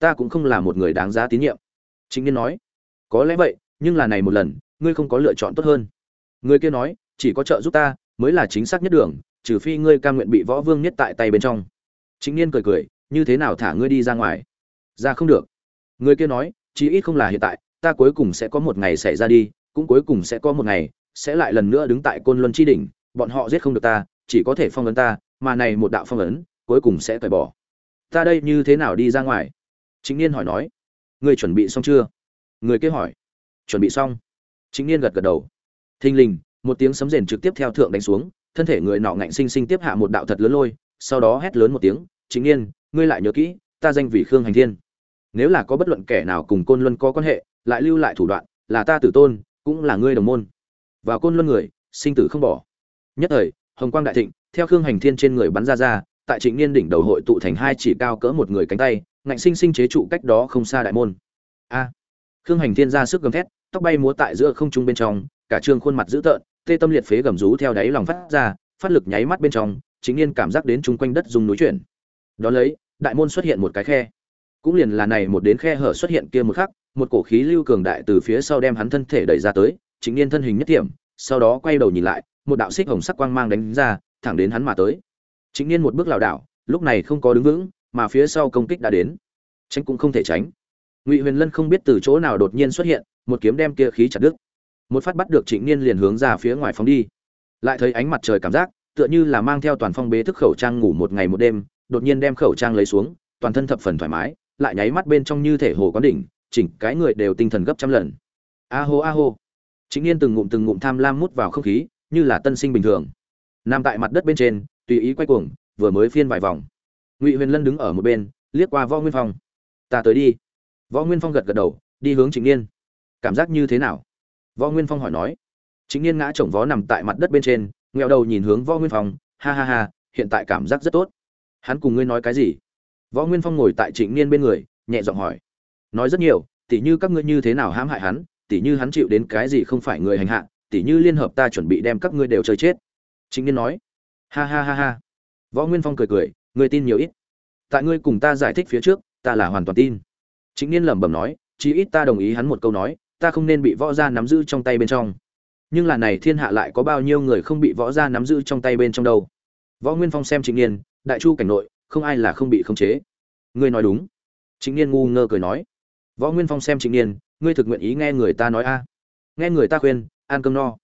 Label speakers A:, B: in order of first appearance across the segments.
A: ta cũng không là một người đáng giá tín nhiệm. Chính niên nói, có lẽ vậy, nhưng là này một lần, ngươi không có lựa chọn tốt hơn. Người kia nói, chỉ có trợ giúp ta, mới là chính xác nhất đường, trừ phi ngươi cam nguyện bị võ vương nhất tại tay bên trong. Chính niên cười cười, như thế nào thả ngươi đi ra ngoài? Ra không được. Người kia nói, chí ít không là hiện tại, ta cuối cùng sẽ có một ngày xảy ra đi, cũng cuối cùng sẽ có một ngày, sẽ lại lần nữa đứng tại côn luân chi đỉnh, bọn họ giết không được ta, chỉ có thể phong ấn ta, mà này một đạo phong ấn, cuối cùng sẽ cởi bỏ. Ta đây như thế nào đi ra ngoài? Chính niên hỏi nói người chuẩn bị xong chưa? Người kia hỏi, chuẩn bị xong. Chính niên gật gật đầu. Thình lình, một tiếng sấm rền trực tiếp theo thượng đánh xuống, thân thể người nọ ngạnh sinh sinh tiếp hạ một đạo thật lớn lôi, sau đó hét lớn một tiếng chính niên, ngươi lại nhớ kỹ, ta danh vì khương hành thiên. Nếu là có bất luận kẻ nào cùng côn luân có quan hệ, lại lưu lại thủ đoạn, là ta tử tôn, cũng là ngươi đồng môn. Vào côn luân người, sinh tử không bỏ. Nhất thời, hồng quang đại thịnh, theo khương hành thiên trên người bắn ra ra, tại trịnh niên đỉnh đầu hội tụ thành hai chỉ cao cỡ một người cánh tay ngạnh sinh sinh chế trụ cách đó không xa đại môn. A, khương hành thiên ra sức gầm thét, tóc bay múa tại giữa không trung bên trong, cả trương khuôn mặt dữ tợn, tê tâm liệt phế gầm rú theo đáy lòng phát ra, phát lực nháy mắt bên trong, chính niên cảm giác đến chung quanh đất dùng núi chuyển. Đó lấy, đại môn xuất hiện một cái khe. Cũng liền là này một đến khe hở xuất hiện kia một khắc, một cổ khí lưu cường đại từ phía sau đem hắn thân thể đẩy ra tới, chính niên thân hình nhất điểm sau đó quay đầu nhìn lại, một đạo xích hồng sắc quang mang đánh ra, thẳng đến hắn mà tới. Chính niên một bước lảo đảo, lúc này không có đứng vững mà phía sau công kích đã đến. Tránh cũng không thể tránh. Ngụy huyền lân không biết từ chỗ nào đột nhiên xuất hiện, một kiếm đem kia khí chặt đứt. Một phát bắt được trịnh niên liền hướng ra phía ngoài phóng đi. Lại thấy ánh mặt trời cảm giác, tựa như là mang theo toàn phong bế thức khẩu trang ngủ một ngày một đêm, đột nhiên đem khẩu trang lấy xuống, toàn thân thập phần thoải mái, lại nháy mắt bên trong như thể hồ quán đỉnh, chỉnh cái người đều tinh thần gấp trăm lần. A hô a hô. Chính niên từng ngụm từng ngụm tham lam mút vào không khí, như là tân sinh bình thường. Nằm tại mặt đất bên trên, tùy ý quay cuồng, vừa mới phiên vài vòng ngụy huyền lân đứng ở một bên liếc qua võ nguyên phong ta tới đi võ nguyên phong gật gật đầu đi hướng trịnh niên cảm giác như thế nào võ nguyên phong hỏi nói trịnh niên ngã chồng vó nằm tại mặt đất bên trên nghèo đầu nhìn hướng võ nguyên phong ha ha ha hiện tại cảm giác rất tốt hắn cùng ngươi nói cái gì võ nguyên phong ngồi tại trịnh niên bên người nhẹ giọng hỏi nói rất nhiều tỉ như các ngươi như thế nào hãm hại hắn tỉ như hắn chịu đến cái gì không phải người hành hạ tỉ như liên hợp ta chuẩn bị đem các ngươi đều chơi chết trịnh niên nói ha ha ha ha võ nguyên phong cười cười ngươi tin nhiều ít. Tại ngươi cùng ta giải thích phía trước, ta là hoàn toàn tin. Chính niên lẩm bẩm nói, chí ít ta đồng ý hắn một câu nói, ta không nên bị võ gia nắm giữ trong tay bên trong. Nhưng là này thiên hạ lại có bao nhiêu người không bị võ gia nắm giữ trong tay bên trong đâu? Võ nguyên phong xem Chính niên, đại chu cảnh nội, không ai là không bị khống chế. Ngươi nói đúng. Chính niên ngu ngơ cười nói. Võ nguyên phong xem Chính niên, ngươi thực nguyện ý nghe người ta nói a? Nghe người ta khuyên, ăn cơm no.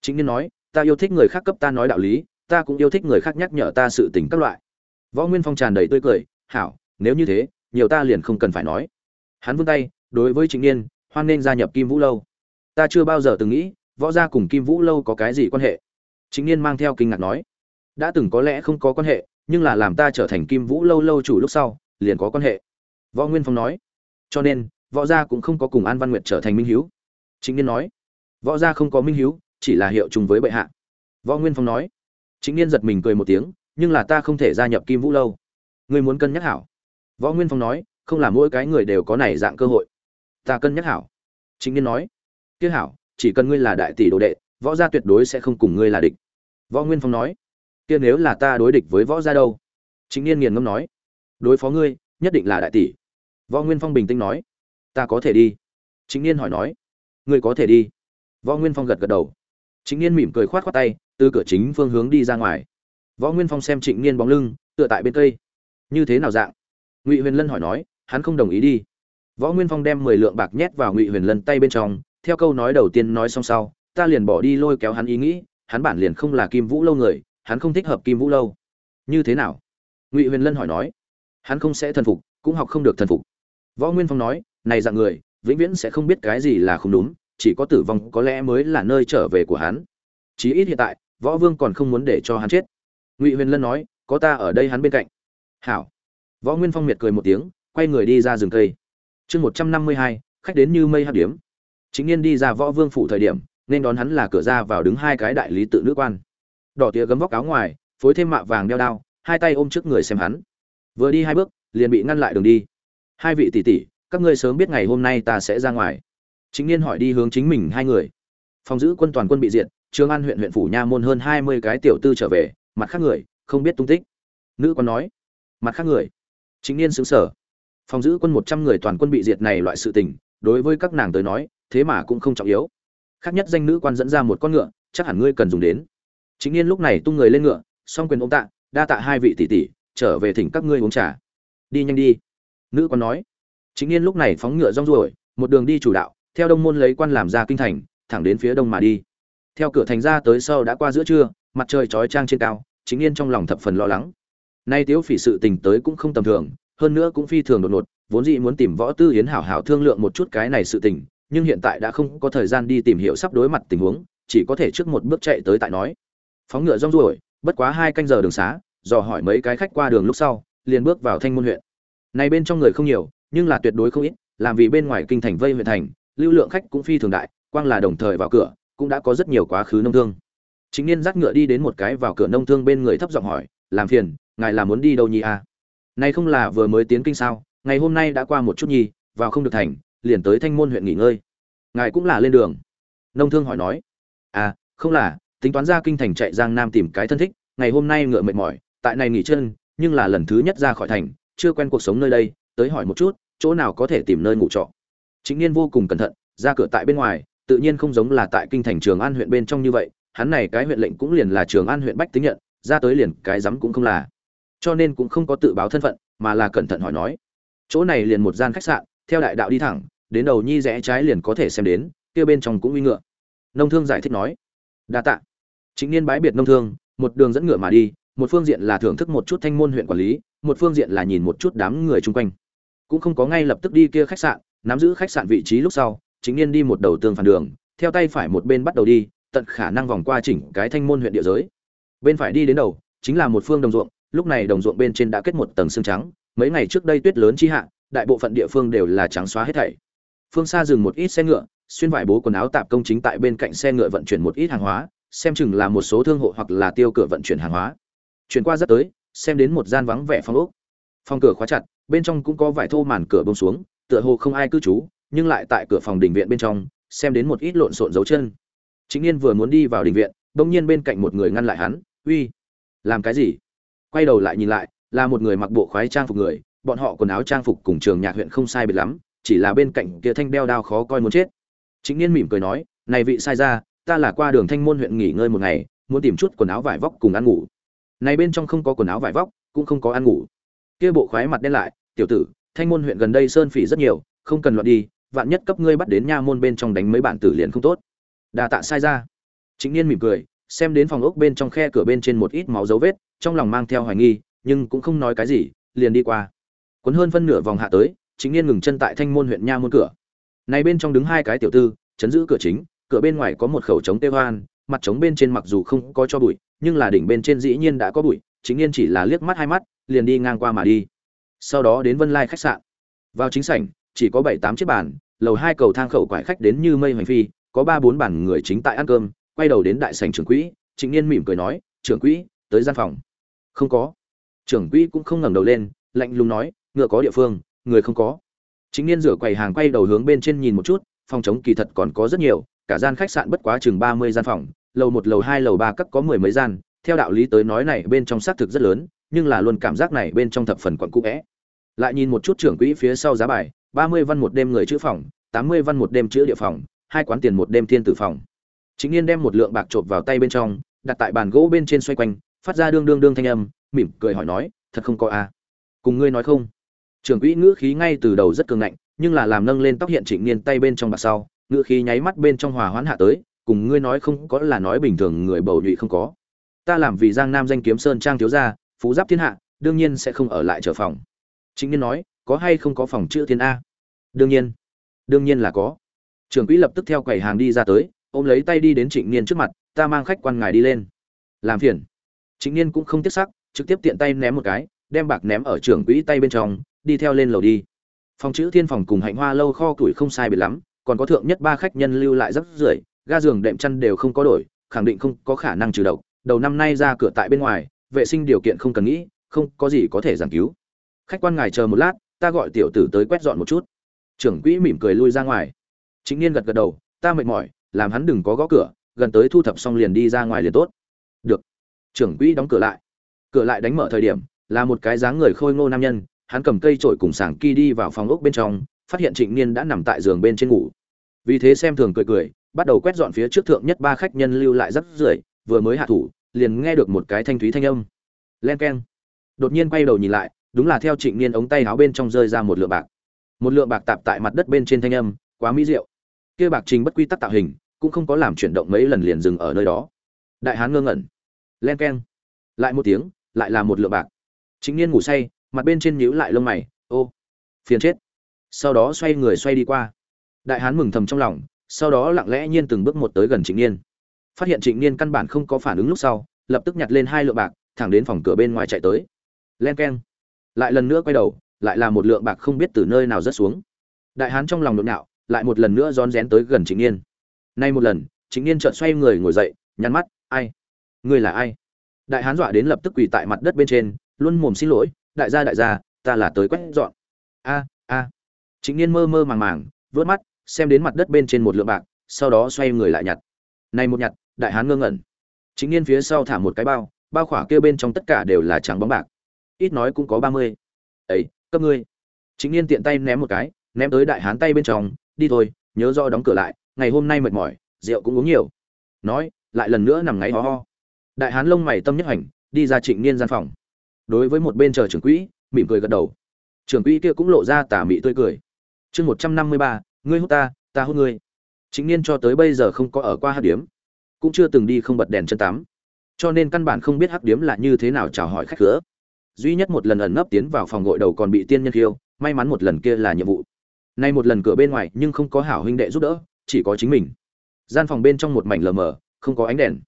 A: Chính niên nói, ta yêu thích người khác cấp ta nói đạo lý, ta cũng yêu thích người khác nhắc nhở ta sự tình các loại võ nguyên phong tràn đầy tươi cười, hảo, nếu như thế, nhiều ta liền không cần phải nói. Hắn vươn tay, đối với trịnh niên, hoan nên gia nhập kim vũ lâu. Ta chưa bao giờ từng nghĩ, võ gia cùng kim vũ lâu có cái gì quan hệ? Trịnh niên mang theo kinh ngạc nói, đã từng có lẽ không có quan hệ, nhưng là làm ta trở thành kim vũ lâu lâu chủ lúc sau, liền có quan hệ. Võ nguyên phong nói, cho nên, võ gia cũng không có cùng an văn nguyệt trở thành minh hiếu. Chính niên nói, võ gia không có minh hiếu, chỉ là hiệu chung với bệ hạ. Võ nguyên phong nói chính niên giật mình cười một tiếng nhưng là ta không thể gia nhập kim vũ lâu. Ngươi muốn cân nhắc hảo. Võ nguyên phong nói, không là mỗi cái người đều có này dạng cơ hội. Ta cân nhắc hảo. Chính niên nói, kia hảo, chỉ cần ngươi là đại tỷ đồ đệ, võ gia tuyệt đối sẽ không cùng ngươi là địch. Võ nguyên phong nói, kia nếu là ta đối địch với võ gia đâu? Chính niên nghiền ngâm nói, đối phó ngươi, nhất định là đại tỷ. Võ nguyên phong bình tĩnh nói, ta có thể đi. Chính niên hỏi nói, ngươi có thể đi. Võ nguyên phong gật gật đầu. Chính niên mỉm cười khoát khoát tay, từ cửa chính phương hướng đi ra ngoài võ nguyên phong xem trịnh niên bóng lưng, tựa tại bên cây. Như thế nào dạng? Ngụy huyền lân hỏi nói, hắn không đồng ý đi. Võ nguyên phong đem mười lượng bạc nhét vào ngụy huyền lân tay bên trong, theo câu nói đầu tiên nói xong sau, ta liền bỏ đi lôi kéo hắn ý nghĩ, hắn bản liền không là kim vũ lâu người, hắn không thích hợp kim vũ lâu. Như thế nào? Ngụy huyền lân hỏi nói, hắn không sẽ thần phục, cũng học không được thần phục. Võ nguyên phong nói, này dạng người, vĩnh viễn sẽ không biết cái gì là không đúng, chỉ có tử vong có lẽ mới là nơi trở về của hắn. Chí ít hiện tại, võ vương còn không muốn để cho hắn chết ngụy huyền lân nói, có ta ở đây hắn bên cạnh. Hảo. Võ nguyên phong miệt cười một tiếng, quay người đi ra rừng cây. Chương một trăm năm mươi hai, khách đến như mây hạt điếm. Chính niên đi ra võ vương phủ thời điểm, nên đón hắn là cửa ra vào đứng hai cái đại lý tự nữ quan. Đỏ tía gấm vóc áo ngoài, phối thêm mạ vàng đeo đao, hai tay ôm trước người xem hắn. Vừa đi hai bước, liền bị ngăn lại đường đi. Hai vị tỷ tỷ, các ngươi sớm biết ngày hôm nay ta sẽ ra ngoài. Chính niên hỏi đi hướng chính mình hai người. Phòng giữ quân toàn quân bị diệt trương an huyện huyện phủ nha môn hơn hai mươi cái tiểu tư trở về mặt khác người, không biết tung tích. Nữ còn nói, mặt khác người. Chính niên xứng sở. Phòng giữ quân một trăm người toàn quân bị diệt này loại sự tình, đối với các nàng tới nói, thế mà cũng không trọng yếu. Khác nhất danh nữ quan dẫn ra một con ngựa, chắc hẳn ngươi cần dùng đến. Chính niên lúc này tung người lên ngựa, song quyền ôm tạ, đa tạ hai vị tỷ tỷ, trở về thỉnh các ngươi uống trà. Đi nhanh đi. Nữ quan nói. Chính niên lúc này phóng ngựa rong ruổi, một đường đi chủ đạo, theo đông môn lấy quan làm ra kinh thành, thẳng đến phía đông mà đi. Theo cửa thành ra tới sau đã qua giữa trưa mặt trời chói trang trên cao, chính yên trong lòng thập phần lo lắng. Nay tiếu phỉ sự tình tới cũng không tầm thường, hơn nữa cũng phi thường đột ngột, vốn dĩ muốn tìm võ tư yến hảo hảo thương lượng một chút cái này sự tình, nhưng hiện tại đã không có thời gian đi tìm hiểu sắp đối mặt tình huống, chỉ có thể trước một bước chạy tới tại nói. Phóng ngựa rong ruổi, bất quá hai canh giờ đường xá, dò hỏi mấy cái khách qua đường lúc sau, liền bước vào thanh môn huyện. Này bên trong người không nhiều, nhưng là tuyệt đối không ít, làm vì bên ngoài kinh thành vây huyện thành, lưu lượng khách cũng phi thường đại, quang là đồng thời vào cửa, cũng đã có rất nhiều quá khứ nông thương chính niên dắt ngựa đi đến một cái vào cửa nông thương bên người thấp giọng hỏi, làm phiền, ngài là muốn đi đâu nhi à? nay không là vừa mới tiến kinh sao, ngày hôm nay đã qua một chút nhi vào không được thành, liền tới thanh môn huyện nghỉ ngơi. Ngài cũng là lên đường. Nông thương hỏi nói. À không là, tính toán ra kinh thành chạy giang nam tìm cái thân thích, ngày hôm nay ngựa mệt mỏi, tại này nghỉ chân, nhưng là lần thứ nhất ra khỏi thành, chưa quen cuộc sống nơi đây, tới hỏi một chút, chỗ nào có thể tìm nơi ngủ trọ. Chính niên vô cùng cẩn thận, ra cửa tại bên ngoài, tự nhiên không giống là tại kinh thành trường an huyện bên trong như vậy hắn này cái huyện lệnh cũng liền là trường an huyện bách tính nhận, ra tới liền cái dám cũng không là. Cho nên cũng không có tự báo thân phận, mà là cẩn thận hỏi nói. Chỗ này liền một gian khách sạn, theo đại đạo đi thẳng, đến đầu nhi rẽ trái liền có thể xem đến, kia bên trong cũng uy ngựa. Nông thương giải thích nói. Đa tạ. Chính niên bái biệt nông thương, một đường dẫn ngựa mà đi, một phương diện là thưởng thức một chút thanh môn huyện quản lý, một phương diện là nhìn một chút đám người chung quanh. Cũng không có ngay lập tức đi kia khách sạn, nắm giữ khách sạn vị trí lúc sau chính niên đi một đầu tương phản đường, theo tay phải một bên bắt đầu đi tận khả năng vòng qua chỉnh cái thanh môn huyện địa giới. Bên phải đi đến đầu, chính là một phương đồng ruộng, lúc này đồng ruộng bên trên đã kết một tầng xương trắng, mấy ngày trước đây tuyết lớn chi hạ, đại bộ phận địa phương đều là trắng xóa hết thảy. Phương xa dừng một ít xe ngựa, xuyên vải bố quần áo tạp công chính tại bên cạnh xe ngựa vận chuyển một ít hàng hóa, xem chừng là một số thương hộ hoặc là tiêu cửa vận chuyển hàng hóa. Chuyển qua rất tới, xem đến một gian vắng vẻ phòng ốc. Phòng cửa khóa chặt, bên trong cũng có vải thô màn cửa bông xuống, tựa hồ không ai cư trú, nhưng lại tại cửa phòng đình viện bên trong, xem đến một ít lộn xộn dấu chân chính yên vừa muốn đi vào đình viện, bỗng nhiên bên cạnh một người ngăn lại hắn, uy, làm cái gì? Quay đầu lại nhìn lại, là một người mặc bộ khoái trang phục người, bọn họ quần áo trang phục cùng trường nhạc huyện không sai biệt lắm, chỉ là bên cạnh kia thanh đeo đao khó coi muốn chết. Chính niên mỉm cười nói, này vị sai ra ta là qua đường thanh môn huyện nghỉ ngơi một ngày, muốn tìm chút quần áo vải vóc cùng ăn ngủ. Này bên trong không có quần áo vải vóc, cũng không có ăn ngủ. Kia bộ khoái mặt đen lại, tiểu tử, thanh môn huyện gần đây sơn phỉ rất nhiều, không cần loạn đi, vạn nhất cấp ngươi bắt đến nha môn bên trong đánh mấy bản tử liền không tốt đà tạ sai ra. Chính niên mỉm cười, xem đến phòng ốc bên trong khe cửa bên trên một ít máu dấu vết, trong lòng mang theo hoài nghi, nhưng cũng không nói cái gì, liền đi qua. Cuốn hơn phân nửa vòng hạ tới chính niên ngừng chân tại thanh môn huyện nha môn cửa. Này bên trong đứng hai cái tiểu tư, chấn giữ cửa chính, cửa bên ngoài có một khẩu chống tê hoan, mặt trống bên trên mặc dù không có cho bụi, nhưng là đỉnh bên trên dĩ nhiên đã có bụi chính niên chỉ là liếc mắt hai mắt, liền đi ngang qua mà đi. Sau đó đến vân lai khách sạn. Vào chính sảnh, chỉ có bảy tám chiếc bàn, lầu hai cầu thang khẩu quải khách đến như mây hoành phi có ba bốn bàn người chính tại ăn cơm, quay đầu đến đại sảnh trưởng quỹ chính niên mỉm cười nói, trưởng quỹ, tới gian phòng. Không có. Trưởng quỹ cũng không ngẩng đầu lên, lạnh lùng nói, ngựa có địa phương, người không có. Chính niên rửa quầy hàng quay đầu hướng bên trên nhìn một chút, phòng chống kỳ thật còn có rất nhiều, cả gian khách sạn bất quá chừng ba mươi gian phòng, lầu một, lầu hai, lầu ba cấp có mười mấy gian, theo đạo lý tới nói này bên trong xác thực rất lớn, nhưng là luôn cảm giác này bên trong thập phần quận cũ vẽ. Lại nhìn một chút trưởng quỹ phía sau giá bài, ba mươi văn một đêm người chữ phòng, tám mươi văn một đêm chữ địa phòng hai quán tiền một đêm thiên tử phòng. Chính yên đem một lượng bạc trộm vào tay bên trong, đặt tại bàn gỗ bên trên xoay quanh, phát ra đương đương đương thanh âm, mỉm cười hỏi nói, thật không có a à? cùng ngươi nói không? Trưởng quỹ ngữ khí ngay từ đầu rất cường ngạnh, nhưng là làm nâng lên tóc hiện trịnh niên tay bên trong bạc sau, ngữ khí nháy mắt bên trong hòa hoãn hạ tới, cùng ngươi nói không có là nói bình thường, người bầu nhụy không có. Ta làm vì giang nam danh kiếm sơn trang thiếu gia, phú giáp thiên hạ, đương nhiên sẽ không ở lại trở phòng. Chính niên nói, có hay không có phòng chữ thiên a? Đương nhiên. Đương nhiên là có trưởng quỹ lập tức theo quầy hàng đi ra tới, ôm lấy tay đi đến trịnh niên trước mặt, ta mang khách quan ngài đi lên. Làm phiền. Trịnh niên cũng không tiếc sắc, trực tiếp tiện tay ném một cái, đem bạc ném ở trưởng quỹ tay bên trong, đi theo lên lầu đi. Phòng chữ thiên phòng cùng hạnh hoa lâu kho tuổi không sai biệt lắm, còn có thượng nhất ba khách nhân lưu lại rất rưởi, ga giường đệm chăn đều không có đổi, khẳng định không có khả năng trừ độc. Đầu năm nay ra cửa tại bên ngoài, vệ sinh điều kiện không cần nghĩ, không có gì có thể giảng cứu. Khách quan ngài chờ một lát, ta gọi tiểu tử tới quét dọn một chút. Trưởng quỹ mỉm cười lui ra ngoài. Trịnh niên gật gật đầu, ta mệt mỏi, làm hắn đừng có gõ cửa, gần tới thu thập xong liền đi ra ngoài liền tốt. Được. Trưởng quỹ đóng cửa lại. Cửa lại đánh mở thời điểm, là một cái dáng người khôi ngô nam nhân, hắn cầm cây chổi cùng sảng kỳ đi vào phòng ốc bên trong, phát hiện trịnh niên đã nằm tại giường bên trên ngủ. Vì thế xem thường cười cười, bắt đầu quét dọn phía trước thượng nhất ba khách nhân lưu lại rất rưởi, vừa mới hạ thủ, liền nghe được một cái thanh thúy thanh âm. Len keng. Đột nhiên quay đầu nhìn lại, đúng là theo trịnh niên ống tay áo bên trong rơi ra một lượng bạc. Một lượng bạc tạp tại mặt đất bên trên thanh âm, quá mỹ diệu kia bạc trình bất quy tắc tạo hình, cũng không có làm chuyển động mấy lần liền dừng ở nơi đó. Đại hán ngơ ngẩn. Len keng. Lại một tiếng, lại là một lượng bạc. Chính niên ngủ say, mặt bên trên nhíu lại lông mày, ô, phiền chết. Sau đó xoay người xoay đi qua. Đại hán mừng thầm trong lòng, sau đó lặng lẽ nhiên từng bước một tới gần trịnh niên. Phát hiện trịnh niên căn bản không có phản ứng lúc sau, lập tức nhặt lên hai lượng bạc, thẳng đến phòng cửa bên ngoài chạy tới. Len keng. Lại lần nữa quay đầu, lại là một lượng bạc không biết từ nơi nào rớt xuống. Đại hán trong lòng nhộn nhạo lại một lần nữa rón rén tới gần trịnh niên. Nay một lần, trịnh niên chợt xoay người ngồi dậy, nhăn mắt, ai? Ngươi là ai? Đại hán dọa đến lập tức quỳ tại mặt đất bên trên, luôn mồm xin lỗi, đại gia đại gia, ta là tới quét dọn. A a. Trịnh niên mơ mơ màng màng, vớt mắt, xem đến mặt đất bên trên một lượng bạc, sau đó xoay người lại nhặt. Này một nhặt, đại hán ngơ ngẩn. Chính niên phía sau thả một cái bao bao khỏa kia bên trong tất cả đều là trắng bóng bạc. Ít nói cũng có ba mươi. Ấy cấp ngươi. Chính niên tiện tay ném một cái, ném tới đại hán tay bên trong đi thôi, nhớ do đóng cửa lại, ngày hôm nay mệt mỏi, rượu cũng uống nhiều. Nói, lại lần nữa nằm ngáy ho ho. Đại hán lông mày tâm nhất hành, đi ra trịnh niên gian phòng. Đối với một bên chờ trưởng quỹ, mỉm cười gật đầu. Trưởng quỹ kia cũng lộ ra tà mị tươi cười. Chương một trăm năm mươi ba, ngươi hút ta ta hút ngươi. Chính niên cho tới bây giờ không có ở qua hát điếm, cũng chưa từng đi không bật đèn chân tắm. Cho nên căn bản không biết hắc điếm là như thế nào chào hỏi khách cửa duy nhất một lần ẩn nấp tiến vào phòng gội đầu còn bị tiên nhân khiêu, may mắn một lần kia là nhiệm vụ nay một lần cửa bên ngoài nhưng không có hảo huynh đệ giúp đỡ, chỉ có chính mình. Gian phòng bên trong một mảnh lờ mờ, không có ánh đèn.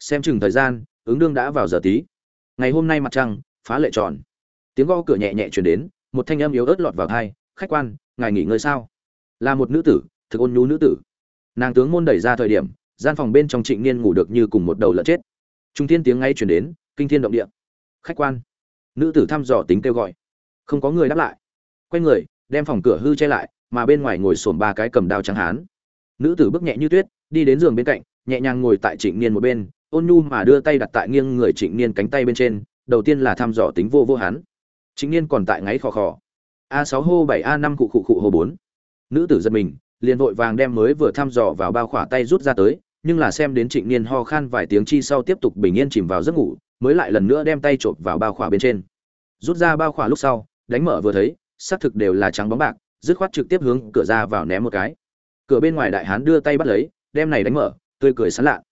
A: Xem chừng thời gian, ứng đương đã vào giờ tí. Ngày hôm nay mặt trăng, phá lệ tròn. Tiếng gõ cửa nhẹ nhẹ chuyển đến, một thanh âm yếu ớt lọt vào thai khách quan, ngài nghỉ ngơi sao? Là một nữ tử, thực ôn nhu nữ tử. Nàng tướng môn đẩy ra thời điểm, gian phòng bên trong trịnh niên ngủ được như cùng một đầu lợn chết. Trung thiên tiếng ngay chuyển đến, kinh thiên động địa. Khách quan. Nữ tử thăm dò tính kêu gọi. Không có người đáp lại. Quay người đem phòng cửa hư che lại, mà bên ngoài ngồi xổm ba cái cầm đao trắng hán. Nữ tử bước nhẹ như tuyết, đi đến giường bên cạnh, nhẹ nhàng ngồi tại trịnh niên một bên, ôn nhu mà đưa tay đặt tại nghiêng người trịnh niên cánh tay bên trên, đầu tiên là thăm dò tính vô vô hán trịnh niên còn tại ngáy khò khò. A sáu hô bảy, a năm cụ cụ cụ hô bốn. Nữ tử giật mình, liền vội vàng đem mới vừa thăm dò vào bao khỏa tay rút ra tới, nhưng là xem đến trịnh niên ho khan vài tiếng chi sau tiếp tục bình yên chìm vào giấc ngủ, mới lại lần nữa đem tay chộp vào bao khỏa bên trên. Rút ra bao khỏa lúc sau, đánh mở vừa thấy xác thực đều là trắng bóng bạc, dứt khoát trực tiếp hướng cửa ra vào ném một cái. Cửa bên ngoài đại hán đưa tay bắt lấy, đem này đánh mở, tươi cười sán lạ.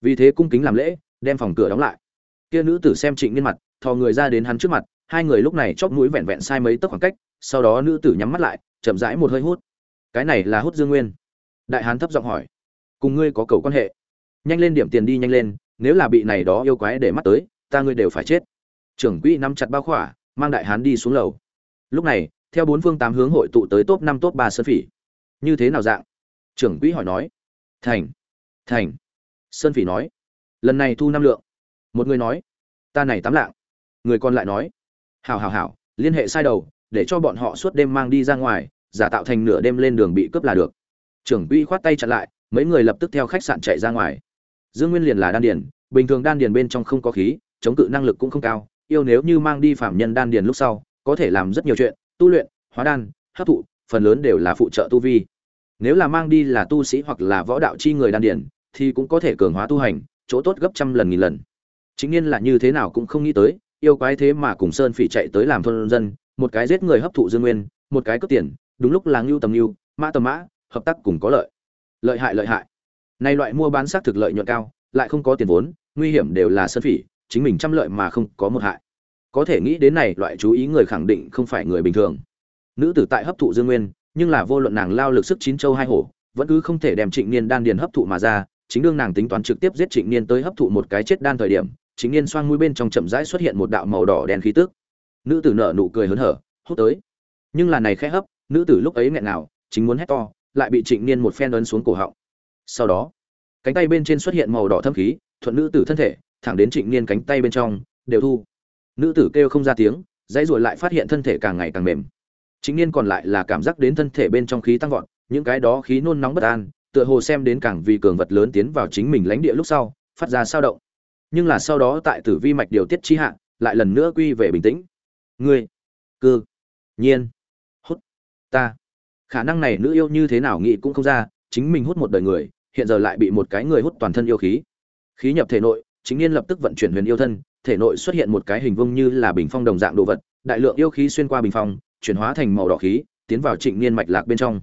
A: Vì thế cung kính làm lễ, đem phòng cửa đóng lại. Kia nữ tử xem trịnh niên mặt, thò người ra đến hắn trước mặt, hai người lúc này chóp mũi vẹn vẹn sai mấy tấc khoảng cách, sau đó nữ tử nhắm mắt lại, chậm rãi một hơi hút. Cái này là hút dương nguyên. Đại hán thấp giọng hỏi, cùng ngươi có cầu quan hệ? Nhanh lên điểm tiền đi nhanh lên, nếu là bị này đó yêu quái để mắt tới, ta ngươi đều phải chết. Trưởng quỹ nắm chặt bao khỏa, mang đại hán đi xuống lầu lúc này, theo bốn phương tám hướng hội tụ tới top năm, top ba sơn phỉ. Như thế nào dạng? Trưởng quỹ hỏi nói. Thành thành. Sơn phỉ nói. Lần này thu năm lượng. Một người nói. Ta này tám lạng. Người còn lại nói. Hảo hảo hảo, liên hệ sai đầu, để cho bọn họ suốt đêm mang đi ra ngoài, giả tạo thành nửa đêm lên đường bị cướp là được. Trưởng quỹ khoát tay chặn lại, mấy người lập tức theo khách sạn chạy ra ngoài. Dương nguyên liền là đan điền, bình thường đan điền bên trong không có khí, chống cự năng lực cũng không cao, yêu nếu như mang đi phạm nhân đan điền lúc sau có thể làm rất nhiều chuyện, tu luyện, hóa đan, hấp thụ, phần lớn đều là phụ trợ tu vi. Nếu là mang đi là tu sĩ hoặc là võ đạo chi người đan điền, thì cũng có thể cường hóa tu hành, chỗ tốt gấp trăm lần nghìn lần. Chính nhiên là như thế nào cũng không nghĩ tới, yêu quái thế mà cùng sơn phỉ chạy tới làm thôn dân, một cái giết người hấp thụ dương nguyên, một cái cướp tiền, đúng lúc là ngưu tầm ngưu, mã tầm mã, hợp tác cùng có lợi. Lợi hại lợi hại. Nay loại mua bán xác thực lợi nhuận cao, lại không có tiền vốn, nguy hiểm đều là sơn phỉ, chính mình trăm lợi mà không có một hại có thể nghĩ đến này loại chú ý người khẳng định không phải người bình thường. Nữ tử tại hấp thụ dương nguyên, nhưng là vô luận nàng lao lực sức chín châu hai hổ, vẫn cứ không thể đem trịnh niên đan điền hấp thụ mà ra, chính đương nàng tính toán trực tiếp giết trịnh niên tới hấp thụ một cái chết đan thời điểm chính niên xoang mũi bên trong chậm rãi xuất hiện một đạo màu đỏ đen khí tức. Nữ tử nở nụ cười hớn hở, hút tới. Nhưng là này khẽ hấp, nữ tử lúc ấy nghẹn nào chính muốn hét to, lại bị trịnh niên một phen ấn xuống cổ họng. Sau đó, cánh tay bên trên xuất hiện màu đỏ thâm khí, thuận nữ tử thân thể, thẳng đến trịnh niên cánh tay bên trong, đều thu nữ tử kêu không ra tiếng, dãy ruồi lại phát hiện thân thể càng ngày càng mềm. Chính niên còn lại là cảm giác đến thân thể bên trong khí tăng vọt, những cái đó khí nôn nóng bất an, tựa hồ xem đến càng vì cường vật lớn tiến vào chính mình lãnh địa lúc sau, phát ra sao động. Nhưng là sau đó tại tử vi mạch điều tiết chi hạ, lại lần nữa quy về bình tĩnh. Ngươi, cư, nhiên, hút, ta. Khả năng này nữ yêu như thế nào nghĩ cũng không ra, chính mình hút một đời người, hiện giờ lại bị một cái người hút toàn thân yêu khí. Khí nhập thể nội, chính niên lập tức vận chuyển huyền yêu thân thể nội xuất hiện một cái hình vuông như là bình phong đồng dạng đồ vật, đại lượng yêu khí xuyên qua bình phong, chuyển hóa thành màu đỏ khí, tiến vào trịnh niên mạch lạc bên trong.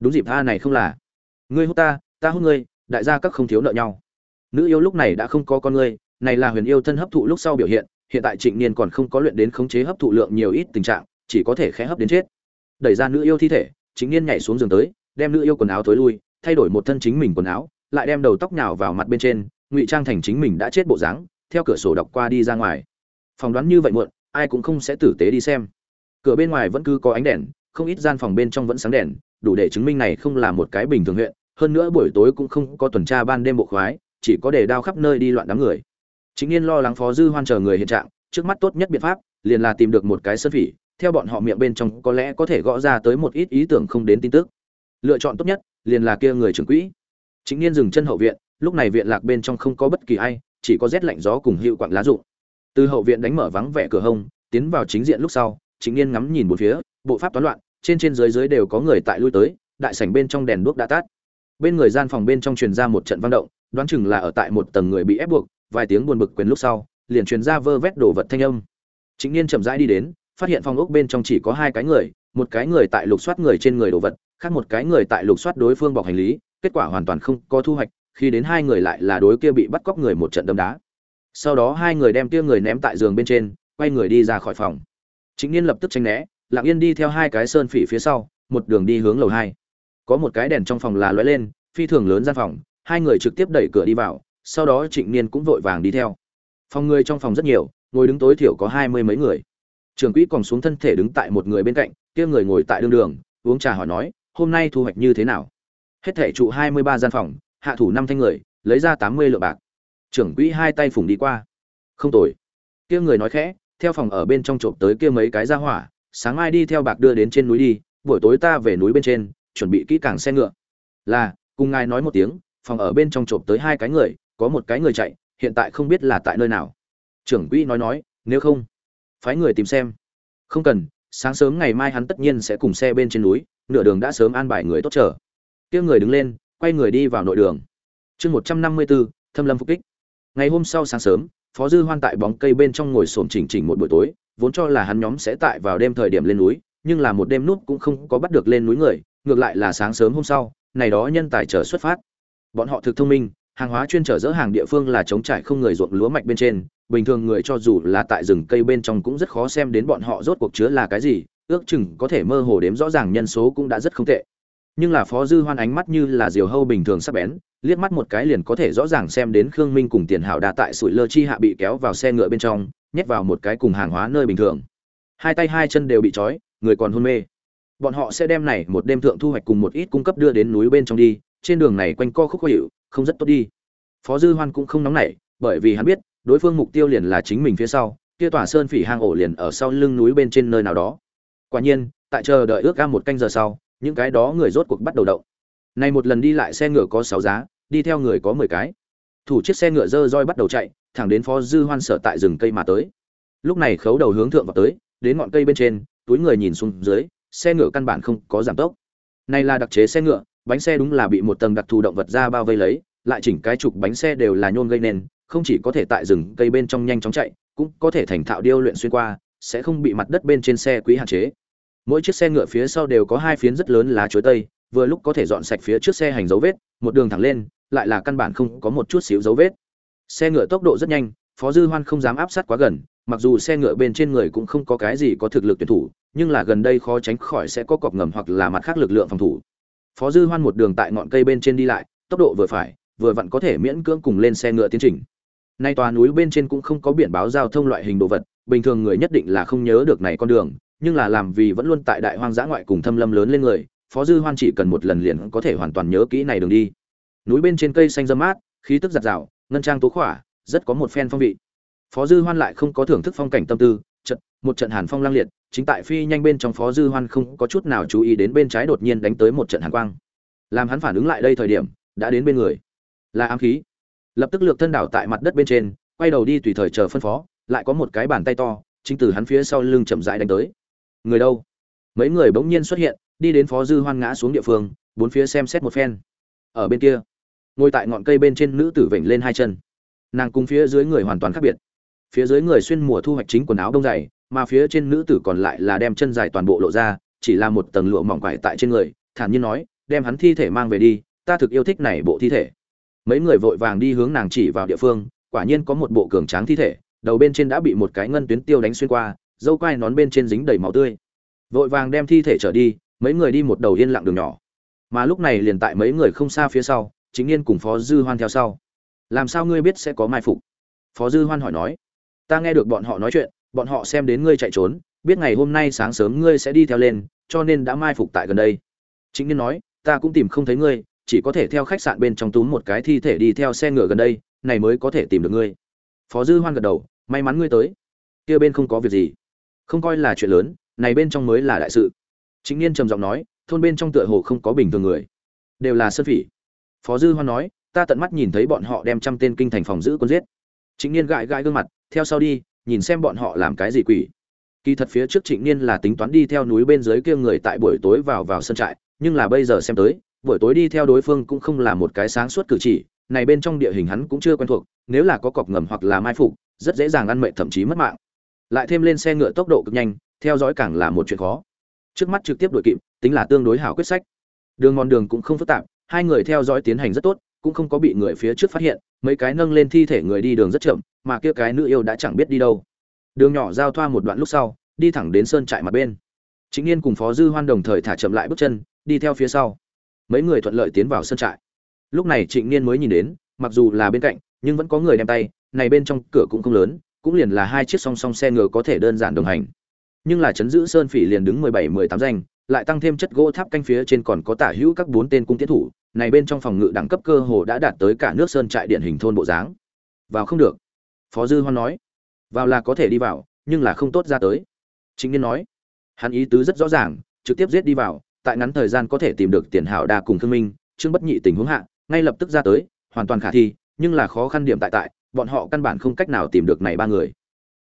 A: Đúng dịp tha này không là. Ngươi hút ta ta hút ngươi, đại gia các không thiếu nợ nhau. Nữ yêu lúc này đã không có con ngươi, này là huyền yêu thân hấp thụ lúc sau biểu hiện hiện tại trịnh niên còn không có luyện đến khống chế hấp thụ lượng nhiều ít tình trạng, chỉ có thể khẽ hấp đến chết. Đẩy ra nữ yêu thi thể, Trịnh niên nhảy xuống giường tới, đem nữ yêu quần áo tối lui, thay đổi một thân chính mình quần áo, lại đem đầu tóc nhào vào mặt bên trên, ngụy trang thành chính mình đã chết bộ dáng theo cửa sổ đọc qua đi ra ngoài. Phỏng đoán như vậy muộn, ai cũng không sẽ tử tế đi xem. Cửa bên ngoài vẫn cứ có ánh đèn, không ít gian phòng bên trong vẫn sáng đèn, đủ để chứng minh này không là một cái bình thường huyện. Hơn nữa buổi tối cũng không có tuần tra ban đêm bộ khoái, chỉ có để đao khắp nơi đi loạn đám người. Chính yên lo lắng phó dư hoan chờ người hiện trạng, trước mắt tốt nhất biện pháp, liền là tìm được một cái sơn phỉ, theo bọn họ miệng bên trong có lẽ có thể gõ ra tới một ít ý tưởng không đến tin tức. Lựa chọn tốt nhất, liền là kia người trưởng quỹ. Chính niên dừng chân hậu viện, lúc này viện lạc bên trong không có bất kỳ ai chỉ có rét lạnh gió cùng hiệu quặng lá rụng. Từ hậu viện đánh mở vắng vẻ cửa hông, tiến vào chính diện lúc sau chính niên ngắm nhìn một phía, bộ pháp toán loạn, trên trên dưới dưới đều có người tại lui tới, đại sảnh bên trong đèn đuốc đã tắt. Bên người gian phòng bên trong truyền ra một trận vang động, đoán chừng là ở tại một tầng người bị ép buộc, vài tiếng buồn bực quyền lúc sau, liền truyền ra vơ vét đồ vật thanh âm. Chính niên chậm rãi đi đến, phát hiện phòng ốc bên trong chỉ có hai cái người, một cái người tại lục soát người trên người đồ vật, khác một cái người tại lục soát đối phương bọc hành lý, kết quả hoàn toàn không có thu hoạch khi đến hai người lại là đối kia bị bắt cóc người một trận đấm đá. Sau đó hai người đem kia người ném tại giường bên trên, quay người đi ra khỏi phòng. Chính niên lập tức tránh né lặng yên đi theo hai cái sơn phỉ phía sau, một đường đi hướng lầu hai. Có một cái đèn trong phòng là lóe lên, phi thường lớn gian phòng, hai người trực tiếp đẩy cửa đi vào, sau đó trịnh niên cũng vội vàng đi theo. Phòng người trong phòng rất nhiều, ngồi đứng tối thiểu có hai mươi mấy người. Trưởng quỹ còn xuống thân thể đứng tại một người bên cạnh, kia người ngồi tại đường đường, uống trà hỏi nói, hôm nay thu hoạch như thế nào? Hết thể trụ hai mươi ba gian phòng hạ thủ năm thanh người, lấy ra tám mươi lượng bạc. Trưởng quỹ hai tay phủng đi qua. Không tồi. Kia người nói khẽ, theo phòng ở bên trong trộm tới kia mấy cái ra hỏa, sáng mai đi theo bạc đưa đến trên núi đi, buổi tối ta về núi bên trên, chuẩn bị kỹ càng xe ngựa. Là, cùng ngài nói một tiếng, phòng ở bên trong trộm tới hai cái người, có một cái người chạy, hiện tại không biết là tại nơi nào. Trưởng quỹ nói nói, nếu không, phái người tìm xem. Không cần, sáng sớm ngày mai hắn tất nhiên sẽ cùng xe bên trên núi, nửa đường đã sớm an bài người tốt chờ. Kia người đứng lên quay người đi vào nội đường. Chương một trăm năm mươi bốn thâm lâm phục kích. Ngày hôm sau sáng sớm, phó dư hoan tại bóng cây bên trong ngồi xổm chỉnh chỉnh một buổi tối, vốn cho là hắn nhóm sẽ tại vào đêm thời điểm lên núi, nhưng là một đêm núp cũng không có bắt được lên núi người, ngược lại là sáng sớm hôm sau, này đó nhân tài trở xuất phát. Bọn họ thực thông minh, hàng hóa chuyên trở dỡ hàng địa phương là chống trải không người ruộng lúa mạch bên trên, bình thường người cho dù là tại rừng cây bên trong cũng rất khó xem đến bọn họ rốt cuộc chứa là cái gì, ước chừng có thể mơ hồ đếm rõ ràng nhân số cũng đã rất không tệ nhưng là phó dư hoan ánh mắt như là diều hâu bình thường sắp bén, liếc mắt một cái liền có thể rõ ràng xem đến khương minh cùng tiền hảo đa tại sủi lơ chi hạ bị kéo vào xe ngựa bên trong, nhét vào một cái cùng hàng hóa nơi bình thường. Hai tay hai chân đều bị trói, người còn hôn mê. Bọn họ sẽ đem này một đêm thượng thu hoạch cùng một ít cung cấp đưa đến núi bên trong đi, trên đường này quanh co khúc khó hiệu không rất tốt đi. Phó dư hoan cũng không nóng nảy, bởi vì hắn biết, đối phương mục tiêu liền là chính mình phía sau, kia tòa sơn phỉ hang ổ liền ở sau lưng núi bên trên nơi nào đó. Quả nhiên, tại chờ đợi ước ga một canh giờ sau những cái đó người rốt cuộc bắt đầu động. Này một lần đi lại xe ngựa có sáu giá, đi theo người có mười cái. Thủ chiếc xe ngựa dơ roi bắt đầu chạy, thẳng đến phó dư hoan sở tại rừng cây mà tới. Lúc này khấu đầu hướng thượng vào tới, đến ngọn cây bên trên, túi người nhìn xuống dưới, xe ngựa căn bản không có giảm tốc. Này là đặc chế xe ngựa, bánh xe đúng là bị một tầng đặc thù động vật ra bao vây lấy, lại chỉnh cái trục bánh xe đều là nhôn gây nên, không chỉ có thể tại rừng cây bên trong nhanh chóng chạy, cũng có thể thành thạo điêu luyện xuyên qua, sẽ không bị mặt đất bên trên xe quý hạn chế mỗi chiếc xe ngựa phía sau đều có hai phiến rất lớn lá chuối tây, vừa lúc có thể dọn sạch phía trước xe hành dấu vết, một đường thẳng lên, lại là căn bản không có một chút xíu dấu vết. Xe ngựa tốc độ rất nhanh, phó dư hoan không dám áp sát quá gần, mặc dù xe ngựa bên trên người cũng không có cái gì có thực lực tuyển thủ, nhưng là gần đây khó tránh khỏi sẽ có cọp ngầm hoặc là mặt khác lực lượng phòng thủ. Phó dư hoan một đường tại ngọn cây bên trên đi lại, tốc độ vừa phải, vừa vặn có thể miễn cưỡng cùng lên xe ngựa tiến trình nay tòa núi bên trên cũng không có biển báo giao thông loại hình đồ vật, bình thường người nhất định là không nhớ được này con đường, nhưng là làm vì vẫn luôn tại đại hoang dã ngoại cùng thâm lâm lớn lên người, phó dư hoan chỉ cần một lần liền có thể hoàn toàn nhớ kỹ này đường đi. Núi bên trên cây xanh râm mát, khí tức giặt rào, ngân trang tố khỏa, rất có một phen phong vị. Phó dư hoan lại không có thưởng thức phong cảnh tâm tư, trận, một trận hàn phong lang liệt, chính tại phi nhanh bên trong phó dư hoan không có chút nào chú ý đến bên trái đột nhiên đánh tới một trận hàn quang. Làm hắn phản ứng lại đây thời điểm, đã đến bên người. Là ám khí lập tức lược thân đảo tại mặt đất bên trên, quay đầu đi tùy thời chờ phân phó, lại có một cái bàn tay to, chính từ hắn phía sau lưng chậm rãi đánh tới. Người đâu? Mấy người bỗng nhiên xuất hiện, đi đến phó dư hoan ngã xuống địa phương, bốn phía xem xét một phen. Ở bên kia, ngồi tại ngọn cây bên trên nữ tử vểnh lên hai chân. Nàng cùng phía dưới người hoàn toàn khác biệt. Phía dưới người xuyên mùa thu hoạch chính quần áo đông dày, mà phía trên nữ tử còn lại là đem chân dài toàn bộ lộ ra, chỉ là một tầng lụa mỏng quải tại trên người, thản nhiên nói, đem hắn thi thể mang về đi, ta thực yêu thích này bộ thi thể mấy người vội vàng đi hướng nàng chỉ vào địa phương, quả nhiên có một bộ cường tráng thi thể, đầu bên trên đã bị một cái ngân tuyến tiêu đánh xuyên qua, dâu quai nón bên trên dính đầy máu tươi. Vội vàng đem thi thể trở đi, mấy người đi một đầu yên lặng đường nhỏ. Mà lúc này liền tại mấy người không xa phía sau, chính yên cùng phó dư hoan theo sau. Làm sao ngươi biết sẽ có mai phục? Phó dư hoan hỏi nói. Ta nghe được bọn họ nói chuyện, bọn họ xem đến ngươi chạy trốn, biết ngày hôm nay sáng sớm ngươi sẽ đi theo lên, cho nên đã mai phục tại gần đây. Chính yên nói, ta cũng tìm không thấy ngươi chỉ có thể theo khách sạn bên trong túm một cái thi thể đi theo xe ngựa gần đây, này mới có thể tìm được ngươi. Phó dư hoan gật đầu, may mắn ngươi tới. Kia bên không có việc gì. Không coi là chuyện lớn, này bên trong mới là đại sự. Chính niên trầm giọng nói, thôn bên trong tựa hồ không có bình thường người. Đều là sơn phỉ. Phó dư hoan nói, ta tận mắt nhìn thấy bọn họ đem trăm tên kinh thành phòng giữ quân giết. Chính niên gãi gãi gương mặt, theo sau đi, nhìn xem bọn họ làm cái gì quỷ. Kỳ thật phía trước trịnh niên là tính toán đi theo núi bên dưới kia người tại buổi tối vào vào sân trại, nhưng là bây giờ xem tới buổi tối đi theo đối phương cũng không là một cái sáng suốt cử chỉ, này bên trong địa hình hắn cũng chưa quen thuộc, nếu là có cọc ngầm hoặc là mai phục, rất dễ dàng ăn mệt thậm chí mất mạng. Lại thêm lên xe ngựa tốc độ cực nhanh, theo dõi càng là một chuyện khó. Trước mắt trực tiếp đuổi kịp, tính là tương đối hảo quyết sách. Đường mòn đường cũng không phức tạp, hai người theo dõi tiến hành rất tốt, cũng không có bị người phía trước phát hiện, mấy cái nâng lên thi thể người đi đường rất chậm, mà kia cái nữ yêu đã chẳng biết đi đâu. Đường nhỏ giao thoa một đoạn lúc sau, đi thẳng đến sơn trại mặt bên. Chính niên cùng phó dư hoan đồng thời thả chậm lại bước chân, đi theo phía sau mấy người thuận lợi tiến vào sân trại. Lúc này trịnh niên mới nhìn đến, mặc dù là bên cạnh, nhưng vẫn có người đem tay, này bên trong cửa cũng không lớn, cũng liền là hai chiếc song song xe ngựa có thể đơn giản đồng hành. Nhưng là chấn giữ sơn phỉ liền đứng mười bảy, mười tám danh, lại tăng thêm chất gỗ tháp canh phía trên còn có tả hữu các bốn tên cung tiến thủ, này bên trong phòng ngự đẳng cấp cơ hồ đã đạt tới cả nước sơn trại điện hình thôn bộ dáng. Vào không được. Phó dư hoan nói. Vào là có thể đi vào, nhưng là không tốt ra tới. Chính niên nói. Hắn ý tứ rất rõ ràng, trực tiếp giết đi vào tại ngắn thời gian có thể tìm được tiền hảo đa cùng thương minh, trương bất nhị tình huống hạ, ngay lập tức ra tới, hoàn toàn khả thi, nhưng là khó khăn điểm tại tại, bọn họ căn bản không cách nào tìm được này ba người.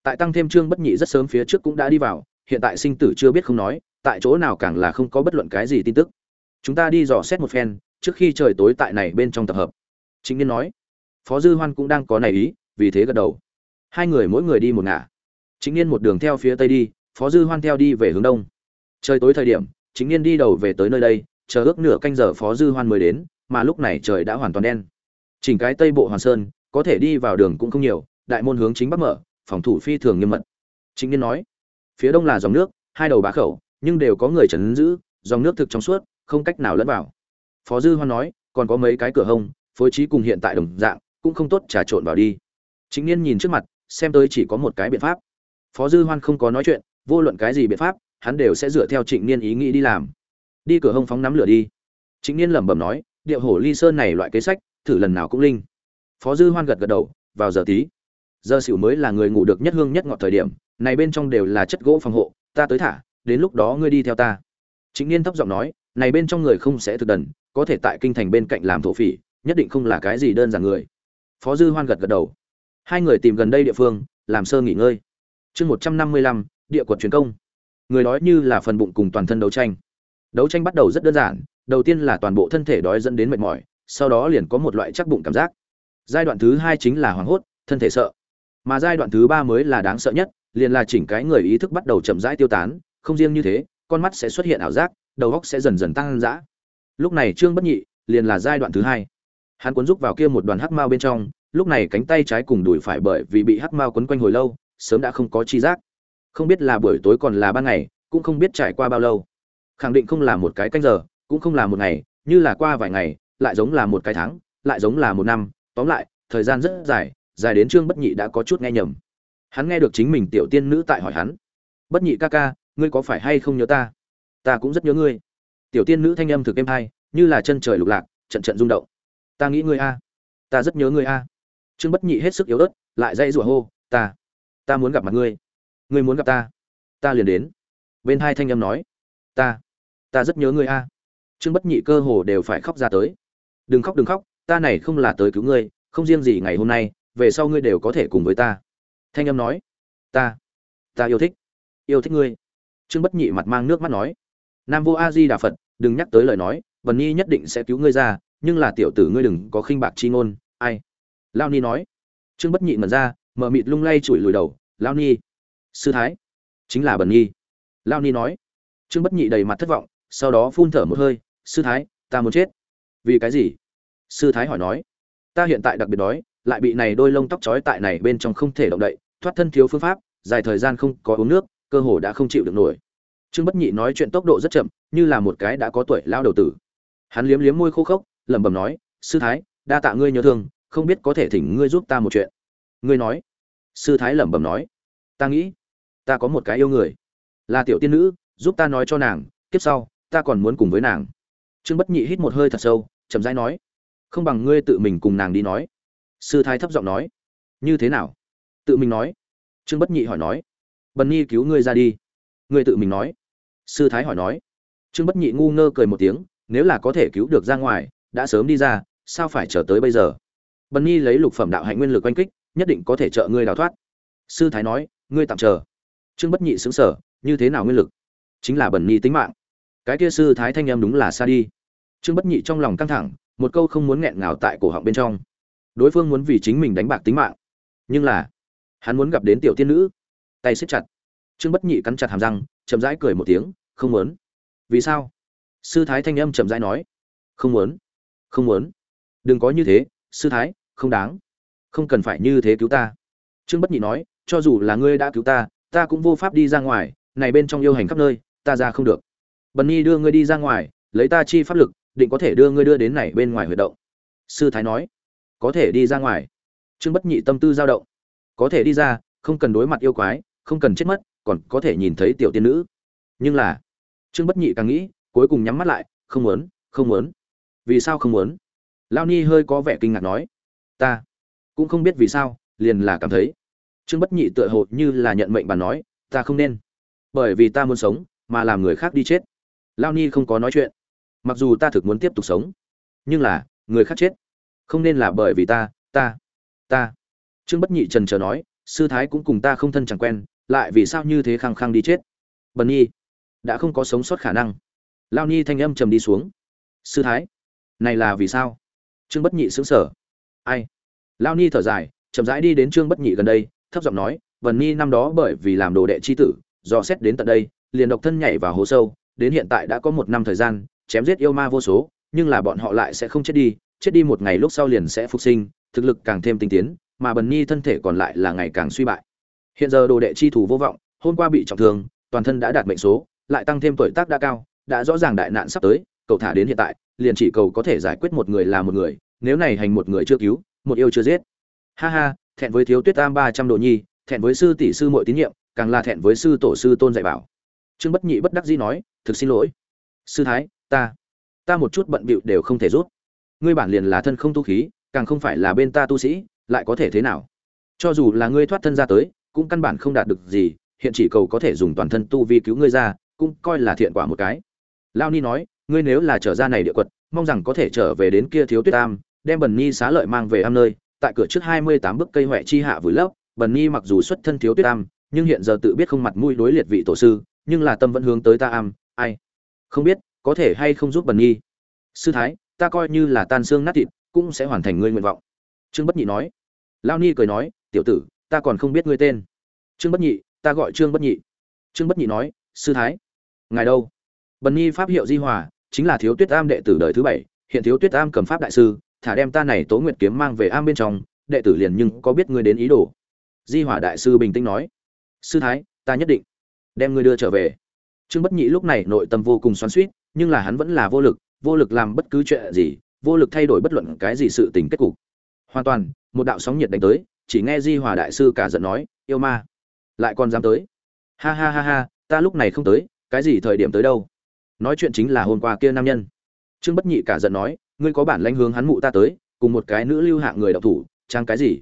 A: Tại tăng thêm trương bất nhị rất sớm phía trước cũng đã đi vào, hiện tại sinh tử chưa biết không nói, tại chỗ nào càng là không có bất luận cái gì tin tức. Chúng ta đi dò xét một phen, trước khi trời tối tại này bên trong tập hợp. Chính niên nói. Phó dư hoan cũng đang có này ý, vì thế gật đầu. Hai người mỗi người đi một ngả. Chính niên một đường theo phía tây đi, phó dư hoan theo đi về hướng đông. Trời tối thời điểm chính niên đi đầu về tới nơi đây, chờ ước nửa canh giờ phó dư hoan mới đến, mà lúc này trời đã hoàn toàn đen. Chỉnh cái tây bộ hoàn sơn, có thể đi vào đường cũng không nhiều, đại môn hướng chính bắc mở, phòng thủ phi thường nghiêm mật. Chính niên nói, phía đông là dòng nước, hai đầu bá khẩu, nhưng đều có người chấn giữ, dòng nước thực trong suốt, không cách nào lẫn vào. Phó dư hoan nói, còn có mấy cái cửa hông, phối trí cùng hiện tại đồng dạng, cũng không tốt trà trộn vào đi. Chính niên nhìn trước mặt, xem tới chỉ có một cái biện pháp. Phó dư hoan không có nói chuyện, vô luận cái gì biện pháp hắn đều sẽ dựa theo trịnh niên ý nghĩ đi làm. Đi cửa hông phóng nắm lửa đi. Trịnh niên lẩm bẩm nói, điệu hổ ly sơn này loại kế sách, thử lần nào cũng linh. Phó dư hoan gật gật đầu, vào giờ tí. Giờ xỉu mới là người ngủ được nhất hương nhất ngọt thời điểm, này bên trong đều là chất gỗ phòng hộ, ta tới thả, đến lúc đó ngươi đi theo ta. Trịnh niên thấp giọng nói, này bên trong người không sẽ thực đần, có thể tại kinh thành bên cạnh làm thổ phỉ, nhất định không là cái gì đơn giản người. Phó dư hoan gật gật đầu. Hai người tìm gần đây địa phương, làm sơ nghỉ ngơi. Chương một trăm năm mươi lăm, địa quật truyền công người đói như là phần bụng cùng toàn thân đấu tranh. Đấu tranh bắt đầu rất đơn giản, đầu tiên là toàn bộ thân thể đói dẫn đến mệt mỏi, sau đó liền có một loại chắc bụng cảm giác. Giai đoạn thứ hai chính là hoảng hốt, thân thể sợ. Mà giai đoạn thứ ba mới là đáng sợ nhất, liền là chỉnh cái người ý thức bắt đầu chậm rãi tiêu tán, không riêng như thế, con mắt sẽ xuất hiện ảo giác, đầu óc sẽ dần dần tăng dã. Lúc này trương bất nhị liền là giai đoạn thứ hai. Hắn cuốn rúc vào kia một đoàn hắc mao bên trong, lúc này cánh tay trái cùng đùi phải bởi vì bị hắc mao quấn quanh hồi lâu, sớm đã không có chi giác không biết là buổi tối còn là ban ngày, cũng không biết trải qua bao lâu. Khẳng định không là một cái canh giờ, cũng không là một ngày, như là qua vài ngày, lại giống là một cái tháng, lại giống là một năm. Tóm lại, thời gian rất dài dài đến trương bất nhị đã có chút nghe nhầm. Hắn nghe được chính mình tiểu tiên nữ tại hỏi hắn. Bất nhị ca ca, ngươi có phải hay không nhớ ta? Ta cũng rất nhớ ngươi. Tiểu tiên nữ thanh âm thực êm hai như là chân trời lục lạc, trận trận rung động. Ta nghĩ ngươi a, ta rất nhớ ngươi a. Trương bất nhị hết sức yếu ớt, lại dây rủa hô, ta ta muốn gặp mặt ngươi ngươi muốn gặp ta? Ta liền đến. Bên hai thanh âm nói. Ta ta rất nhớ ngươi a. Trương bất nhị cơ hồ đều phải khóc ra tới. Đừng khóc đừng khóc, ta này không là tới cứu ngươi, không riêng gì ngày hôm nay, về sau ngươi đều có thể cùng với ta. Thanh âm nói. Ta ta yêu thích yêu thích ngươi. Trương bất nhị mặt mang nước mắt nói. Nam vô a di đà phật, đừng nhắc tới lời nói vần nhi nhất định sẽ cứu ngươi ra, nhưng là tiểu tử ngươi đừng có khinh bạc chi ngôn, ai? Lao ni nói. Trương bất nhị mật ra, mở mịt lung lay chùi lùi đầu. Lao ni sư thái. Chính là bần nhi. Lao ni nói. Trương bất nhị đầy mặt thất vọng, sau đó phun thở một hơi. Sư thái, ta muốn chết. Vì cái gì? Sư thái hỏi nói. Ta hiện tại đặc biệt đói, lại bị này đôi lông tóc trói tại này bên trong không thể động đậy, thoát thân thiếu phương pháp, dài thời gian không có uống nước, cơ hồ đã không chịu được nổi. Trương bất nhị nói chuyện tốc độ rất chậm, như là một cái đã có tuổi lao đầu tử. Hắn liếm liếm môi khô khốc, lẩm bẩm nói, sư thái, đa tạ ngươi nhớ thương, không biết có thể thỉnh ngươi giúp ta một chuyện. Ngươi nói. Sư thái lẩm bẩm nói. Ta nghĩ ta có một cái yêu người. Là tiểu tiên nữ, giúp ta nói cho nàng, kiếp sau, ta còn muốn cùng với nàng. Trương bất nhị hít một hơi thật sâu, chậm rãi nói, không bằng ngươi tự mình cùng nàng đi nói. Sư thái thấp giọng nói, như thế nào? Tự mình nói. Trương bất nhị hỏi nói, bần nhi cứu ngươi ra đi. Ngươi tự mình nói. Sư thái hỏi nói. Trương bất nhị ngu ngơ cười một tiếng, nếu là có thể cứu được ra ngoài, đã sớm đi ra, sao phải chờ tới bây giờ? Bần nhi lấy lục phẩm đạo hạnh nguyên lực oanh kích, nhất định có thể trợ ngươi đào thoát. Sư thái nói, ngươi tạm chờ trương bất nhị xứng sở như thế nào nguyên lực? Chính là bẩn nhi tính mạng. Cái kia sư thái thanh em đúng là xa đi. Trương bất nhị trong lòng căng thẳng, một câu không muốn nghẹn ngào tại cổ họng bên trong. Đối phương muốn vì chính mình đánh bạc tính mạng. Nhưng là, hắn muốn gặp đến tiểu tiên nữ. Tay siết chặt. Trương bất nhị cắn chặt hàm răng, chậm rãi cười một tiếng, không muốn. Vì sao? Sư thái thanh âm chậm rãi nói. Không muốn không muốn. Đừng có như thế, sư thái, không đáng. Không cần phải như thế cứu ta. Trương bất nhị nói, cho dù là ngươi đã cứu ta ta cũng vô pháp đi ra ngoài, này bên trong yêu hành khắp nơi, ta ra không được. Bần nhi đưa ngươi đi ra ngoài, lấy ta chi pháp lực, định có thể đưa ngươi đưa đến này bên ngoài huyệt động. Sư thái nói, có thể đi ra ngoài. Trương bất nhị tâm tư dao động. Có thể đi ra, không cần đối mặt yêu quái, không cần chết mất, còn có thể nhìn thấy tiểu tiên nữ. Nhưng là, trương bất nhị càng nghĩ, cuối cùng nhắm mắt lại, không muốn không muốn. Vì sao không muốn? Lao ni hơi có vẻ kinh ngạc nói, ta cũng không biết vì sao, liền là cảm thấy trương bất nhị tựa hồ như là nhận mệnh bà nói, ta không nên. Bởi vì ta muốn sống, mà làm người khác đi chết. Lao ni không có nói chuyện. Mặc dù ta thực muốn tiếp tục sống, nhưng là, người khác chết. Không nên là bởi vì ta ta ta. Trương bất nhị trần trờ nói, sư thái cũng cùng ta không thân chẳng quen, lại vì sao như thế khăng khăng đi chết? Bần nhi, đã không có sống sót khả năng. Lao ni thanh âm trầm đi xuống. Sư thái, này là vì sao? Trương bất nhị xứng sở ai? Lao ni thở dài, chậm rãi đi đến trương bất nhị gần đây thấp giọng nói vần ni năm đó bởi vì làm đồ đệ c h i tử, do xét đến tận đây, liền độc thân nhảy vào hố sâu, đến hiện tại đã có một năm thời gian, chém giết yêu ma vô số, nhưng là bọn họ lại sẽ không chết đi chết đi một ngày lúc sau liền sẽ phục sinh, thực lực càng thêm tinh tiến, mà bần ni thân thể còn lại là ngày càng suy bại. Hiện giờ đồ đệ chi thủ vô vọng, hôm qua bị trọng thương, toàn thân đã đạt mệnh số, lại tăng thêm tuổi tác đã cao, đã rõ ràng đại nạn sắp tới, cậu thả đến hiện tại, liền chỉ cầu có thể giải quyết một người là một người, nếu này hành một người chưa cứu, một yêu chưa giết. Ha ha thẹn với thiếu tuyết tam ba trăm đồ nhi, thẹn với sư tỷ sư muội tín nhiệm, càng là thẹn với sư tổ sư tôn dạy bảo. Trương bất nhị bất đắc dĩ nói, thực xin lỗi, sư thái, ta ta một chút bận bịu đều không thể rút. Ngươi bản liền là thân không tu khí, càng không phải là bên ta tu sĩ, lại có thể thế nào? Cho dù là ngươi thoát thân ra tới, cũng căn bản không đạt được gì, hiện chỉ cầu có thể dùng toàn thân tu vi cứu ngươi ra, cũng coi là thiện quả một cái. Lao ni nói, ngươi nếu là trở ra này địa quật, mong rằng có thể trở về đến kia thiếu tuyết tam, đem bần ni xá lợi mang về am nơi tại cửa trước hai mươi tám bức cây hoè chi hạ vùi lấp, bần nhi mặc dù xuất thân thiếu tuyết am, nhưng hiện giờ tự biết không mặt mũi đối liệt vị tổ sư, nhưng là tâm vẫn hướng tới ta am, ai? Không biết, có thể hay không giúp bần nhi? Sư thái, ta coi như là tan xương nát thịt, cũng sẽ hoàn thành ngươi nguyện vọng. Trương bất nhị nói. Lao ni cười nói, tiểu tử, ta còn không biết ngươi tên. Trương bất nhị, ta gọi trương bất nhị. Trương bất nhị nói, sư thái, ngài đâu? Bần nhi pháp hiệu di hòa, chính là thiếu tuyết am đệ tử đời thứ bảy, hiện thiếu tuyết am cầm pháp đại sư thả đem ta này tố nguyệt kiếm mang về am bên trong đệ tử liền nhưng có biết ngươi đến ý đồ. Di hòa đại sư bình tĩnh nói sư thái ta nhất định đem ngươi đưa trở về. Trương bất nhị lúc này nội tâm vô cùng xoắn xuýt, nhưng là hắn vẫn là vô lực vô lực làm bất cứ chuyện gì vô lực thay đổi bất luận cái gì sự tình kết cục. Hoàn toàn một đạo sóng nhiệt đánh tới chỉ nghe di hòa đại sư cả giận nói yêu ma lại còn dám tới? Ha ha ha ha ta lúc này không tới cái gì thời điểm tới đâu? Nói chuyện chính là hôm qua kia nam nhân. Trương bất nhị cả giận nói ngươi có bản lãnh hướng hắn mụ ta tới, cùng một cái nữ lưu hạng người đọc thủ, trang cái gì?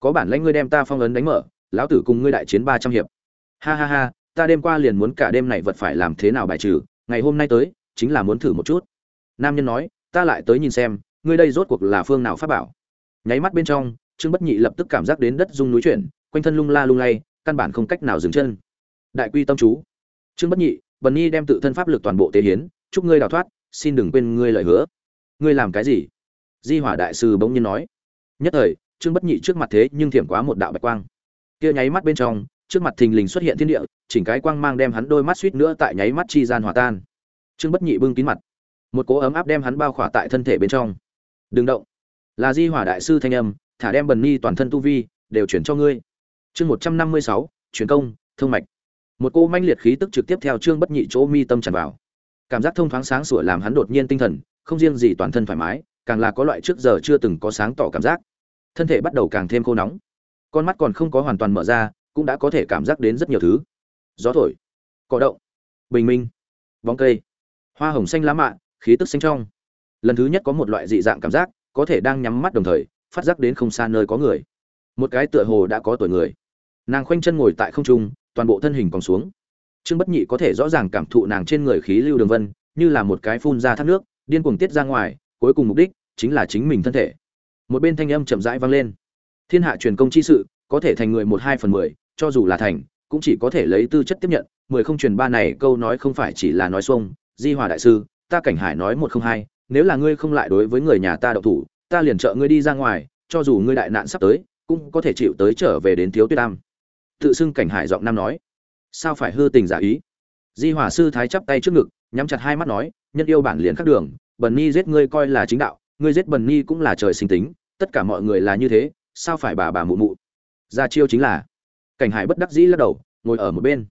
A: Có bản lãnh ngươi đem ta phong ấn đánh mở, lão tử cùng ngươi đại chiến ba trăm hiệp. Ha ha ha, ta đêm qua liền muốn cả đêm này vật phải làm thế nào bài trừ, ngày hôm nay tới, chính là muốn thử một chút. Nam nhân nói, ta lại tới nhìn xem, ngươi đây rốt cuộc là phương nào pháp bảo? Nháy mắt bên trong, trương bất nhị lập tức cảm giác đến đất rung núi chuyển, quanh thân lung la lung lay, căn bản không cách nào dừng chân. Đại quy tâm chú. Trương bất nhị, bần nhi đem tự thân pháp lực toàn bộ tế hiến, chúc ngươi đào thoát, xin đừng quên ngươi lời hứa ngươi làm cái gì? Di hỏa đại sư bỗng nhiên nói. Nhất thời, trương bất nhị trước mặt thế nhưng thiểm quá một đạo bạch quang. Kia nháy mắt bên trong, trước mặt thình lình xuất hiện thiên địa, chỉnh cái quang mang đem hắn đôi mắt suýt nữa tại nháy mắt chi gian hòa tan. Trương bất nhị bưng kín mặt. Một cỗ ấm áp đem hắn bao khỏa tại thân thể bên trong. Đừng động. Là di hỏa đại sư thanh âm, thả đem bần ni toàn thân tu vi, đều chuyển cho ngươi. Chương một trăm năm mươi sáu truyền công thương mạch. Một cô manh liệt khí tức trực tiếp theo trương bất nhị chỗ mi tâm tràn vào cảm giác thông thoáng sáng sủa làm hắn đột nhiên tinh thần, không riêng gì toàn thân thoải mái, càng là có loại trước giờ chưa từng có sáng tỏ cảm giác. Thân thể bắt đầu càng thêm khô nóng. Con mắt còn không có hoàn toàn mở ra, cũng đã có thể cảm giác đến rất nhiều thứ. Gió thổi, cỏ động, bình minh, bóng cây, hoa hồng xanh lá mạ, khí tức xanh trong. Lần thứ nhất có một loại dị dạng cảm giác, có thể đang nhắm mắt đồng thời, phát giác đến không xa nơi có người. Một cái tựa hồ đã có tuổi người. Nàng khoanh chân ngồi tại không trung, toàn bộ thân hình còn xuống trương bất nhị có thể rõ ràng cảm thụ nàng trên người khí lưu đường vân, như là một cái phun ra thác nước, điên cuồng tiết ra ngoài, cuối cùng mục đích chính là chính mình thân thể. Một bên thanh âm chậm rãi vang lên. Thiên hạ truyền công chi sự, có thể thành người một hai phần mười, cho dù là thành, cũng chỉ có thể lấy tư chất tiếp nhận. Mười không truyền ba này, câu nói không phải chỉ là nói xuông. Di hòa đại sư, ta cảnh hải nói một không hai, nếu là ngươi không lại đối với người nhà ta đậu thủ, ta liền trợ ngươi đi ra ngoài, cho dù ngươi đại nạn sắp tới, cũng có thể chịu tới trở về đến thiếu tuyết tam tự xưng cảnh hải giọng nam nói sao phải hư tình giả ý? Di hòa sư thái chắp tay trước ngực, nhắm chặt hai mắt nói, nhân yêu bản liền khắc đường, bần ni giết ngươi coi là chính đạo, ngươi giết bần ni cũng là trời sinh tính, tất cả mọi người là như thế, sao phải bà bà mụ mụ? Ra chiêu chính là, cảnh hải bất đắc dĩ lắc đầu, ngồi ở một bên.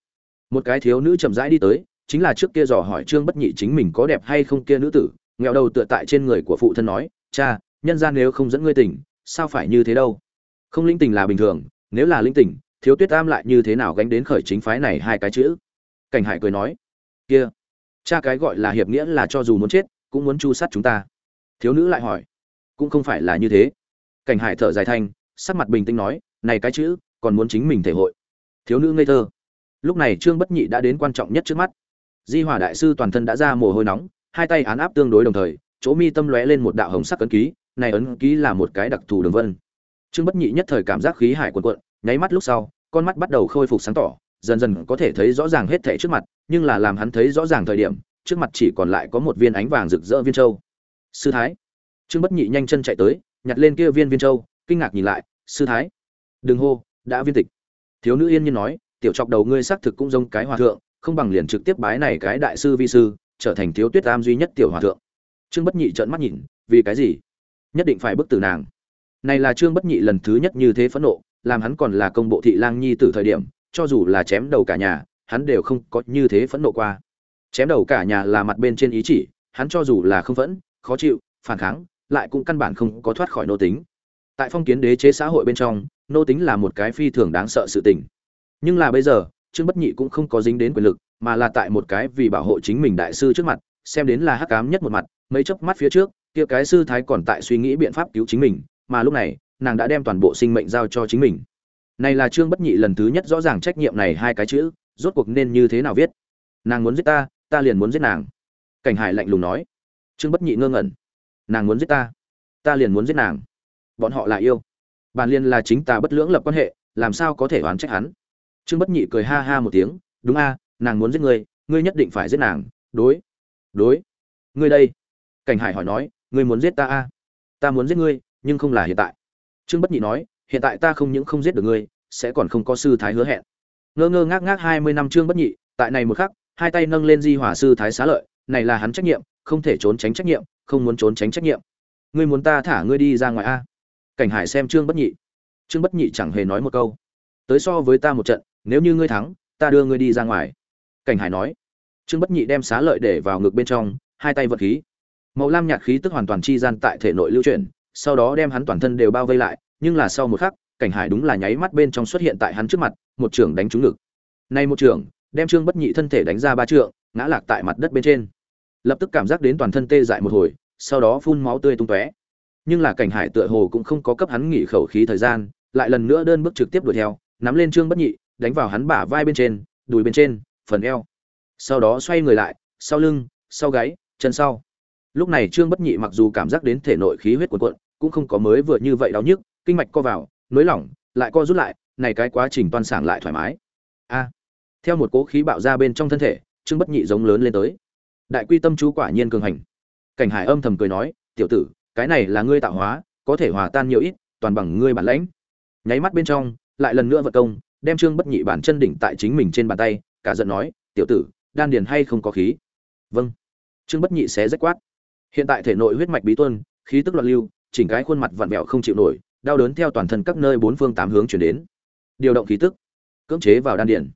A: Một cái thiếu nữ chậm rãi đi tới, chính là trước kia dò hỏi trương bất nhị chính mình có đẹp hay không kia nữ tử nghèo đầu tựa tại trên người của phụ thân nói, cha, nhân gian nếu không dẫn ngươi tỉnh, sao phải như thế đâu? Không linh tình là bình thường, nếu là linh tình thiếu tuyết tam lại như thế nào gánh đến khởi chính phái này hai cái chữ? Cảnh hải cười nói, kia, cha cái gọi là hiệp nghĩa là cho dù muốn chết, cũng muốn chu sát chúng ta. Thiếu nữ lại hỏi, cũng không phải là như thế. Cảnh hải thở dài thanh, sắc mặt bình tĩnh nói, này cái chữ, còn muốn chính mình thể hội. Thiếu nữ ngây thơ. Lúc này trương bất nhị đã đến quan trọng nhất trước mắt. Di hòa đại sư toàn thân đã ra mồ hôi nóng, hai tay án áp tương đối đồng thời, chỗ mi tâm lóe lên một đạo hồng sắc ấn ký, này ấn ký là một cái đặc thù đường vân. Trương bất nhị nhất thời cảm giác khí hải cuộn cuộn nháy mắt lúc sau, con mắt bắt đầu khôi phục sáng tỏ, dần dần có thể thấy rõ ràng hết thảy trước mặt, nhưng là làm hắn thấy rõ ràng thời điểm, trước mặt chỉ còn lại có một viên ánh vàng rực rỡ viên châu. Sư thái. Trương bất nhị nhanh chân chạy tới, nhặt lên kia viên viên châu, kinh ngạc nhìn lại, sư thái, đừng hô, đã viên tịch. Thiếu nữ yên nhiên nói, tiểu chọc đầu ngươi xác thực cũng giống cái hòa thượng, không bằng liền trực tiếp bái này cái đại sư vi sư, trở thành thiếu tuyết tam duy nhất tiểu hòa thượng. Trương bất nhị trợn mắt nhìn, vì cái gì? Nhất định phải bức tử nàng. Này là trương bất nhị lần thứ nhất như thế phẫn nộ làm hắn còn là công bộ thị lang nhi tử thời điểm, cho dù là chém đầu cả nhà, hắn đều không có như thế phẫn nộ qua. Chém đầu cả nhà là mặt bên trên ý chỉ, hắn cho dù là không phẫn, khó chịu, phản kháng, lại cũng căn bản không có thoát khỏi nô tính. Tại phong kiến đế chế xã hội bên trong, nô tính là một cái phi thường đáng sợ sự tình. Nhưng là bây giờ, trương bất nhị cũng không có dính đến quyền lực, mà là tại một cái vì bảo hộ chính mình đại sư trước mặt, xem đến là hắc cám nhất một mặt, mấy chớp mắt phía trước, kia cái sư thái còn tại suy nghĩ biện pháp cứu chính mình, mà lúc này nàng đã đem toàn bộ sinh mệnh giao cho chính mình. Này là trương bất nhị lần thứ nhất rõ ràng trách nhiệm này hai cái chữ, rốt cuộc nên như thế nào viết? Nàng muốn giết ta ta liền muốn giết nàng. Cảnh hải lạnh lùng nói. Trương bất nhị ngơ ngẩn. Nàng muốn giết ta ta liền muốn giết nàng. Bọn họ là yêu. Bàn liên là chính ta bất lưỡng lập quan hệ, làm sao có thể oán trách hắn? Trương bất nhị cười ha ha một tiếng. Đúng a, nàng muốn giết ngươi ngươi nhất định phải giết nàng. Đối đối. Ngươi đây. Cảnh hải hỏi nói, ngươi muốn giết ta a? Ta muốn giết ngươi, nhưng không là hiện tại trương bất nhị nói, hiện tại ta không những không giết được ngươi, sẽ còn không có sư thái hứa hẹn. Ngơ ngơ ngác ngác hai mươi năm trương bất nhị, tại này một khắc, hai tay nâng lên di hỏa sư thái xá lợi, này là hắn trách nhiệm, không thể trốn tránh trách nhiệm, không muốn trốn tránh trách nhiệm. Ngươi muốn ta thả ngươi đi ra ngoài a? Cảnh hải xem trương bất nhị. Trương bất nhị chẳng hề nói một câu. Tới so với ta một trận, nếu như ngươi thắng, ta đưa ngươi đi ra ngoài. Cảnh hải nói. Trương bất nhị đem xá lợi để vào ngực bên trong, hai tay vật khí. Màu lam nhạt khí tức hoàn toàn chi gian tại thể nội lưu chuyển sau đó đem hắn toàn thân đều bao vây lại, nhưng là sau một khắc, cảnh hải đúng là nháy mắt bên trong xuất hiện tại hắn trước mặt, một trưởng đánh trúng ngực. Nay một trưởng, đem trương bất nhị thân thể đánh ra ba trượng, ngã lạc tại mặt đất bên trên. Lập tức cảm giác đến toàn thân tê dại một hồi, sau đó phun máu tươi tung tóe. Nhưng là cảnh hải tựa hồ cũng không có cấp hắn nghỉ khẩu khí thời gian, lại lần nữa đơn bước trực tiếp đuổi theo, nắm lên trương bất nhị, đánh vào hắn bả vai bên trên, đùi bên trên, phần eo. Sau đó xoay người lại, sau lưng, sau gáy, chân sau. Lúc này trương bất nhị mặc dù cảm giác đến thể nội khí huyết cuộn cuộn cũng không có mới vừa như vậy đau nhức, kinh mạch co vào, nới lỏng, lại co rút lại, này cái quá trình toàn sảng lại thoải mái. A. Theo một cố khí bạo ra bên trong thân thể, trương bất nhị giống lớn lên tới. Đại quy tâm chú quả nhiên cường hành. Cảnh hải âm thầm cười nói, tiểu tử, cái này là ngươi tạo hóa, có thể hòa tan nhiều ít, toàn bằng ngươi bản lãnh. Nháy mắt bên trong, lại lần nữa vật công, đem trương bất nhị bản chân đỉnh tại chính mình trên bàn tay, cả giận nói, tiểu tử, đan điền hay không có khí? Vâng. Trương bất nhị xé rách quát. Hiện tại thể nội huyết mạch bí tuân, khí tức loạn lưu chỉnh cái khuôn mặt vặn vẹo không chịu nổi, đau đớn theo toàn thân các nơi bốn phương tám hướng truyền đến. Điều động khí tức, cưỡng chế vào đan điền.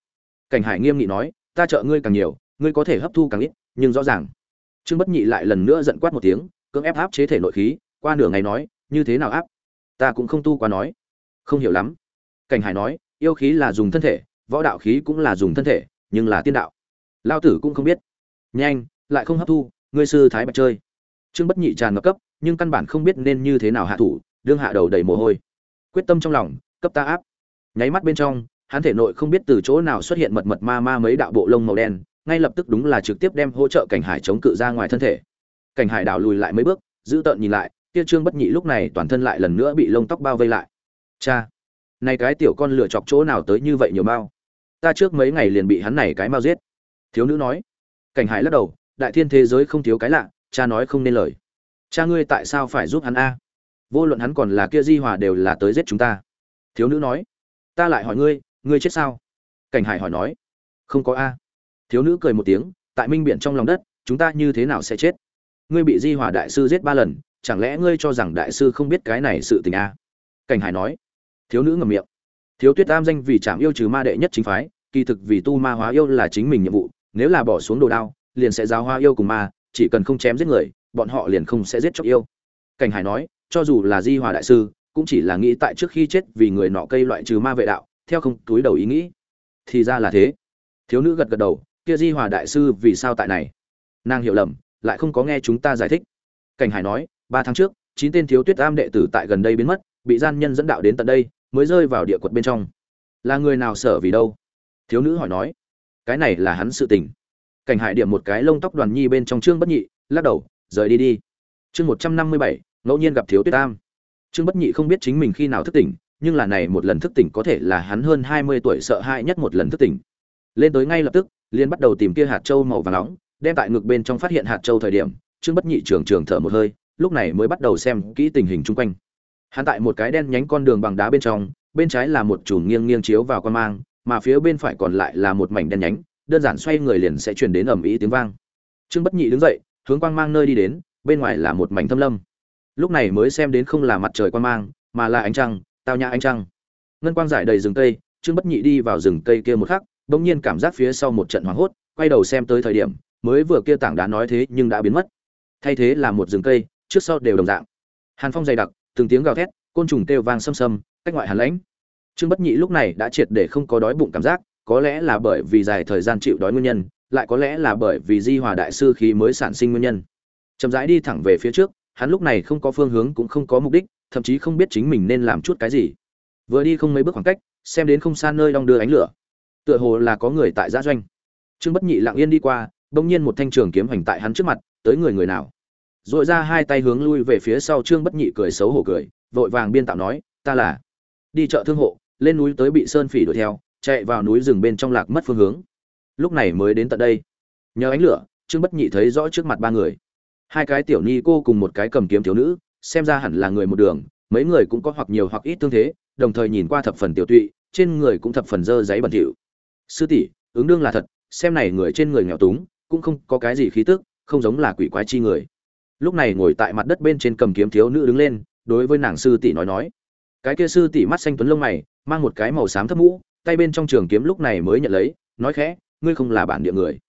A: Cảnh hải nghiêm nghị nói, ta trợ ngươi càng nhiều, ngươi có thể hấp thu càng ít, nhưng rõ ràng. Trương bất nhị lại lần nữa giận quát một tiếng, cưỡng ép áp chế thể nội khí, qua nửa ngày nói, như thế nào áp? Ta cũng không tu quá nói. Không hiểu lắm. Cảnh hải nói, yêu khí là dùng thân thể, võ đạo khí cũng là dùng thân thể, nhưng là tiên đạo. Lao tử cũng không biết. Nhanh, lại không hấp thu, ngươi sư thái bạch chơi. Trương bất nhị tràn ngập cấp nhưng căn bản không biết nên như thế nào hạ thủ, đương hạ đầu đầy mồ hôi. Quyết tâm trong lòng, cấp ta áp. Nháy mắt bên trong, hắn thể nội không biết từ chỗ nào xuất hiện mật mật ma ma mấy đạo bộ lông màu đen, ngay lập tức đúng là trực tiếp đem hỗ trợ cảnh hải chống cự ra ngoài thân thể. Cảnh hải đảo lùi lại mấy bước, giữ tợn nhìn lại, kia trương bất nhị lúc này toàn thân lại lần nữa bị lông tóc bao vây lại. Cha, này cái tiểu con lựa chọc chỗ nào tới như vậy nhiều bao? Ta trước mấy ngày liền bị hắn này cái mau giết. Thiếu nữ nói. Cảnh hải lắc đầu, đại thiên thế giới không thiếu cái lạ, cha nói không nên lời cha ngươi tại sao phải giúp hắn a? Vô luận hắn còn là kia di hòa đều là tới giết chúng ta. Thiếu nữ nói. Ta lại hỏi ngươi ngươi chết sao? Cảnh hải hỏi nói. Không có a. Thiếu nữ cười một tiếng, tại minh biển trong lòng đất, chúng ta như thế nào sẽ chết? Ngươi bị di hòa đại sư giết ba lần, chẳng lẽ ngươi cho rằng đại sư không biết cái này sự tình a? Cảnh hải nói. Thiếu nữ ngầm miệng. Thiếu tuyết tam danh vì chạm yêu trừ ma đệ nhất chính phái, kỳ thực vì tu ma hóa yêu là chính mình nhiệm vụ, nếu là bỏ xuống đồ đao, liền sẽ giáo hoa yêu cùng ma, chỉ cần không chém giết người bọn họ liền không sẽ giết chóc yêu. Cảnh hải nói, cho dù là di hòa đại sư, cũng chỉ là nghĩ tại trước khi chết vì người nọ cây loại trừ ma vệ đạo, theo không túi đầu ý nghĩ. Thì ra là thế. Thiếu nữ gật gật đầu, kia di hòa đại sư vì sao tại này? Nàng hiểu lầm, lại không có nghe chúng ta giải thích. Cảnh hải nói, ba tháng trước, chín tên thiếu tuyết am đệ tử tại gần đây biến mất, bị gian nhân dẫn đạo đến tận đây, mới rơi vào địa quật bên trong. Là người nào sợ vì đâu? Thiếu nữ hỏi nói. Cái này là hắn sự tình. Cảnh hải điểm một cái lông tóc đoàn nhi bên trong trương bất nhị, lắc đầu rời đi đi. Chương một trăm năm mươi bảy, ngẫu nhiên gặp thiếu tuyết tam. Trương bất nhị không biết chính mình khi nào thức tỉnh, nhưng là này một lần thức tỉnh có thể là hắn hơn hai mươi tuổi sợ hãi nhất một lần thức tỉnh. Lên tới ngay lập tức liên bắt đầu tìm kia hạt châu màu vàng nóng, đem tại ngực bên trong phát hiện hạt châu thời điểm, trương bất nhị trường trường thở một hơi, lúc này mới bắt đầu xem kỹ tình hình chung quanh. Hắn tại một cái đen nhánh con đường bằng đá bên trong, bên trái là một chùm nghiêng nghiêng chiếu vào con mang, mà phía bên phải còn lại là một mảnh đen nhánh, đơn giản xoay người liền sẽ truyền đến ầm ĩ tiếng vang. Trương bất nhị đứng dậy hướng quang mang nơi đi đến, bên ngoài là một mảnh thâm lâm. Lúc này mới xem đến không là mặt trời quang mang, mà là ánh trăng, tao nhã ánh trăng. Ngân quang giải đầy rừng cây, trương bất nhị đi vào rừng cây kia một khắc, bỗng nhiên cảm giác phía sau một trận hoảng hốt, quay đầu xem tới thời điểm, mới vừa kia tảng đá nói thế nhưng đã biến mất. Thay thế là một rừng cây, trước sau đều đồng dạng. Hàn phong dày đặc, từng tiếng gào thét, côn trùng kêu vang xâm xâm, cách ngoại hàn lãnh. Trương bất nhị lúc này đã triệt để không có đói bụng cảm giác, có lẽ là bởi vì dài thời gian chịu đói nguyên nhân lại có lẽ là bởi vì di hòa đại sư khí mới sản sinh nguyên nhân. Chậm rãi đi thẳng về phía trước, hắn lúc này không có phương hướng cũng không có mục đích, thậm chí không biết chính mình nên làm chút cái gì. Vừa đi không mấy bước khoảng cách, xem đến không xa nơi đong đưa ánh lửa. Tựa hồ là có người tại gia doanh. Trương bất nhị lặng yên đi qua, bỗng nhiên một thanh trường kiếm hoành tại hắn trước mặt, tới người người nào. Dội ra hai tay hướng lui về phía sau trương bất nhị cười xấu hổ cười, vội vàng biên tạo nói, ta là đi chợ thương hộ, lên núi tới bị sơn phỉ đuổi theo, chạy vào núi rừng bên trong lạc mất phương hướng lúc này mới đến tận đây. Nhờ ánh lửa, trương bất nhị thấy rõ trước mặt ba người. Hai cái tiểu ni cô cùng một cái cầm kiếm thiếu nữ, xem ra hẳn là người một đường, mấy người cũng có hoặc nhiều hoặc ít tương thế, đồng thời nhìn qua thập phần tiểu tụy, trên người cũng thập phần dơ giấy bẩn thỉu. Sư tỷ, ứng đương là thật, xem này người trên người nghèo túng, cũng không có cái gì khí tức, không giống là quỷ quái chi người. Lúc này ngồi tại mặt đất bên trên cầm kiếm thiếu nữ đứng lên, đối với nàng sư tỷ nói nói. Cái kia sư tỷ mắt xanh tuấn lông mày, mang một cái màu xám thấp mũ, tay bên trong trường kiếm lúc này mới nhận lấy, nói khẽ ngươi không là bản địa người,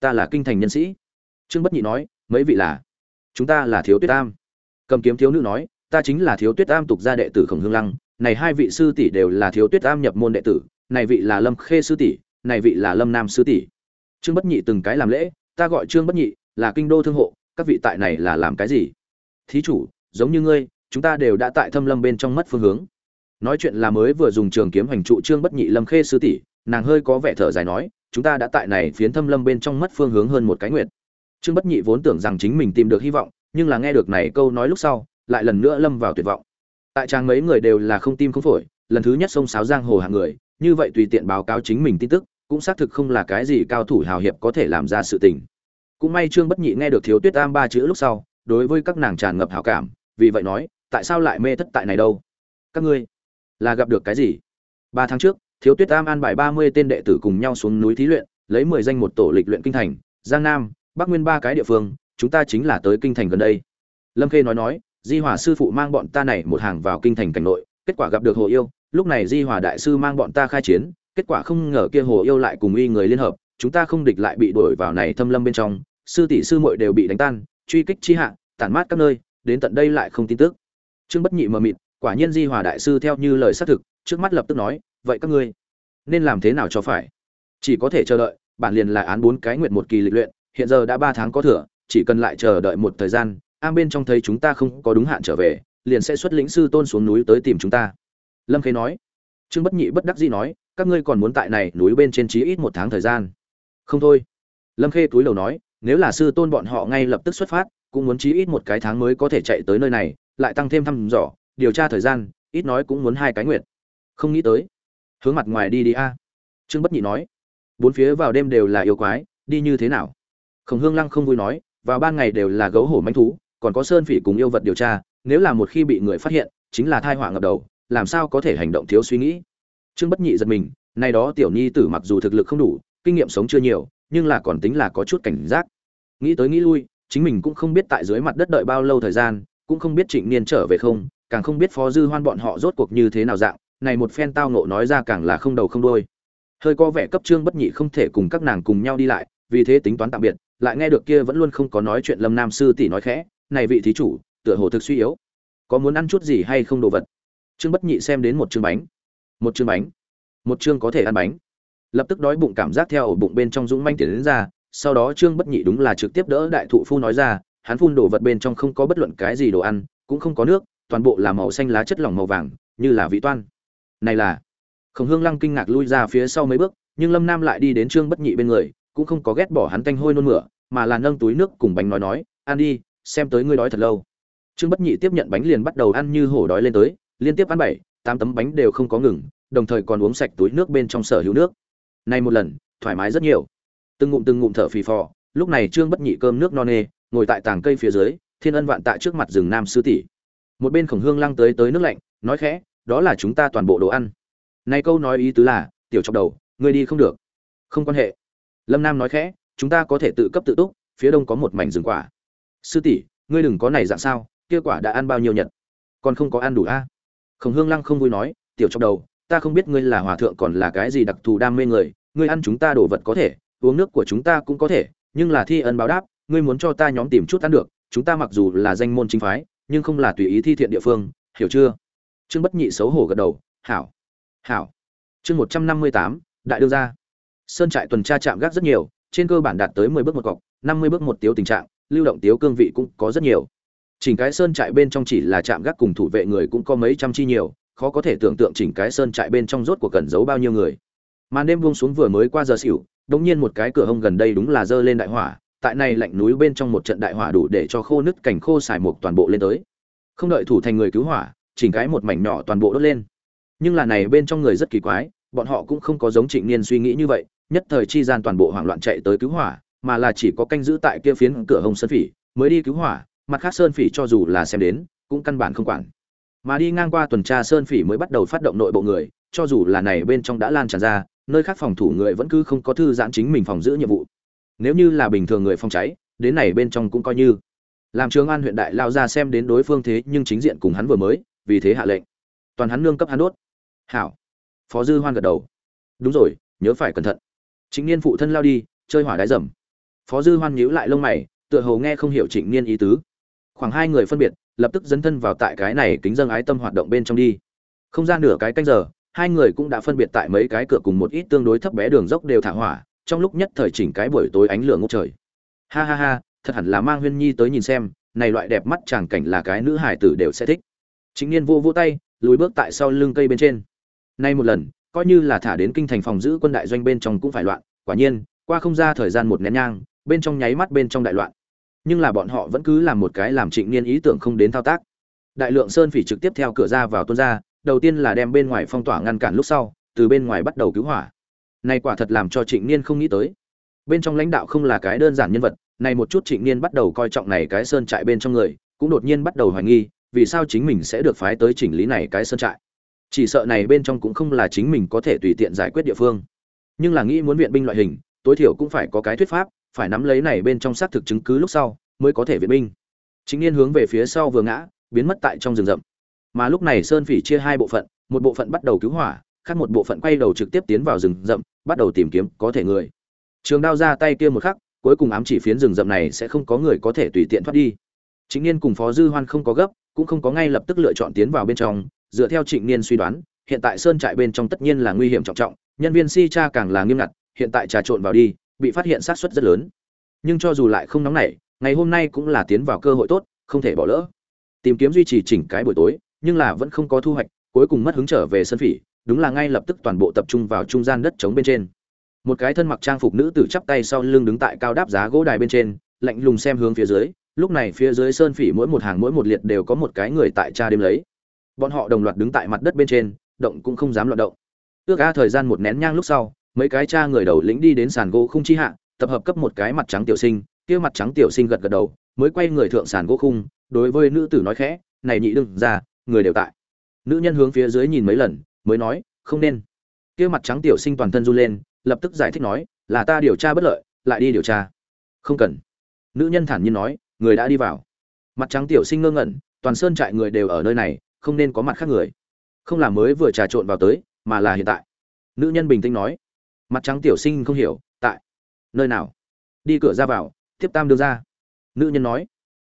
A: ta là kinh thành nhân sĩ. Trương bất nhị nói, mấy vị là? Chúng ta là thiếu tuyết tam cầm kiếm thiếu nữ nói, ta chính là thiếu tuyết tam tục gia đệ tử khổng hương lăng. Này hai vị sư tỷ đều là thiếu tuyết tam nhập môn đệ tử. Này vị là lâm khê sư tỷ, này vị là lâm nam sư tỷ. Trương bất nhị từng cái làm lễ, ta gọi trương bất nhị, là kinh đô thương hộ, các vị tại này là làm cái gì? Thí chủ, giống như ngươi, chúng ta đều đã tại thâm lâm bên trong mất phương hướng. Nói chuyện là mới vừa dùng trường kiếm hành trụ trương bất nhị lâm khê sư tỷ, nàng hơi có vẻ thở dài nói chúng ta đã tại này phiến thâm lâm bên trong mất phương hướng hơn một cái nguyện trương bất nhị vốn tưởng rằng chính mình tìm được hy vọng, nhưng là nghe được này câu nói lúc sau, lại lần nữa lâm vào tuyệt vọng. Tại trang mấy người đều là không tim không phổi, lần thứ nhất xông sáo giang hồ hàng người, như vậy tùy tiện báo cáo chính mình tin tức, cũng xác thực không là cái gì cao thủ hào hiệp có thể làm ra sự tình. Cũng may trương bất nhị nghe được thiếu tuyết tam ba chữ lúc sau, đối với các nàng tràn ngập hảo cảm, vì vậy nói, tại sao lại mê thất tại này đâu? Các ngươi là gặp được cái gì? Ba tháng trước thiếu tuyết tam an bài ba mươi tên đệ tử cùng nhau xuống núi thí luyện, lấy mười danh một tổ lịch luyện kinh thành, giang nam, bắc nguyên ba cái địa phương, chúng ta chính là tới kinh thành gần đây. Lâm khê nói nói, di hòa sư phụ mang bọn ta này một hàng vào kinh thành cảnh nội, kết quả gặp được hồ yêu, lúc này di hòa đại sư mang bọn ta khai chiến, kết quả không ngờ kia hồ yêu lại cùng y người liên hợp, chúng ta không địch lại bị đuổi vào này thâm lâm bên trong, sư tỷ sư muội đều bị đánh tan, truy kích chi hạ, tản mát các nơi, đến tận đây lại không tin tức. Trương bất nhị mờ mịt, quả nhiên di hòa đại sư theo như lời xác thực, trước mắt lập tức nói vậy các ngươi nên làm thế nào cho phải? Chỉ có thể chờ đợi, bản liền là án bốn cái nguyện một kỳ lịch luyện, hiện giờ đã ba tháng có thừa, chỉ cần lại chờ đợi một thời gian, am bên trong thấy chúng ta không có đúng hạn trở về, liền sẽ xuất lĩnh sư tôn xuống núi tới tìm chúng ta. Lâm khê nói. Trương bất nhị bất đắc dĩ nói, các ngươi còn muốn tại này núi bên trên chí ít một tháng thời gian. Không thôi. Lâm khê túi đầu nói, nếu là sư tôn bọn họ ngay lập tức xuất phát, cũng muốn chí ít một cái tháng mới có thể chạy tới nơi này, lại tăng thêm thăm dò, điều tra thời gian, ít nói cũng muốn hai cái nguyện. Không nghĩ tới hướng mặt ngoài đi đi a. Trương bất nhị nói. Bốn phía vào đêm đều là yêu quái, đi như thế nào? Khổng hương lăng không vui nói, vào ban ngày đều là gấu hổ manh thú, còn có sơn phỉ cùng yêu vật điều tra, nếu là một khi bị người phát hiện, chính là thai họa ngập đầu, làm sao có thể hành động thiếu suy nghĩ? Trương bất nhị giật mình, nay đó tiểu nhi tử mặc dù thực lực không đủ, kinh nghiệm sống chưa nhiều, nhưng là còn tính là có chút cảnh giác. Nghĩ tới nghĩ lui, chính mình cũng không biết tại dưới mặt đất đợi bao lâu thời gian, cũng không biết trịnh niên trở về không, càng không biết phó dư hoan bọn họ rốt cuộc như thế nào dạng này một phen tao ngộ nói ra càng là không đầu không đôi hơi có vẻ cấp trương bất nhị không thể cùng các nàng cùng nhau đi lại, vì thế tính toán tạm biệt, lại nghe được kia vẫn luôn không có nói chuyện lâm nam sư tỷ nói khẽ, này vị thí chủ, tựa hồ thực suy yếu. Có muốn ăn chút gì hay không đồ vật? Trương bất nhị xem đến một chương bánh. Một chương bánh. Một chương có thể ăn bánh. Lập tức đói bụng cảm giác theo ổ bụng bên trong dũng manh tiến đến ra, sau đó trương bất nhị đúng là trực tiếp đỡ đại thụ phu nói ra, hắn phun đồ vật bên trong không có bất luận cái gì đồ ăn, cũng không có nước, toàn bộ là màu xanh lá chất lỏng màu vàng, như là vị toan này là. Khổng hương lăng kinh ngạc lui ra phía sau mấy bước, nhưng lâm nam lại đi đến trương bất nhị bên người, cũng không có ghét bỏ hắn tanh hôi nôn mửa, mà là nâng túi nước cùng bánh nói nói, ăn đi, xem tới ngươi đói thật lâu. Trương bất nhị tiếp nhận bánh liền bắt đầu ăn như hổ đói lên tới, liên tiếp ăn bảy, tám tấm bánh đều không có ngừng, đồng thời còn uống sạch túi nước bên trong sở hữu nước. Nay một lần, thoải mái rất nhiều. Từng ngụm từng ngụm thở phì phò, lúc này trương bất nhị cơm nước no nê, ngồi tại tàng cây phía dưới, thiên ân vạn tạ trước mặt rừng nam sư tỷ. Một bên khổng hương lăng tới tới nước lạnh, nói khẽ đó là chúng ta toàn bộ đồ ăn. Này câu nói ý tứ là, tiểu chọc đầu, ngươi đi không được. Không quan hệ. Lâm nam nói khẽ, chúng ta có thể tự cấp tự túc, phía đông có một mảnh rừng quả. Sư tỷ, ngươi đừng có này dạng sao, kia quả đã ăn bao nhiêu nhật? Còn không có ăn đủ a? À? khổng hương lăng không vui nói, tiểu trong đầu, ta không biết ngươi là hòa thượng còn là cái gì đặc thù đam mê người, ngươi ăn chúng ta đồ vật có thể, uống nước của chúng ta cũng có thể, nhưng là thi ân báo đáp, ngươi muốn cho ta nhóm tìm chút ăn được, chúng ta mặc dù là danh môn chính phái, nhưng không là tùy ý thi thiện địa phương, hiểu chưa? Trương bất nhị xấu hổ gật đầu, hảo hảo. Chương một trăm năm mươi tám, đại đương gia. Sơn trại tuần tra chạm gác rất nhiều, trên cơ bản đạt tới mười bước một cọc, năm mươi bước một tiếu tình trạng, lưu động tiếu cương vị cũng có rất nhiều. Chỉnh cái sơn trại bên trong chỉ là chạm gác cùng thủ vệ người cũng có mấy trăm chi nhiều, khó có thể tưởng tượng chỉnh cái sơn trại bên trong rốt của cần giấu bao nhiêu người. Màn đêm buông xuống vừa mới qua giờ xỉu đống nhiên một cái cửa hông gần đây đúng là dơ lên đại hỏa, tại này lạnh núi bên trong một trận đại hỏa đủ để cho khô nứt cảnh khô xài mục toàn bộ lên tới. Không đợi thủ thành người cứu hỏa chỉnh cái một mảnh nhỏ toàn bộ đốt lên. Nhưng là này bên trong người rất kỳ quái, bọn họ cũng không có giống trịnh niên suy nghĩ như vậy, nhất thời chi gian toàn bộ hoảng loạn chạy tới cứu hỏa, mà là chỉ có canh giữ tại kia phiến cửa Hồng sơn phỉ mới đi cứu hỏa, mặt khác sơn phỉ cho dù là xem đến, cũng căn bản không quản. Mà đi ngang qua tuần tra sơn phỉ mới bắt đầu phát động nội bộ người, cho dù là này bên trong đã lan tràn ra, nơi khác phòng thủ người vẫn cứ không có thư giãn chính mình phòng giữ nhiệm vụ. Nếu như là bình thường người phòng cháy, đến này bên trong cũng coi như. Làm trường an huyện đại lao ra xem đến đối phương thế nhưng chính diện cùng hắn vừa mới vì thế hạ lệnh. Toàn hắn nương cấp hắn đốt. Hảo. Phó dư hoan gật đầu. Đúng rồi, nhớ phải cẩn thận. Trịnh niên phụ thân lao đi, chơi hỏa đái dầm. Phó dư hoan nhíu lại lông mày, tựa hồ nghe không hiểu trịnh niên ý tứ. Khoảng hai người phân biệt, lập tức dấn thân vào tại cái này kính dâng ái tâm hoạt động bên trong đi. Không ra nửa cái canh giờ, hai người cũng đã phân biệt tại mấy cái cửa cùng một ít tương đối thấp bé đường dốc đều thả hỏa, trong lúc nhất thời chỉnh cái buổi tối ánh lửa ngốc trời. Ha ha ha, thật hẳn là mang huyên nhi tới nhìn xem, này loại đẹp mắt chàng cảnh là cái nữ hải tử đều sẽ thích chính niên vô vô tay, lùi bước tại sau lưng cây bên trên. Nay một lần, coi như là thả đến kinh thành phòng giữ quân đại doanh bên trong cũng phải loạn, quả nhiên, qua không ra thời gian một nén nhang, bên trong nháy mắt bên trong đại loạn. Nhưng là bọn họ vẫn cứ làm một cái làm trịnh niên ý tưởng không đến thao tác. Đại lượng sơn phỉ trực tiếp theo cửa ra vào tuôn ra, đầu tiên là đem bên ngoài phong tỏa ngăn cản lúc sau, từ bên ngoài bắt đầu cứu hỏa. Này quả thật làm cho trịnh niên không nghĩ tới. Bên trong lãnh đạo không là cái đơn giản nhân vật, này một chút trịnh niên bắt đầu coi trọng này cái sơn trại bên trong người, cũng đột nhiên bắt đầu hoài nghi vì sao chính mình sẽ được phái tới chỉnh lý này cái sơn trại? Chỉ sợ này bên trong cũng không là chính mình có thể tùy tiện giải quyết địa phương. Nhưng là nghĩ muốn viện binh loại hình, tối thiểu cũng phải có cái thuyết pháp, phải nắm lấy này bên trong xác thực chứng cứ lúc sau, mới có thể viện binh. Chính niên hướng về phía sau vừa ngã, biến mất tại trong rừng rậm. Mà lúc này sơn phỉ chia hai bộ phận, một bộ phận bắt đầu cứu hỏa, khác một bộ phận quay đầu trực tiếp tiến vào rừng rậm, bắt đầu tìm kiếm có thể người. Trường đao ra tay kia một khắc, cuối cùng ám chỉ phiến rừng rậm này sẽ không có người có thể tùy tiện thoát đi. Chính niên cùng phó dư hoan không có gấp cũng không có ngay lập tức lựa chọn tiến vào bên trong, dựa theo trịnh niên suy đoán, hiện tại sơn trại bên trong tất nhiên là nguy hiểm trọng trọng, nhân viên si cha càng là nghiêm ngặt, hiện tại trà trộn vào đi, bị phát hiện sát suất rất lớn. Nhưng cho dù lại không nóng nảy, ngày hôm nay cũng là tiến vào cơ hội tốt, không thể bỏ lỡ. Tìm kiếm duy trì chỉnh cái buổi tối, nhưng là vẫn không có thu hoạch, cuối cùng mất hứng trở về sân phỉ, đúng là ngay lập tức toàn bộ tập trung vào trung gian đất trống bên trên. Một cái thân mặc trang phục nữ tử chắp tay sau lưng đứng tại cao đáp giá gỗ đài bên trên, lạnh lùng xem hướng phía dưới lúc này phía dưới sơn phỉ mỗi một hàng mỗi một liệt đều có một cái người tại cha đêm lấy. Bọn họ đồng loạt đứng tại mặt đất bên trên, động cũng không dám loạt động. Ước a thời gian một nén nhang lúc sau, mấy cái cha người đầu lĩnh đi đến sàn gỗ không chi hạ, tập hợp cấp một cái mặt trắng tiểu sinh, kia mặt trắng tiểu sinh gật gật đầu, mới quay người thượng sàn gỗ khung, đối với nữ tử nói khẽ, này nhị đừng ra, người đều tại. Nữ nhân hướng phía dưới nhìn mấy lần, mới nói, không nên. Kia mặt trắng tiểu sinh toàn thân run lên, lập tức giải thích nói, là ta điều tra bất lợi, lại đi điều tra. Không cần. Nữ nhân thản nhiên nói người đã đi vào. Mặt trắng tiểu sinh ngơ ngẩn, toàn sơn trại người đều ở nơi này, không nên có mặt khác người. Không là mới vừa trà trộn vào tới, mà là hiện tại. Nữ nhân bình tĩnh nói. Mặt trắng tiểu sinh không hiểu, tại nơi nào? Đi cửa ra vào tiếp tam đưa ra. Nữ nhân nói.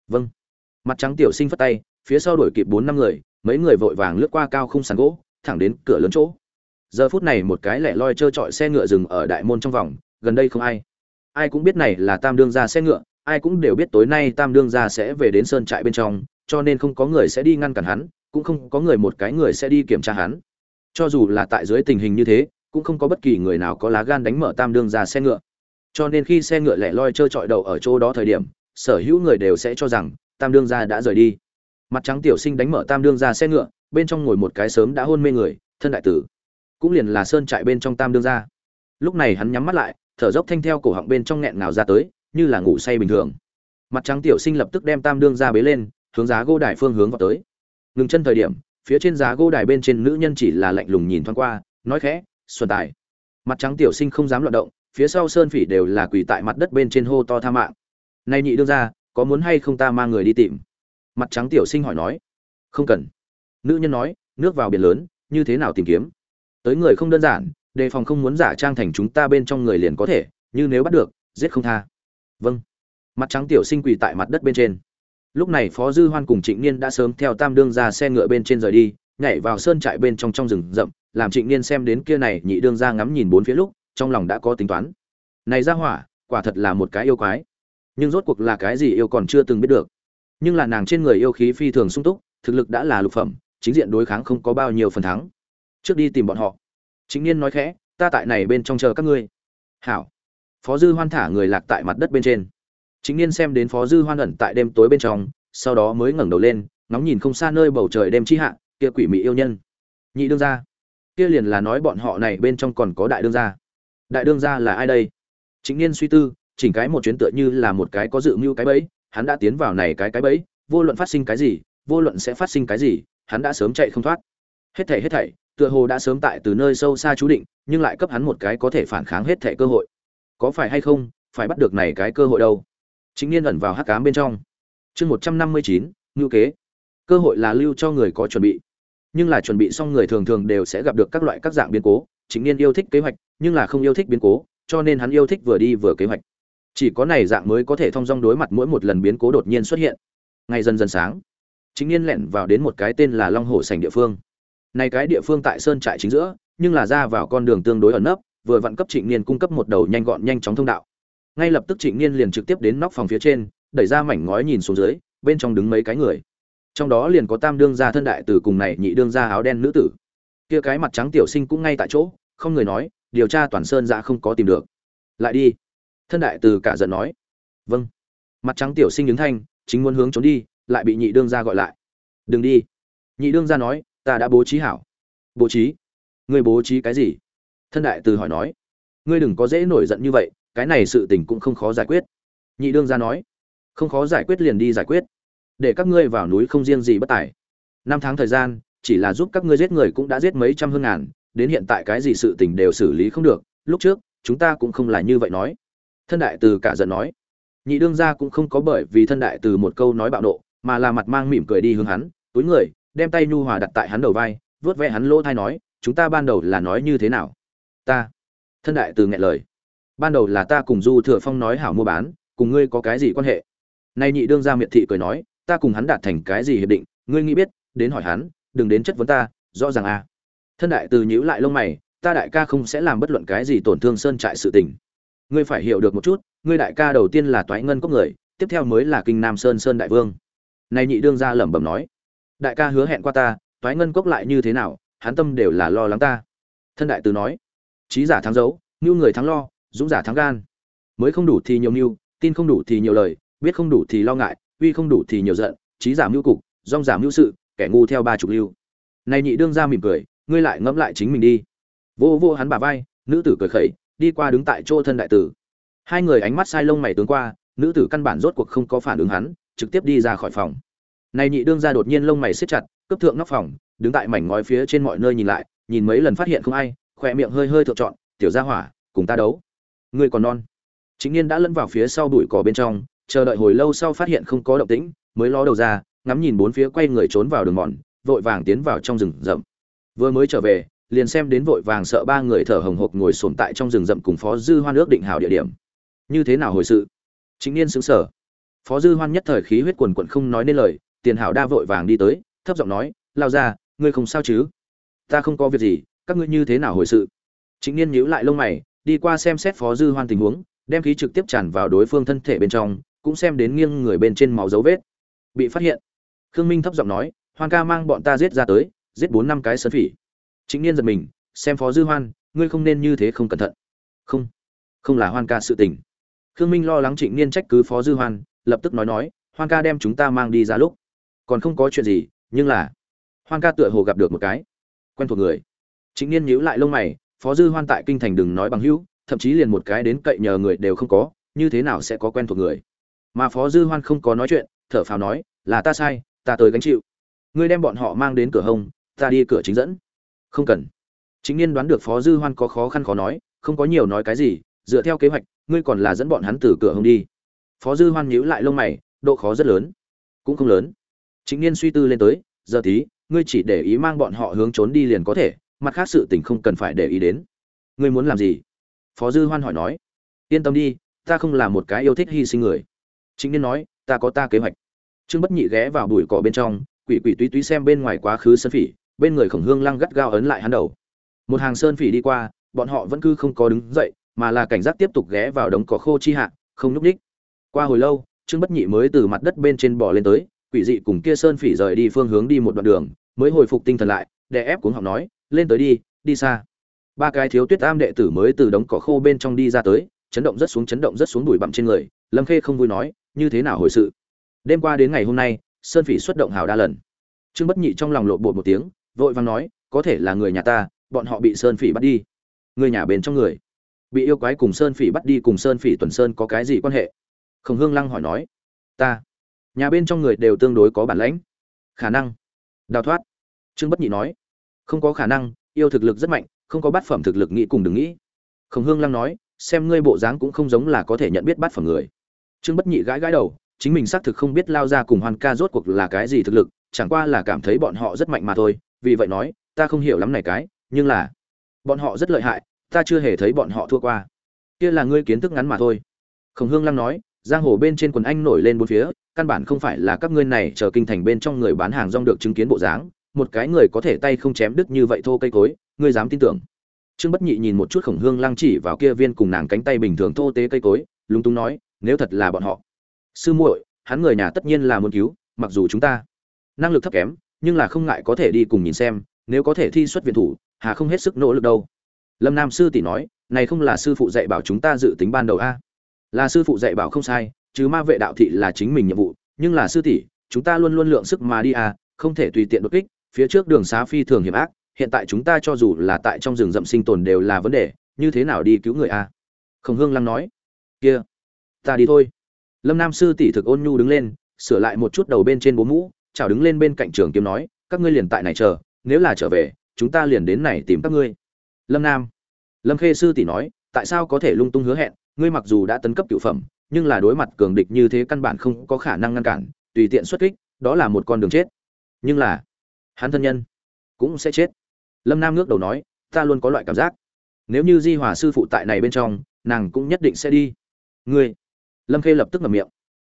A: Vâng. Mặt trắng tiểu sinh phất tay, phía sau đuổi kịp bốn năm người, mấy người vội vàng lướt qua cao khung sàn gỗ, thẳng đến cửa lớn chỗ. Giờ phút này một cái lẻ loi trơ trọi xe ngựa dừng ở đại môn trong vòng, gần đây không ai. Ai cũng biết này là tam đương ra xe ngựa ai cũng đều biết tối nay tam đương gia sẽ về đến sơn trại bên trong, cho nên không có người sẽ đi ngăn cản hắn, cũng không có người một cái người sẽ đi kiểm tra hắn. Cho dù là tại dưới tình hình như thế, cũng không có bất kỳ người nào có lá gan đánh mở tam đương ra xe ngựa. Cho nên khi xe ngựa lẻ loi trơ trọi đầu ở chỗ đó thời điểm, sở hữu người đều sẽ cho rằng tam đương gia đã rời đi. Mặt trắng tiểu sinh đánh mở tam đương gia xe ngựa, bên trong ngồi một cái sớm đã hôn mê người, thân đại tử. Cũng liền là sơn trại bên trong tam đương gia. Lúc này hắn nhắm mắt lại, thở dốc thanh theo cổ họng bên trong nghẹn nào ra tới như là ngủ say bình thường. Mặt trắng tiểu sinh lập tức đem tam đương gia bế lên, hướng giá gô đài phương hướng vào tới. Ngừng chân thời điểm, phía trên giá gô đài bên trên nữ nhân chỉ là lạnh lùng nhìn thoáng qua, nói khẽ, xuân tài. Mặt trắng tiểu sinh không dám loạt động, phía sau sơn phỉ đều là quỳ tại mặt đất bên trên hô to tha mạng. Nay nhị đương ra có muốn hay không ta mang người đi tìm? Mặt trắng tiểu sinh hỏi nói. Không cần. Nữ nhân nói, nước vào biển lớn, như thế nào tìm kiếm? Tới người không đơn giản, đề phòng không muốn giả trang thành chúng ta bên trong người liền có thể, như nếu bắt được, giết không tha vâng. Mặt trắng tiểu sinh quỳ tại mặt đất bên trên. Lúc này phó dư hoan cùng trịnh niên đã sớm theo tam đương ra xe ngựa bên trên rời đi, nhảy vào sơn trại bên trong trong rừng rậm, làm trịnh niên xem đến kia này nhị đương ra ngắm nhìn bốn phía lúc, trong lòng đã có tính toán. Này ra hỏa, quả thật là một cái yêu quái. Nhưng rốt cuộc là cái gì yêu còn chưa từng biết được. Nhưng là nàng trên người yêu khí phi thường sung túc, thực lực đã là lục phẩm, chính diện đối kháng không có bao nhiêu phần thắng. Trước đi tìm bọn họ. Chính niên nói khẽ, ta tại này bên trong chờ các ngươi. Hảo phó dư hoan thả người lạc tại mặt đất bên trên. Chính niên xem đến phó dư hoan ẩn tại đêm tối bên trong, sau đó mới ngẩng đầu lên, ngóng nhìn không xa nơi bầu trời đêm chi hạ, kia quỷ mị yêu nhân. Nhị đương gia. Kia liền là nói bọn họ này bên trong còn có đại đương gia. Đại đương gia là ai đây? Chính niên suy tư, chỉnh cái một chuyến tựa như là một cái có dự mưu cái bẫy, hắn đã tiến vào này cái cái bẫy, vô luận phát sinh cái gì, vô luận sẽ phát sinh cái gì, hắn đã sớm chạy không thoát. Hết thảy hết thảy, tựa hồ đã sớm tại từ nơi sâu xa chú định, nhưng lại cấp hắn một cái có thể phản kháng hết thảy cơ hội có phải hay không, phải bắt được này cái cơ hội đâu. Chính niên ẩn vào hắc cám bên trong. Chương một trăm năm mươi chín ngưu kế. Cơ hội là lưu cho người có chuẩn bị. Nhưng là chuẩn bị xong người thường thường đều sẽ gặp được các loại các dạng biến cố. Chính niên yêu thích kế hoạch, nhưng là không yêu thích biến cố, cho nên hắn yêu thích vừa đi vừa kế hoạch. Chỉ có này dạng mới có thể thông dong đối mặt mỗi một lần biến cố đột nhiên xuất hiện. Ngày dần dần sáng, chính niên lẻn vào đến một cái tên là long hồ sành địa phương. Này cái địa phương tại sơn trại chính giữa, nhưng là ra vào con đường tương đối ẩn nấp vừa vặn cấp trịnh niên cung cấp một đầu nhanh gọn nhanh chóng thông đạo. Ngay lập tức trịnh niên liền trực tiếp đến nóc phòng phía trên, đẩy ra mảnh ngói nhìn xuống dưới, bên trong đứng mấy cái người. Trong đó liền có tam đương gia thân đại tử cùng này nhị đương gia áo đen nữ tử. Kia cái mặt trắng tiểu sinh cũng ngay tại chỗ, không người nói, điều tra toàn sơn dạ không có tìm được. Lại đi. Thân đại tử cả giận nói. Vâng. Mặt trắng tiểu sinh đứng thanh, chính muốn hướng trốn đi, lại bị nhị đương gia gọi lại. Đừng đi. Nhị đương gia nói, ta đã bố trí hảo. Bố trí? Người bố trí cái gì? Thân đại từ hỏi nói, ngươi đừng có dễ nổi giận như vậy, cái này sự tình cũng không khó giải quyết. Nhị đương gia nói, không khó giải quyết liền đi giải quyết. Để các ngươi vào núi không riêng gì bất tài. Năm tháng thời gian, chỉ là giúp các ngươi giết người cũng đã giết mấy trăm hơn ngàn, đến hiện tại cái gì sự tình đều xử lý không được, lúc trước, chúng ta cũng không là như vậy nói. Thân đại từ cả giận nói. Nhị đương gia cũng không có bởi vì thân đại từ một câu nói bạo nộ, mà là mặt mang mỉm cười đi hướng hắn, túi người, đem tay nhu hòa đặt tại hắn đầu vai vớt vẽ hắn lỗ thai nói, chúng ta ban đầu là nói như thế nào? Ta. Thân đại từ nghẹn lời. Ban đầu là ta cùng du thừa phong nói hảo mua bán, cùng ngươi có cái gì quan hệ? Nay nhị đương gia miệt thị cười nói, ta cùng hắn đạt thành cái gì hiệp định, ngươi nghĩ biết, đến hỏi hắn, đừng đến chất vấn ta, rõ ràng à. Thân đại từ nhíu lại lông mày, ta đại ca không sẽ làm bất luận cái gì tổn thương sơn trại sự tình. Ngươi phải hiểu được một chút, ngươi đại ca đầu tiên là toái ngân cốc người, tiếp theo mới là kinh nam sơn sơn đại vương. Nay nhị đương gia lẩm bẩm nói, đại ca hứa hẹn qua ta, toái ngân cốc lại như thế nào, hắn tâm đều là lo lắng ta. Thân đại từ nói trí giả thắng dấu nhu người thắng lo, dũng giả thắng gan. Mới không đủ thì nhiều mưu, tin không đủ thì nhiều lời, biết không đủ thì lo ngại, uy không đủ thì nhiều giận, trí giả mưu cục dong giả mưu sự, kẻ ngu theo ba chục lưu. Này nhị đương ra mỉm cười, ngươi lại ngẫm lại chính mình đi. Vô vô hắn bà vai, nữ tử cười khẩy, đi qua đứng tại chỗ thân đại tử. Hai người ánh mắt sai lông mày tướng qua, nữ tử căn bản rốt cuộc không có phản ứng hắn, trực tiếp đi ra khỏi phòng. Này nhị đương ra đột nhiên lông mày siết chặt cấp thượng nóc phòng, đứng tại mảnh ngói phía trên mọi nơi nhìn lại, nhìn mấy lần phát hiện không ai khỏe miệng hơi hơi thượng trọn, tiểu gia hỏa, cùng ta đấu. Ngươi còn non. Chính niên đã lẫn vào phía sau bụi cỏ bên trong, chờ đợi hồi lâu sau phát hiện không có động tĩnh, mới ló đầu ra, ngắm nhìn bốn phía quay người trốn vào đường mòn, vội vàng tiến vào trong rừng rậm. Vừa mới trở về, liền xem đến vội vàng sợ ba người thở hồng hộc ngồi sồn tại trong rừng rậm cùng phó dư hoan ước định hảo địa điểm. Như thế nào hồi sự? Chính niên xứng sở phó dư hoan nhất thời khí huyết quần quận không nói nên lời, tiền hảo đa vội vàng đi tới, thấp giọng nói, lao ra ngươi không sao chứ? Ta không có việc gì các ngươi như thế nào hồi sự? Chính niên nhíu lại lông mày, đi qua xem xét phó dư hoan tình huống, đem khí trực tiếp tràn vào đối phương thân thể bên trong, cũng xem đến nghiêng người bên trên máu dấu vết. Bị phát hiện. Khương minh thấp giọng nói, hoan ca mang bọn ta giết ra tới, giết bốn năm cái sơn phỉ. Chính niên giật mình, xem phó dư hoan, ngươi không nên như thế không cẩn thận. Không không là hoan ca sự tình. Khương minh lo lắng trịnh niên trách cứ phó dư hoan, lập tức nói nói, hoan ca đem chúng ta mang đi ra lúc. Còn không có chuyện gì, nhưng là hoan ca tựa hồ gặp được một cái. Quen thuộc người trịnh niên nhíu lại lông mày, phó dư hoan tại kinh thành đừng nói bằng hữu, thậm chí liền một cái đến cậy nhờ người đều không có, như thế nào sẽ có quen thuộc người? Mà phó dư hoan không có nói chuyện, thở phào nói, là ta sai, ta tới gánh chịu. Ngươi đem bọn họ mang đến cửa hông, ta đi cửa chính dẫn. Không cần. Chính niên đoán được phó dư hoan có khó khăn khó nói, không có nhiều nói cái gì, dựa theo kế hoạch, ngươi còn là dẫn bọn hắn từ cửa hông đi. Phó dư hoan nhíu lại lông mày, độ khó rất lớn. Cũng không lớn. Chính niên suy tư lên tới, giờ tí, ngươi chỉ để ý mang bọn họ hướng trốn đi liền có thể mặt khác sự tình không cần phải để ý đến. Ngươi muốn làm gì? Phó dư hoan hỏi nói. Yên tâm đi, ta không là một cái yêu thích hy sinh người. Chính niên nói, ta có ta kế hoạch. Trương bất nhị ghé vào bụi cỏ bên trong, quỷ quỷ túy túy xem bên ngoài quá khứ sơn phỉ, bên người khổng hương lăng gắt gao ấn lại hắn đầu. Một hàng sơn phỉ đi qua, bọn họ vẫn cứ không có đứng dậy, mà là cảnh giác tiếp tục ghé vào đống cỏ khô chi hạ, không nhúc ních qua hồi lâu, trương bất nhị mới từ mặt đất bên trên bò lên tới, quỷ dị cùng kia sơn phỉ rời đi phương hướng đi một đoạn đường, mới hồi phục tinh thần lại, đè ép cuống học nói lên tới đi đi xa. Ba cái thiếu tuyết am đệ tử mới từ đống cỏ khô bên trong đi ra tới, chấn động rất xuống, chấn động rất xuống đùi bặm trên người, lâm khê không vui nói, như thế nào hồi sự? Đêm qua đến ngày hôm nay, sơn phỉ xuất động hào đa lần. Trương bất nhị trong lòng lộ bột một tiếng, vội vàng nói, có thể là người nhà ta, bọn họ bị sơn phỉ bắt đi. Người nhà bên trong người. Bị yêu quái cùng sơn phỉ bắt đi cùng sơn phỉ tuần sơn có cái gì quan hệ? Khổng hương lăng hỏi nói, ta, nhà bên trong người đều tương đối có bản lãnh. Khả năng. Đào thoát. Trương bất nhị nói không có khả năng, yêu thực lực rất mạnh, không có bát phẩm thực lực nghĩ cùng đừng nghĩ. Khổng hương lăng nói, xem ngươi bộ dáng cũng không giống là có thể nhận biết bát phẩm người. Trương bất nhị gãi gãi đầu, chính mình xác thực không biết lao ra cùng hoan ca rốt cuộc là cái gì thực lực, chẳng qua là cảm thấy bọn họ rất mạnh mà thôi. Vì vậy nói, ta không hiểu lắm này cái, nhưng là bọn họ rất lợi hại, ta chưa hề thấy bọn họ thua qua. Kia là ngươi kiến thức ngắn mà thôi. Khổng hương lăng nói, giang hồ bên trên quần anh nổi lên bốn phía, căn bản không phải là các ngươi này chờ kinh thành bên trong người bán hàng rong được chứng kiến bộ dáng một cái người có thể tay không chém đứt như vậy thô cây cối, ngươi dám tin tưởng? Trương bất nhị nhìn một chút khổng hương lăng chỉ vào kia viên cùng nàng cánh tay bình thường thô tế cây cối, lúng túng nói, nếu thật là bọn họ. Sư muội, hắn người nhà tất nhiên là muốn cứu, mặc dù chúng ta năng lực thấp kém, nhưng là không ngại có thể đi cùng nhìn xem, nếu có thể thi xuất viện thủ, hà không hết sức nỗ lực đâu. Lâm nam sư tỷ nói, này không là sư phụ dạy bảo chúng ta dự tính ban đầu a? Là sư phụ dạy bảo không sai, chứ ma vệ đạo thị là chính mình nhiệm vụ, nhưng là sư tỷ, chúng ta luôn luôn lượng sức mà đi a, không thể tùy tiện đột kích phía trước đường xá phi thường hiểm ác, hiện tại chúng ta cho dù là tại trong rừng rậm sinh tồn đều là vấn đề, như thế nào đi cứu người a? Khổng hương lăng nói. Kia, ta đi thôi. Lâm nam sư tỷ thực ôn nhu đứng lên, sửa lại một chút đầu bên trên bố mũ, chào đứng lên bên cạnh trường kiếm nói, các ngươi liền tại này chờ, nếu là trở về, chúng ta liền đến này tìm các ngươi. Lâm nam. Lâm khê sư tỷ nói, tại sao có thể lung tung hứa hẹn, ngươi mặc dù đã tấn cấp cựu phẩm, nhưng là đối mặt cường địch như thế căn bản không có khả năng ngăn cản, tùy tiện xuất kích, đó là một con đường chết. Nhưng là hắn thân nhân cũng sẽ chết. Lâm nam ngước đầu nói, ta luôn có loại cảm giác. Nếu như di hòa sư phụ tại này bên trong, nàng cũng nhất định sẽ đi. Ngươi? Lâm khê lập tức ngậm miệng.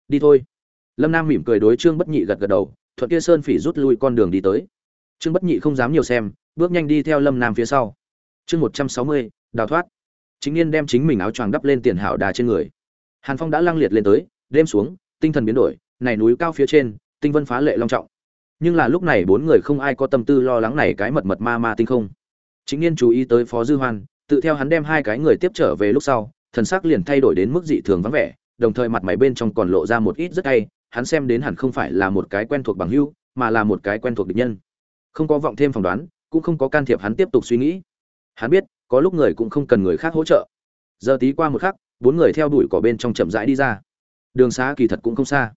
A: Đi thôi. Lâm nam mỉm cười đối trương bất nhị gật gật đầu, thuận kia sơn phỉ rút lui con đường đi tới. Trương bất nhị không dám nhiều xem, bước nhanh đi theo lâm nam phía sau. Chương một trăm sáu mươi, đào thoát. Chính niên đem chính mình áo choàng đắp lên tiền hảo đà trên người. Hàn phong đã lăng liệt lên tới, đêm xuống, tinh thần biến đổi, này núi cao phía trên, tinh vân phá lệ long trọng nhưng là lúc này bốn người không ai có tâm tư lo lắng này cái mật mật ma ma tinh không. Chính n chú ý tới phó dư hoan, tự theo hắn đem hai cái người tiếp trở về lúc sau, thần sắc liền thay đổi đến mức dị thường vắng vẻ, đồng thời mặt mày bên trong còn lộ ra một ít rất hay, hắn xem đến hẳn không phải là một cái quen thuộc bằng hữu, mà là một cái quen thuộc địch nhân. Không có vọng thêm phỏng đoán, cũng không có can thiệp hắn tiếp tục suy nghĩ. Hắn biết, có lúc người cũng không cần người khác hỗ trợ. Giờ tí qua một khắc, bốn người theo đuổi cỏ bên trong chậm rãi đi ra. Đường xá kỳ thật cũng không xa.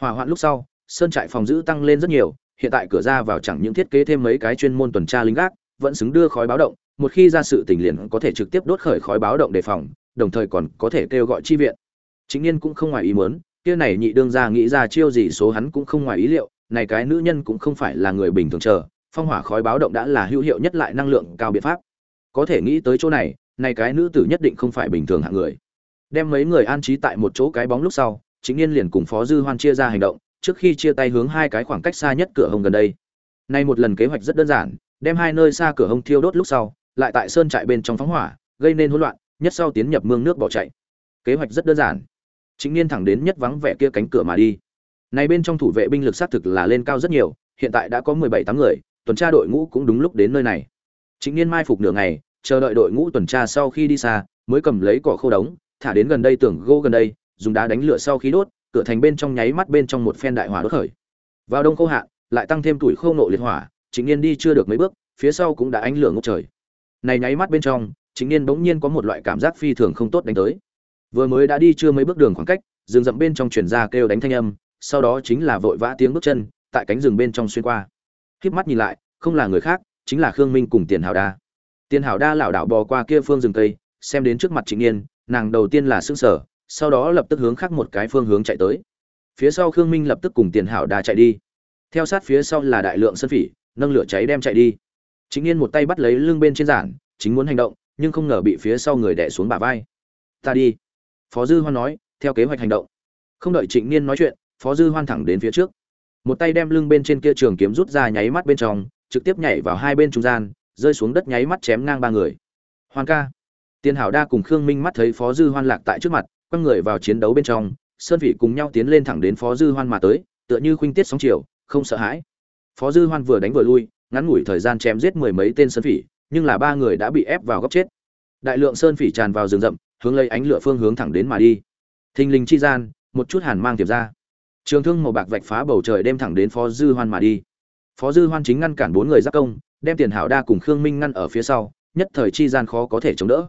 A: Hỏa hoạn lúc sau, sơn trại phòng giữ tăng lên rất nhiều hiện tại cửa ra vào chẳng những thiết kế thêm mấy cái chuyên môn tuần tra lính gác, vẫn xứng đưa khói báo động, một khi ra sự tình liền có thể trực tiếp đốt khởi khói báo động đề phòng, đồng thời còn có thể kêu gọi chi viện. Chính niên cũng không ngoài ý muốn, kia này nhị đương gia nghĩ ra chiêu gì số hắn cũng không ngoài ý liệu, này cái nữ nhân cũng không phải là người bình thường chờ, phong hỏa khói báo động đã là hữu hiệu nhất lại năng lượng cao biện pháp. Có thể nghĩ tới chỗ này này cái nữ tử nhất định không phải bình thường hạng người. Đem mấy người an trí tại một chỗ cái bóng lúc sau chính niên liền cùng phó dư hoan chia ra hành động trước khi chia tay hướng hai cái khoảng cách xa nhất cửa hông gần đây. Nay một lần kế hoạch rất đơn giản, đem hai nơi xa cửa hông thiêu đốt lúc sau, lại tại sơn trại bên trong phóng hỏa, gây nên hỗn loạn, nhất sau tiến nhập mương nước bỏ chạy. Kế hoạch rất đơn giản. Chính niên thẳng đến nhất vắng vẻ kia cánh cửa mà đi. Này bên trong thủ vệ binh lực sát thực là lên cao rất nhiều, hiện tại đã có mười bảy tám người, tuần tra đội ngũ cũng đúng lúc đến nơi này. Chính niên mai phục nửa ngày, chờ đợi đội ngũ tuần tra sau khi đi xa, mới cầm lấy cỏ khô đống thả đến gần đây tưởng gỗ gần đây, dùng đá đánh lửa sau khi đốt cửa thành bên trong nháy mắt bên trong một phen đại hỏa đốt khởi. Vào đông khô hạn, lại tăng thêm tuổi khô nộ liệt hỏa chính niên đi chưa được mấy bước, phía sau cũng đã ánh lửa ngốc trời. Này nháy mắt bên trong chính niên bỗng nhiên có một loại cảm giác phi thường không tốt đánh tới. Vừa mới đã đi chưa mấy bước đường khoảng cách, rừng rậm bên trong truyền ra kêu đánh thanh âm, sau đó chính là vội vã tiếng bước chân, tại cánh rừng bên trong xuyên qua. Khiếp mắt nhìn lại, không là người khác, chính là khương minh cùng tiền hảo đa. Tiền hảo đa lảo đảo bò qua kia phương rừng tây xem đến trước mặt trịnh niên, nàng đầu tiên là sững sờ sau đó lập tức hướng khác một cái phương hướng chạy tới. Phía sau khương minh lập tức cùng tiền hảo đa chạy đi. Theo sát phía sau là đại lượng sân phỉ, nâng lửa cháy đem chạy đi. Chính niên một tay bắt lấy lưng bên trên giản, chính muốn hành động, nhưng không ngờ bị phía sau người đè xuống bả vai. Ta đi. Phó dư hoan nói, theo kế hoạch hành động. Không đợi trịnh niên nói chuyện, phó dư hoan thẳng đến phía trước. Một tay đem lưng bên trên kia trường kiếm rút ra nháy mắt bên trong, trực tiếp nhảy vào hai bên trung gian, rơi xuống đất nháy mắt chém ngang ba người. Hoan ca. Tiên hảo đa cùng khương minh mắt thấy phó dư hoan lạc tại trước mặt quăng người vào chiến đấu bên trong, sơn vị cùng nhau tiến lên thẳng đến phó dư hoan mà tới, tựa như khuynh tiết sóng chiều, không sợ hãi. Phó dư hoan vừa đánh vừa lui, ngắn ngủi thời gian chém giết mười mấy tên sơn phỉ, nhưng là ba người đã bị ép vào góc chết. Đại lượng sơn phỉ tràn vào rừng rậm, hướng lấy ánh lửa phương hướng thẳng đến mà đi. Thình lình chi gian, một chút hàn mang tiệp ra. Trường thương màu bạc vạch phá bầu trời đem thẳng đến phó dư hoan mà đi. Phó dư hoan chính ngăn cản bốn người giáp công, đem tiền hảo đa cùng khương minh ngăn ở phía sau, nhất thời chi gian khó có thể chống đỡ.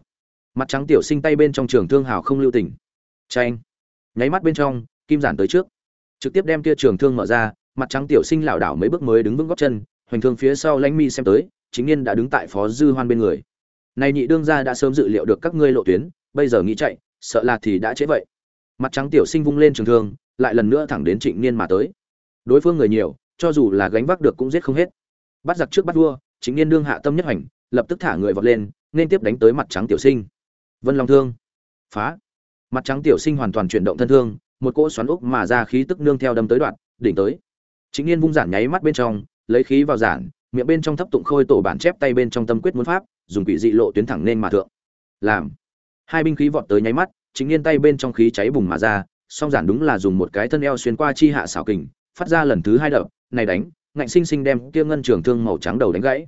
A: Mặt trắng tiểu sinh tay bên trong trường thương hảo không lưu tình tranh nháy mắt bên trong, kim giản tới trước. Trực tiếp đem kia trường thương mở ra, mặt trắng tiểu sinh lảo đảo mấy bước mới đứng vững góc chân, hoành thương phía sau lãnh mi xem tới, chính niên đã đứng tại phó dư hoan bên người. Này nhị đương gia đã sớm dự liệu được các ngươi lộ tuyến, bây giờ nghĩ chạy, sợ là thì đã trễ vậy. Mặt trắng tiểu sinh vung lên trường thương, lại lần nữa thẳng đến trịnh niên mà tới. Đối phương người nhiều, cho dù là gánh vác được cũng giết không hết. Bắt giặc trước bắt vua chính niên đương hạ tâm nhất hành lập tức thả người vọt lên, nên tiếp đánh tới mặt trắng tiểu sinh. Vân long thương. Phá mặt trắng tiểu sinh hoàn toàn chuyển động thân thương, một cỗ xoắn úc mà ra khí tức nương theo đâm tới đoạn, đỉnh tới. Chính niên vung giản nháy mắt bên trong, lấy khí vào giản, miệng bên trong thấp tụng khôi tổ bản chép tay bên trong tâm quyết muốn pháp, dùng quỷ dị lộ tuyến thẳng nên mà thượng. Làm. Hai binh khí vọt tới nháy mắt, chính niên tay bên trong khí cháy bùng mà ra, song giản đúng là dùng một cái thân eo xuyên qua chi hạ xảo kình, phát ra lần thứ hai đập, này đánh, ngạnh sinh sinh đem kia ngân trường thương màu trắng đầu đánh gãy.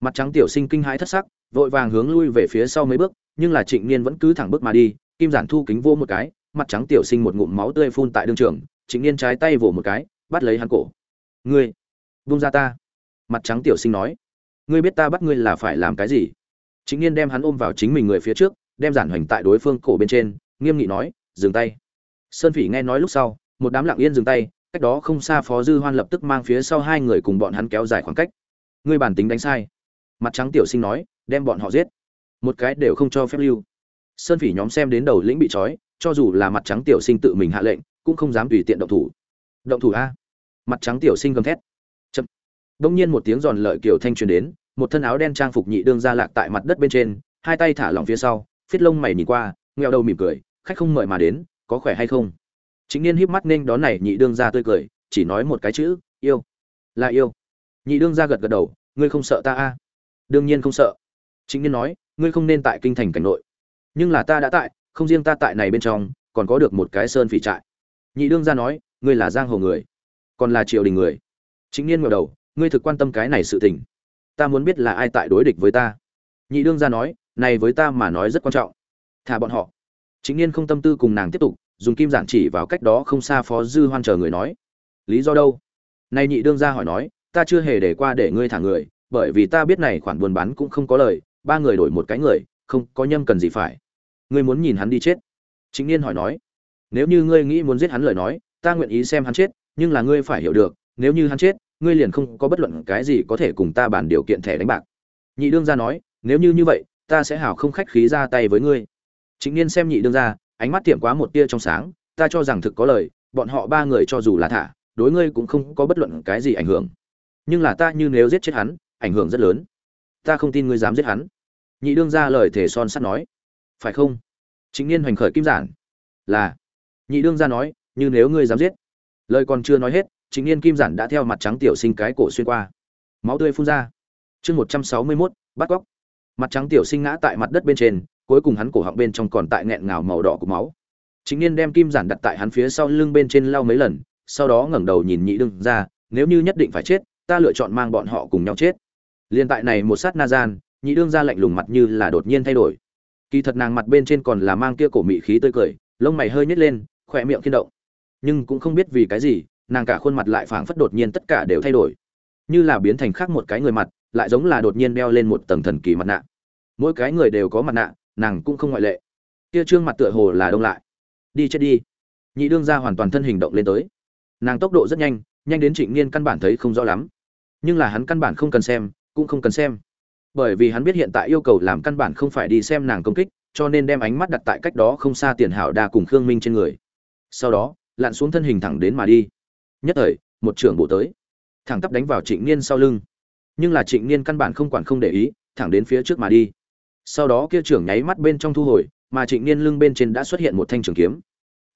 A: Mặt trắng tiểu sinh kinh hãi thất sắc, vội vàng hướng lui về phía sau mấy bước, nhưng là trịnh niên vẫn cứ thẳng bước mà đi kim giản thu kính vô một cái, mặt trắng tiểu sinh một ngụm máu tươi phun tại đương trường, Chính niên trái tay vỗ một cái, bắt lấy hắn cổ. Ngươi vung ra ta. Mặt trắng tiểu sinh nói. Ngươi biết ta bắt ngươi là phải làm cái gì? Chính niên đem hắn ôm vào chính mình người phía trước, đem giản hoành tại đối phương cổ bên trên, nghiêm nghị nói, dừng tay. Sơn phỉ nghe nói lúc sau, một đám lặng yên dừng tay, cách đó không xa phó dư hoan lập tức mang phía sau hai người cùng bọn hắn kéo dài khoảng cách. Ngươi bản tính đánh sai. Mặt trắng tiểu sinh nói, đem bọn họ giết. Một cái đều không cho phép lưu sơn phỉ nhóm xem đến đầu lĩnh bị trói, cho dù là mặt trắng tiểu sinh tự mình hạ lệnh, cũng không dám tùy tiện động thủ. Động thủ a? Mặt trắng tiểu sinh gầm thét. Chậm. Đông nhiên một tiếng giòn lợi kiểu thanh truyền đến, một thân áo đen trang phục nhị đương ra lạc tại mặt đất bên trên, hai tay thả lỏng phía sau phết lông mày nhìn qua nghèo đầu mỉm cười, khách không mời mà đến, có khỏe hay không? Chính niên híp mắt nên đón này nhị đương ra tươi cười, chỉ nói một cái chữ, yêu. Là yêu. Nhị đương ra gật gật đầu, ngươi không sợ ta a? Đương nhiên không sợ. Chính niên nói, ngươi không nên tại kinh thành cảnh nội nhưng là ta đã tại, không riêng ta tại này bên trong, còn có được một cái sơn phỉ trại. Nhị đương ra nói, ngươi là giang hồ người, còn là triều đình người. Chính niên ngẩng đầu, ngươi thực quan tâm cái này sự tình. Ta muốn biết là ai tại đối địch với ta. Nhị đương ra nói, này với ta mà nói rất quan trọng. Thả bọn họ. Chính niên không tâm tư cùng nàng tiếp tục, dùng kim giản chỉ vào cách đó không xa phó dư hoan chờ người nói, lý do đâu? Nay nhị đương ra hỏi nói, ta chưa hề để qua để ngươi thả người, bởi vì ta biết này khoản buôn bán cũng không có lời, ba người đổi một cái người, không có nhâm cần gì phải ngươi muốn nhìn hắn đi chết. Chính niên hỏi nói, nếu như ngươi nghĩ muốn giết hắn lời nói, ta nguyện ý xem hắn chết, nhưng là ngươi phải hiểu được, nếu như hắn chết, ngươi liền không có bất luận cái gì có thể cùng ta bàn điều kiện thẻ đánh bạc. Nhị đương gia nói, nếu như như vậy, ta sẽ hảo không khách khí ra tay với ngươi. Chính niên xem nhị đương gia, ánh mắt tiệm quá một tia trong sáng, ta cho rằng thực có lời, bọn họ ba người cho dù là thả, đối ngươi cũng không có bất luận cái gì ảnh hưởng. Nhưng là ta như nếu giết chết hắn, ảnh hưởng rất lớn. Ta không tin ngươi dám giết hắn. Nhị đương gia lời thể son sắt nói phải không? Chính niên hoành khởi kim giản. Là. Nhị đương gia nói, như nếu ngươi dám giết. Lời còn chưa nói hết chính niên kim giản đã theo mặt trắng tiểu sinh cái cổ xuyên qua. Máu tươi phun ra. Chương một trăm sáu mươi mốt, bắt góc mặt trắng tiểu sinh ngã tại mặt đất bên trên, cuối cùng hắn cổ họng bên trong còn tại nghẹn ngào màu đỏ của máu. Chính niên đem kim giản đặt tại hắn phía sau lưng bên trên lau mấy lần, sau đó ngẩng đầu nhìn nhị đương ra nếu như nhất định phải chết, ta lựa chọn mang bọn họ cùng nhau chết. Liên tại này một sát na gian, nhị đương ra lạnh lùng mặt như là đột nhiên thay đổi kỳ thật nàng mặt bên trên còn là mang kia cổ mị khí tươi cười, lông mày hơi nhếch lên, khỏe miệng kiên động. Nhưng cũng không biết vì cái gì, nàng cả khuôn mặt lại phảng phất đột nhiên tất cả đều thay đổi. Như là biến thành khác một cái người mặt, lại giống là đột nhiên đeo lên một tầng thần kỳ mặt nạ. Mỗi cái người đều có mặt nạ, nàng cũng không ngoại lệ. Kia trương mặt tựa hồ là đông lại. Đi chết đi. Nhị đương ra hoàn toàn thân hình động lên tới. Nàng tốc độ rất nhanh nhanh đến trịnh niên căn bản thấy không rõ lắm. Nhưng là hắn căn bản không cần xem, cũng không cần xem bởi vì hắn biết hiện tại yêu cầu làm căn bản không phải đi xem nàng công kích, cho nên đem ánh mắt đặt tại cách đó không xa tiền hảo đa cùng khương minh trên người. Sau đó, lặn xuống thân hình thẳng đến mà đi. Nhất thời, một trưởng bộ tới. Thẳng tắp đánh vào trịnh niên sau lưng. Nhưng là trịnh niên căn bản không quản không để ý, thẳng đến phía trước mà đi. Sau đó kia trưởng nháy mắt bên trong thu hồi, mà trịnh niên lưng bên trên đã xuất hiện một thanh trường kiếm.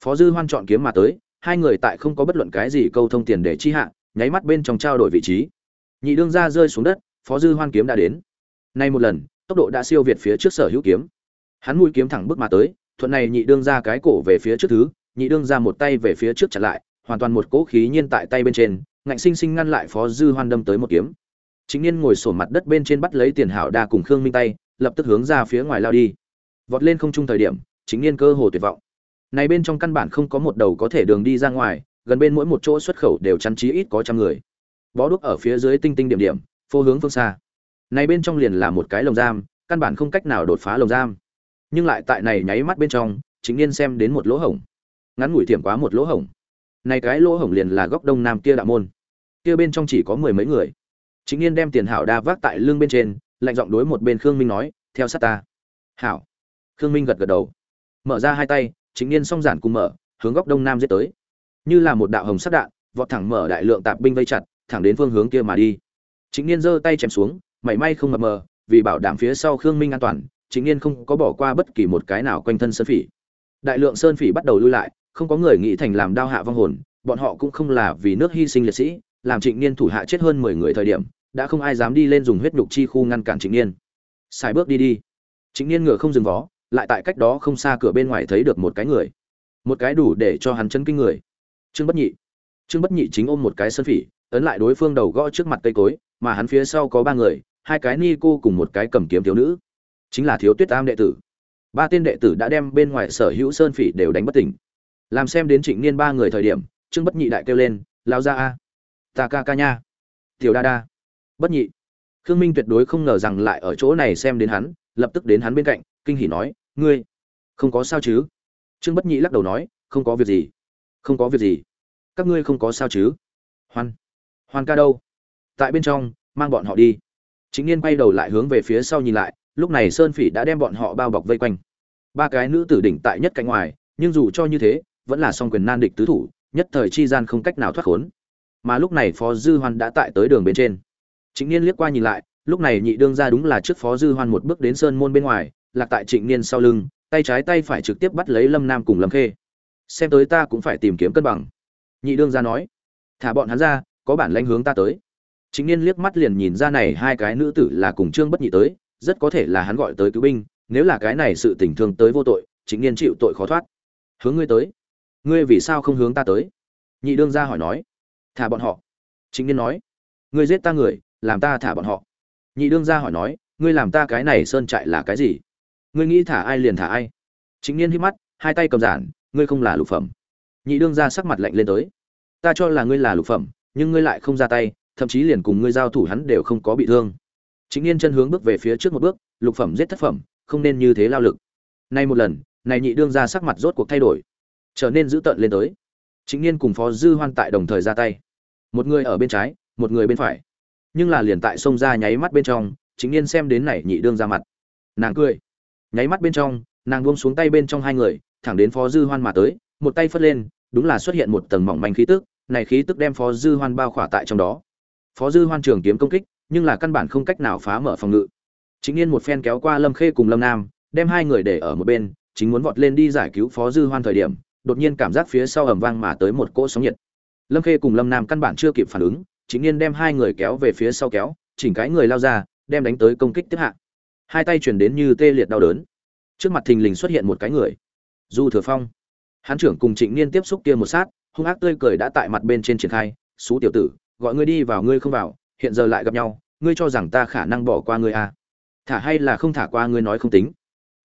A: Phó dư hoan chọn kiếm mà tới, hai người tại không có bất luận cái gì câu thông tiền để chi hạ, nháy mắt bên trong trao đổi vị trí. Nhị đương ra rơi xuống đất, phó dư hoan kiếm đã đến nay một lần, tốc độ đã siêu việt phía trước sở hữu kiếm. Hắn mũi kiếm thẳng bước mà tới, thuận này nhị đương ra cái cổ về phía trước thứ, nhị đương ra một tay về phía trước chặn lại, hoàn toàn một cỗ khí nhiên tại tay bên trên, ngạnh sinh sinh ngăn lại phó dư hoan đâm tới một kiếm. Chính niên ngồi sổ mặt đất bên trên bắt lấy tiền hảo đa cùng khương minh tay, lập tức hướng ra phía ngoài lao đi. Vọt lên không trung thời điểm, chính niên cơ hồ tuyệt vọng. Này bên trong căn bản không có một đầu có thể đường đi ra ngoài, gần bên mỗi một chỗ xuất khẩu đều chắn trí ít có trăm người. Bó đuốc ở phía dưới tinh tinh điểm điểm, phô hướng phương xa này bên trong liền là một cái lồng giam, căn bản không cách nào đột phá lồng giam. Nhưng lại tại này nháy mắt bên trong, chính niên xem đến một lỗ hổng. Ngắn ngủi thiểm quá một lỗ hổng. Này cái lỗ hổng liền là góc đông nam kia đạo môn. Kia bên trong chỉ có mười mấy người. Chính niên đem tiền hảo đa vác tại lưng bên trên, lạnh giọng đối một bên khương minh nói, theo sát ta. Hảo. Khương minh gật gật đầu. Mở ra hai tay, chính niên song giản cùng mở, hướng góc đông nam giết tới. Như là một đạo hồng sắt đạn, vọt thẳng mở đại lượng tạp binh vây chặt, thẳng đến phương hướng kia mà đi. Chính niên giơ tay chém xuống mảy may không mập mờ, vì bảo đảm phía sau khương minh an toàn chính niên không có bỏ qua bất kỳ một cái nào quanh thân sơn phỉ. Đại lượng sơn phỉ bắt đầu lui lại, không có người nghĩ thành làm đao hạ vong hồn, bọn họ cũng không là vì nước hy sinh liệt sĩ, làm trịnh niên thủ hạ chết hơn mười người thời điểm, đã không ai dám đi lên dùng huyết nhục chi khu ngăn cản trịnh niên. Xài bước đi đi. Trịnh niên ngựa không dừng vó, lại tại cách đó không xa cửa bên ngoài thấy được một cái người. Một cái đủ để cho hắn chân kinh người. Trương bất nhị. Trương bất nhị chính ôm một cái sơn phỉ, ấn lại đối phương đầu gõ trước mặt cây cối, mà hắn phía sau có ba người hai cái ni cô cùng một cái cầm kiếm thiếu nữ. Chính là thiếu tuyết am đệ tử. Ba tên đệ tử đã đem bên ngoài sở hữu sơn phỉ đều đánh bất tỉnh. Làm xem đến trịnh niên ba người thời điểm, trương bất nhị đại kêu lên lao ra a, ta ca ca nha. Tiểu đa đa. Bất nhị. Khương minh tuyệt đối không ngờ rằng lại ở chỗ này xem đến hắn, lập tức đến hắn bên cạnh, kinh hỉ nói, ngươi, không có sao chứ? Trương bất nhị lắc đầu nói, không có việc gì. Không có việc gì. Các ngươi không có sao chứ? Hoan hoan ca đâu? Tại bên trong, mang bọn họ đi chính niên quay đầu lại hướng về phía sau nhìn lại, lúc này sơn phỉ đã đem bọn họ bao bọc vây quanh. Ba cái nữ tử đỉnh tại nhất cạnh ngoài, nhưng dù cho như thế, vẫn là song quyền nan địch tứ thủ, nhất thời chi gian không cách nào thoát khốn. Mà lúc này phó dư hoan đã tại tới đường bên trên. Chính niên liếc qua nhìn lại, lúc này nhị đương ra đúng là trước phó dư hoan một bước đến sơn môn bên ngoài, lạc tại trịnh niên sau lưng, tay trái tay phải trực tiếp bắt lấy lâm nam cùng lâm khê. Xem tới ta cũng phải tìm kiếm cân bằng. Nhị đương ra nói, thả bọn hắn ra, có bản lãnh hướng ta tới chính niên liếc mắt liền nhìn ra này hai cái nữ tử là cùng trương bất nhị tới, rất có thể là hắn gọi tới cứu binh, nếu là cái này sự tình thương tới vô tội, chính niên chịu tội khó thoát. Hướng ngươi tới. Ngươi vì sao không hướng ta tới? Nhị đương ra hỏi nói. Thả bọn họ. Chính niên nói. Ngươi giết ta người, làm ta thả bọn họ. Nhị đương ra hỏi nói. Ngươi làm ta cái này sơn trại là cái gì? Ngươi nghĩ thả ai liền thả ai. Chính niên hít mắt, hai tay cầm giản. Ngươi không là lục phẩm. Nhị đương ra sắc mặt lạnh lên tới. Ta cho là ngươi là lục phẩm, nhưng ngươi lại không ra tay thậm chí liền cùng ngươi giao thủ hắn đều không có bị thương. Chính Nghiên chân hướng bước về phía trước một bước, lục phẩm giết thất phẩm, không nên như thế lao lực. Nay một lần, này nhị đương ra sắc mặt rốt cuộc thay đổi, trở nên dữ tợn lên tới. Chính Nghiên cùng phó dư hoan tại đồng thời ra tay. Một người ở bên trái, một người bên phải. Nhưng là liền tại xông ra nháy mắt bên trong, chính Nghiên xem đến này nhị đương ra mặt. Nàng cười. Nháy mắt bên trong, nàng buông xuống tay bên trong hai người, thẳng đến phó dư hoan mà tới, một tay phất lên, đúng là xuất hiện một tầng mỏng manh khí tức, này khí tức đem phó dư hoan bao khỏa tại trong đó phó dư hoan trường kiếm công kích, nhưng là căn bản không cách nào phá mở phòng ngự. Chính yên một phen kéo qua lâm khê cùng lâm nam, đem hai người để ở một bên, chính muốn vọt lên đi giải cứu phó dư hoan thời điểm, đột nhiên cảm giác phía sau ầm vang mà tới một cỗ sóng nhiệt. Lâm khê cùng lâm nam căn bản chưa kịp phản ứng, chính yên đem hai người kéo về phía sau kéo, chỉnh cái người lao ra, đem đánh tới công kích tiếp hạ. Hai tay chuyển đến như tê liệt đau đớn. Trước mặt thình lình xuất hiện một cái người. Du thừa phong. Hán trưởng cùng trịnh niên tiếp xúc kia một sát, hung ác tươi cười đã tại mặt bên trên triển khai, xú tiểu tử gọi ngươi đi vào ngươi không vào, hiện giờ lại gặp nhau, ngươi cho rằng ta khả năng bỏ qua ngươi à. thả hay là không thả qua ngươi nói không tính?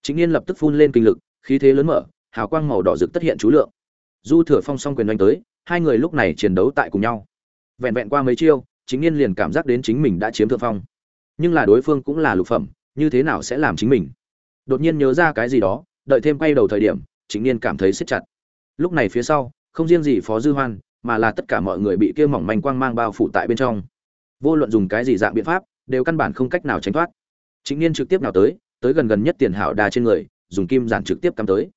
A: Chính niên lập tức phun lên kinh lực, khí thế lớn mở, hào quang màu đỏ rực tất hiện chú lượng. Du thừa phong song quyền đánh tới, hai người lúc này chiến đấu tại cùng nhau. Vẹn vẹn qua mấy chiêu chính niên liền cảm giác đến chính mình đã chiếm thượng phong. Nhưng là đối phương cũng là lục phẩm, như thế nào sẽ làm chính mình? Đột nhiên nhớ ra cái gì đó, đợi thêm quay đầu thời điểm chính niên cảm thấy siết chặt. Lúc này phía sau, không riêng gì phó dư hoan mà là tất cả mọi người bị kia mỏng manh quang mang bao phủ tại bên trong. Vô luận dùng cái gì dạng biện pháp, đều căn bản không cách nào tránh thoát. Chính niên trực tiếp nào tới tới gần gần nhất tiền hảo đà trên người, dùng kim giản trực tiếp cắm tới.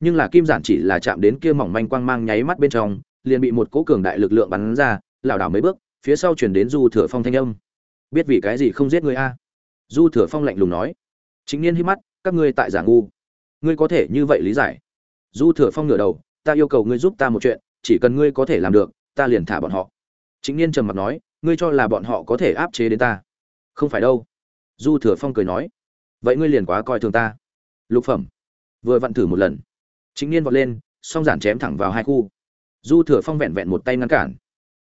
A: Nhưng là kim giản chỉ là chạm đến kia mỏng manh quang mang nháy mắt bên trong, liền bị một cỗ cường đại lực lượng bắn ra, lảo đảo mấy bước, phía sau chuyển đến du thừa phong thanh âm. Biết vì cái gì không giết người a? Du thừa phong lạnh lùng nói. Chính niên hít mắt, các ngươi tại giả ngu. Ngươi có thể như vậy lý giải. Du thừa phong ngửa đầu, ta yêu cầu ngươi giúp ta một chuyện chỉ cần ngươi có thể làm được, ta liền thả bọn họ. Chính niên trầm mặt nói, ngươi cho là bọn họ có thể áp chế đến ta? Không phải đâu. Du thừa phong cười nói, vậy ngươi liền quá coi thường ta. Lục phẩm. Vừa vặn thử một lần. Chính niên vọt lên, song giản chém thẳng vào hai khu. Du thừa phong vẹn vẹn một tay ngăn cản.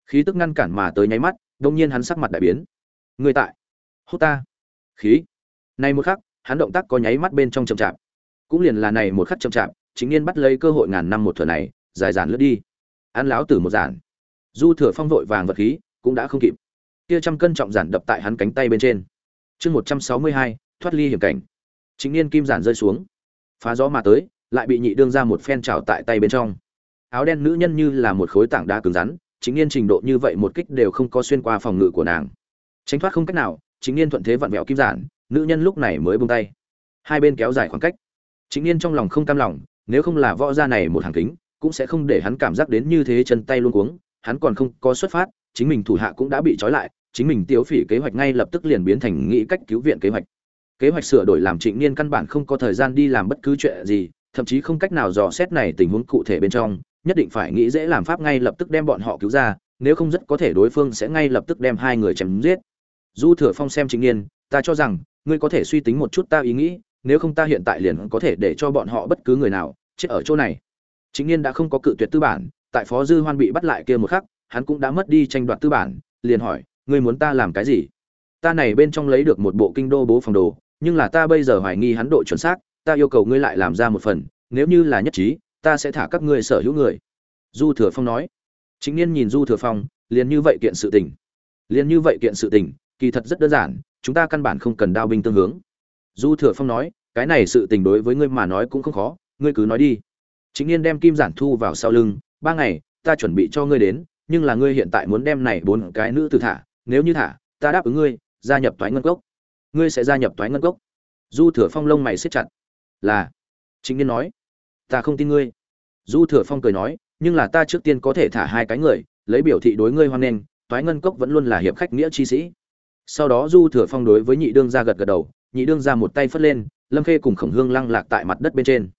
A: Khí tức ngăn cản mà tới nháy mắt, đông nhiên hắn sắc mặt đại biến. Người tại. Hốt ta. Khí. Này một khắc, hắn động tác có nháy mắt bên trong chậm chạp. Cũng liền là này một khắc chậm chạp chính niên bắt lấy cơ hội ngàn năm một thừa này, dài dàn lướt đi ăn láo tử một giản. Du thừa phong vội vàng vật khí, cũng đã không kịp. Kia trăm cân trọng giản đập tại hắn cánh tay bên trên. Chương một trăm sáu mươi hai, thoát ly hiểm cảnh. Chính niên kim giản rơi xuống. Phá gió mà tới, lại bị nhị đương ra một phen trào tại tay bên trong. Áo đen nữ nhân như là một khối tảng đá cứng rắn, chính niên trình độ như vậy một kích đều không có xuyên qua phòng ngự của nàng. Tránh thoát không cách nào, chính niên thuận thế vặn vẹo kim giản, nữ nhân lúc này mới buông tay. Hai bên kéo dài khoảng cách. Chính niên trong lòng không cam lòng, nếu không là võ gia này một hàng kính cũng sẽ không để hắn cảm giác đến như thế chân tay luôn cuống, hắn còn không có xuất phát, chính mình thủ hạ cũng đã bị trói lại, chính mình tiêu phỉ kế hoạch ngay lập tức liền biến thành nghĩ cách cứu viện kế hoạch. Kế hoạch sửa đổi làm trịnh niên căn bản không có thời gian đi làm bất cứ chuyện gì, thậm chí không cách nào dò xét này tình huống cụ thể bên trong, nhất định phải nghĩ dễ làm pháp ngay lập tức đem bọn họ cứu ra, nếu không rất có thể đối phương sẽ ngay lập tức đem hai người chém giết. Du thừa phong xem trịnh niên, ta cho rằng, ngươi có thể suy tính một chút ta ý nghĩ, nếu không ta hiện tại liền có thể để cho bọn họ bất cứ người nào chết ở chỗ này chính niên đã không có cự tuyệt tư bản, tại phó dư hoan bị bắt lại kia một khắc, hắn cũng đã mất đi tranh đoạt tư bản, liền hỏi, ngươi muốn ta làm cái gì? Ta này bên trong lấy được một bộ kinh đô bố phòng đồ, nhưng là ta bây giờ hoài nghi hắn độ chuẩn xác, ta yêu cầu ngươi lại làm ra một phần, nếu như là nhất trí, ta sẽ thả các ngươi sở hữu người. Du thừa phong nói. Chính niên nhìn du thừa phong, liền như vậy kiện sự tình. Liền như vậy kiện sự tình, kỳ thật rất đơn giản, chúng ta căn bản không cần đao binh tương hướng. Du thừa phong nói, cái này sự tình đối với ngươi mà nói cũng không khó, ngươi cứ nói đi chính yên đem kim giản thu vào sau lưng, ba ngày, ta chuẩn bị cho ngươi đến, nhưng là ngươi hiện tại muốn đem này bốn cái nữ tử thả, nếu như thả, ta đáp ứng ngươi, gia nhập toái ngân cốc. Ngươi sẽ gia nhập toái ngân cốc? Du thừa phong lông mày siết chặt. Là. Chính yên nói. Ta không tin ngươi. Du thừa phong cười nói, nhưng là ta trước tiên có thể thả hai cái người, lấy biểu thị đối ngươi hoan nghênh, toái ngân cốc vẫn luôn là hiệp khách nghĩa chi sĩ. Sau đó du thừa phong đối với nhị đương ra gật gật đầu, nhị đương ra một tay phất lên, lâm khê cùng khổng hương lăng lạc tại mặt đất bên trên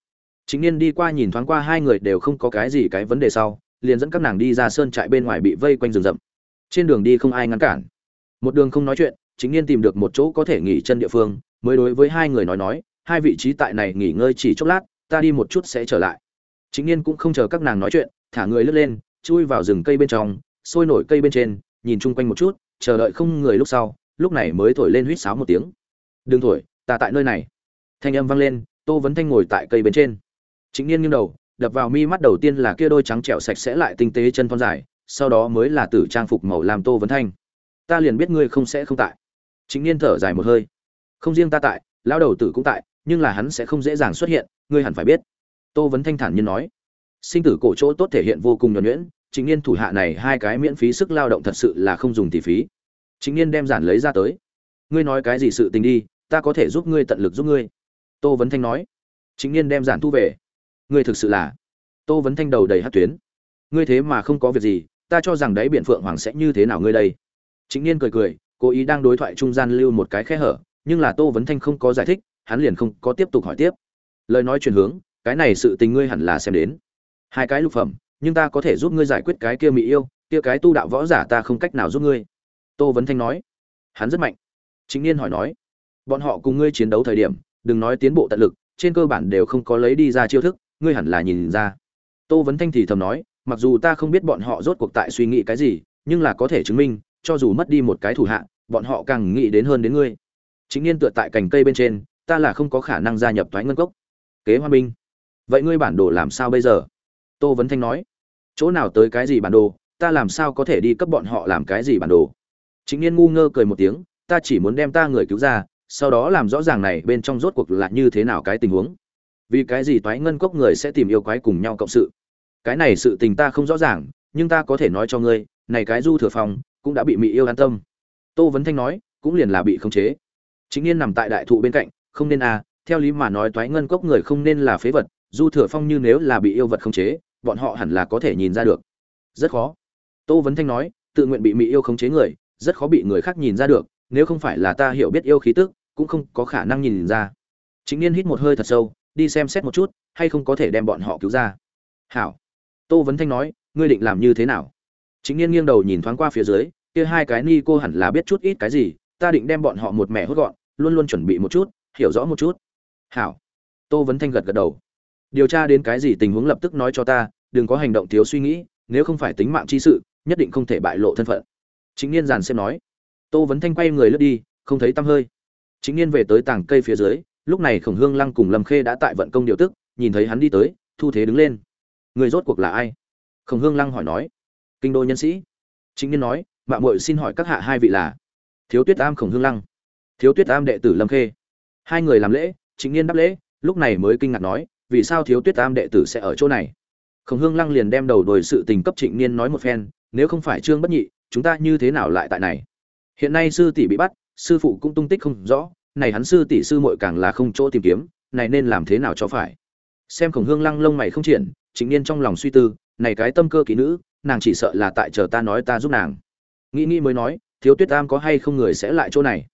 A: chính niên đi qua nhìn thoáng qua hai người đều không có cái gì cái vấn đề sau, liền dẫn các nàng đi ra sơn trại bên ngoài bị vây quanh rừng rậm. Trên đường đi không ai ngăn cản. Một đường không nói chuyện, chính niên tìm được một chỗ có thể nghỉ chân địa phương, mới đối với hai người nói nói, hai vị trí tại này nghỉ ngơi chỉ chốc lát, ta đi một chút sẽ trở lại. Chính niên cũng không chờ các nàng nói chuyện, thả người lướt lên, chui vào rừng cây bên trong, sôi nổi cây bên trên, nhìn chung quanh một chút, chờ đợi không người lúc sau, lúc này mới thổi lên huýt sáo một tiếng. Đừng thổi, ta tại nơi này. Thanh âm vang lên, tô vấn thanh ngồi tại cây bên trên chính niên nghiêng đầu, đập vào mi mắt đầu tiên là kia đôi trắng trẻo sạch sẽ lại tinh tế chân thon dài, sau đó mới là tử trang phục màu làm tô vấn thanh. Ta liền biết ngươi không sẽ không tại. Chính niên thở dài một hơi. Không riêng ta tại, lão đầu tử cũng tại, nhưng là hắn sẽ không dễ dàng xuất hiện, ngươi hẳn phải biết. Tô vấn thanh thản nhiên nói. Sinh tử cổ chỗ tốt thể hiện vô cùng nhuần nhuyễn, chính niên thủ hạ này hai cái miễn phí sức lao động thật sự là không dùng tỷ phí. Chính niên đem giản lấy ra tới. Ngươi nói cái gì sự tình đi, ta có thể giúp ngươi tận lực giúp ngươi. Tô vấn thanh nói. Chính niên đem giản thu về ngươi thực sự là tô vấn thanh đầu đầy hát tuyến. Ngươi thế mà không có việc gì, ta cho rằng đấy biển phượng hoàng sẽ như thế nào ngươi đây? Chính niên cười cười, cố ý đang đối thoại trung gian lưu một cái khe hở, nhưng là tô vấn thanh không có giải thích, hắn liền không có tiếp tục hỏi tiếp. Lời nói chuyển hướng, cái này sự tình ngươi hẳn là xem đến. Hai cái lục phẩm, nhưng ta có thể giúp ngươi giải quyết cái kia mỹ yêu, kia cái tu đạo võ giả ta không cách nào giúp ngươi. Tô vấn thanh nói. Hắn rất mạnh. Chính niên hỏi nói. Bọn họ cùng ngươi chiến đấu thời điểm, đừng nói tiến bộ tận lực, trên cơ bản đều không có lấy đi ra chiêu thức ngươi hẳn là nhìn ra. Tô vấn thanh thì thầm nói, mặc dù ta không biết bọn họ rốt cuộc tại suy nghĩ cái gì, nhưng là có thể chứng minh, cho dù mất đi một cái thủ hạ, bọn họ càng nghĩ đến hơn đến ngươi. Chính niên tựa tại cành cây bên trên, ta là không có khả năng gia nhập thoái ngân cốc. Kế hoa minh. Vậy ngươi bản đồ làm sao bây giờ? Tô vấn thanh nói. Chỗ nào tới cái gì bản đồ, ta làm sao có thể đi cấp bọn họ làm cái gì bản đồ? Chính niên ngu ngơ cười một tiếng, ta chỉ muốn đem ta người cứu ra, sau đó làm rõ ràng này bên trong rốt cuộc là như thế nào cái tình huống vì cái gì toái ngân cốc người sẽ tìm yêu quái cùng nhau cộng sự? Cái này sự tình ta không rõ ràng, nhưng ta có thể nói cho ngươi, này cái du thừa phòng cũng đã bị mỹ yêu an tâm. Tô vấn thanh nói, cũng liền là bị khống chế. Chính niên nằm tại đại thụ bên cạnh, không nên à theo lý mà nói toái ngân cốc người không nên là phế vật, du thừa phong như nếu là bị yêu vật khống chế, bọn họ hẳn là có thể nhìn ra được. Rất khó. Tô vấn thanh nói, tự nguyện bị mỹ yêu khống chế người, rất khó bị người khác nhìn ra được, nếu không phải là ta hiểu biết yêu khí tức, cũng không có khả năng nhìn ra. Chính n hít một hơi thật sâu đi xem xét một chút, hay không có thể đem bọn họ cứu ra. Hảo. Tô vấn thanh nói, ngươi định làm như thế nào? Chính niên nghiêng đầu nhìn thoáng qua phía dưới, kia hai cái ni cô hẳn là biết chút ít cái gì, ta định đem bọn họ một mẻ hốt gọn, luôn luôn chuẩn bị một chút, hiểu rõ một chút. Hảo. Tô vấn thanh gật gật đầu. Điều tra đến cái gì tình huống lập tức nói cho ta, đừng có hành động thiếu suy nghĩ, nếu không phải tính mạng chi sự, nhất định không thể bại lộ thân phận. Chính niên giàn xem nói. Tô vấn thanh quay người lướt đi, không thấy tăm hơi. Chính niên về tới tảng cây phía dưới lúc này khổng hương lăng cùng lâm khê đã tại vận công điều tức, nhìn thấy hắn đi tới, thu thế đứng lên. Người rốt cuộc là ai? Khổng hương lăng hỏi nói. Kinh đô nhân sĩ. Chính niên nói mạng muội xin hỏi các hạ hai vị là? Thiếu tuyết am khổng hương lăng. Thiếu tuyết am đệ tử lâm khê. Hai người làm lễ, chính niên đáp lễ, lúc này mới kinh ngạc nói, vì sao thiếu tuyết am đệ tử sẽ ở chỗ này? Khổng hương lăng liền đem đầu đồi sự tình cấp trịnh niên nói một phen, nếu không phải trương bất nhị, chúng ta như thế nào lại tại này? Hiện nay sư tỷ bị bắt, sư phụ cũng tung tích không rõ này hắn sư tỷ sư muội càng là không chỗ tìm kiếm, này nên làm thế nào cho phải? Xem khổng hương lăng lông mày không triển chính niên trong lòng suy tư, này cái tâm cơ kỹ nữ, nàng chỉ sợ là tại chờ ta nói ta giúp nàng. Nghĩ nghĩ mới nói, thiếu tuyết tam có hay không người sẽ lại chỗ này?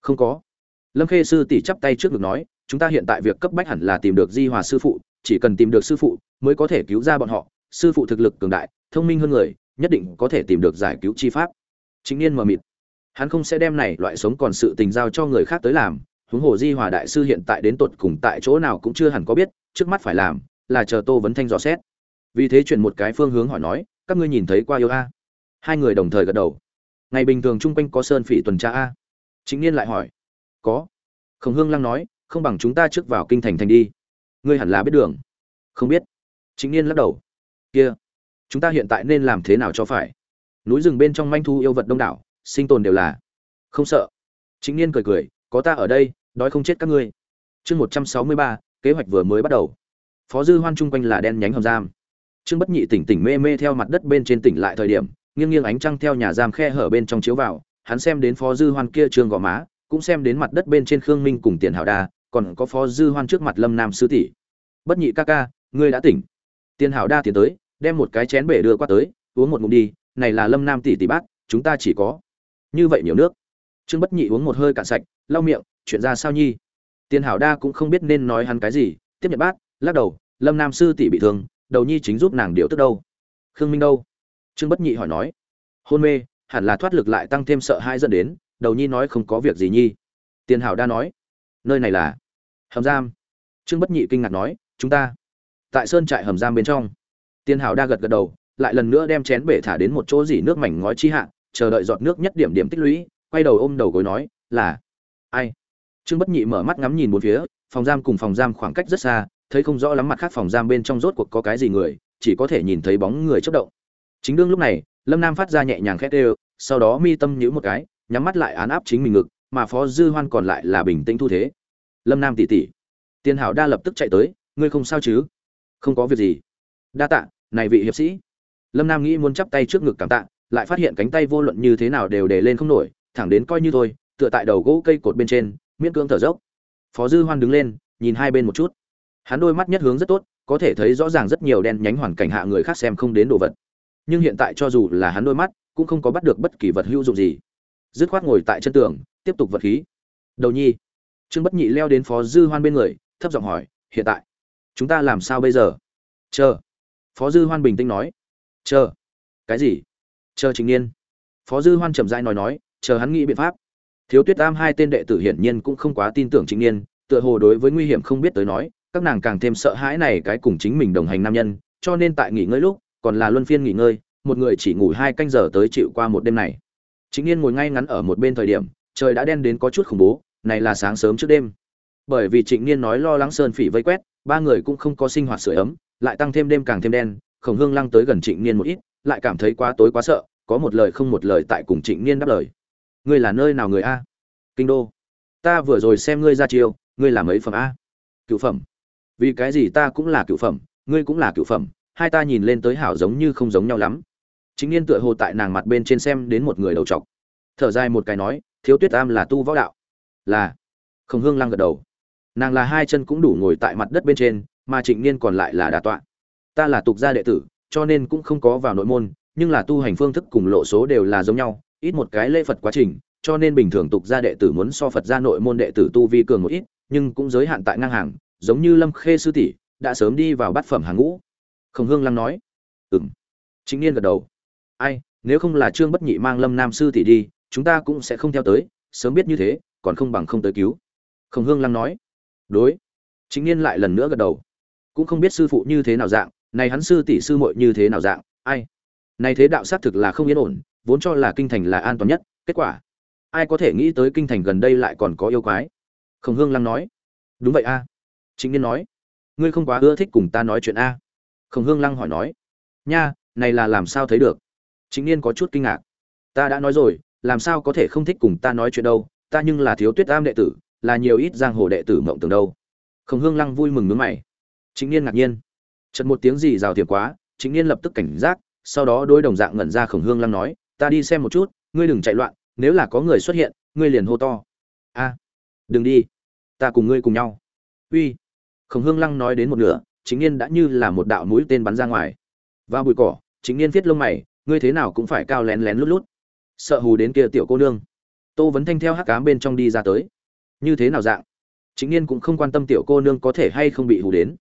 A: Không có. Lâm khê sư tỷ chắp tay trước ngực nói, chúng ta hiện tại việc cấp bách hẳn là tìm được di hòa sư phụ, chỉ cần tìm được sư phụ, mới có thể cứu ra bọn họ. Sư phụ thực lực cường đại, thông minh hơn người, nhất định có thể tìm được giải cứu chi pháp. Chính niên mờ mịt hắn không sẽ đem này loại sống còn sự tình giao cho người khác tới làm, huống hồ di hòa đại sư hiện tại đến tột cùng tại chỗ nào cũng chưa hẳn có biết, trước mắt phải làm là chờ tô vấn thanh dò xét. Vì thế chuyển một cái phương hướng hỏi nói, các ngươi nhìn thấy qua yêu a? Hai người đồng thời gật đầu. Ngày bình thường chung quanh có sơn phỉ tuần tra a? Chính niên lại hỏi. Có. Khổng hương lăng nói, không bằng chúng ta trước vào kinh thành thành đi. Ngươi hẳn là biết đường. Không biết. Chính niên lắc đầu. Kia, chúng ta hiện tại nên làm thế nào cho phải? Núi rừng bên trong manh thu yêu vật đông đảo sinh tồn đều là. Không sợ. Chính niên cười cười, có ta ở đây, đói không chết các ngươi. Chương một trăm sáu mươi ba, kế hoạch vừa mới bắt đầu. Phó dư hoan chung quanh là đen nhánh hầm giam. Trương bất nhị tỉnh tỉnh mê mê theo mặt đất bên trên tỉnh lại thời điểm, nghiêng nghiêng ánh trăng theo nhà giam khe hở bên trong chiếu vào, hắn xem đến phó dư hoan kia trương gò má, cũng xem đến mặt đất bên trên khương minh cùng tiền hảo đa, còn có phó dư hoan trước mặt lâm nam sư tỷ. Bất nhị ca ca, ngươi đã tỉnh. Tiền hảo đa tiến tới, đem một cái chén bể đưa qua tới, uống một ngụm đi, này là lâm nam tỷ tỷ bác chúng ta chỉ có như vậy nhiều nước. Trương bất nhị uống một hơi cạn sạch, lau miệng, chuyện ra sao nhi? Tiền hảo đa cũng không biết nên nói hắn cái gì, tiếp nhận bát, lắc đầu, lâm nam sư tỷ bị thương, đầu nhi chính giúp nàng điều tức đâu. Khương minh đâu? Trương bất nhị hỏi nói. Hôn mê, hẳn là thoát lực lại tăng thêm sợ hai dẫn đến, đầu nhi nói không có việc gì nhi. Tiền hảo đa nói. Nơi này là? Hầm giam. Trương bất nhị kinh ngạc nói. Chúng ta? Tại sơn trại hầm giam bên trong. Tiền hảo đa gật gật đầu, lại lần nữa đem chén bể thả đến một chỗ dỉ nước mảnh ngói chi hạ chờ đợi giọt nước nhất điểm điểm tích lũy, quay đầu ôm đầu gối nói, là. Ai? Trương bất nhị mở mắt ngắm nhìn bốn phía, phòng giam cùng phòng giam khoảng cách rất xa, thấy không rõ lắm mặt khác phòng giam bên trong rốt cuộc có cái gì người, chỉ có thể nhìn thấy bóng người chớp động. Chính đương lúc này, lâm nam phát ra nhẹ nhàng khét đều sau đó mi tâm nhíu một cái, nhắm mắt lại án áp chính mình ngực, mà phó dư hoan còn lại là bình tĩnh thu thế. Lâm nam tỉ tỉ, tiền hảo đa lập tức chạy tới, ngươi không sao chứ? Không có việc gì. Đa tạ, này vị hiệp sĩ. Lâm nam nghĩ muốn chắp tay trước ngực cảm tạ lại phát hiện cánh tay vô luận như thế nào đều để lên không nổi, thẳng đến coi như thôi, tựa tại đầu gỗ cây cột bên trên, miễn cưỡng thở dốc. Phó dư hoan đứng lên, nhìn hai bên một chút. Hắn đôi mắt nhất hướng rất tốt, có thể thấy rõ ràng rất nhiều đen nhánh hoàn cảnh hạ người khác xem không đến đồ vật. Nhưng hiện tại cho dù là hắn đôi mắt, cũng không có bắt được bất kỳ vật hữu dụng gì. Dứt khoát ngồi tại chân tường, tiếp tục vật khí. Đầu nhi. Trương bất nhị leo đến phó dư hoan bên người, thấp giọng hỏi, hiện tại, chúng ta làm sao bây giờ? Chờ. Phó dư hoan bình tĩnh nói, chờ. Cái gì? Chờ chính niên. Phó dư hoan chậm rãi nói nói, chờ hắn nghĩ biện pháp. Thiếu tuyết tam hai tên đệ tử hiển nhiên cũng không quá tin tưởng chính niên, tựa hồ đối với nguy hiểm không biết tới nói, các nàng càng thêm sợ hãi này cái cùng chính mình đồng hành nam nhân, cho nên tại nghỉ ngơi lúc, còn là luân phiên nghỉ ngơi, một người chỉ ngủ hai canh giờ tới chịu qua một đêm này. Chính niên ngồi ngay ngắn ở một bên thời điểm, trời đã đen đến có chút khủng bố, này là sáng sớm trước đêm. Bởi vì trịnh niên nói lo lắng sơn phỉ vây quét, ba người cũng không có sinh hoạt sưởi ấm, lại tăng thêm đêm càng thêm đen, khổng hương lăng tới gần trịnh niên một ít lại cảm thấy quá tối quá sợ, có một lời không một lời tại cùng trịnh niên đáp lời. Ngươi là nơi nào người a? Kinh đô. Ta vừa rồi xem ngươi ra chiêu, ngươi là mấy phẩm a? Cựu phẩm. Vì cái gì ta cũng là cựu phẩm, ngươi cũng là cựu phẩm, hai ta nhìn lên tới hảo giống như không giống nhau lắm. Chính niên tựa hồ tại nàng mặt bên trên xem đến một người đầu trọc. Thở dài một cái nói, thiếu tuyết tam là tu võ đạo. Là. Không hương lăng gật đầu. Nàng là hai chân cũng đủ ngồi tại mặt đất bên trên, mà trịnh niên còn lại là đà tọa. Ta là tục gia đệ tử cho nên cũng không có vào nội môn, nhưng là tu hành phương thức cùng lộ số đều là giống nhau, ít một cái lễ phật quá trình, cho nên bình thường tục gia đệ tử muốn so phật gia nội môn đệ tử tu vi cường một ít, nhưng cũng giới hạn tại ngang hàng, giống như lâm khê sư tỷ, đã sớm đi vào bát phẩm hàng ngũ. Khổng hương lăng nói, ừm. Chính niên gật đầu, ai, nếu không là trương bất nhị mang lâm nam sư tỷ đi, chúng ta cũng sẽ không theo tới, sớm biết như thế, còn không bằng không tới cứu. Khổng hương lăng nói, đối. Chính niên lại lần nữa gật đầu, cũng không biết sư phụ như thế nào dạng này hắn sư tỷ sư muội như thế nào dạng, ai? Này thế đạo xác thực là không yên ổn, vốn cho là kinh thành là an toàn nhất, kết quả, ai có thể nghĩ tới kinh thành gần đây lại còn có yêu quái? Khổng hương lăng nói. Đúng vậy a. Chính niên nói. Ngươi không quá ưa thích cùng ta nói chuyện a. Khổng hương lăng hỏi nói. Nha, này là làm sao thấy được? Chính niên có chút kinh ngạc. Ta đã nói rồi, làm sao có thể không thích cùng ta nói chuyện đâu, ta nhưng là thiếu tuyết am đệ tử, là nhiều ít giang hồ đệ tử mộng tưởng đâu. Khổng hương lăng vui mừng nướng mày. Chính niên ngạc nhiên. Chợt một tiếng gì rào thiệp quá chính niên lập tức cảnh giác, sau đó đôi đồng dạng ngẩn ra khổng hương lăng nói, ta đi xem một chút, ngươi đừng chạy loạn, nếu là có người xuất hiện, ngươi liền hô to. A, đừng đi, ta cùng ngươi cùng nhau. Uy. Khổng hương lăng nói đến một nửa chính niên đã như là một đạo mũi tên bắn ra ngoài. Vào bụi cỏ chính niên viết lông mày, ngươi thế nào cũng phải cao lén lén lút lút. Sợ hù đến kia tiểu cô nương. Tô vấn thanh theo hắc ám bên trong đi ra tới. Như thế nào dạng? Chính niên cũng không quan tâm tiểu cô nương có thể hay không bị hù đến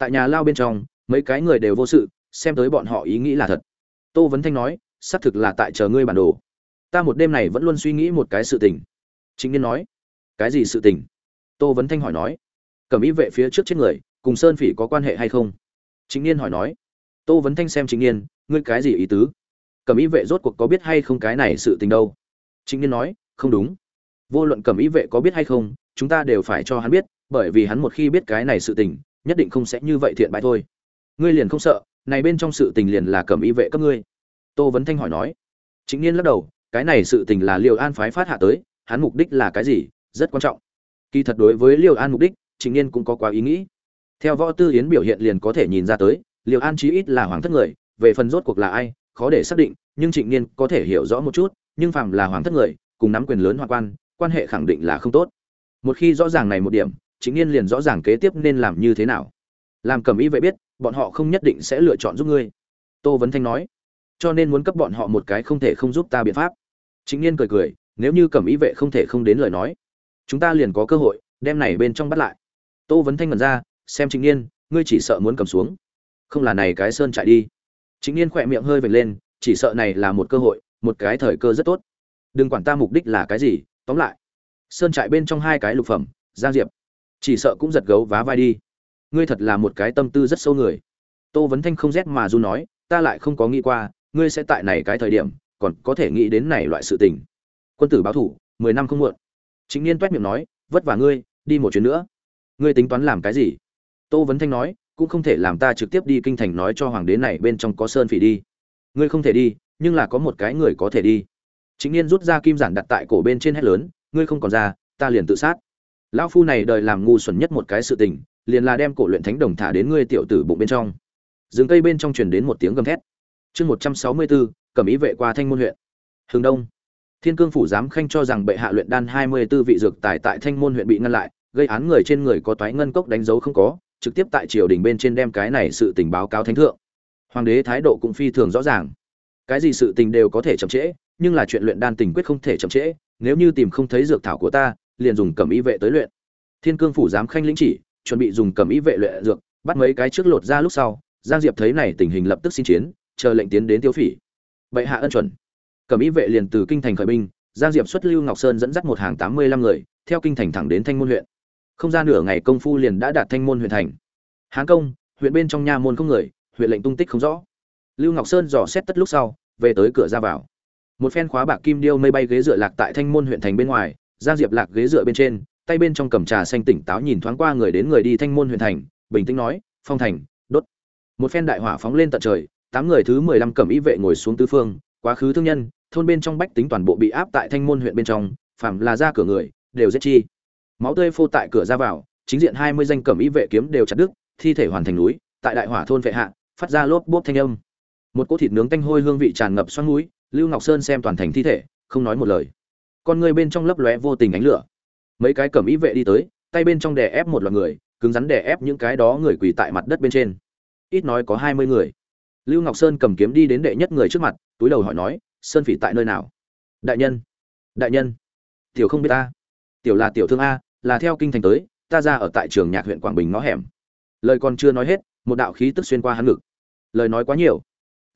A: tại nhà lao bên trong, mấy cái người đều vô sự, xem tới bọn họ ý nghĩ là thật. Tô vấn thanh nói, xác thực là tại chờ ngươi bản đồ. Ta một đêm này vẫn luôn suy nghĩ một cái sự tình. Chính niên nói, cái gì sự tình? Tô vấn thanh hỏi nói, cẩm ý vệ phía trước chết người, cùng sơn phỉ có quan hệ hay không? Chính niên hỏi nói, tô vấn thanh xem chính niên ngươi cái gì ý tứ? Cẩm ý vệ rốt cuộc có biết hay không cái này sự tình đâu? Chính niên nói, không đúng. Vô luận cẩm ý vệ có biết hay không, chúng ta đều phải cho hắn biết, bởi vì hắn một khi biết cái này sự tình nhất định không sẽ như vậy thiện bại thôi. Ngươi liền không sợ, này bên trong sự tình liền là cẩm y vệ cấp ngươi. Tô vấn thanh hỏi nói. Chính niên lắc đầu, cái này sự tình là liều an phái phát hạ tới, hắn mục đích là cái gì, rất quan trọng. Kỳ thật đối với liêu an mục đích, trịnh niên cũng có quá ý nghĩ. Theo võ tư yến biểu hiện liền có thể nhìn ra tới, liêu an chí ít là hoàng thất người, về phần rốt cuộc là ai, khó để xác định, nhưng trịnh niên có thể hiểu rõ một chút, nhưng phàm là hoàng thất người, cùng nắm quyền lớn hoa quan quan hệ khẳng định là không tốt. Một khi rõ ràng này một điểm chính niên liền rõ ràng kế tiếp nên làm như thế nào. Làm cầm ý vậy biết, bọn họ không nhất định sẽ lựa chọn giúp ngươi. Tô vấn thanh nói, cho nên muốn cấp bọn họ một cái không thể không giúp ta biện pháp. Chính niên cười cười, nếu như cẩm ý vệ không thể không đến lời nói, chúng ta liền có cơ hội, đem này bên trong bắt lại. Tô vấn thanh ngẩn ra, xem chính niên ngươi chỉ sợ muốn cầm xuống. Không là này cái sơn chạy đi. Chính niên khỏe miệng hơi vệt lên, chỉ sợ này là một cơ hội, một cái thời cơ rất tốt. Đừng quản ta mục đích là cái gì, tóm lại, sơn trại bên trong hai cái lục phẩm, giang diệp chỉ sợ cũng giật gấu vá vai đi. Ngươi thật là một cái tâm tư rất sâu người. Tô vấn thanh không rét mà du nói, ta lại không có nghĩ qua, ngươi sẽ tại này cái thời điểm, còn có thể nghĩ đến này loại sự tình. Quân tử báo thủ, mười năm không muộn. Chính niên toét miệng nói, vất vả ngươi, đi một chuyến nữa. Ngươi tính toán làm cái gì? Tô vấn thanh nói, cũng không thể làm ta trực tiếp đi kinh thành nói cho hoàng đế này bên trong có sơn phỉ đi. Ngươi không thể đi, nhưng là có một cái người có thể đi. Chính niên rút ra kim giản đặt tại cổ bên trên hét lớn, ngươi không còn ra, ta liền tự sát lão phu này đời làm ngu xuẩn nhất một cái sự tình, liền là đem cổ luyện thánh đồng thả đến ngươi tiểu tử bụng bên trong. Rừng cây bên trong truyền đến một tiếng gầm thét. Chương một trăm sáu mươi bốn cẩm ý vệ qua thanh môn huyện. Hướng đông. Thiên cương phủ giám khanh cho rằng bệ hạ luyện đan hai mươi b ố vị dược tài tại thanh môn huyện bị ngăn lại, gây án người trên người có toái ngân cốc đánh dấu không có, trực tiếp tại triều đình bên trên đem cái này sự tình báo cáo thánh thượng. Hoàng đế thái độ cũng phi thường rõ ràng. Cái gì sự tình đều có thể chậm trễ, nhưng là chuyện luyện đan tình quyết không thể chậm trễ, nếu như tìm không thấy dược thảo của ta liền dùng cẩm y vệ tới luyện. Thiên cương phủ giám khanh lĩnh chỉ, chuẩn bị dùng cẩm y vệ luyện dược, bắt mấy cái trước lột ra lúc sau, giang diệp thấy này tình hình lập tức xin chiến, chờ lệnh tiến đến tiêu phỉ. Bệ hạ ân chuẩn. Cẩm y vệ liền từ kinh thành khởi binh, giang diệp xuất lưu ngọc sơn dẫn dắt một hàng tám mươi lăm người, theo kinh thành thẳng đến thanh môn huyện. Không ra nửa ngày công phu liền đã đạt thanh môn huyện thành. Hán công, huyện bên trong nha môn không người, huyện lệnh tung tích không rõ. Lưu ngọc sơn dò xét tất lúc sau, về tới cửa ra vào. Một phen khóa bạc kim điêu mây bay ghế dựa lạc tại thanh môn huyện thành bên ngoài giang diệp lạc ghế dựa bên trên, tay bên trong cầm trà xanh tỉnh táo nhìn thoáng qua người đến người đi thanh môn huyện thành, bình tĩnh nói, phong thành, đốt. Một phen đại hỏa phóng lên tận trời, tám người thứ mười lăm cầm ý vệ ngồi xuống tứ phương, quá khứ thương nhân, thôn bên trong bách tính toàn bộ bị áp tại thanh môn huyện bên trong, phàm là ra cửa người, đều giết chi. Máu tươi phô tại cửa ra vào, chính diện hai mươi danh cầm ý vệ kiếm đều chặt đứt, thi thể hoàn thành núi, tại đại hỏa thôn vệ hạ, phát ra lốp bốp thanh âm. Một cỗ thịt nướng tanh hôi hương vị tràn ngập xoắn núi, lưu ngọc sơn xem toàn thành thi thể, không nói một lời con người bên trong lấp lóe vô tình ánh lửa. Mấy cái cẩm ý vệ đi tới, tay bên trong đè ép một loạt người, cứng rắn đè ép những cái đó người quỳ tại mặt đất bên trên. Ít nói có hai mươi người. Lưu ngọc sơn cầm kiếm đi đến đệ nhất người trước mặt, túi đầu hỏi nói, sơn phỉ tại nơi nào? Đại nhân. Đại nhân. Tiểu không biết ta. Tiểu là tiểu thương a, là theo kinh thành tới, ta ra ở tại trường nhạc huyện quảng bình ngõ hẻm. Lời còn chưa nói hết, một đạo khí tức xuyên qua hắn ngực. Lời nói quá nhiều.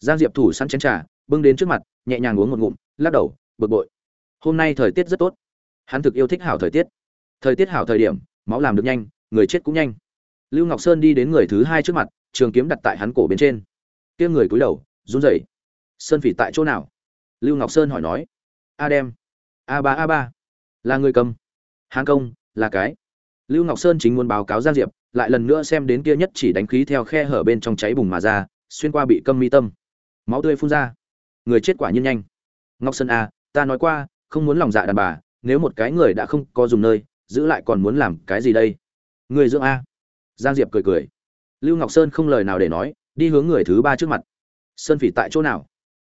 A: Giang diệp thủ sẵn chén trà, bưng đến trước mặt, nhẹ nhàng uống một ngụm, lắc đầu, bực bội hôm nay thời tiết rất tốt. Hắn thực yêu thích hảo thời tiết. Thời tiết hảo thời điểm, máu làm được nhanh, người chết cũng nhanh. Lưu ngọc sơn đi đến người thứ hai trước mặt, trường kiếm đặt tại hắn cổ bên trên. Kia người cúi đầu, run rẩy. Sơn phỉ tại chỗ nào? Lưu ngọc sơn hỏi nói. A đem. A ba a ba. Là người cầm. Hán công, là cái. Lưu ngọc sơn chính muốn báo cáo giang diệp, lại lần nữa xem đến kia nhất chỉ đánh khí theo khe hở bên trong cháy bùng mà ra, xuyên qua bị câm mi tâm. Máu tươi phun ra. Người chết quả nhiên nhanh. Ngọc sơn a, ta nói qua không muốn lòng dạ đàn bà, nếu một cái người đã không có dùng nơi, giữ lại còn muốn làm cái gì đây? Người dưỡng a. Giang diệp cười cười. Lưu ngọc sơn không lời nào để nói, đi hướng người thứ ba trước mặt. Sơn phỉ tại chỗ nào?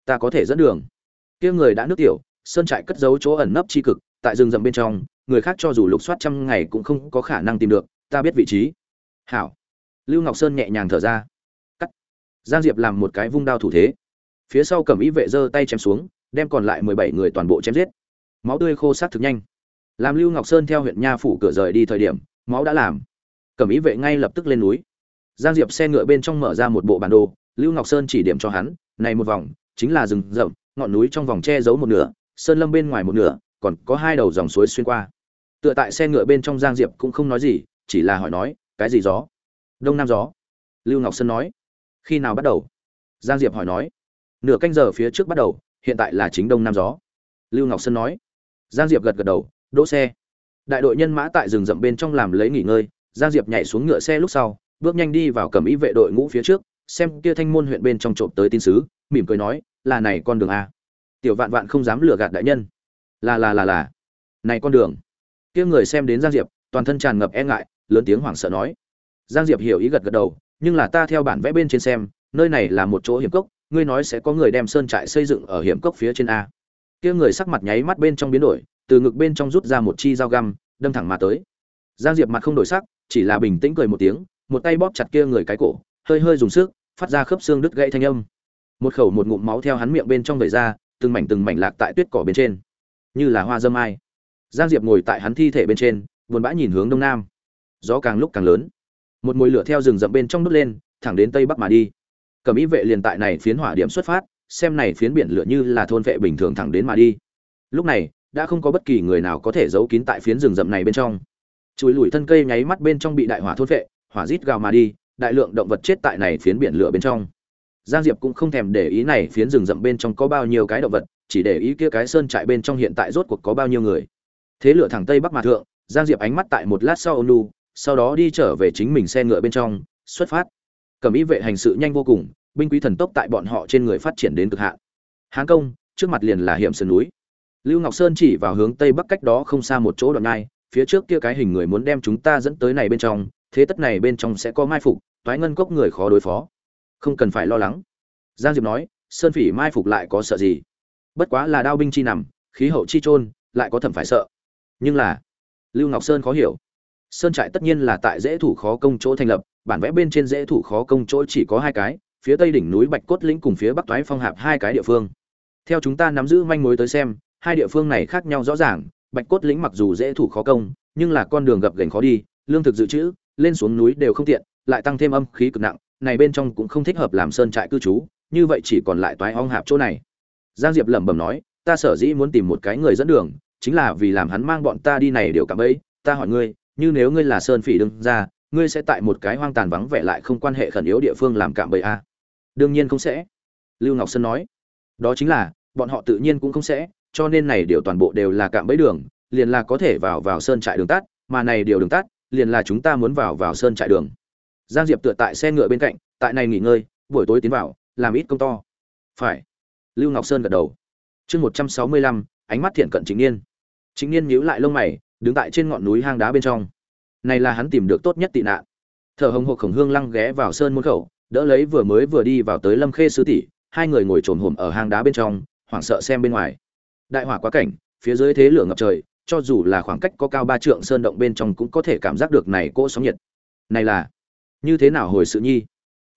A: Ta có thể dẫn đường. Kia người đã nước tiểu, sơn trại cất giấu chỗ ẩn nấp chi cực, tại rừng rậm bên trong, người khác cho dù lục soát trăm ngày cũng không có khả năng tìm được, ta biết vị trí. Hảo. Lưu ngọc sơn nhẹ nhàng thở ra. Cắt. Giang diệp làm một cái vung đao thủ thế. Phía sau cầm ý vệ giơ tay chém xuống, đem còn lại mười bảy người toàn bộ chém giết máu tươi khô sát thực nhanh. Làm lưu ngọc sơn theo huyện nha phủ cửa rời đi thời điểm, máu đã làm. Cẩm ý vệ ngay lập tức lên núi. Giang diệp xe ngựa bên trong mở ra một bộ bản đồ, lưu ngọc sơn chỉ điểm cho hắn, này một vòng, chính là rừng rậm, ngọn núi trong vòng che giấu một nửa, sơn lâm bên ngoài một nửa, còn có hai đầu dòng suối xuyên qua. Tựa tại xe ngựa bên trong giang diệp cũng không nói gì, chỉ là hỏi nói, cái gì gió? Đông nam gió. Lưu ngọc sơn nói. Khi nào bắt đầu? Giang diệp hỏi nói. Nửa canh giờ phía trước bắt đầu, hiện tại là chính đông nam gió. Lưu ngọc sơn nói giang diệp gật gật đầu, đỗ xe. Đại đội nhân mã tại rừng rậm bên trong làm lấy nghỉ ngơi, giang diệp nhảy xuống ngựa xe lúc sau, bước nhanh đi vào cầm ý vệ đội ngũ phía trước, xem kia thanh môn huyện bên trong trộm tới tin sứ, mỉm cười nói, là này con đường a. Tiểu vạn vạn không dám lừa gạt đại nhân. Là là là là. Này con đường. Kia người xem đến giang diệp, toàn thân tràn ngập e ngại, lớn tiếng hoảng sợ nói. Giang diệp hiểu ý gật gật đầu, nhưng là ta theo bản vẽ bên trên xem, nơi này là một chỗ hiểm cốc, ngươi nói sẽ có người đem sơn trại xây dựng ở hiểm cốc phía trên a kia người sắc mặt nháy mắt bên trong biến đổi, từ ngực bên trong rút ra một chi dao găm, đâm thẳng mà tới. Giang diệp mặt không đổi sắc, chỉ là bình tĩnh cười một tiếng, một tay bóp chặt kia người cái cổ, hơi hơi dùng sức, phát ra khớp xương đứt gãy thanh âm. Một khẩu một ngụm máu theo hắn miệng bên trong vẩy ra, từng mảnh từng mảnh lạc tại tuyết cỏ bên trên. Như là hoa dâm ai. Giang diệp ngồi tại hắn thi thể bên trên, buồn bã nhìn hướng đông nam. Gió càng lúc càng lớn. Một mồi lửa theo rừng rậm bên trong đốt lên, thẳng đến tây bắc mà đi. Cầm ý vệ liền tại này phiến hỏa điểm xuất phát xem này phiến biển lửa như là thôn vệ bình thường thẳng đến mà đi. Lúc này, đã không có bất kỳ người nào có thể giấu kín tại phiến rừng rậm này bên trong. Chùi lùi thân cây nháy mắt bên trong bị đại hỏa thôn vệ, hỏa rít gào mà đi, đại lượng động vật chết tại này phiến biển lửa bên trong. Giang diệp cũng không thèm để ý này phiến rừng rậm bên trong có bao nhiêu cái động vật, chỉ để ý kia cái sơn trại bên trong hiện tại rốt cuộc có bao nhiêu người. Thế lửa thẳng tây bắc mà thượng, giang diệp ánh mắt tại một lát sau ôn sau đó đi trở về chính mình xe ngựa bên trong, xuất phát. Cầm ý vệ hành sự nhanh vô cùng binh quý thần tốc tại bọn họ trên người phát triển đến cực hạn. Hán công trước mặt liền là hiểm sơn núi. Lưu ngọc sơn chỉ vào hướng tây bắc cách đó không xa một chỗ đoạn ngay, phía trước kia cái hình người muốn đem chúng ta dẫn tới này bên trong thế tất này bên trong sẽ có mai phục toái ngân cốc người khó đối phó. Không cần phải lo lắng. Giang diệp nói sơn phỉ mai phục lại có sợ gì? Bất quá là đao binh chi nằm khí hậu chi trôn lại có thẩm phải sợ. Nhưng là lưu ngọc sơn khó hiểu. Sơn trại tất nhiên là tại dễ thủ khó công chỗ thành lập bản vẽ bên trên dễ thủ khó công chỗ chỉ có hai cái phía tây đỉnh núi bạch cốt lĩnh cùng phía bắc toái phong hạp hai cái địa phương theo chúng ta nắm giữ manh mối tới xem hai địa phương này khác nhau rõ ràng bạch cốt lĩnh mặc dù dễ thủ khó công nhưng là con đường gập ghềnh khó đi lương thực dự trữ lên xuống núi đều không tiện lại tăng thêm âm khí cực nặng này bên trong cũng không thích hợp làm sơn trại cư trú như vậy chỉ còn lại toái ong hạp chỗ này giang diệp lẩm bẩm nói ta sở dĩ muốn tìm một cái người dẫn đường chính là vì làm hắn mang bọn ta đi này đều cảm ấy, ta hỏi ngươi như nếu ngươi là sơn phỉ đương ra ngươi sẽ tại một cái hoang tàn vắng vẻ lại không quan hệ khẩn yếu địa phương làm cạm bẫy a à? Đương nhiên không sẽ. Lưu ngọc sơn nói, đó chính là, bọn họ tự nhiên cũng không sẽ, cho nên này điều toàn bộ đều là cạm bẫy đường, liền là có thể vào vào sơn trại đường tắt, mà này điều đường tắt, liền là chúng ta muốn vào vào sơn trại đường. Giang diệp tựa tại xe ngựa bên cạnh, tại này nghỉ ngơi, buổi tối tiến vào, làm ít công to. Phải. Lưu ngọc sơn gật đầu. Chương một trăm sáu mươi lăm, ánh mắt thiện cận chính niên. Chính niên nhíu lại lông mày, đứng tại trên ngọn núi hang đá bên trong. Này là hắn tìm được tốt nhất tị nạn. Thở hồng hộc khổng hương lăng ghé vào sơn môn khẩu đỡ lấy vừa mới vừa đi vào tới lâm khê sư tỷ, hai người ngồi trồn hổm ở hang đá bên trong, hoảng sợ xem bên ngoài. Đại hỏa quá cảnh, phía dưới thế lửa ngập trời, cho dù là khoảng cách có cao ba trượng sơn động bên trong cũng có thể cảm giác được này cỗ sóng nhiệt. Này là, như thế nào hồi sự nhi?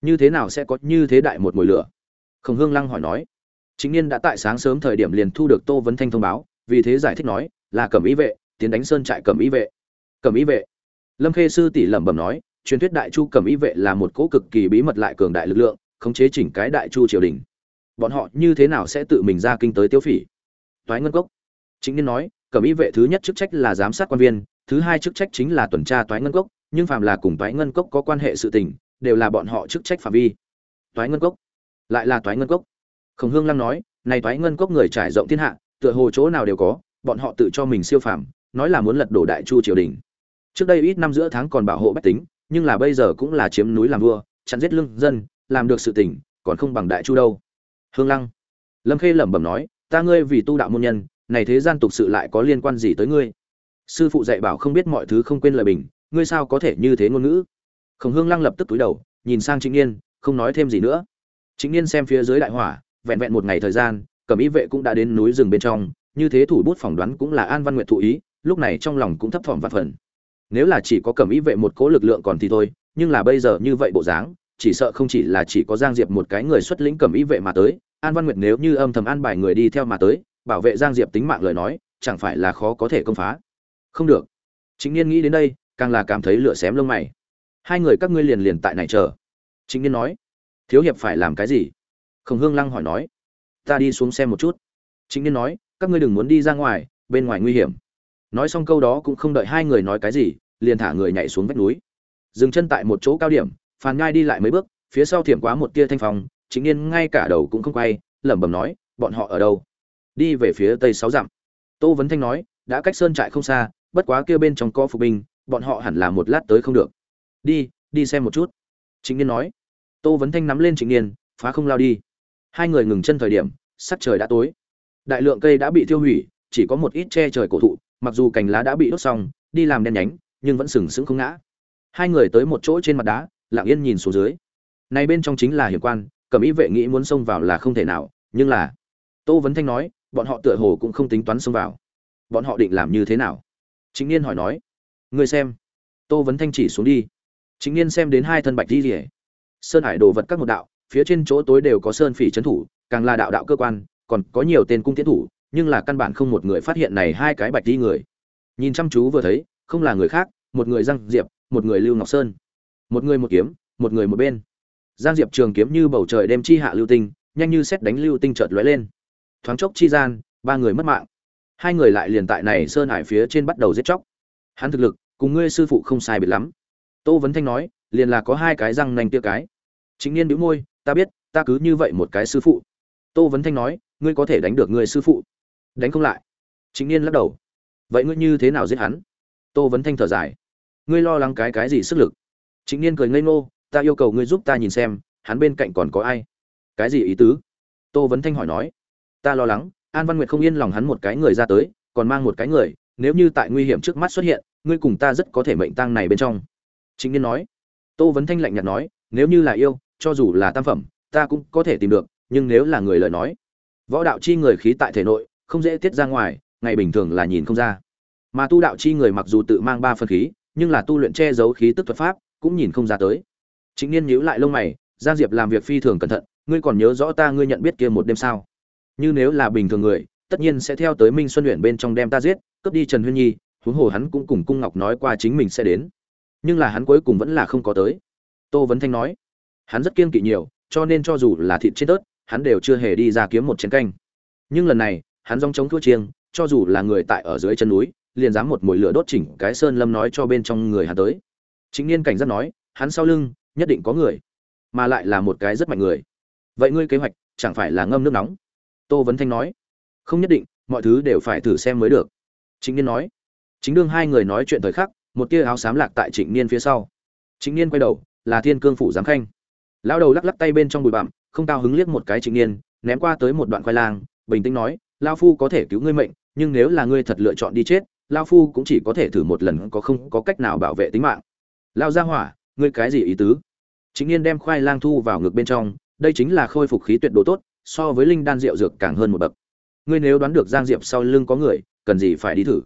A: Như thế nào sẽ có như thế đại một mùi lửa? Khổng hương lăng hỏi nói. Chính niên đã tại sáng sớm thời điểm liền thu được tô vấn thanh thông báo, vì thế giải thích nói, là cẩm ý vệ, tiến đánh sơn trại cẩm ý vệ. Cẩm ý vệ. Lâm khê sư tỷ lẩm bẩm nói truyền thuyết đại chu cẩm Y vệ là một cỗ cực kỳ bí mật lại cường đại lực lượng, khống chế chỉnh cái đại chu triều đình. Bọn họ như thế nào sẽ tự mình ra kinh tới tiêu phỉ? Toái ngân cốc. Chính niên nói, cẩm Y vệ thứ nhất chức trách là giám sát quan viên, thứ hai chức trách chính là tuần tra toái ngân cốc, nhưng phàm là cùng toái ngân cốc có quan hệ sự tình, đều là bọn họ chức trách phạm vi. Toái ngân cốc. Lại là toái ngân cốc. Khổng hương lăng nói, này toái ngân cốc người trải rộng thiên hạ, tựa hồ chỗ nào đều có, bọn họ tự cho mình siêu phàm, nói là muốn lật đổ đại chu triều đình. Trước đây ít năm giữa tháng còn bảo hộ bách tính nhưng là bây giờ cũng là chiếm núi làm vua chặn giết lương dân làm được sự tỉnh, còn không bằng đại chu đâu. Hương lăng lâm khê lẩm bẩm nói ta ngươi vì tu đạo môn nhân này thế gian tục sự lại có liên quan gì tới ngươi? Sư phụ dạy bảo không biết mọi thứ không quên lời bình ngươi sao có thể như thế ngôn ngữ? Khổng hương lăng lập tức túi đầu nhìn sang Chính niên không nói thêm gì nữa. Chính niên xem phía dưới đại hỏa vẹn vẹn một ngày thời gian cẩm ý vệ cũng đã đến núi rừng bên trong như thế thủ bút phỏng đoán cũng là an văn nguyện thụ ý lúc này trong lòng cũng thấp thỏm vạn phần nếu là chỉ có cẩm ý vệ một cố lực lượng còn thì thôi, nhưng là bây giờ như vậy bộ dáng, chỉ sợ không chỉ là chỉ có giang diệp một cái người xuất lĩnh cẩm ý vệ mà tới, an văn nguyệt nếu như âm thầm an bài người đi theo mà tới, bảo vệ giang diệp tính mạng lời nói, chẳng phải là khó có thể công phá. Không được. Chính niên nghĩ đến đây, càng là cảm thấy lửa xém lông mày. Hai người các ngươi liền liền tại này chờ. Chính niên nói, thiếu hiệp phải làm cái gì? Khổng hương lăng hỏi nói, ta đi xuống xem một chút. Chính niên nói, các ngươi đừng muốn đi ra ngoài, bên ngoài nguy hiểm. Nói xong câu đó cũng không đợi hai người nói cái gì liền thả người nhảy xuống vách núi. Dừng chân tại một chỗ cao điểm, phàn ngai đi lại mấy bước, phía sau thiểm quá một tia thanh phong chính niên ngay cả đầu cũng không quay, lẩm bẩm nói, bọn họ ở đâu? Đi về phía tây sáu dặm. Tô vấn thanh nói, đã cách sơn trại không xa, bất quá kia bên trong có phục binh, bọn họ hẳn là một lát tới không được. Đi đi xem một chút. Chính niên nói. Tô vấn thanh nắm lên chính niên phá không lao đi. Hai người ngừng chân thời điểm, sắc trời đã tối. Đại lượng cây đã bị tiêu hủy, chỉ có một ít che trời cổ thụ, mặc dù cành lá đã bị đốt xong, đi làm đen nhánh nhưng vẫn sừng sững không ngã. Hai người tới một chỗ trên mặt đá, lặng yên nhìn xuống dưới. Này bên trong chính là hiểm quan, cẩm ý vệ nghĩ muốn xông vào là không thể nào, nhưng là, tô vấn thanh nói, bọn họ tựa hồ cũng không tính toán xông vào. Bọn họ định làm như thế nào? Chính niên hỏi nói. Ngươi xem. Tô vấn thanh chỉ xuống đi. Chính niên xem đến hai thân bạch di rỉa sơn hải đồ vật các một đạo, phía trên chỗ tối đều có sơn phỉ trấn thủ, càng là đạo đạo cơ quan, còn có nhiều tên cung tiến thủ, nhưng là căn bản không một người phát hiện này hai cái bạch đi người. Nhìn chăm chú vừa thấy, không là người khác một người giang diệp, một người lưu ngọc sơn, một người một kiếm, một người một bên. Giang diệp trường kiếm như bầu trời đem chi hạ lưu tinh, nhanh như xét đánh lưu tinh chợt lóe lên. Thoáng chốc chi gian, ba người mất mạng. Hai người lại liền tại này sơn hải phía trên bắt đầu giết chóc. Hắn thực lực, cùng ngươi sư phụ không sai biệt lắm. Tô vấn thanh nói, liền là có hai cái răng nanh tia cái. Chính niên đĩu môi, ta biết, ta cứ như vậy một cái sư phụ. Tô vấn thanh nói, ngươi có thể đánh được ngươi sư phụ. Đánh không lại. Chính niên lắc đầu. Vậy ngươi như thế nào giết hắn? Tô vấn thanh thở dài ngươi lo lắng cái cái gì sức lực? Chính niên cười ngây ngô, ta yêu cầu ngươi giúp ta nhìn xem, hắn bên cạnh còn có ai? Cái gì ý tứ? Tô vấn thanh hỏi nói. Ta lo lắng, an văn nguyệt không yên lòng hắn một cái người ra tới, còn mang một cái người, nếu như tại nguy hiểm trước mắt xuất hiện, ngươi cùng ta rất có thể mệnh tang này bên trong. Chính niên nói. Tô vấn thanh lạnh nhạt nói, nếu như là yêu, cho dù là tam phẩm, ta cũng có thể tìm được, nhưng nếu là người lời nói, võ đạo chi người khí tại thể nội, không dễ tiết ra ngoài, ngày bình thường là nhìn không ra. Mà tu đạo chi người mặc dù tự mang ba phần khí nhưng là tu luyện che giấu khí tức thuật pháp, cũng nhìn không ra tới. Chính niên nhíu lại lông mày, giang diệp làm việc phi thường cẩn thận, ngươi còn nhớ rõ ta ngươi nhận biết kia một đêm sao? Như nếu là bình thường người, tất nhiên sẽ theo tới minh xuân luyện bên trong đem ta giết, cướp đi trần huyên nhi, huống hồ hắn cũng cùng cung ngọc nói qua chính mình sẽ đến. Nhưng là hắn cuối cùng vẫn là không có tới. Tô vấn thanh nói, hắn rất kiên kỵ nhiều, cho nên cho dù là thịt trên tớt, hắn đều chưa hề đi ra kiếm một chén canh. Nhưng lần này, hắn dòng chống thua chiêng, cho dù là người tại ở dưới chân núi liền dám một mồi lửa đốt chỉnh cái sơn lâm nói cho bên trong người hắn tới. Chính niên cảnh giác nói, hắn sau lưng, nhất định có người, mà lại là một cái rất mạnh người. Vậy ngươi kế hoạch, chẳng phải là ngâm nước nóng? Tô vấn thanh nói, không nhất định, mọi thứ đều phải thử xem mới được. Chính niên nói, chính đương hai người nói chuyện thời khắc, một tia áo xám lạc tại trịnh niên phía sau. Trịnh niên quay đầu, là thiên cương phủ giám khanh. Lão đầu lắc lắc tay bên trong bụi bặm, không cao hứng liếc một cái trịnh niên, ném qua tới một đoạn khoai lang, bình tĩnh nói lao phu có thể cứu ngươi mệnh, nhưng nếu là ngươi thật lựa chọn đi chết lao phu cũng chỉ có thể thử một lần, có không, có cách nào bảo vệ tính mạng. Lao ra hỏa, ngươi cái gì ý tứ? Chính niên đem khoai lang thu vào ngực bên trong, đây chính là khôi phục khí tuyệt độ tốt, so với linh đan rượu dược càng hơn một bậc. Ngươi nếu đoán được giang diệp sau lưng có người, cần gì phải đi thử?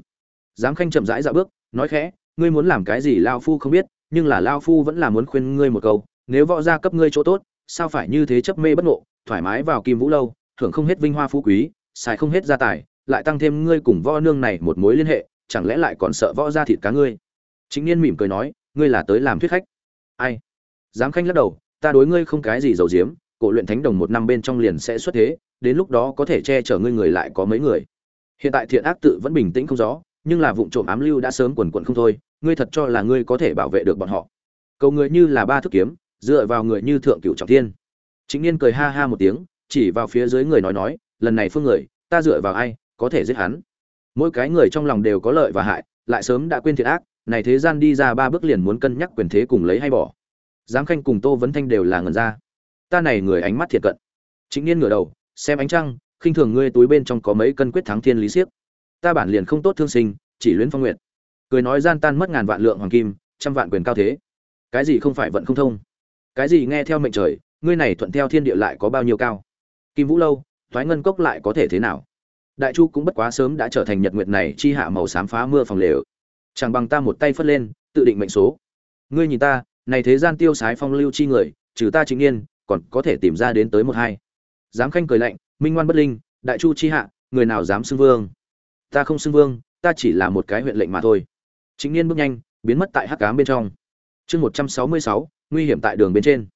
A: Giám khanh chậm rãi dạo bước, nói khẽ, ngươi muốn làm cái gì lao phu không biết, nhưng là lao phu vẫn là muốn khuyên ngươi một câu, nếu võ gia cấp ngươi chỗ tốt, sao phải như thế chấp mê bất ngộ, thoải mái vào kim vũ lâu, thưởng không hết vinh hoa phú quý, xài không hết gia tài lại tăng thêm ngươi cùng võ nương này một mối liên hệ, chẳng lẽ lại còn sợ võ ra thịt cá ngươi? Chính niên mỉm cười nói, ngươi là tới làm thuyết khách. Ai? Giám khanh lắc đầu, ta đối ngươi không cái gì giấu diếm cổ luyện thánh đồng một năm bên trong liền sẽ xuất thế, đến lúc đó có thể che chở ngươi người lại có mấy người. Hiện tại thiện ác tự vẫn bình tĩnh không rõ, nhưng là vụ trộm ám lưu đã sớm quần quận không thôi, ngươi thật cho là ngươi có thể bảo vệ được bọn họ. Cầu người như là ba thức kiếm, dựa vào người như thượng cửu trọng thiên. Chính niên cười ha ha một tiếng, chỉ vào phía dưới người nói nói, lần này phương người, ta dựa vào ai? Có thể giết hắn. Mỗi cái người trong lòng đều có lợi và hại, lại sớm đã quên thiệt ác, này thế gian đi ra ba bước liền muốn cân nhắc quyền thế cùng lấy hay bỏ. Giáng khanh cùng tô vấn thanh đều là ngần ra. Ta này người ánh mắt thiệt cận. Chính niên ngửa đầu, xem ánh trăng, khinh thường ngươi túi bên trong có mấy cân quyết thắng thiên lý siếc. Ta bản liền không tốt thương sinh, chỉ luyến phong nguyện cười nói gian tan mất ngàn vạn lượng hoàng kim, trăm vạn quyền cao thế. Cái gì không phải vận không thông? Cái gì nghe theo mệnh trời, ngươi này thuận theo thiên địa lại có bao nhiêu cao? Kim vũ lâu, thoái ngân cốc lại có thể thế nào? Đại chu cũng bất quá sớm đã trở thành nhật nguyệt này chi hạ màu xám phá mưa phòng lều. Chẳng bằng ta một tay phất lên, tự định mệnh số. Ngươi nhìn ta, này thế gian tiêu sái phong lưu chi người, trừ ta chính yên còn có thể tìm ra đến tới một hai. Dám khanh cười lạnh, minh ngoan bất linh, đại chu chi hạ, người nào dám xưng vương? Ta không xưng vương, ta chỉ là một cái huyện lệnh mà thôi. Chính yên bước nhanh, biến mất tại hắc cám bên trong. Chương một trăm sáu mươi sáu, nguy hiểm tại đường bên trên.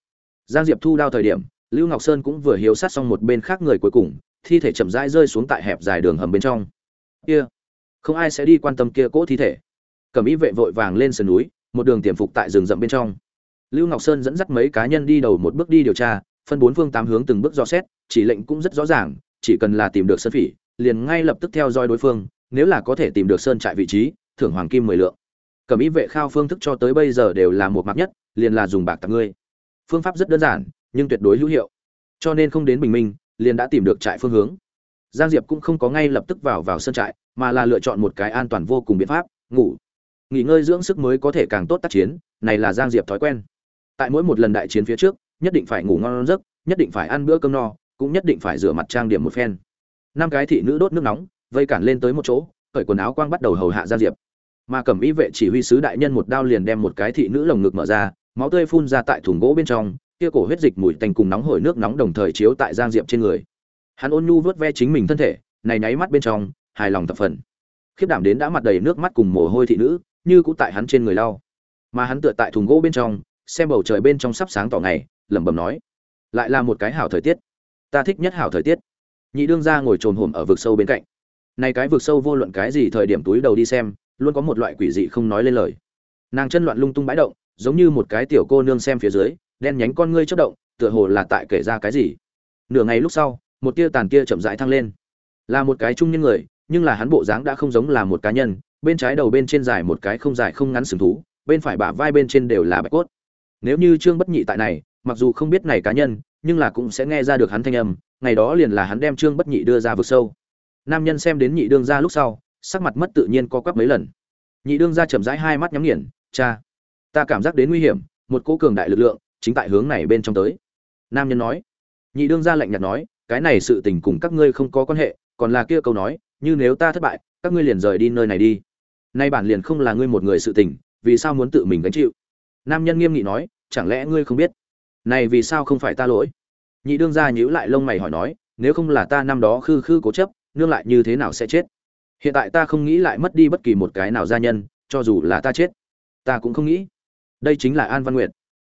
A: Giang diệp thu đao thời điểm, lưu ngọc sơn cũng vừa hiếu sát xong một bên khác người cuối cùng thi thể chậm rãi rơi xuống tại hẹp dài đường hầm bên trong. Kia, không ai sẽ đi quan tâm kia cỗ thi thể. Cầm ý vệ vội vàng lên sườn núi, một đường tiềm phục tại rừng rậm bên trong. Lưu ngọc sơn dẫn dắt mấy cá nhân đi đầu một bước đi điều tra, phân bốn phương tám hướng từng bước dò xét, chỉ lệnh cũng rất rõ ràng, chỉ cần là tìm được sơn phỉ, liền ngay lập tức theo dõi đối phương, nếu là có thể tìm được sơn trại vị trí, thưởng hoàng kim mười lượng. Cầm ý vệ khao phương thức cho tới bây giờ đều là một mặt nhất, liền là dùng bạc tặng ngươi. Phương pháp rất đơn giản, nhưng tuyệt đối hữu hiệu. Cho nên không đến bình minh liền đã tìm được trại phương hướng. Giang diệp cũng không có ngay lập tức vào vào sân trại, mà là lựa chọn một cái an toàn vô cùng biện pháp, ngủ. Nghỉ ngơi dưỡng sức mới có thể càng tốt tác chiến, này là giang diệp thói quen. Tại mỗi một lần đại chiến phía trước, nhất định phải ngủ ngon giấc, nhất định phải ăn bữa cơm no, cũng nhất định phải rửa mặt trang điểm một phen. Năm cái thị nữ đốt nước nóng, vây cản lên tới một chỗ, cởi quần áo quang bắt đầu hầu hạ giang diệp. Mà cẩm y vệ chỉ huy sứ đại nhân một đao liền đem một cái thị nữ lồng ngực mở ra, máu tươi phun ra tại thùng gỗ bên trong kia cổ huyết dịch mùi tanh cùng nóng hổi nước nóng đồng thời chiếu tại giang diệp trên người. Hắn ôn nhu vớt ve chính mình thân thể, này nháy mắt bên trong, hài lòng tập phần. Khiếp đảm đến đã mặt đầy nước mắt cùng mồ hôi thị nữ, như cũng tại hắn trên người lau. Mà hắn tựa tại thùng gỗ bên trong, xem bầu trời bên trong sắp sáng tỏ ngày, lẩm bẩm nói, lại là một cái hảo thời tiết. Ta thích nhất hảo thời tiết. Nhị đương gia ngồi trồn hổm ở vực sâu bên cạnh. Này cái vực sâu vô luận cái gì thời điểm túi đầu đi xem, luôn có một loại quỷ dị không nói lên lời. Nàng chân loạn lung tung bãi động, giống như một cái tiểu cô nương xem phía dưới đen nhánh con ngươi chớp động, tựa hồ là tại kể ra cái gì. Nửa ngày lúc sau, một tia tàn kia chậm rãi thăng lên. Là một cái trung niên người, nhưng là hắn bộ dáng đã không giống là một cá nhân, bên trái đầu bên trên dài một cái không dài không ngắn sừng thú, bên phải bả vai bên trên đều là bạch cốt. Nếu như trương bất nhị tại này, mặc dù không biết này cá nhân, nhưng là cũng sẽ nghe ra được hắn thanh âm, ngày đó liền là hắn đem trương bất nhị đưa ra vực sâu. Nam nhân xem đến nhị đương ra lúc sau, sắc mặt mất tự nhiên co quắp mấy lần. Nhị đương ra chậm rãi hai mắt nhắm nghiền, cha, ta cảm giác đến nguy hiểm, một cỗ cường đại lực lượng chính tại hướng này bên trong tới. Nam nhân nói. Nhị đương gia lạnh nhạt nói, cái này sự tình cùng các ngươi không có quan hệ, còn là kia câu nói, như nếu ta thất bại, các ngươi liền rời đi nơi này đi. Nay bản liền không là ngươi một người sự tình, vì sao muốn tự mình gánh chịu? Nam nhân nghiêm nghị nói, chẳng lẽ ngươi không biết? Này vì sao không phải ta lỗi? Nhị đương gia nhíu lại lông mày hỏi nói, nếu không là ta năm đó khư khư cố chấp, nương lại như thế nào sẽ chết? Hiện tại ta không nghĩ lại mất đi bất kỳ một cái nào gia nhân, cho dù là ta chết, ta cũng không nghĩ. Đây chính là an văn nguyệt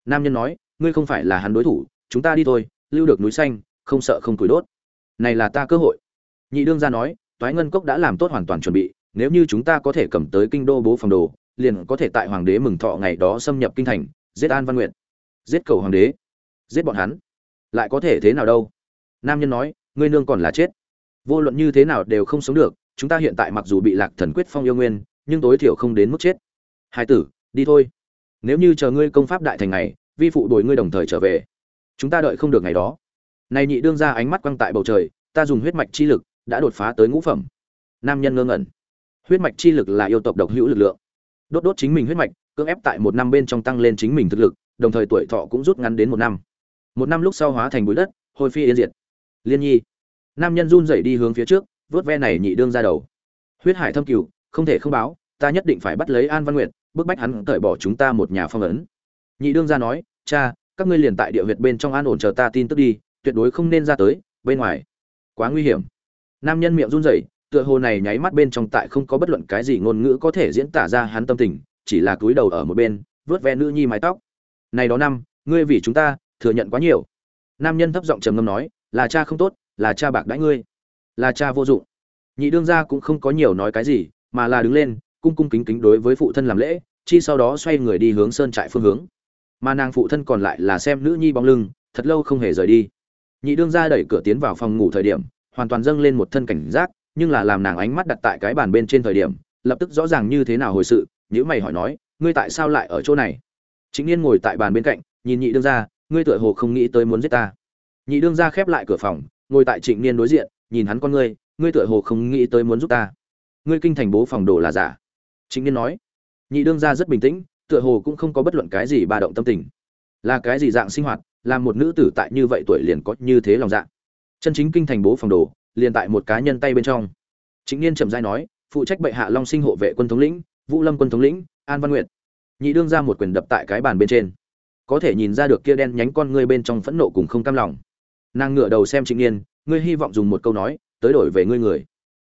A: nam nhân nói ngươi không phải là hắn đối thủ chúng ta đi thôi lưu được núi xanh không sợ không củi đốt. Này là ta cơ hội. Nhị đương gia nói toái ngân cốc đã làm tốt hoàn toàn chuẩn bị nếu như chúng ta có thể cầm tới kinh đô bố phòng đồ liền có thể tại hoàng đế mừng thọ ngày đó xâm nhập kinh thành giết an văn nguyện, giết cầu hoàng đế giết bọn hắn. Lại có thể thế nào đâu? Nam nhân nói ngươi nương còn là chết. Vô luận như thế nào đều không sống được chúng ta hiện tại mặc dù bị lạc thần quyết phong yêu nguyên nhưng tối thiểu không đến mức chết. Hai tử đi thôi nếu như chờ ngươi công pháp đại thành ngày, vi phụ đổi ngươi đồng thời trở về. Chúng ta đợi không được ngày đó. Này nhị đương ra ánh mắt quăng tại bầu trời, ta dùng huyết mạch chi lực đã đột phá tới ngũ phẩm. Nam nhân ngơ ngẩn. Huyết mạch chi lực là yêu tộc độc hữu lực lượng. Đốt đốt chính mình huyết mạch, cưỡng ép tại một năm bên trong tăng lên chính mình thực lực, đồng thời tuổi thọ cũng rút ngắn đến một năm. Một năm lúc sau hóa thành bụi đất, hồi phi yên diệt. Liên nhi. Nam nhân run rẩy đi hướng phía trước, vớt ve này nhị đương ra đầu. Huyết hải thâm cửu không thể không báo, ta nhất định phải bắt lấy an văn nguyệt bức bách hắn cởi bỏ chúng ta một nhà phong ấn. Nhị đương ra nói, cha, các ngươi liền tại địa huyệt bên trong an ổn chờ ta tin tức đi, tuyệt đối không nên ra tới, bên ngoài. Quá nguy hiểm. Nam nhân miệng run rẩy, tựa hồ này nháy mắt bên trong tại không có bất luận cái gì ngôn ngữ có thể diễn tả ra hắn tâm tình, chỉ là cúi đầu ở một bên vớt ve nữ nhi mái tóc. Này đó năm, ngươi vì chúng ta thừa nhận quá nhiều. Nam nhân thấp giọng trầm ngâm nói, là cha không tốt, là cha bạc đãi ngươi, là cha vô dụng. Nhị đương gia cũng không có nhiều nói cái gì, mà là đứng lên cung cung kính kính đối với phụ thân làm lễ, chi sau đó xoay người đi hướng sơn trại phương hướng. Mà nàng phụ thân còn lại là xem nữ nhi bóng lưng, thật lâu không hề rời đi. Nhị đương gia đẩy cửa tiến vào phòng ngủ thời điểm, hoàn toàn dâng lên một thân cảnh giác, nhưng là làm nàng ánh mắt đặt tại cái bàn bên trên thời điểm, lập tức rõ ràng như thế nào hồi sự nhữ mày hỏi nói, ngươi tại sao lại ở chỗ này? Chính niên ngồi tại bàn bên cạnh, nhìn nhị đương gia ngươi tựa hồ không nghĩ tới muốn giết ta. Nhị đương gia khép lại cửa phòng, ngồi tại trịnh niên đối diện, nhìn hắn con ngươi ngươi tựa hồ không nghĩ tới muốn giúp ta. Ngươi kinh thành bố phòng đồ là giả chính niên nói. Nhị đương gia rất bình tĩnh, tựa hồ cũng không có bất luận cái gì ba động tâm tình. Là cái gì dạng sinh hoạt, làm một nữ tử tại như vậy tuổi liền có như thế lòng dạ? Chân chính kinh thành bố phòng đồ, liền tại một cá nhân tay bên trong. Chính niên trầm dai nói, phụ trách bệ hạ long sinh hộ vệ quân thống lĩnh, vũ lâm quân thống lĩnh, an văn nguyệt. Nhị đương ra một quyền đập tại cái bàn bên trên. Có thể nhìn ra được kia đen nhánh con ngươi bên trong phẫn nộ cùng không cam lòng. Nàng ngửa đầu xem trịnh niên, ngươi hy vọng dùng một câu nói, tới đổi về ngươi người.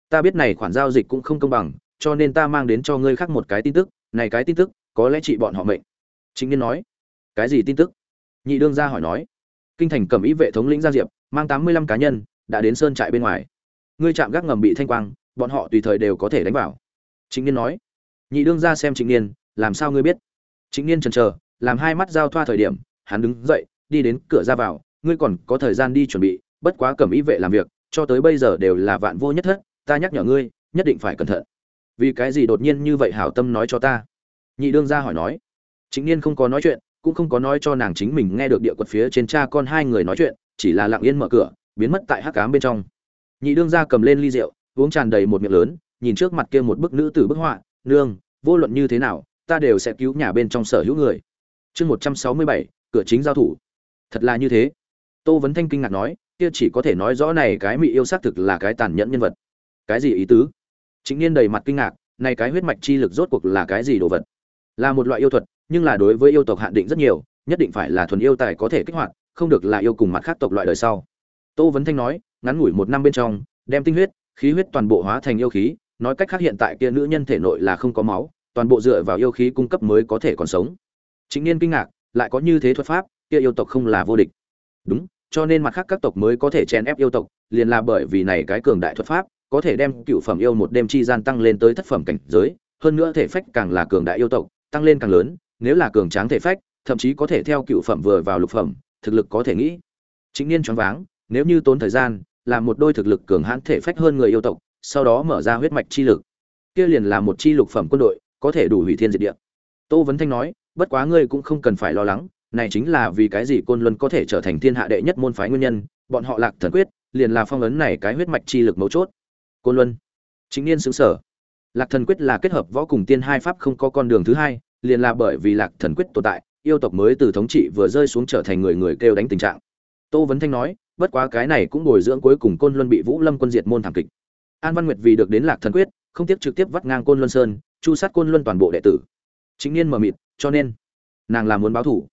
A: Ta biết này khoản giao dịch cũng không công bằng cho nên ta mang đến cho ngươi khác một cái tin tức, này cái tin tức, có lẽ chị bọn họ mệnh. Chính niên nói. Cái gì tin tức? Nhị đương gia hỏi nói. Kinh thành cầm ý vệ thống lĩnh gia diệp, mang tám mươi lăm cá nhân, đã đến sơn trại bên ngoài. Ngươi chạm gác ngầm bị thanh quang, bọn họ tùy thời đều có thể đánh vào. Chính niên nói. Nhị đương gia xem chính niên, làm sao ngươi biết? Chính niên chần chờ, làm hai mắt giao thoa thời điểm, hắn đứng dậy, đi đến cửa ra vào, ngươi còn có thời gian đi chuẩn bị, bất quá cầm ý vệ làm việc, cho tới bây giờ đều là vạn vô nhất thất, ta nhắc nhở ngươi, nhất định phải cẩn thận vì cái gì đột nhiên như vậy hảo tâm nói cho ta? Nhị đương ra hỏi nói. Chính niên không có nói chuyện, cũng không có nói cho nàng chính mình nghe được địa quật phía trên cha con hai người nói chuyện, chỉ là lặng yên mở cửa, biến mất tại hắc cám bên trong. Nhị đương ra cầm lên ly rượu, uống tràn đầy một miệng lớn, nhìn trước mặt kia một bức nữ tử bức họa, nương, vô luận như thế nào, ta đều sẽ cứu nhà bên trong sở hữu người. Chương một trăm sáu mươi bảy, cửa chính giao thủ. Thật là như thế. Tô vấn thanh kinh ngạc nói, kia chỉ có thể nói rõ này cái mỹ yêu xác thực là cái tàn nhẫn nhân vật. Cái gì ý tứ? Chính niên đầy mặt kinh ngạc này cái huyết mạch chi lực rốt cuộc là cái gì đồ vật? Là một loại yêu thuật, nhưng là đối với yêu tộc hạn định rất nhiều, nhất định phải là thuần yêu tài có thể kích hoạt, không được là yêu cùng mặt khác tộc loại đời sau. Tô vấn thanh nói, ngắn ngủi một năm bên trong, đem tinh huyết, khí huyết toàn bộ hóa thành yêu khí, nói cách khác hiện tại kia nữ nhân thể nội là không có máu, toàn bộ dựa vào yêu khí cung cấp mới có thể còn sống. Chính niên kinh ngạc, lại có như thế thuật pháp, kia yêu tộc không là vô địch. Đúng, cho nên mặt khác các tộc mới có thể chèn ép yêu tộc, liền là bởi vì này cái cường đại thuật pháp có thể đem cựu phẩm yêu một đêm chi gian tăng lên tới thất phẩm cảnh giới, hơn nữa thể phách càng là cường đại yêu tộc, tăng lên càng lớn, nếu là cường tráng thể phách, thậm chí có thể theo cựu phẩm vừa vào lục phẩm, thực lực có thể nghĩ. Chính niên choáng váng, nếu như tốn thời gian làm một đôi thực lực cường hãn thể phách hơn người yêu tộc, sau đó mở ra huyết mạch chi lực. Kia liền là một chi lục phẩm quân đội, có thể đủ hủy thiên diệt địa. Tô vấn thanh nói, bất quá ngươi cũng không cần phải lo lắng, này chính là vì cái gì côn luân có thể trở thành thiên hạ đệ nhất môn phái nguyên nhân, bọn họ lạc thần quyết, liền là phong ấn này cái huyết mạch chi lực mấu chốt côn luân. Chính niên xứng sở lạc thần quyết là kết hợp võ cùng tiên hai pháp không có con đường thứ hai, liền là bởi vì lạc thần quyết tồn tại, yêu tộc mới từ thống trị vừa rơi xuống trở thành người người kêu đánh tình trạng. Tô vấn thanh nói, bất quá cái này cũng bồi dưỡng cuối cùng côn luân bị vũ lâm quân diệt môn thảm kịch. An văn nguyệt vì được đến lạc thần quyết, không tiếp trực tiếp vắt ngang côn luân sơn, chu sát côn luân toàn bộ đệ tử. Chính niên mờ mịt, cho nên, nàng là muốn báo thủ.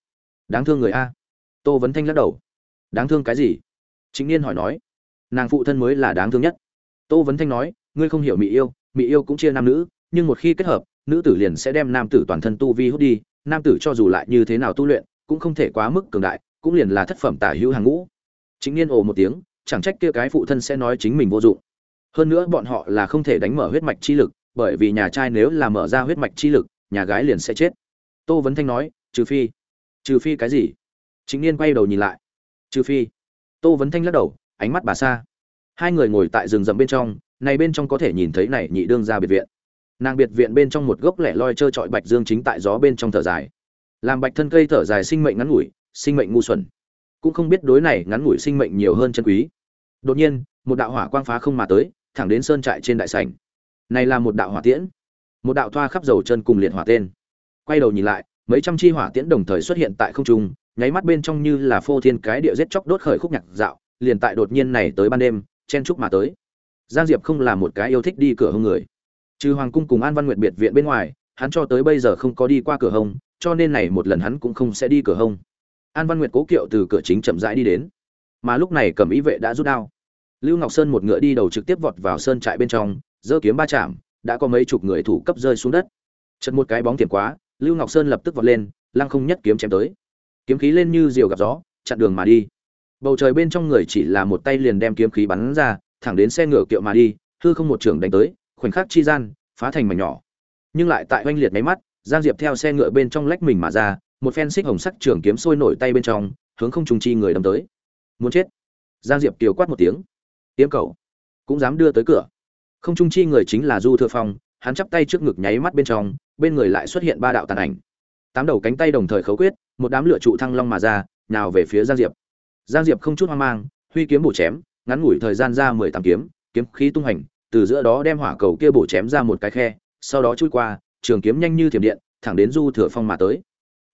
A: Đáng thương người a. Tô vấn thanh lắc đầu. Đáng thương cái gì? Chính niên hỏi nói. Nàng phụ thân mới là đáng thương nhất tô vấn thanh nói, ngươi không hiểu mỹ yêu mỹ yêu cũng chia nam nữ, nhưng một khi kết hợp, nữ tử liền sẽ đem nam tử toàn thân tu vi hút đi, nam tử cho dù lại như thế nào tu luyện, cũng không thể quá mức cường đại, cũng liền là thất phẩm tả hữu hàng ngũ. Chính niên ồ một tiếng, chẳng trách kia cái phụ thân sẽ nói chính mình vô dụng. Hơn nữa bọn họ là không thể đánh mở huyết mạch chi lực, bởi vì nhà trai nếu là mở ra huyết mạch chi lực, nhà gái liền sẽ chết. Tô vấn thanh nói, trừ phi trừ phi cái gì? Chính niên quay đầu nhìn lại, trừ phi. Tô vấn thanh lắc đầu, ánh mắt bà xa hai người ngồi tại rừng rậm bên trong, này bên trong có thể nhìn thấy này nhị đương ra biệt viện. Nàng biệt viện bên trong một gốc lẻ loi trơ trọi bạch dương chính tại gió bên trong thở dài. Làm bạch thân cây thở dài sinh mệnh ngắn ngủi, sinh mệnh ngu xuẩn. Cũng không biết đối này ngắn ngủi sinh mệnh nhiều hơn chân quý. Đột nhiên, một đạo hỏa quang phá không mà tới, thẳng đến sơn trại trên đại sảnh. Này là một đạo hỏa tiễn. Một đạo thoa khắp dầu chân cùng liệt hỏa tên. Quay đầu nhìn lại, mấy trăm chi hỏa tiễn đồng thời xuất hiện tại không trung, nháy mắt bên trong như là phô thiên cái địa giết chóc đốt khởi khúc nhạc dạo, liền tại đột nhiên này tới ban đêm chen chúc mà tới. Giang diệp không là một cái yêu thích đi cửa hông người. Trừ hoàng cung cùng an văn nguyệt biệt viện bên ngoài, hắn cho tới bây giờ không có đi qua cửa hông, cho nên này một lần hắn cũng không sẽ đi cửa hông. An văn nguyệt cố kiệu từ cửa chính chậm rãi đi đến. Mà lúc này cầm ý vệ đã rút đao. Lưu ngọc sơn một ngựa đi đầu trực tiếp vọt vào sơn trại bên trong, giơ kiếm ba chạm, đã có mấy chục người thủ cấp rơi xuống đất. Chật một cái bóng tiềm quá, lưu ngọc sơn lập tức vọt lên, lăng không nhất kiếm chém tới. Kiếm khí lên như diều gặp gió, chặn đường mà đi bầu trời bên trong người chỉ là một tay liền đem kiếm khí bắn ra, thẳng đến xe ngựa kiệu mà đi, hư không một trường đánh tới, khoảnh khắc chi gian, phá thành mảnh nhỏ. Nhưng lại tại oanh liệt máy mắt, giang diệp theo xe ngựa bên trong lách mình mà ra, một phen xích hồng sắc trường kiếm sôi nổi tay bên trong, hướng không trùng chi người đâm tới. Muốn chết. Giang diệp kiều quát một tiếng. Tiêm cầu cũng dám đưa tới cửa. Không trung chi người chính là du thừa phong, hắn chắp tay trước ngực nháy mắt bên trong, bên người lại xuất hiện ba đạo tàn ảnh. Tám đầu cánh tay đồng thời khấu quyết, một đám lửa trụ thăng long mà ra nào về phía giang diệp giang diệp không chút hoang mang, huy kiếm bổ chém, ngắn ngủi thời gian ra mười tám kiếm kiếm khí tung hành, từ giữa đó đem hỏa cầu kia bổ chém ra một cái khe, sau đó chui qua, trường kiếm nhanh như thiểm điện, thẳng đến du thừa phong mà tới.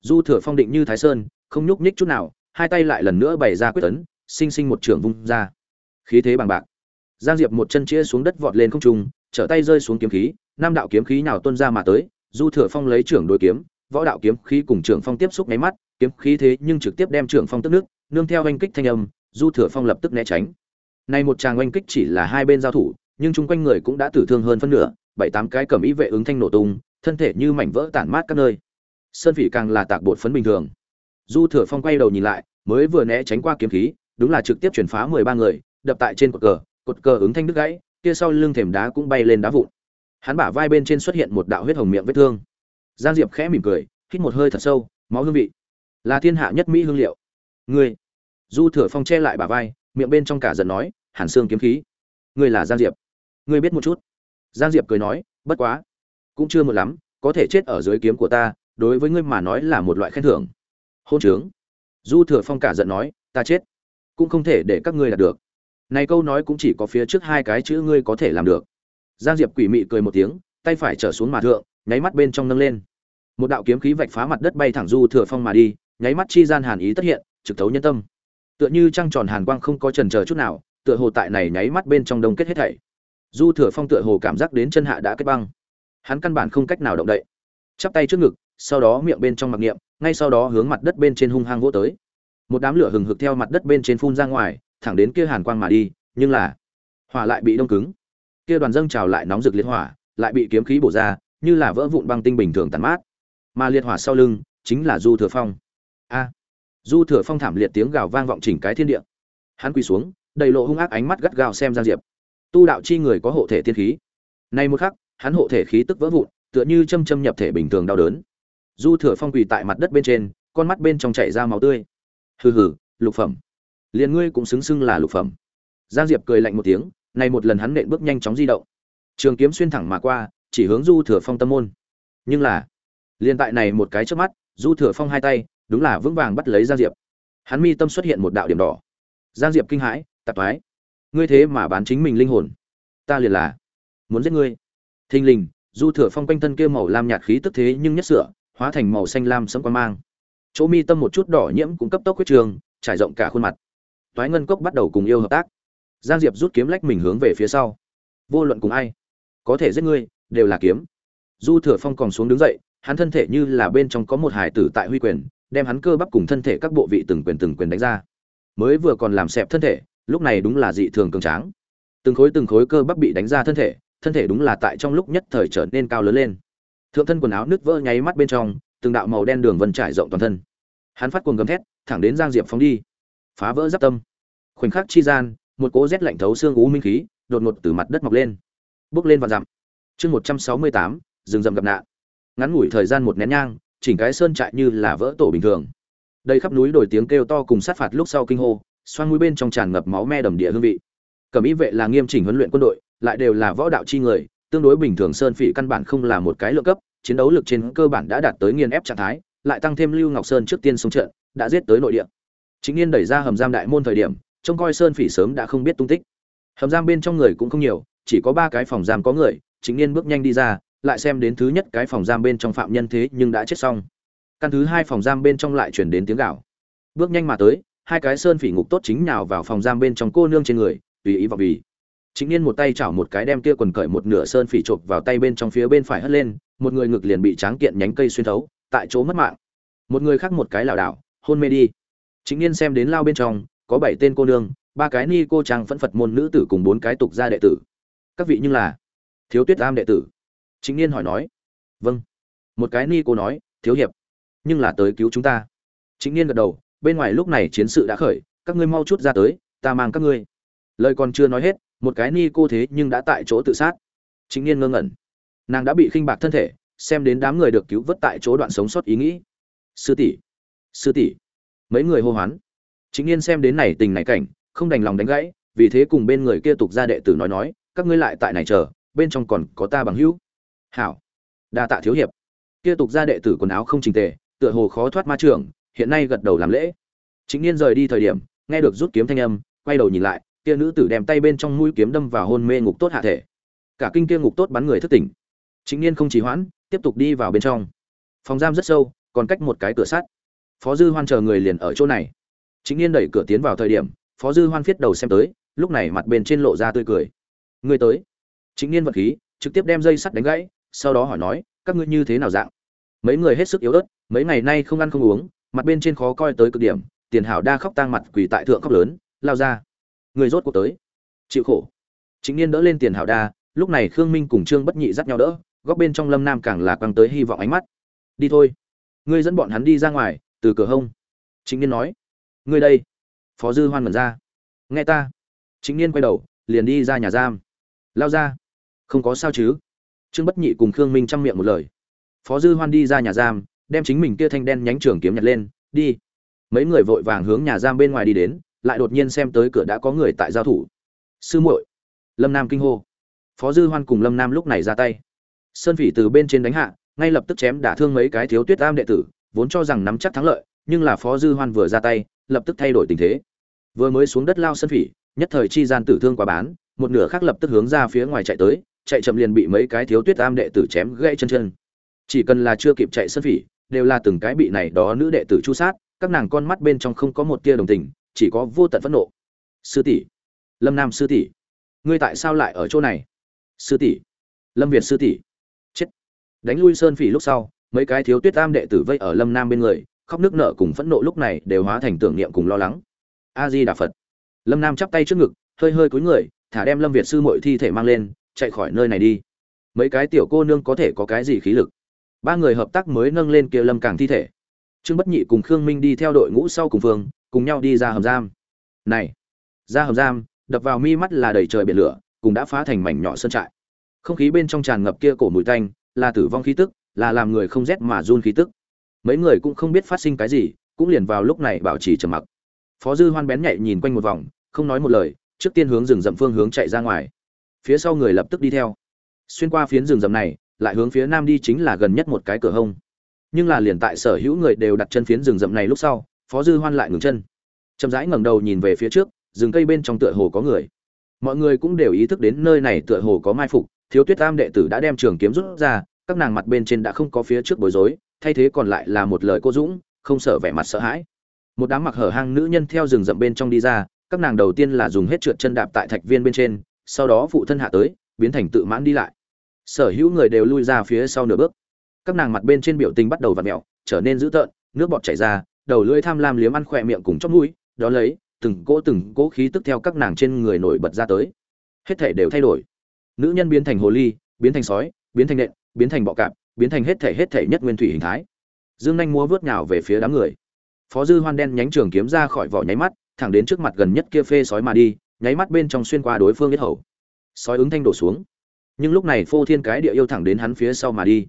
A: Du thừa phong định như thái sơn, không nhúc nhích chút nào, hai tay lại lần nữa bày ra quyết tấn sinh sinh một trường vung ra. Khí thế bằng bạc. Giang diệp một chân chĩa xuống đất vọt lên không trung, trở tay rơi xuống kiếm khí, năm đạo kiếm khí nào tuôn ra mà tới, du thừa phong lấy trưởng đối kiếm, võ đạo kiếm khí cùng trưởng phong tiếp xúc nháy mắt, kiếm khí thế nhưng trực tiếp đem trưởng phong tức nước nương theo oanh kích thanh âm, du thừa phong lập tức né tránh. Nay một tràng oanh kích chỉ là hai bên giao thủ, nhưng chung quanh người cũng đã tử thương hơn phân nửa, bảy tám cái cầm ý vệ ứng thanh nổ tung, thân thể như mảnh vỡ tản mát các nơi. Sơn phỉ càng là tạc bột phấn bình thường. Du thừa phong quay đầu nhìn lại, mới vừa né tránh qua kiếm khí, đúng là trực tiếp chuyển phá mười ba người, đập tại trên cột cờ cột cờ ứng thanh đứt gãy, kia sau lưng thềm đá cũng bay lên đá vụn. Hắn bả vai bên trên xuất hiện một đạo huyết hồng miệng vết thương. Giang diệp khẽ mỉm cười, hít một hơi thật sâu, máu hương vị. Là thiên hạ nhất mỹ hương liệu. Ngươi du thừa phong che lại bả vai, miệng bên trong cả giận nói, hàn xương kiếm khí, ngươi là giang diệp. Ngươi biết một chút. Giang diệp cười nói, bất quá, cũng chưa một lắm, có thể chết ở dưới kiếm của ta, đối với ngươi mà nói là một loại khen thưởng. Hôn trướng. Du thừa phong cả giận nói, ta chết, cũng không thể để các ngươi đạt được. Này câu nói cũng chỉ có phía trước hai cái chữ ngươi có thể làm được. Giang diệp quỷ mị cười một tiếng, tay phải trở xuống mà thượng, nháy mắt bên trong nâng lên. Một đạo kiếm khí vạch phá mặt đất bay thẳng du thừa phong mà đi, nháy mắt chi gian hàn ý tất hiện, trực thấu nhân tâm tựa như trăng tròn hàn quang không có trần chờ chút nào, tựa hồ tại này nháy mắt bên trong đông kết hết thảy. Du thừa phong tựa hồ cảm giác đến chân hạ đã kết băng. Hắn căn bản không cách nào động đậy. Chắp tay trước ngực, sau đó miệng bên trong mặc niệm, ngay sau đó hướng mặt đất bên trên hung hăng vỗ tới. Một đám lửa hừng hực theo mặt đất bên trên phun ra ngoài, thẳng đến kia hàn quang mà đi, nhưng là, hỏa lại bị đông cứng. Kia đoàn dâng trào lại nóng rực liệt hỏa, lại bị kiếm khí bổ ra, như là vỡ vụn băng tinh bình thường tàn mát. Mà liệt hỏa sau lưng, chính là du thừa phong. A! Du thừa phong thảm liệt tiếng gào vang vọng chỉnh cái thiên địa. Hắn quỳ xuống, đầy lộ hung ác ánh mắt gắt gao xem giang diệp. Tu đạo chi người có hộ thể thiên khí. Nay một khắc, hắn hộ thể khí tức vỡ vụn, tựa như châm châm nhập thể bình thường đau đớn. Du thừa phong quỳ tại mặt đất bên trên, con mắt bên trong chảy ra máu tươi. Hừ hừ, lục phẩm. Liền ngươi cũng xứng xưng là lục phẩm. Giang diệp cười lạnh một tiếng này một lần hắn nện bước nhanh chóng di động. Trường kiếm xuyên thẳng mà qua, chỉ hướng du thừa phong tâm môn. Nhưng là, liền tại này một cái trước mắt, du thừa phong hai tay đúng là vững vàng bắt lấy giang diệp. Hắn mi tâm xuất hiện một đạo điểm đỏ. Giang diệp kinh hãi, tạp thoái. Ngươi thế mà bán chính mình linh hồn. Ta liền là muốn giết ngươi. Thình lình, du thừa phong quanh thân kia màu lam nhạt khí tức thế nhưng nhất sửa, hóa thành màu xanh lam sẫm quan mang. Chỗ mi tâm một chút đỏ nhiễm cũng cấp tốc huyết trường, trải rộng cả khuôn mặt. Toái ngân cốc bắt đầu cùng yêu hợp tác. Giang diệp rút kiếm lách mình hướng về phía sau. Vô luận cùng ai, có thể giết ngươi, đều là kiếm. Du thừa phong còn xuống đứng dậy, hắn thân thể như là bên trong có một hải tử tại huy quyền đem hắn cơ bắp cùng thân thể các bộ vị từng quyền từng quyền đánh ra. Mới vừa còn làm xẹp thân thể, lúc này đúng là dị thường cường tráng. Từng khối từng khối cơ bắp bị đánh ra thân thể thân thể đúng là tại trong lúc nhất thời trở nên cao lớn lên. Thượng thân quần áo nứt vỡ nháy mắt bên trong, từng đạo màu đen đường vân trải rộng toàn thân. Hắn phát cuồng gầm thét, thẳng đến giang diệp phóng đi. Phá vỡ giáp tâm. Khoảnh khắc chi gian, một cỗ rét lạnh thấu xương ú minh khí, đột ngột từ mặt đất mọc lên. Bước lên và dặm. Chương một trăm sáu mươi tám, rừng rậm gặp nạn. Ngắn ngủi thời gian một nén nhang chỉnh cái sơn trại như là vỡ tổ bình thường. Đây khắp núi đổi tiếng kêu to cùng sát phạt lúc sau kinh hô, xoan mũi bên trong tràn ngập máu me đầm địa hương vị. Cẩm ý vệ là nghiêm chỉnh huấn luyện quân đội, lại đều là võ đạo chi người, tương đối bình thường sơn phỉ căn bản không là một cái lượng cấp, chiến đấu lực trên cơ bản đã đạt tới nghiền ép trạng thái, lại tăng thêm lưu ngọc sơn trước tiên xuống trận, đã giết tới nội địa. Chính niên đẩy ra hầm giam đại môn thời điểm, trông coi sơn phỉ sớm đã không biết tung tích. Hầm giam bên trong người cũng không nhiều, chỉ có ba cái phòng giam có người, chính niên bước nhanh đi ra lại xem đến thứ nhất cái phòng giam bên trong phạm nhân thế nhưng đã chết xong. Căn thứ hai phòng giam bên trong lại chuyển đến tiếng gạo bước nhanh mà tới, hai cái sơn phỉ ngục tốt chính nhào vào phòng giam bên trong cô nương trên người, tùy ý vào vì. Chính niên một tay chảo một cái đem kia quần cởi một nửa sơn phỉ chộp vào tay bên trong phía bên phải hất lên, một người ngực liền bị tráng kiện nhánh cây xuyên thấu, tại chỗ mất mạng. Một người khác một cái lảo đảo, hôn mê đi. Chính niên xem đến lao bên trong, có bảy tên cô nương, ba cái ni cô trang phẫn phật môn nữ tử cùng bốn cái tục gia đệ tử. Các vị như là thiếu tuyết am đệ tử chính niên hỏi nói vâng. Một cái ni cô nói, thiếu hiệp, nhưng là tới cứu chúng ta. Chính niên gật đầu, bên ngoài lúc này chiến sự đã khởi, các ngươi mau chút ra tới, ta mang các ngươi. Lời còn chưa nói hết, một cái ni cô thế nhưng đã tại chỗ tự sát. Chính niên ngơ ngẩn. Nàng đã bị khinh bạc thân thể, xem đến đám người được cứu vớt tại chỗ đoạn sống sót ý nghĩ. Sư tỷ sư tỷ. Mấy người hô hoán. Chính niên xem đến này tình này cảnh, không đành lòng đánh gãy, vì thế cùng bên người kia tục ra đệ tử nói nói, các ngươi lại tại này chờ, bên trong còn có ta bằng hữu hảo. Đa tạ thiếu hiệp. Kia tục gia đệ tử quần áo không trình tề, tựa hồ khó thoát ma trường, hiện nay gật đầu làm lễ. Chính niên rời đi thời điểm, nghe được rút kiếm thanh âm, quay đầu nhìn lại, kia nữ tử đem tay bên trong mũi kiếm đâm vào hôn mê ngục tốt hạ thể. Cả kinh kia ngục tốt bắn người thức tỉnh. Chính niên không trì hoãn, tiếp tục đi vào bên trong. Phòng giam rất sâu, còn cách một cái cửa sắt. Phó dư hoan chờ người liền ở chỗ này. Chính niên đẩy cửa tiến vào thời điểm, phó dư hoan viết đầu xem tới, lúc này mặt bên trên lộ ra tươi cười. Người tới. Chính niên vật khí, trực tiếp đem dây sắt đánh gãy sau đó hỏi nói, các ngươi như thế nào dạng? Mấy người hết sức yếu ớt, mấy ngày nay không ăn không uống, mặt bên trên khó coi tới cực điểm, tiền hảo đa khóc tang mặt quỳ tại thượng khóc lớn, lao ra. Người rốt cuộc tới. Chịu khổ. Chính niên đỡ lên tiền hảo đa, lúc này khương minh cùng trương bất nhị dắt nhau đỡ, góc bên trong lâm nam càng là quăng tới hy vọng ánh mắt. Đi thôi. Ngươi dẫn bọn hắn đi ra ngoài, từ cửa hông. Chính niên nói. Ngươi đây. Phó dư hoan mật ra. Nghe ta. Chính niên quay đầu, liền đi ra nhà giam. Lao ra. Không có sao chứ trương bất nhị cùng khương minh chăm miệng một lời. Phó dư hoan đi ra nhà giam, đem chính mình kia thanh đen nhánh trường kiếm nhặt lên, đi. Mấy người vội vàng hướng nhà giam bên ngoài đi đến, lại đột nhiên xem tới cửa đã có người tại giao thủ. Sư muội. Lâm nam kinh hô. Phó dư hoan cùng lâm nam lúc này ra tay. Sơn phỉ từ bên trên đánh hạ, ngay lập tức chém đả thương mấy cái thiếu tuyết am đệ tử, vốn cho rằng nắm chắc thắng lợi, nhưng là phó dư hoan vừa ra tay, lập tức thay đổi tình thế. Vừa mới xuống đất lao sơn phỉ, nhất thời chi gian tử thương quá bán, một nửa khác lập tức hướng ra phía ngoài chạy tới chạy chậm liền bị mấy cái thiếu tuyết am đệ tử chém gãy chân chân. Chỉ cần là chưa kịp chạy sân phỉ, đều là từng cái bị này đó nữ đệ tử chu sát, các nàng con mắt bên trong không có một tia đồng tình, chỉ có vô tận phẫn nộ. Sư tỷ, lâm nam sư tỷ, ngươi tại sao lại ở chỗ này? Sư tỷ, lâm việt sư tỷ. Chết. Đánh lui sơn phỉ lúc sau, mấy cái thiếu tuyết tam đệ tử vây ở lâm nam bên người, khóc nước nợ cùng phẫn nộ lúc này đều hóa thành tưởng niệm cùng lo lắng. A di đà phật. Lâm nam chắp tay trước ngực, hơi hơi cúi người, thả đem lâm việt sư mội thi thể mang lên chạy khỏi nơi này đi. Mấy cái tiểu cô nương có thể có cái gì khí lực? Ba người hợp tác mới nâng lên kia lâm càng thi thể. Trương bất nhị cùng khương minh đi theo đội ngũ sau cùng phương cùng nhau đi ra hầm giam. Này, ra hầm giam, đập vào mi mắt là đầy trời biển lửa cùng đã phá thành mảnh nhỏ sơn trại. Không khí bên trong tràn ngập kia cổ mùi tanh, là tử vong khí tức, là làm người không rét mà run khí tức. Mấy người cũng không biết phát sinh cái gì, cũng liền vào lúc này bảo trì trầm mặc. Phó dư hoan bén nhạy nhìn quanh một vòng, không nói một lời, trước tiên hướng rừng rậm phương hướng chạy ra ngoài phía sau người lập tức đi theo. Xuyên qua phiến rừng rậm này, lại hướng phía nam đi chính là gần nhất một cái cửa hông. Nhưng là liền tại sở hữu người đều đặt chân phiến rừng rậm này lúc sau, phó dư hoan lại ngừng chân. Chậm rãi ngẩng đầu nhìn về phía trước, rừng cây bên trong tựa hồ có người. Mọi người cũng đều ý thức đến nơi này tựa hồ có mai phục, thiếu tuyết tam đệ tử đã đem trường kiếm rút ra, các nàng mặt bên trên đã không có phía trước bối rối, thay thế còn lại là một lời cô dũng, không sợ vẻ mặt sợ hãi. Một đám mặc hở hang nữ nhân theo rừng rậm bên trong đi ra, các nàng đầu tiên là dùng hết trượt chân đạp tại thạch viên bên trên sau đó phụ thân hạ tới, biến thành tự mãn đi lại. Sở hữu người đều lui ra phía sau nửa bước. Các nàng mặt bên trên biểu tình bắt đầu vặn mẹo trở nên dữ tợn, nước bọt chảy ra, đầu lưỡi tham lam liếm ăn khỏe miệng cùng chóp mũi, đó lấy, từng cỗ từng cỗ khí tức theo các nàng trên người nổi bật ra tới. Hết thể đều thay đổi. Nữ nhân biến thành hồ ly, biến thành sói, biến thành nện, biến thành bọ cạp, biến thành hết thể hết thể nhất nguyên thủy hình thái. Dương nhanh múa vớt nhào về phía đám người. Phó dư hoan đen nhánh trường kiếm ra khỏi vỏ nháy mắt, thẳng đến trước mặt gần nhất kia phê sói mà đi nháy mắt bên trong xuyên qua đối phương biết hầu. Sói ứng thanh đổ xuống. Nhưng lúc này phô thiên cái địa yêu thẳng đến hắn phía sau mà đi.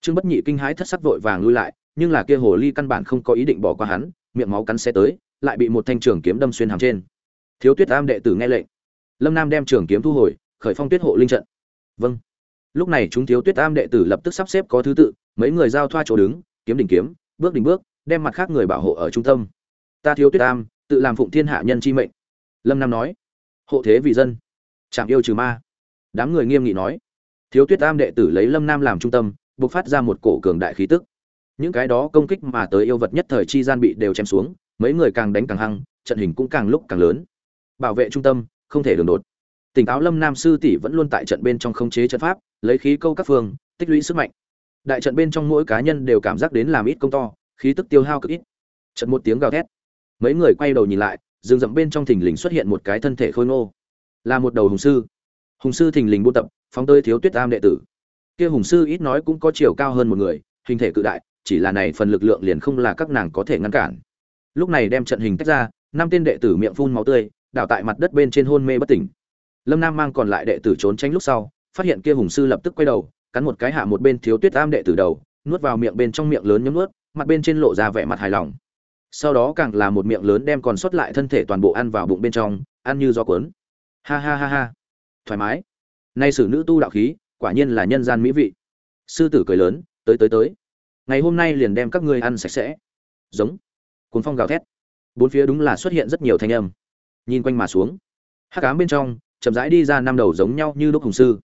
A: Trương bất nhị kinh hãi thất sắc vội vàng lui lại, nhưng là kia hồ ly căn bản không có ý định bỏ qua hắn, miệng máu cắn xe tới, lại bị một thanh trường kiếm đâm xuyên hàm trên. Thiếu tuyết am đệ tử nghe lệnh. Lâm nam đem trường kiếm thu hồi, khởi phong tuyết hộ linh trận. Vâng. Lúc này chúng thiếu tuyết am đệ tử lập tức sắp xếp có thứ tự, mấy người giao thoa chỗ đứng, kiếm đỉnh kiếm, bước đỉnh bước, đem mặt khác người bảo hộ ở trung tâm. Ta thiếu tuyết am tự làm phụng thiên hạ nhân chi mệnh. Lâm nam nói hộ thế vì dân. Chạm yêu trừ ma. Đám người nghiêm nghị nói. Thiếu tuyết tam đệ tử lấy lâm nam làm trung tâm buộc phát ra một cổ cường đại khí tức. Những cái đó công kích mà tới yêu vật nhất thời chi gian bị đều chém xuống, mấy người càng đánh càng hăng, trận hình cũng càng lúc càng lớn. Bảo vệ trung tâm, không thể đường đột. Tỉnh táo lâm nam sư tỷ vẫn luôn tại trận bên trong khống chế trận pháp, lấy khí câu các phương, tích lũy sức mạnh. Đại trận bên trong mỗi cá nhân đều cảm giác đến làm ít công to, khí tức tiêu hao cực ít. Trận một tiếng gào thét. Mấy người quay đầu nhìn lại rừng rậm bên trong thình lình xuất hiện một cái thân thể khôi ngô, là một đầu hùng sư. Hùng sư thình lình buôn tập, phóng tơi thiếu tuyết tam đệ tử. Kia hùng sư ít nói cũng có chiều cao hơn một người, hình thể cự đại, chỉ là này phần lực lượng liền không là các nàng có thể ngăn cản. Lúc này đem trận hình tách ra, năm tên đệ tử miệng phun máu tươi, đảo tại mặt đất bên trên hôn mê bất tỉnh. Lâm nam mang còn lại đệ tử trốn tránh lúc sau, phát hiện kia hùng sư lập tức quay đầu, cắn một cái hạ một bên thiếu tuyết tam đệ tử đầu, nuốt vào miệng bên trong miệng lớn nhấm nuốt, mặt bên trên lộ ra vẻ mặt hài lòng sau đó càng là một miệng lớn đem còn sót lại thân thể toàn bộ ăn vào bụng bên trong, ăn như gió cuốn. Ha ha ha ha. Thoải mái. Nay sử nữ tu đạo khí, quả nhiên là nhân gian mỹ vị. Sư tử cười lớn, tới tới tới. Ngày hôm nay liền đem các ngươi ăn sạch sẽ. Giống. Cuốn phong gào thét. Bốn phía đúng là xuất hiện rất nhiều thanh âm. Nhìn quanh mà xuống. Hắc ám bên trong, chậm rãi đi ra năm đầu giống nhau như đúc hùng sư.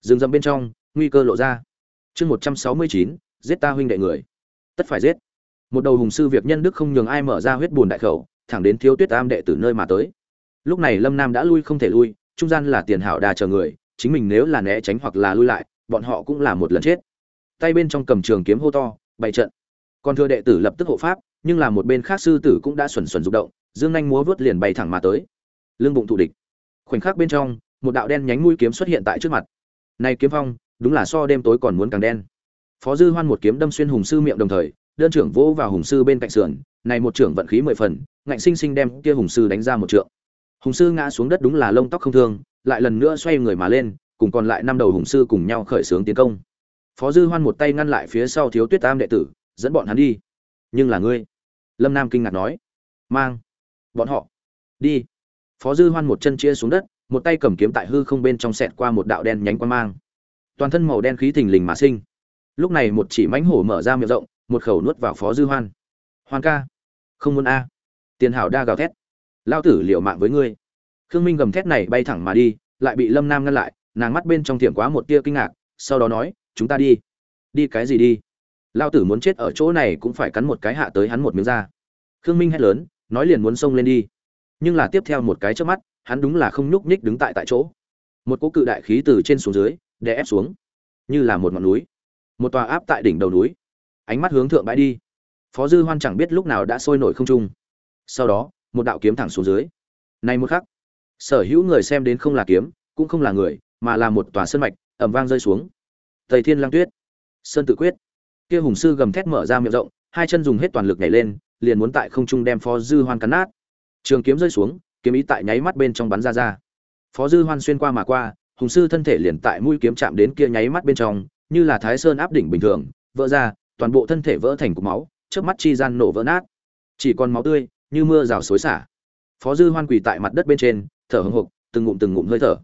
A: Rừng rậm bên trong, nguy cơ lộ ra. Chương một trăm sáu mươi chín, giết ta huynh đệ người. Tất phải giết một đầu hùng sư việc nhân đức không nhường ai mở ra huyết bùn đại khẩu, thẳng đến thiếu tuyết am đệ từ nơi mà tới. Lúc này lâm nam đã lui không thể lui, trung gian là tiền hảo đà chờ người, chính mình nếu là né tránh hoặc là lui lại, bọn họ cũng là một lần chết. Tay bên trong cầm trường kiếm hô to, bày trận. Còn thưa đệ tử lập tức hộ pháp, nhưng là một bên khác sư tử cũng đã xuẩn xuẩn rụng động, dương anh múa vớt liền bay thẳng mà tới. Lưng bụng thụ địch. Khoảnh khắc bên trong, một đạo đen nhánh mũi kiếm xuất hiện tại trước mặt. Này kiếm phong, đúng là so đêm tối còn muốn càng đen. Phó dư hoan một kiếm đâm xuyên hùng sư miệng đồng thời đơn trưởng vỗ vào hùng sư bên cạnh sườn, này một trưởng vận khí mười phần, ngạnh sinh sinh đem kia hùng sư đánh ra một trượng. Hùng sư ngã xuống đất đúng là lông tóc không thương, lại lần nữa xoay người mà lên, cùng còn lại năm đầu hùng sư cùng nhau khởi xướng tiến công. Phó dư hoan một tay ngăn lại phía sau thiếu tuyết tam đệ tử, dẫn bọn hắn đi. Nhưng là ngươi? Lâm nam kinh ngạc nói. Mang. Bọn họ. Đi. Phó dư hoan một chân chia xuống đất, một tay cầm kiếm tại hư không bên trong sẹt qua một đạo đen nhánh quan mang. Toàn thân màu đen khí thình lình mà sinh. Lúc này một chỉ mãnh hổ mở ra miệng rộng một khẩu nuốt vào phó dư hoan. Hoan ca, không muốn a. Tiền hảo đa gào thét. Lao tử liệu mạng với ngươi. Khương minh gầm thét này bay thẳng mà đi, lại bị lâm nam ngăn lại, nàng mắt bên trong tiệm quá một tia kinh ngạc, sau đó nói, chúng ta đi. Đi cái gì đi? Lao tử muốn chết ở chỗ này cũng phải cắn một cái hạ tới hắn một miếng da khương minh hét lớn, nói liền muốn xông lên đi. Nhưng là tiếp theo một cái trước mắt, hắn đúng là không nhúc nhích đứng tại tại chỗ. Một cỗ cự đại khí từ trên xuống dưới, đè ép xuống. Như là một ngọn núi. Một tòa áp tại đỉnh đầu núi ánh mắt hướng thượng bãi đi. Phó dư hoan chẳng biết lúc nào đã sôi nổi không trung. Sau đó, một đạo kiếm thẳng xuống dưới. Này một khắc, sở hữu người xem đến không là kiếm, cũng không là người, mà là một tòa sơn mạch ẩm vang rơi xuống. Tây thiên lang tuyết, sơn tự quyết. Kia hùng sư gầm thét mở ra miệng rộng, hai chân dùng hết toàn lực nhảy lên, liền muốn tại không trung đem phó dư hoan cắn nát. Trường kiếm rơi xuống, kiếm ý tại nháy mắt bên trong bắn ra ra. Phó dư hoan xuyên qua mà qua, hùng sư thân thể liền tại mũi kiếm chạm đến kia nháy mắt bên trong, như là thái sơn áp đỉnh bình thường, vỡ ra toàn bộ thân thể vỡ thành cục máu trước mắt chi gian nổ vỡ nát. Chỉ còn máu tươi, như mưa rào xối xả. Phó dư hoan quỳ tại mặt đất bên trên, thở hồng hục từng ngụm từng ngụm hơi thở.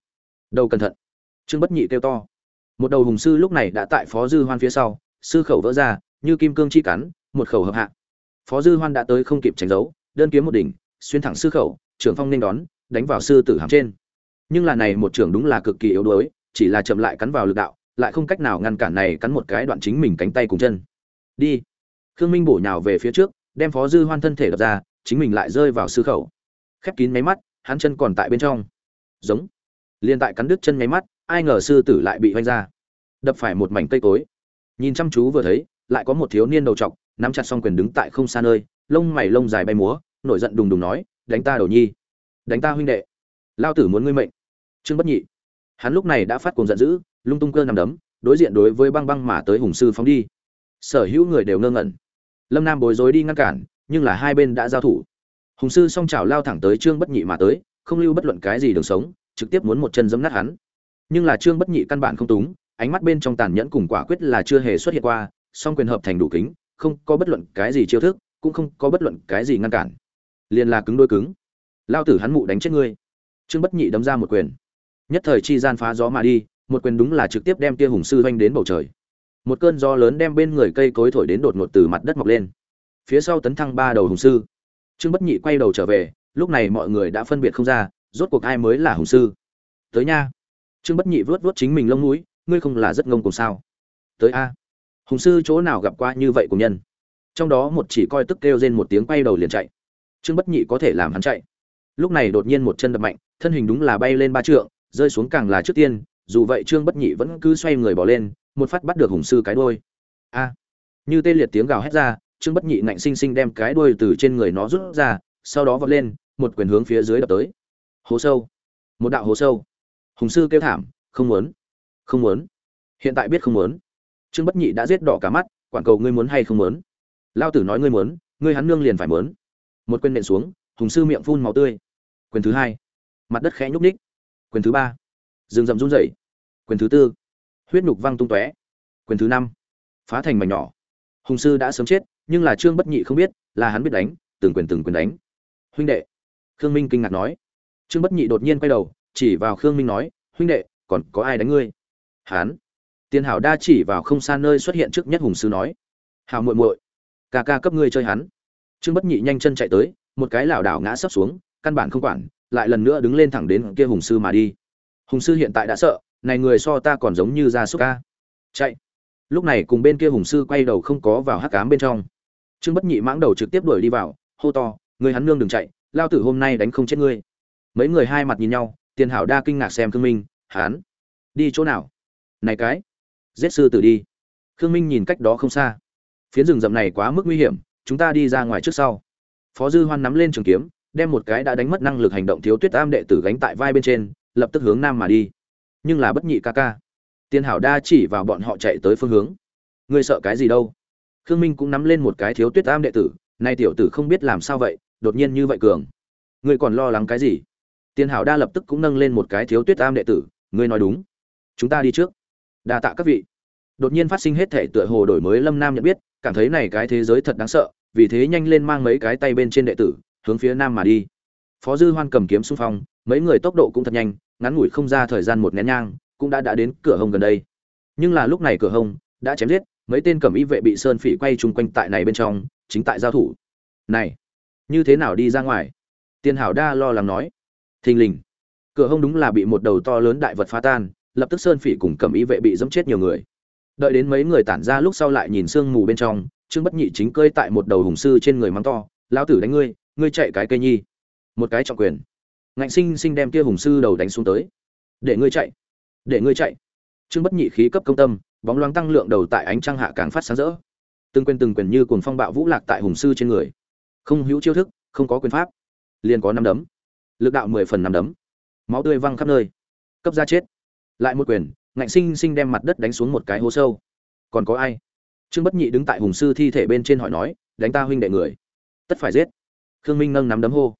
A: Đầu cẩn thận. Trương bất nhị kêu to. Một đầu hùng sư lúc này đã tại phó dư hoan phía sau, sư khẩu vỡ ra, như kim cương chi cắn, một khẩu hợp hạ. Phó dư hoan đã tới không kịp tránh giấu đơn kiếm một đỉnh, xuyên thẳng sư khẩu, trưởng phong nên đón, đánh vào sư tử hàm trên. Nhưng là này một trưởng đúng là cực kỳ yếu đuối, chỉ là chậm lại cắn vào lực đạo, lại không cách nào ngăn cản này cắn một cái đoạn chính mình cánh tay cùng chân đi. Khương minh bổ nhào về phía trước, đem phó dư hoan thân thể đập ra, chính mình lại rơi vào sư khẩu. Khép kín máy mắt, hắn chân còn tại bên trong. Giống. Liền tại cắn đứt chân nháy mắt, ai ngờ sư tử lại bị vanh ra. Đập phải một mảnh cây cối. Nhìn chăm chú vừa thấy, lại có một thiếu niên đầu trọc, nắm chặt xong quyền đứng tại không xa nơi, lông mày lông dài bay múa, nổi giận đùng đùng nói, đánh ta đầu nhi. Đánh ta huynh đệ. Lao tử muốn ngươi mệnh. Trương bất nhị. Hắn lúc này đã phát cuồng giận dữ, lung tung cơ nằm đấm, đối diện đối với băng băng mà tới hùng sư phóng đi sở hữu người đều ngơ ngẩn. Lâm nam bối rối đi ngăn cản, nhưng là hai bên đã giao thủ. Hùng sư song trào lao thẳng tới trương bất nhị mà tới, không lưu bất luận cái gì đường sống, trực tiếp muốn một chân giấm nát hắn. Nhưng là trương bất nhị căn bản không túng, ánh mắt bên trong tàn nhẫn cùng quả quyết là chưa hề xuất hiện qua, song quyền hợp thành đủ kính, không có bất luận cái gì chiêu thức, cũng không có bất luận cái gì ngăn cản. Liền là cứng đôi cứng. Lao tử hắn mụ đánh chết ngươi. Trương bất nhị đấm ra một quyền. Nhất thời chi gian phá gió mà đi, một quyền đúng là trực tiếp đem kia hùng sư doanh đến bầu trời một cơn gió lớn đem bên người cây cối thổi đến đột ngột từ mặt đất mọc lên. Phía sau tấn thăng ba đầu hùng sư. Trương bất nhị quay đầu trở về, lúc này mọi người đã phân biệt không ra, rốt cuộc ai mới là hùng sư. Tới nha. Trương bất nhị vớt vớt chính mình lông mũi, ngươi không là rất ngông cùng sao? Tới a. Hùng sư chỗ nào gặp qua như vậy của nhân? Trong đó một chỉ coi tức kêu rên một tiếng quay đầu liền chạy. Trương bất nhị có thể làm hắn chạy. Lúc này đột nhiên một chân đập mạnh, thân hình đúng là bay lên ba trượng, rơi xuống càng là trước tiên, dù vậy trương bất nhị vẫn cứ xoay người bỏ lên một phát bắt được hùng sư cái đuôi. A. Như tê liệt tiếng gào hét ra trương bất nhị ngạnh sinh sinh đem cái đuôi từ trên người nó rút ra sau đó vọt lên một quyền hướng phía dưới đập tới. Hố sâu. Một đạo hố sâu. Hùng sư kêu thảm không muốn. Không muốn. Hiện tại biết không muốn. Trương bất nhị đã giết đỏ cả mắt quản cầu ngươi muốn hay không muốn? Lão tử nói ngươi muốn ngươi hắn nương liền phải muốn. Một quyền nện xuống hùng sư miệng phun máu tươi. Quyền thứ hai. Mặt đất khẽ nhúc nhích, quyền thứ ba. Dừng rậm run rẩy. Quyền thứ tư huyết nhục văng tung tóe. Quyền thứ năm. Phá thành mảnh nhỏ. Hùng sư đã sớm chết, nhưng là trương bất nhị không biết, là hắn biết đánh, từng quyền từng quyền đánh. Huynh đệ. Khương minh kinh ngạc nói. Trương bất nhị đột nhiên quay đầu, chỉ vào khương minh nói, huynh đệ, còn có ai đánh ngươi? Hán. Tiền hảo đa chỉ vào không xa nơi xuất hiện trước nhất hùng sư nói hào muội muội, ca ca cấp ngươi chơi hắn. Trương bất nhị nhanh chân chạy tới, một cái lảo đảo ngã sấp xuống, căn bản không quản, lại lần nữa đứng lên thẳng đến kia hùng sư mà đi. Hùng sư hiện tại đã sợ này người so ta còn giống như gia súc ca. Chạy. Lúc này cùng bên kia hùng sư quay đầu không có vào hắc cám bên trong. Trương bất nhị mãng đầu trực tiếp đuổi đi vào, hô to, người hắn nương đừng chạy, lao tử hôm nay đánh không chết ngươi. Mấy người hai mặt nhìn nhau, tiền hảo đa kinh ngạc xem khương minh hán đi chỗ nào? Này cái, giết sư tử đi. Khương minh nhìn cách đó không xa. Phiến rừng rậm này quá mức nguy hiểm, chúng ta đi ra ngoài trước sau. Phó dư hoan nắm lên trường kiếm, đem một cái đã đánh mất năng lực hành động thiếu tuyết tam đệ tử gánh tại vai bên trên, lập tức hướng nam mà đi nhưng là bất nhị ca ca. Tiền hảo đa chỉ vào bọn họ chạy tới phương hướng. Ngươi sợ cái gì đâu? Khương minh cũng nắm lên một cái thiếu tuyết tam đệ tử, nay tiểu tử không biết làm sao vậy, đột nhiên như vậy cường. Ngươi còn lo lắng cái gì? Tiền hảo đa lập tức cũng nâng lên một cái thiếu tuyết tam đệ tử, ngươi nói đúng. Chúng ta đi trước. Đa tạ các vị. Đột nhiên phát sinh hết thể tựa hồ đổi mới lâm nam nhận biết, cảm thấy này cái thế giới thật đáng sợ, vì thế nhanh lên mang mấy cái tay bên trên đệ tử, hướng phía nam mà đi. Phó dư hoan cầm kiếm xung phong, mấy người tốc độ cũng thật nhanh ngắn ngủi không ra thời gian một nén nhang, cũng đã đã đến cửa hông gần đây. Nhưng là lúc này cửa hông đã chém giết, mấy tên cẩm y vệ bị sơn phỉ quay chung quanh tại này bên trong, chính tại giao thủ. Này, như thế nào đi ra ngoài? Tiên hảo đa lo lắng nói. Thình lình, cửa hông đúng là bị một đầu to lớn đại vật phá tan, lập tức sơn phỉ cùng cẩm y vệ bị dẫm chết nhiều người. Đợi đến mấy người tản ra lúc sau lại nhìn sương mù bên trong, trương bất nhị chính cơi tại một đầu hùng sư trên người mắng to, lão tử đánh ngươi ngươi chạy cái cây nhi. Một cái trọng quyền ngạnh sinh sinh đem kia hùng sư đầu đánh xuống tới. Để ngươi chạy, để ngươi chạy. Trương bất nhị khí cấp công tâm, bóng loáng tăng lượng đầu tại ánh trăng hạ càng phát sáng rỡ. Từng quyền từng quyền như cuồng phong bạo vũ lạc tại hùng sư trên người. Không hữu chiêu thức, không có quyền pháp, liền có năm đấm. Lực đạo mười phần năm đấm. Máu tươi văng khắp nơi. Cấp ra chết. Lại một quyền, ngạnh sinh sinh đem mặt đất đánh xuống một cái hố sâu. Còn có ai? Trương bất nhị đứng tại hùng sư thi thể bên trên hỏi nói, đánh ta huynh đệ người. Tất phải giết. Khương minh nâng nắm đấm hô.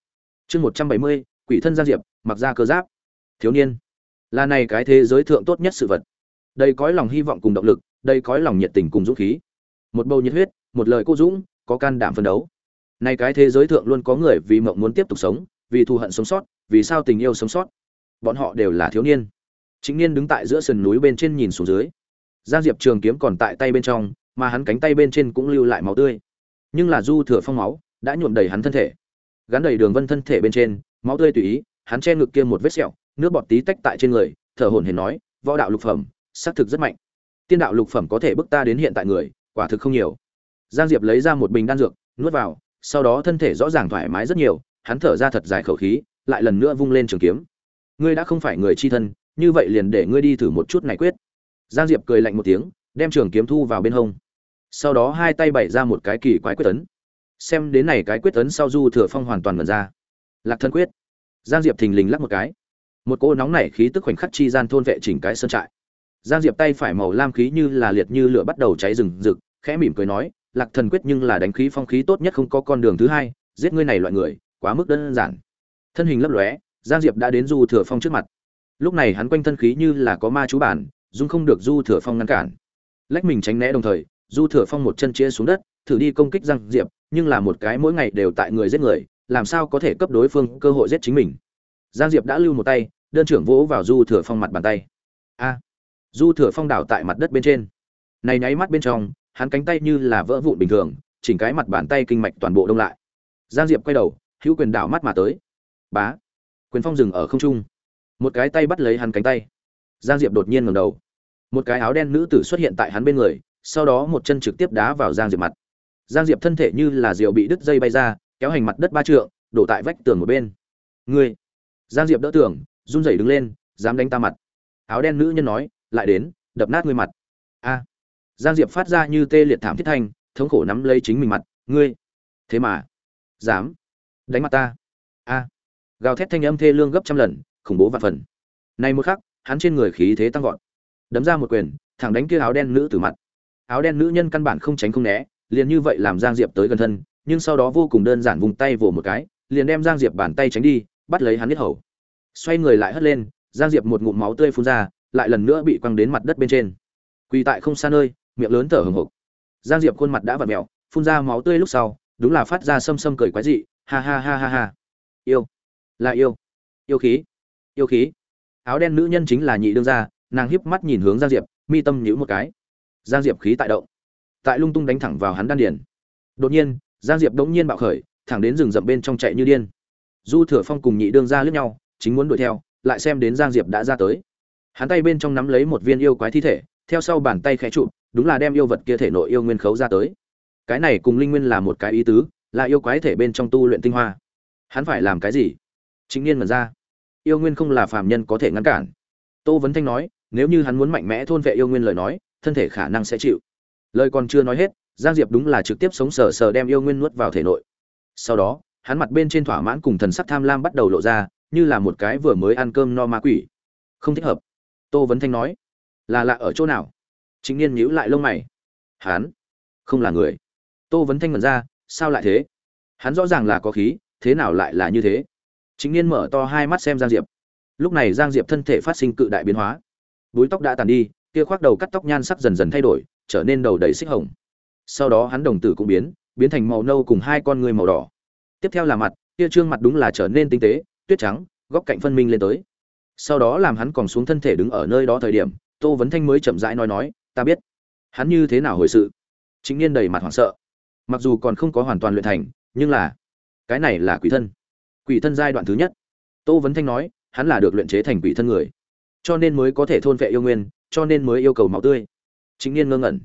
A: Chương một trăm bảy mươi quỷ thân giang diệp, mặc ra cơ giáp. Thiếu niên, là này cái thế giới thượng tốt nhất sự vật. Đây cõi lòng hy vọng cùng động lực đây cõi lòng nhiệt tình cùng dũng khí. Một bầu nhiệt huyết, một lời cô dũng, có can đảm phấn đấu. Này cái thế giới thượng luôn có người vì mộng muốn tiếp tục sống, vì thù hận sống sót, vì sao tình yêu sống sót. Bọn họ đều là thiếu niên. Chính niên đứng tại giữa sườn núi bên trên nhìn xuống dưới. Giang diệp trường kiếm còn tại tay bên trong, mà hắn cánh tay bên trên cũng lưu lại máu tươi. Nhưng là du thừa phong máu, đã nhuộm đầy hắn thân thể. Gắn đầy đường vân thân thể bên trên máu tươi tùy ý, hắn che ngực kia một vết sẹo, nước bọt tí tách tại trên người, thở hổn hển nói, võ đạo lục phẩm, xác thực rất mạnh. Tiên đạo lục phẩm có thể bức ta đến hiện tại người, quả thực không nhiều. Giang diệp lấy ra một bình đan dược, nuốt vào, sau đó thân thể rõ ràng thoải mái rất nhiều, hắn thở ra thật dài khẩu khí, lại lần nữa vung lên trường kiếm. Ngươi đã không phải người chi thân, như vậy liền để ngươi đi thử một chút này quyết. Giang diệp cười lạnh một tiếng, đem trường kiếm thu vào bên hông. Sau đó hai tay bày ra một cái kỳ quái quyết tấn xem đến này cái quyết tấn sau du thừa phong hoàn toàn ngần ra lạc thân quyết. Giang diệp thình lình lắc một cái. Một cỗ nóng nảy khí tức khoảnh khắc chi gian thôn vệ chỉnh cái sơn trại. Giang diệp tay phải màu lam khí như là liệt như lửa bắt đầu cháy rừng rực, khẽ mỉm cười nói, lạc thần quyết nhưng là đánh khí phong khí tốt nhất không có con đường thứ hai, giết ngươi này loại người, quá mức đơn giản. Thân hình lấp lóe, giang diệp đã đến du thừa phong trước mặt. Lúc này hắn quanh thân khí như là có ma chú bản dung không được du thừa phong ngăn cản. Lách mình tránh né đồng thời, du thừa phong một chân chia xuống đất, thử đi công kích giang diệp, nhưng là một cái mỗi ngày đều tại người giết người làm sao có thể cấp đối phương cơ hội giết chính mình? Giang diệp đã lưu một tay, đơn trưởng vỗ vào du thừa phong mặt bàn tay. A! Du thừa phong đảo tại mặt đất bên trên. Này nháy mắt bên trong, hắn cánh tay như là vỡ vụn bình thường, chỉnh cái mặt bàn tay kinh mạch toàn bộ đông lại. Giang diệp quay đầu, hữu quyền đảo mắt mà tới. Bá! Quyền phong dừng ở không trung. Một cái tay bắt lấy hắn cánh tay. Giang diệp đột nhiên ngẩng đầu. Một cái áo đen nữ tử xuất hiện tại hắn bên người, sau đó một chân trực tiếp đá vào giang diệp mặt. Giang diệp thân thể như là rượu bị đứt dây bay ra kéo hành mặt đất ba trượng, đổ tại vách tường một bên. Ngươi! Giang diệp đỡ tường, run rẩy đứng lên, dám đánh ta mặt. Áo đen nữ nhân nói, lại đến, đập nát ngươi mặt. A! Giang diệp phát ra như tê liệt thảm thiết thanh, thống khổ nắm lấy chính mình mặt. Ngươi! Thế mà! Dám! Đánh mặt ta! A! Gào thét thanh âm thê lương gấp trăm lần, khủng bố và phần. Này một khắc, hắn trên người khí thế tăng vọt. Đấm ra một quyền, thẳng đánh kia áo đen nữ từ mặt. Áo đen nữ nhân căn bản không tránh không né, liền như vậy làm giang diệp tới gần thân nhưng sau đó vô cùng đơn giản vùng tay vồ một cái, liền đem giang diệp bàn tay tránh đi, bắt lấy hắn biết hầu. Xoay người lại hất lên, giang diệp một ngụm máu tươi phun ra, lại lần nữa bị quăng đến mặt đất bên trên. Quỳ tại không xa nơi, miệng lớn thở hừng hực giang diệp khuôn mặt đã vặn mèo, phun ra máu tươi lúc sau, đúng là phát ra xâm xâm cười quái dị, ha ha ha ha ha. Yêu. Là yêu. Yêu khí. Yêu khí. Áo đen nữ nhân chính là nhị đương gia, nàng hiếp mắt nhìn hướng giang diệp, mi tâm nhíu một cái. Giang diệp khí tại động. Tại lung tung đánh thẳng vào hắn đan điền. Đột nhiên giang diệp đống nhiên bạo khởi, thẳng đến rừng rậm bên trong chạy như điên. Du thừa phong cùng nhị đương gia lướt nhau, chính muốn đuổi theo, lại xem đến giang diệp đã ra tới. Hắn tay bên trong nắm lấy một viên yêu quái thi thể, theo sau bàn tay khẽ trụ đúng là đem yêu vật kia thể nội yêu nguyên khấu ra tới. Cái này cùng linh nguyên là một cái ý tứ, là yêu quái thể bên trong tu luyện tinh hoa. Hắn phải làm cái gì? Chính niên mà ra. Yêu nguyên không là phàm nhân có thể ngăn cản. Tô vấn thanh nói, nếu như hắn muốn mạnh mẽ thôn vệ yêu nguyên lời nói, thân thể khả năng sẽ chịu. Lời còn chưa nói hết giang diệp đúng là trực tiếp sống sờ sờ đem yêu nguyên nuốt vào thể nội. Sau đó, hắn mặt bên trên thỏa mãn cùng thần sắc tham lam bắt đầu lộ ra, như là một cái vừa mới ăn cơm no ma quỷ. Không thích hợp. Tô vấn thanh nói, là lạ ở chỗ nào? Chính niên nhíu lại lông mày. Hắn không là người. Tô vấn thanh mở ra, sao lại thế? Hắn rõ ràng là có khí, thế nào lại là như thế? Chính niên mở to hai mắt xem giang diệp. Lúc này giang diệp thân thể phát sinh cự đại biến hóa. Búi tóc đã tàn đi, kia khoác đầu cắt tóc nhan sắc dần dần thay đổi, trở nên đầu đầy xích hồng sau đó hắn đồng tử cũng biến biến thành màu nâu cùng hai con người màu đỏ. Tiếp theo là mặt, kia trương mặt đúng là trở nên tinh tế, tuyết trắng, góc cạnh phân minh lên tới. Sau đó làm hắn còn xuống thân thể đứng ở nơi đó thời điểm, tô vấn thanh mới chậm rãi nói nói, ta biết. Hắn như thế nào hồi sự? Chính niên đầy mặt hoảng sợ. Mặc dù còn không có hoàn toàn luyện thành, nhưng là cái này là quỷ thân. Quỷ thân giai đoạn thứ nhất. Tô vấn thanh nói, hắn là được luyện chế thành quỷ thân người. Cho nên mới có thể thôn vệ yêu nguyên, cho nên mới yêu cầu máu tươi. Chính niên ngơ ngẩn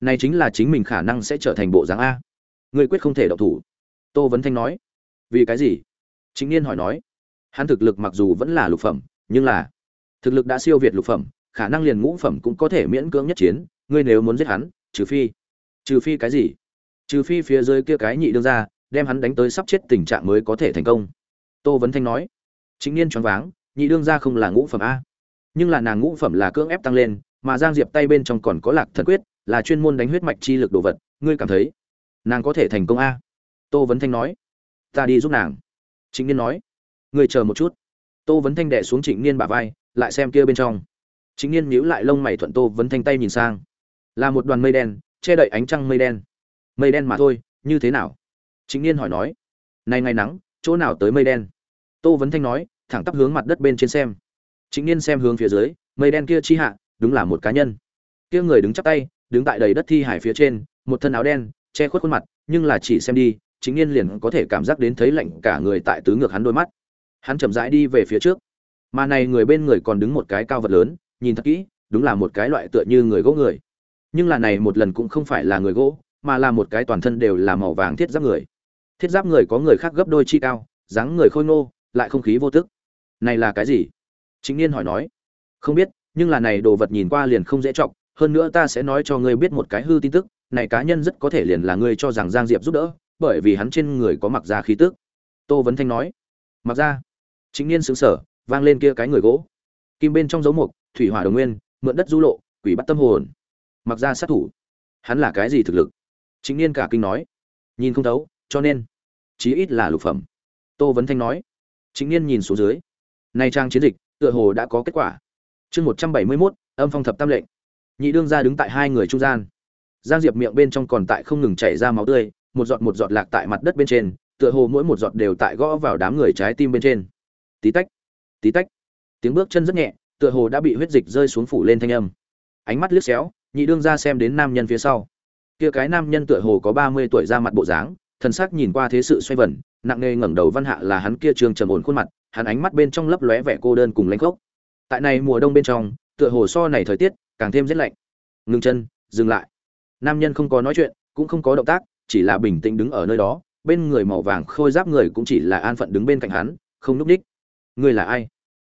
A: này chính là chính mình khả năng sẽ trở thành bộ dáng a. Người quyết không thể đậu thủ. Tô vấn thanh nói. Vì cái gì? Chính niên hỏi nói. Hắn thực lực mặc dù vẫn là lục phẩm, nhưng là thực lực đã siêu việt lục phẩm, khả năng liền ngũ phẩm cũng có thể miễn cưỡng nhất chiến, ngươi nếu muốn giết hắn, trừ phi trừ phi cái gì? Trừ phi phía dưới kia cái nhị đương ra đem hắn đánh tới sắp chết tình trạng mới có thể thành công. Tô vấn thanh nói. Chính niên choáng váng, nhị đương ra không là ngũ phẩm a. Nhưng là nàng ngũ phẩm là cưỡng ép tăng lên, mà giang diệp tay bên trong còn có lạc thần quyết là chuyên môn đánh huyết mạch chi lực đồ vật, ngươi cảm thấy nàng có thể thành công a? Tô vấn thanh nói. Ta đi giúp nàng. Trịnh niên nói. Ngươi chờ một chút. Tô vấn thanh đẻ xuống trịnh niên bả vai, lại xem kia bên trong. Trịnh niên nhíu lại lông mày thuận tô vấn thanh tay nhìn sang. Là một đoàn mây đen, che đậy ánh trăng mây đen. Mây đen mà thôi, như thế nào? Trịnh niên hỏi nói. Này ngày nắng, chỗ nào tới mây đen? Tô vấn thanh nói, thẳng tắp hướng mặt đất bên trên xem. Trịnh niên xem hướng phía dưới, mây đen kia chi hạ, đúng là một cá nhân. Kia người đứng chắp tay đứng tại đầy đất thi hải phía trên, một thân áo đen, che khuất khuôn mặt, nhưng là chỉ xem đi, chính niên liền có thể cảm giác đến thấy lạnh cả người tại tứ ngược hắn đôi mắt. Hắn chậm rãi đi về phía trước. Mà này người bên người còn đứng một cái cao vật lớn, nhìn thật kỹ, đúng là một cái loại tựa như người gỗ người. Nhưng là này một lần cũng không phải là người gỗ, mà là một cái toàn thân đều là màu vàng thiết giáp người. Thiết giáp người có người khác gấp đôi chi cao, dáng người khôi ngô, lại không khí vô tức này là cái gì? Chính niên hỏi nói. Không biết, nhưng là này đồ vật nhìn qua liền không dễ trọng hơn nữa ta sẽ nói cho ngươi biết một cái hư tin tức, này cá nhân rất có thể liền là ngươi cho rằng giang diệp giúp đỡ, bởi vì hắn trên người có mặc da khí tức. Tô vấn thanh nói. Mặc da? Chính niên xứng sở vang lên kia cái người gỗ. Kim bên trong dấu mục thủy hỏa đồng nguyên, mượn đất du lộ, quỷ bắt tâm hồn. Mặc da sát thủ. Hắn là cái gì thực lực? Chính niên cả kinh nói. Nhìn không thấu, cho nên, chí ít là lục phẩm. Tô vấn thanh nói. Chính niên nhìn xuống dưới. Nay trang chiến dịch, tựa hồ đã có kết quả. Chương một trăm bảy mươi mốt, âm phong thập tam lệnh nhị đương ra đứng tại hai người trung gian. Giang diệp miệng bên trong còn tại không ngừng chảy ra máu tươi một giọt một giọt lạc tại mặt đất bên trên tựa hồ mỗi một giọt đều tại gõ vào đám người trái tim bên trên. Tí tách tí tách. Tiếng bước chân rất nhẹ tựa hồ đã bị huyết dịch rơi xuống phủ lên thanh âm. Ánh mắt liếc xéo nhị đương ra xem đến nam nhân phía sau. Kia cái nam nhân tựa hồ có ba mươi tuổi ra mặt bộ dáng thần sắc nhìn qua thế sự xoay vẩn, nặng nề ngẩng đầu văn hạ là hắn kia trường trầm ổn khuôn mặt hắn ánh mắt bên trong lấp lóe vẻ cô đơn cùng lãnh khốc. Tại này mùa đông bên trong tựa hồ so này thời tiết càng thêm rét lạnh. Ngừng chân, dừng lại. Nam nhân không có nói chuyện, cũng không có động tác, chỉ là bình tĩnh đứng ở nơi đó. Bên người màu vàng khôi giáp người cũng chỉ là an phận đứng bên cạnh hắn, không núp đích ngươi là ai?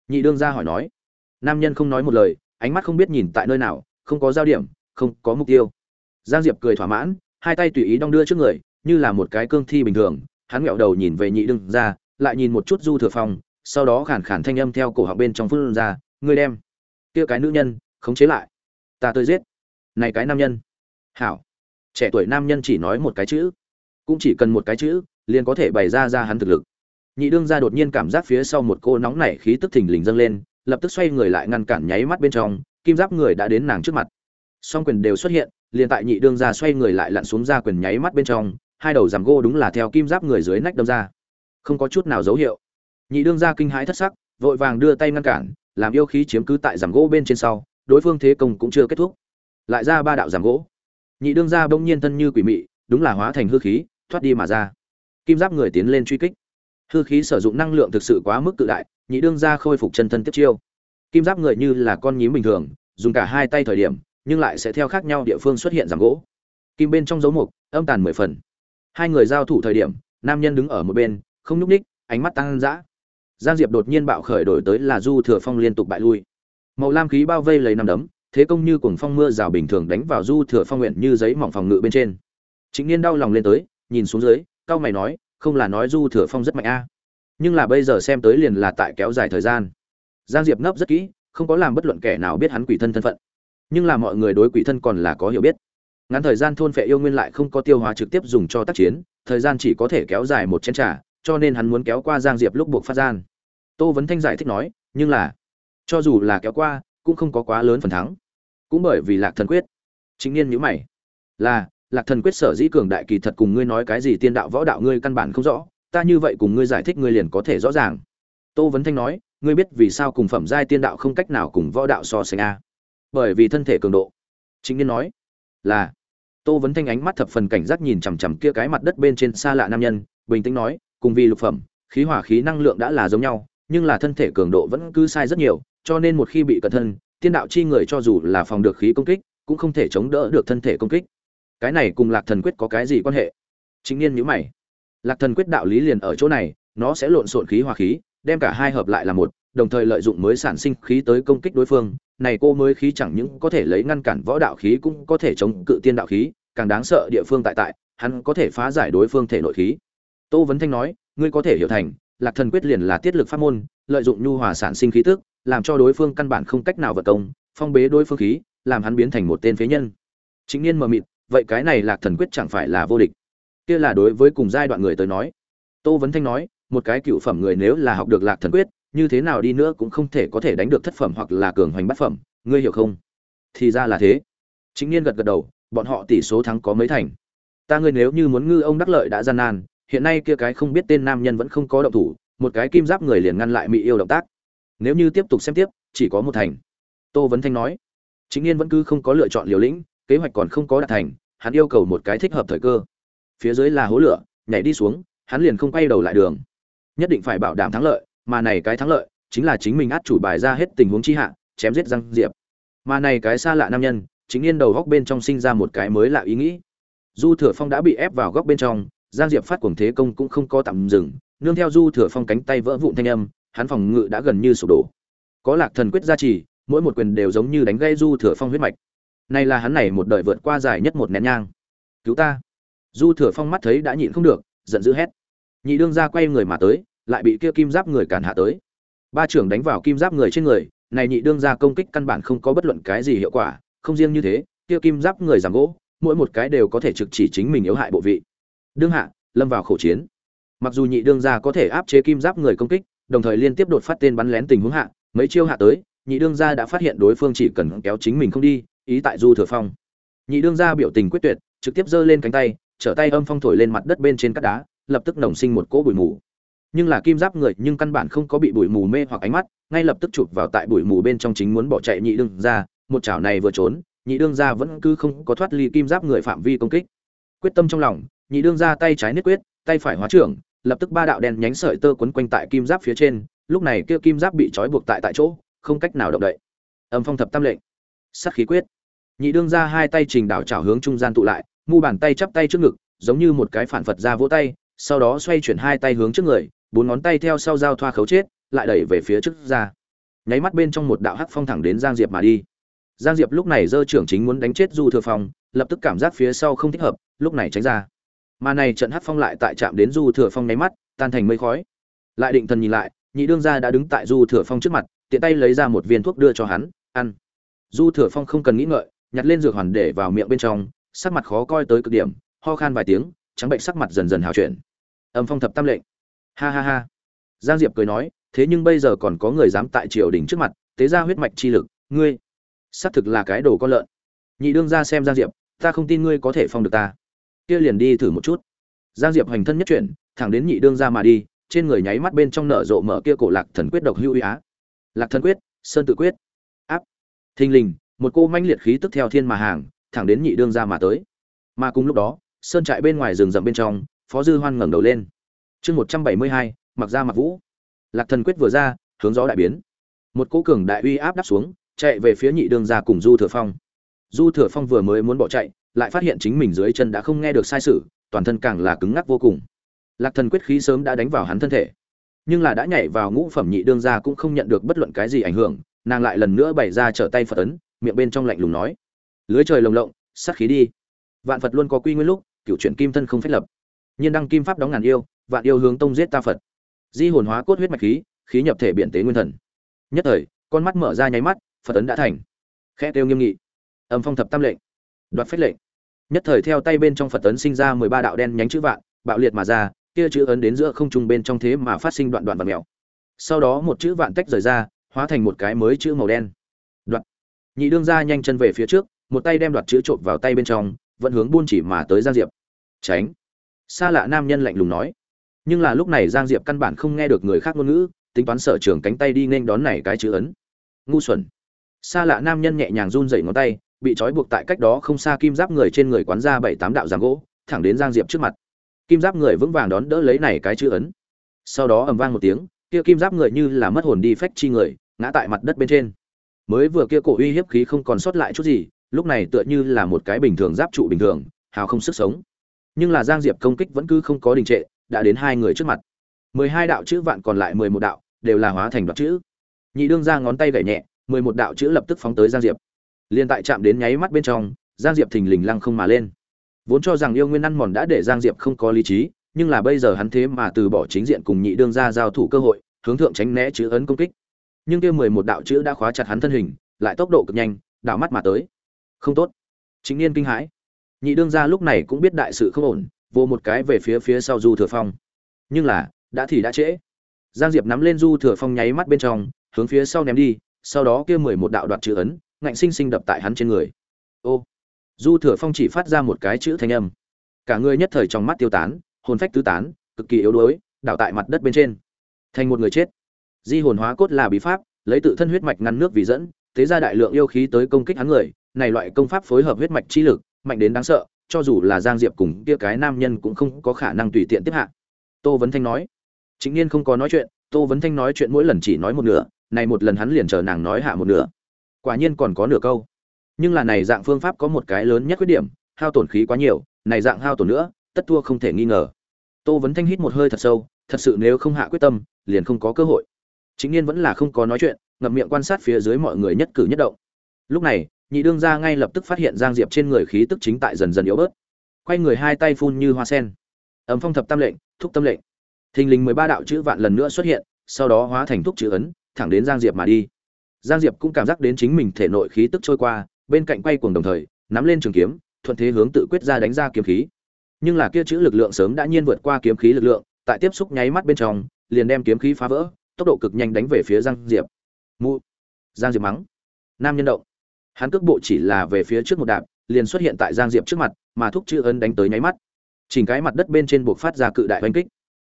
A: Nhị đương ra hỏi nói. Nam nhân không nói một lời, ánh mắt không biết nhìn tại nơi nào, không có giao điểm, không có mục tiêu. Giang diệp cười thỏa mãn, hai tay tùy ý đong đưa trước người, như là một cái cương thi bình thường. Hắn nghẹo đầu nhìn về nhị đương ra lại nhìn một chút du thừa phong, sau đó khản khản thanh âm theo cổ họng bên trong phun ra, ngươi đem. Kia cái nữ nhân, khống chế lại ta tới giết. Này cái nam nhân. Hảo. Trẻ tuổi nam nhân chỉ nói một cái chữ. Cũng chỉ cần một cái chữ, liền có thể bày ra ra hắn thực lực. Nhị đương ra đột nhiên cảm giác phía sau một cô nóng nảy khí tức thình lình dâng lên, lập tức xoay người lại ngăn cản nháy mắt bên trong, kim giáp người đã đến nàng trước mặt. Song quyền đều xuất hiện, liền tại nhị đương ra xoay người lại lặn xuống ra quyền nháy mắt bên trong, hai đầu giảm gô đúng là theo kim giáp người dưới nách đâm ra. Không có chút nào dấu hiệu. Nhị đương ra kinh hãi thất sắc, vội vàng đưa tay ngăn cản, làm yêu khí chiếm cứ tại giảm gỗ bên trên sau đối phương thế công cũng chưa kết thúc. Lại ra ba đạo giảm gỗ. Nhị đương ra bỗng nhiên thân như quỷ mị, đúng là hóa thành hư khí, thoát đi mà ra. Kim giáp người tiến lên truy kích. Hư khí sử dụng năng lượng thực sự quá mức cự đại, nhị đương ra khôi phục chân thân tiếp chiêu. Kim giáp người như là con nhím bình thường, dùng cả hai tay thời điểm, nhưng lại sẽ theo khác nhau địa phương xuất hiện giảm gỗ. Kim bên trong dấu mục, âm tàn mười phần. Hai người giao thủ thời điểm, nam nhân đứng ở một bên, không nhúc ních ánh mắt tăng dã. Giang diệp đột nhiên bạo khởi đổi tới là du thừa phong liên tục bại lui màu lam khí bao vây lấy năm đấm, thế công như cuồng phong mưa rào bình thường đánh vào du thừa phong nguyện như giấy mỏng phòng ngự bên trên. Chính niên đau lòng lên tới, nhìn xuống dưới cao mày nói, không là nói du thừa phong rất mạnh a. Nhưng là bây giờ xem tới liền là tại kéo dài thời gian. Giang diệp nấp rất kỹ, không có làm bất luận kẻ nào biết hắn quỷ thân thân phận. Nhưng là mọi người đối quỷ thân còn là có hiểu biết. Ngắn thời gian thôn phệ yêu nguyên lại không có tiêu hóa trực tiếp dùng cho tác chiến, thời gian chỉ có thể kéo dài một chén trà, cho nên hắn muốn kéo qua giang diệp lúc buộc phát gian. Tô vấn thanh giải thích nói, nhưng là cho dù là kéo qua, cũng không có quá lớn phần thắng. Cũng bởi vì lạc thần quyết. Chính niên nhữ mày. Là, lạc thần quyết sở dĩ cường đại kỳ thật cùng ngươi nói cái gì tiên đạo võ đạo ngươi căn bản không rõ, ta như vậy cùng ngươi giải thích ngươi liền có thể rõ ràng. Tô vấn thanh nói, ngươi biết vì sao cùng phẩm giai tiên đạo không cách nào cùng võ đạo so sánh a? Bởi vì thân thể cường độ. Chính niên nói, là. Tô vấn thanh ánh mắt thập phần cảnh giác nhìn chằm chằm kia cái mặt đất bên trên xa lạ nam nhân, bình tĩnh nói, cùng vì lục phẩm, khí hỏa khí năng lượng đã là giống nhau, nhưng là thân thể cường độ vẫn cứ sai rất nhiều cho nên một khi bị cẩn thân, tiên đạo chi người cho dù là phòng được khí công kích, cũng không thể chống đỡ được thân thể công kích. Cái này cùng lạc thần quyết có cái gì quan hệ? Chính niên nhữ mày. Lạc thần quyết đạo lý liền ở chỗ này, nó sẽ lộn xộn khí hòa khí, đem cả hai hợp lại là một, đồng thời lợi dụng mới sản sinh khí tới công kích đối phương. Này cô mới khí chẳng những có thể lấy ngăn cản võ đạo khí, cũng có thể chống cự tiên đạo khí, càng đáng sợ địa phương tại tại, hắn có thể phá giải đối phương thể nội khí. Tô vấn thanh nói, ngươi có thể hiểu thành, lạc thần quyết liền là tiết lực pháp môn, lợi dụng nhu hòa sản sinh khí tức làm cho đối phương căn bản không cách nào vật công, phong bế đối phương khí, làm hắn biến thành một tên phế nhân. Chính niên mờ mịt, vậy cái này lạc thần quyết chẳng phải là vô địch? Kia là đối với cùng giai đoạn người tới nói. Tô vấn thanh nói, một cái cựu phẩm người nếu là học được lạc thần quyết, như thế nào đi nữa cũng không thể có thể đánh được thất phẩm hoặc là cường hoành bát phẩm, ngươi hiểu không? Thì ra là thế. Chính niên gật gật đầu, bọn họ tỷ số thắng có mấy thành? Ta ngươi nếu như muốn ngư ông đắc lợi đã gian nan, hiện nay kia cái không biết tên nam nhân vẫn không có động thủ, một cái kim giáp người liền ngăn lại mỹ yêu động tác nếu như tiếp tục xem tiếp, chỉ có một thành. Tô vấn thanh nói. Chính niên vẫn cứ không có lựa chọn liều lĩnh, kế hoạch còn không có đạt thành, hắn yêu cầu một cái thích hợp thời cơ. Phía dưới là hố lửa, nhảy đi xuống, hắn liền không quay đầu lại đường. Nhất định phải bảo đảm thắng lợi, mà này cái thắng lợi, chính là chính mình át chủ bài ra hết tình huống chi hạ, chém giết răng diệp. Mà này cái xa lạ nam nhân, chính yên đầu góc bên trong sinh ra một cái mới lạ ý nghĩ. Du thừa phong đã bị ép vào góc bên trong, giang diệp phát cuồng thế công cũng không có tạm dừng, nương theo du thừa phong cánh tay vỡ vụn thanh âm hắn phòng ngự đã gần như sụp đổ. Có lạc thần quyết gia trì, mỗi một quyền đều giống như đánh gây du thừa phong huyết mạch. Này là hắn này một đời vượt qua dài nhất một nén nhang. Cứu ta. Du thừa phong mắt thấy đã nhịn không được, giận dữ hét. Nhị đương ra quay người mà tới, lại bị kia kim giáp người cản hạ tới. Ba trưởng đánh vào kim giáp người trên người, này nhị đương ra công kích căn bản không có bất luận cái gì hiệu quả, không riêng như thế, kia kim giáp người giảm gỗ, mỗi một cái đều có thể trực chỉ chính mình yếu hại bộ vị. Đương hạ, lâm vào khẩu chiến. Mặc dù nhị đương gia có thể áp chế kim giáp người công kích đồng thời liên tiếp đột phát tên bắn lén tình huống hạ, mấy chiêu hạ tới, nhị đương gia đã phát hiện đối phương chỉ cần kéo chính mình không đi, ý tại du thừa phong. Nhị đương gia biểu tình quyết tuyệt, trực tiếp giơ lên cánh tay, trở tay âm phong thổi lên mặt đất bên trên cát đá, lập tức nồng sinh một cỗ bụi mù. Nhưng là kim giáp người nhưng căn bản không có bị bụi mù mê hoặc ánh mắt, ngay lập tức chụp vào tại bụi mù bên trong chính muốn bỏ chạy nhị đương gia, một chảo này vừa trốn, nhị đương gia vẫn cứ không có thoát ly kim giáp người phạm vi công kích. Quyết tâm trong lòng, nhị đương gia tay trái niết quyết, tay phải hóa trưởng lập tức ba đạo đen nhánh sợi tơ quấn quanh tại kim giáp phía trên, lúc này kia kim giáp bị trói buộc tại tại chỗ, không cách nào động đậy. Âm phong thập tam lệnh. Sát khí quyết. Nhị đương gia hai tay trình đảo chảo hướng trung gian tụ lại, mu bàn tay chắp tay trước ngực, giống như một cái phản phật ra vỗ tay, sau đó xoay chuyển hai tay hướng trước người, bốn ngón tay theo sau giao thoa khấu chết, lại đẩy về phía trước ra. Nháy mắt bên trong một đạo hắc phong thẳng đến giang diệp mà đi. Giang diệp lúc này giơ trưởng chính muốn đánh chết du thừa phong, lập tức cảm giác phía sau không thích hợp, lúc này tránh ra mà này trận hắc phong lại tại chạm đến du thừa phong nháy mắt, tan thành mây khói. Lại định thần nhìn lại, nhị đương gia đã đứng tại du thừa phong trước mặt, tiện tay lấy ra một viên thuốc đưa cho hắn, ăn. Du thừa phong không cần nghĩ ngợi, nhặt lên dược hoàn để vào miệng bên trong, sắc mặt khó coi tới cực điểm, ho khan vài tiếng, trắng bệnh sắc mặt dần dần hào chuyển. Âm phong thập tam lệnh. Ha ha ha. Giang diệp cười nói, thế nhưng bây giờ còn có người dám tại triều đình trước mặt, tế ra huyết mạch chi lực, ngươi. Xác thực là cái đồ con lợn. Nhị đương ra xem giang diệp, ta không tin ngươi có thể phong được ta kia liền đi thử một chút. Giang diệp hành thân nhất chuyển, thẳng đến nhị đương ra mà đi, trên người nháy mắt bên trong nở rộ mở kia cổ lạc thần quyết độc hưu ý á. Lạc thần quyết, sơn tự quyết. Áp. Thình lình, một cô manh liệt khí tức theo thiên mà hàng, thẳng đến nhị đương ra mà tới. Mà cùng lúc đó, sơn trại bên ngoài rừng rậm bên trong, phó dư hoan ngẩng đầu lên. Chương một trăm bảy mươi hai, mặc ra mặc vũ. Lạc thần quyết vừa ra, hướng gió đại biến. Một cỗ cường đại uy áp đắp xuống, chạy về phía nhị đương gia cùng du thừa phong. Du thừa phong vừa mới muốn bỏ chạy lại phát hiện chính mình dưới chân đã không nghe được sai sự, toàn thân càng là cứng ngắc vô cùng. Lạc thần quyết khí sớm đã đánh vào hắn thân thể. Nhưng là đã nhảy vào ngũ phẩm nhị đương ra cũng không nhận được bất luận cái gì ảnh hưởng, nàng lại lần nữa bày ra trở tay phật ấn, miệng bên trong lạnh lùng nói, lưới trời lồng lộng, sát khí đi. Vạn phật luôn có quy nguyên lúc cựu chuyện kim thân không phép lập. Nhiên đăng kim pháp đóng ngàn yêu, vạn yêu hướng tông giết ta phật. Di hồn hóa cốt huyết mạch khí khí nhập thể biện tế nguyên thần. Nhất thời, con mắt mở ra nháy mắt, phật ấn đã thành. Khe tiêu nghiêm nghị. Âm phong thập tam lệnh. Đoạt phách lệnh nhất thời theo tay bên trong phật ấn sinh ra mười ba đạo đen nhánh chữ vạn, bạo liệt mà ra, kia chữ ấn đến giữa không trung bên trong thế mà phát sinh đoạn đoạn vật mèo. Sau đó một chữ vạn tách rời ra, hóa thành một cái mới chữ màu đen. Đoạn. Nhị đương ra nhanh chân về phía trước, một tay đem đoạt chữ trộm vào tay bên trong, vẫn hướng buôn chỉ mà tới giang diệp. Tránh. Xa lạ nam nhân lạnh lùng nói. Nhưng là lúc này giang diệp căn bản không nghe được người khác ngôn ngữ, tính toán sở trường cánh tay đi nên đón này cái chữ ấn. Ngu xuẩn. Xa lạ nam nhân nhẹ nhàng run dậy ngón tay bị trói buộc tại cách đó không xa kim giáp người trên người quán ra bảy tám đạo giang gỗ, thẳng đến giang diệp trước mặt. Kim giáp người vững vàng đón đỡ lấy này cái chữ ấn. Sau đó ầm vang một tiếng, kia kim giáp người như là mất hồn đi phách chi người, ngã tại mặt đất bên trên. Mới vừa kia cổ uy hiếp khí không còn sót lại chút gì, lúc này tựa như là một cái bình thường giáp trụ bình thường, hào không sức sống. Nhưng là giang diệp công kích vẫn cứ không có đình trệ, đã đến hai người trước mặt. Mười hai đạo chữ vạn còn lại mười một đạo, đều là hóa thành đoạt chữ. Nhị đương ra ngón tay gảy nhẹ, mười một đạo chữ lập tức phóng tới giang diệp liên tại chạm đến nháy mắt bên trong, giang diệp thình lình lăng không mà lên. Vốn cho rằng yêu nguyên ăn mòn đã để giang diệp không có lý trí, nhưng là bây giờ hắn thế mà từ bỏ chính diện cùng nhị đương ra giao thủ cơ hội, hướng thượng tránh né chữ ấn công kích. Nhưng kia mười một đạo chữ đã khóa chặt hắn thân hình, lại tốc độ cực nhanh, đảo mắt mà tới. Không tốt. Chính niên kinh hãi. Nhị đương ra lúc này cũng biết đại sự không ổn vô một cái về phía phía sau du thừa phong. Nhưng là, đã thì đã trễ. Giang diệp nắm lên du thừa phong nháy mắt bên trong, hướng phía sau ném đi, sau đó kia mười một đạo đoạt chữ ấn ngạnh sinh sinh đập tại hắn trên người. Ô, du thừa phong chỉ phát ra một cái chữ thanh âm. Cả người nhất thời trong mắt tiêu tán, hồn phách tứ tán, cực kỳ yếu đuối, đảo tại mặt đất bên trên. Thành một người chết. Di hồn hóa cốt là bí pháp, lấy tự thân huyết mạch ngăn nước vì dẫn thế ra đại lượng yêu khí tới công kích hắn người. Này loại công pháp phối hợp huyết mạch chi lực, mạnh đến đáng sợ, cho dù là giang diệp cùng kia cái nam nhân cũng không có khả năng tùy tiện tiếp hạ. Tô vấn thanh nói. Chính niên không có nói chuyện, tô vấn thanh nói chuyện mỗi lần chỉ nói một nửa, này một lần hắn liền chờ nàng nói hạ một nửa quả nhiên còn có nửa câu. Nhưng là này dạng phương pháp có một cái lớn nhất khuyết điểm, hao tổn khí quá nhiều, này dạng hao tổn nữa, tất thua không thể nghi ngờ. Tô vấn thanh hít một hơi thật sâu, thật sự nếu không hạ quyết tâm, liền không có cơ hội. Chính niên vẫn là không có nói chuyện, ngậm miệng quan sát phía dưới mọi người nhất cử nhất động. Lúc này, nhị đương gia ngay lập tức phát hiện giang diệp trên người khí tức chính tại dần dần yếu bớt. Quay người hai tay phun như hoa sen. Ấm phong thập tam lệnh, thúc tâm lệnh. Thình lình mười ba đạo chữ vạn lần nữa xuất hiện, sau đó hóa thành thúc chữ ấn, thẳng đến giang diệp mà đi giang diệp cũng cảm giác đến chính mình thể nội khí tức trôi qua, bên cạnh quay cuồng đồng thời, nắm lên trường kiếm, thuận thế hướng tự quyết ra đánh ra kiếm khí. Nhưng là kia chữ lực lượng sớm đã nhiên vượt qua kiếm khí lực lượng, tại tiếp xúc nháy mắt bên trong, liền đem kiếm khí phá vỡ, tốc độ cực nhanh đánh về phía giang diệp. Mụ. Giang diệp mắng. Nam nhân động. Hắn cước bộ chỉ là về phía trước một đạp, liền xuất hiện tại giang diệp trước mặt, mà thúc chữ ấn đánh tới nháy mắt. Chỉnh cái mặt đất bên trên buộc phát ra cự đại hoành kích.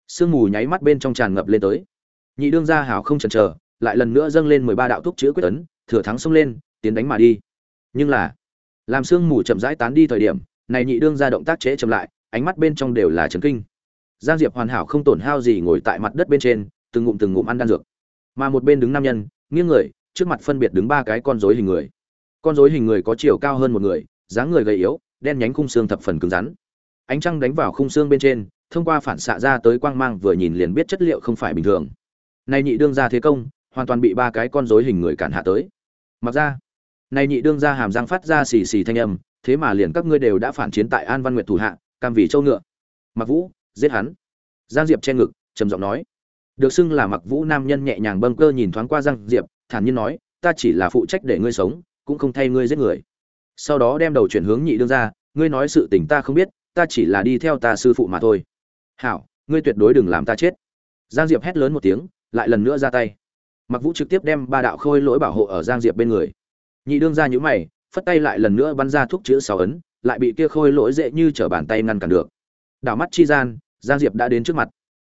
A: Sương mù nháy mắt bên trong tràn ngập lên tới. Nhị đương gia hào không chần chờ lại lần nữa dâng lên mười ba đạo thúc chữ quyết ấn, thừa thắng xông lên, tiến đánh mà đi. Nhưng là, làm sương mù chậm rãi tán đi thời điểm, này nhị đương gia động tác chế chậm lại, ánh mắt bên trong đều là chấn kinh. Giang diệp hoàn hảo không tổn hao gì ngồi tại mặt đất bên trên, từng ngụm từng ngụm ăn đan dược. Mà một bên đứng nam nhân, nghiêng người, trước mặt phân biệt đứng ba cái con rối hình người. Con rối hình người có chiều cao hơn một người, dáng người gầy yếu, đen nhánh khung xương thập phần cứng rắn. Ánh trăng đánh vào khung xương bên trên, thông qua phản xạ ra tới quang mang vừa nhìn liền biết chất liệu không phải bình thường. Này nhị đương ra thế công hoàn toàn bị ba cái con rối hình người cản hạ tới. Mặc ra, này nhị đương ra hàm răng phát ra xì xì thanh âm, thế mà liền các ngươi đều đã phản chiến tại an văn nguyệt thủ hạ, cam vì châu ngựa. Mặc vũ, giết hắn. Giang diệp che ngực, trầm giọng nói. Được xưng là mặc vũ nam nhân nhẹ nhàng bâng cơ nhìn thoáng qua giang diệp, thản nhiên nói, ta chỉ là phụ trách để ngươi sống, cũng không thay ngươi giết người. Sau đó đem đầu chuyển hướng nhị đương ra ngươi nói sự tình ta không biết, ta chỉ là đi theo ta sư phụ mà thôi. Hảo, ngươi tuyệt đối đừng làm ta chết. Giang diệp hét lớn một tiếng, lại lần nữa ra tay mặc vũ trực tiếp đem ba đạo khôi lỗi bảo hộ ở giang diệp bên người. Nhị đương ra nhữ mày, phất tay lại lần nữa bắn ra thuốc chữ sáu ấn, lại bị kia khôi lỗi dễ như trở bàn tay ngăn cản được. Đảo mắt chi gian, giang diệp đã đến trước mặt.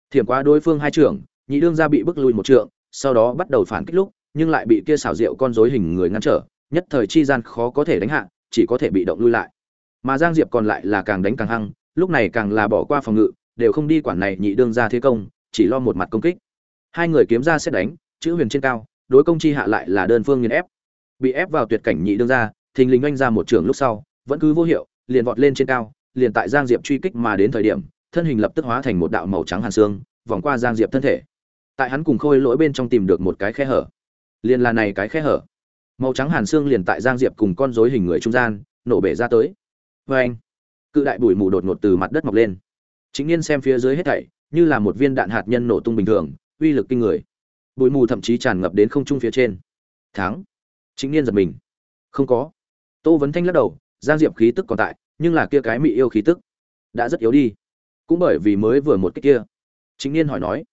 A: Thiểm quá đối phương hai trưởng, nhị đương ra bị bức lùi một trượng, sau đó bắt đầu phản kích lúc, nhưng lại bị kia xảo diệu con rối hình người ngăn trở, nhất thời chi gian khó có thể đánh hạ, chỉ có thể bị động lui lại. Mà giang diệp còn lại là càng đánh càng hăng, lúc này càng là bỏ qua phòng ngự, đều không đi quản này nhị đương ra thế công, chỉ lo một mặt công kích. Hai người kiếm ra xét đánh chữ huyền trên cao, đối công chi hạ lại là đơn phương nghiền ép. Bị ép vào tuyệt cảnh nhị đương ra thình lình oanh ra một trường lúc sau, vẫn cứ vô hiệu, liền vọt lên trên cao, liền tại giang diệp truy kích mà đến thời điểm, thân hình lập tức hóa thành một đạo màu trắng hàn xương, vòng qua giang diệp thân thể. Tại hắn cùng khôi lỗi bên trong tìm được một cái khe hở. Liền là này cái khe hở. Màu trắng hàn xương liền tại giang diệp cùng con rối hình người trung gian, nổ bể ra tới. Vê anh cự đại bụi mù đột ngột từ mặt đất mọc lên. Chính nhiên xem phía dưới hết thảy, như là một viên đạn hạt nhân nổ tung bình thường, uy lực kinh người bụi mù thậm chí tràn ngập đến không trung phía trên. Thắng. Chính niên giật mình. Không có. Tô vấn thanh lắc đầu, giang diệp khí tức còn tại, nhưng là kia cái mị yêu khí tức đã rất yếu đi. Cũng bởi vì mới vừa một cái kia. Chính niên hỏi nói.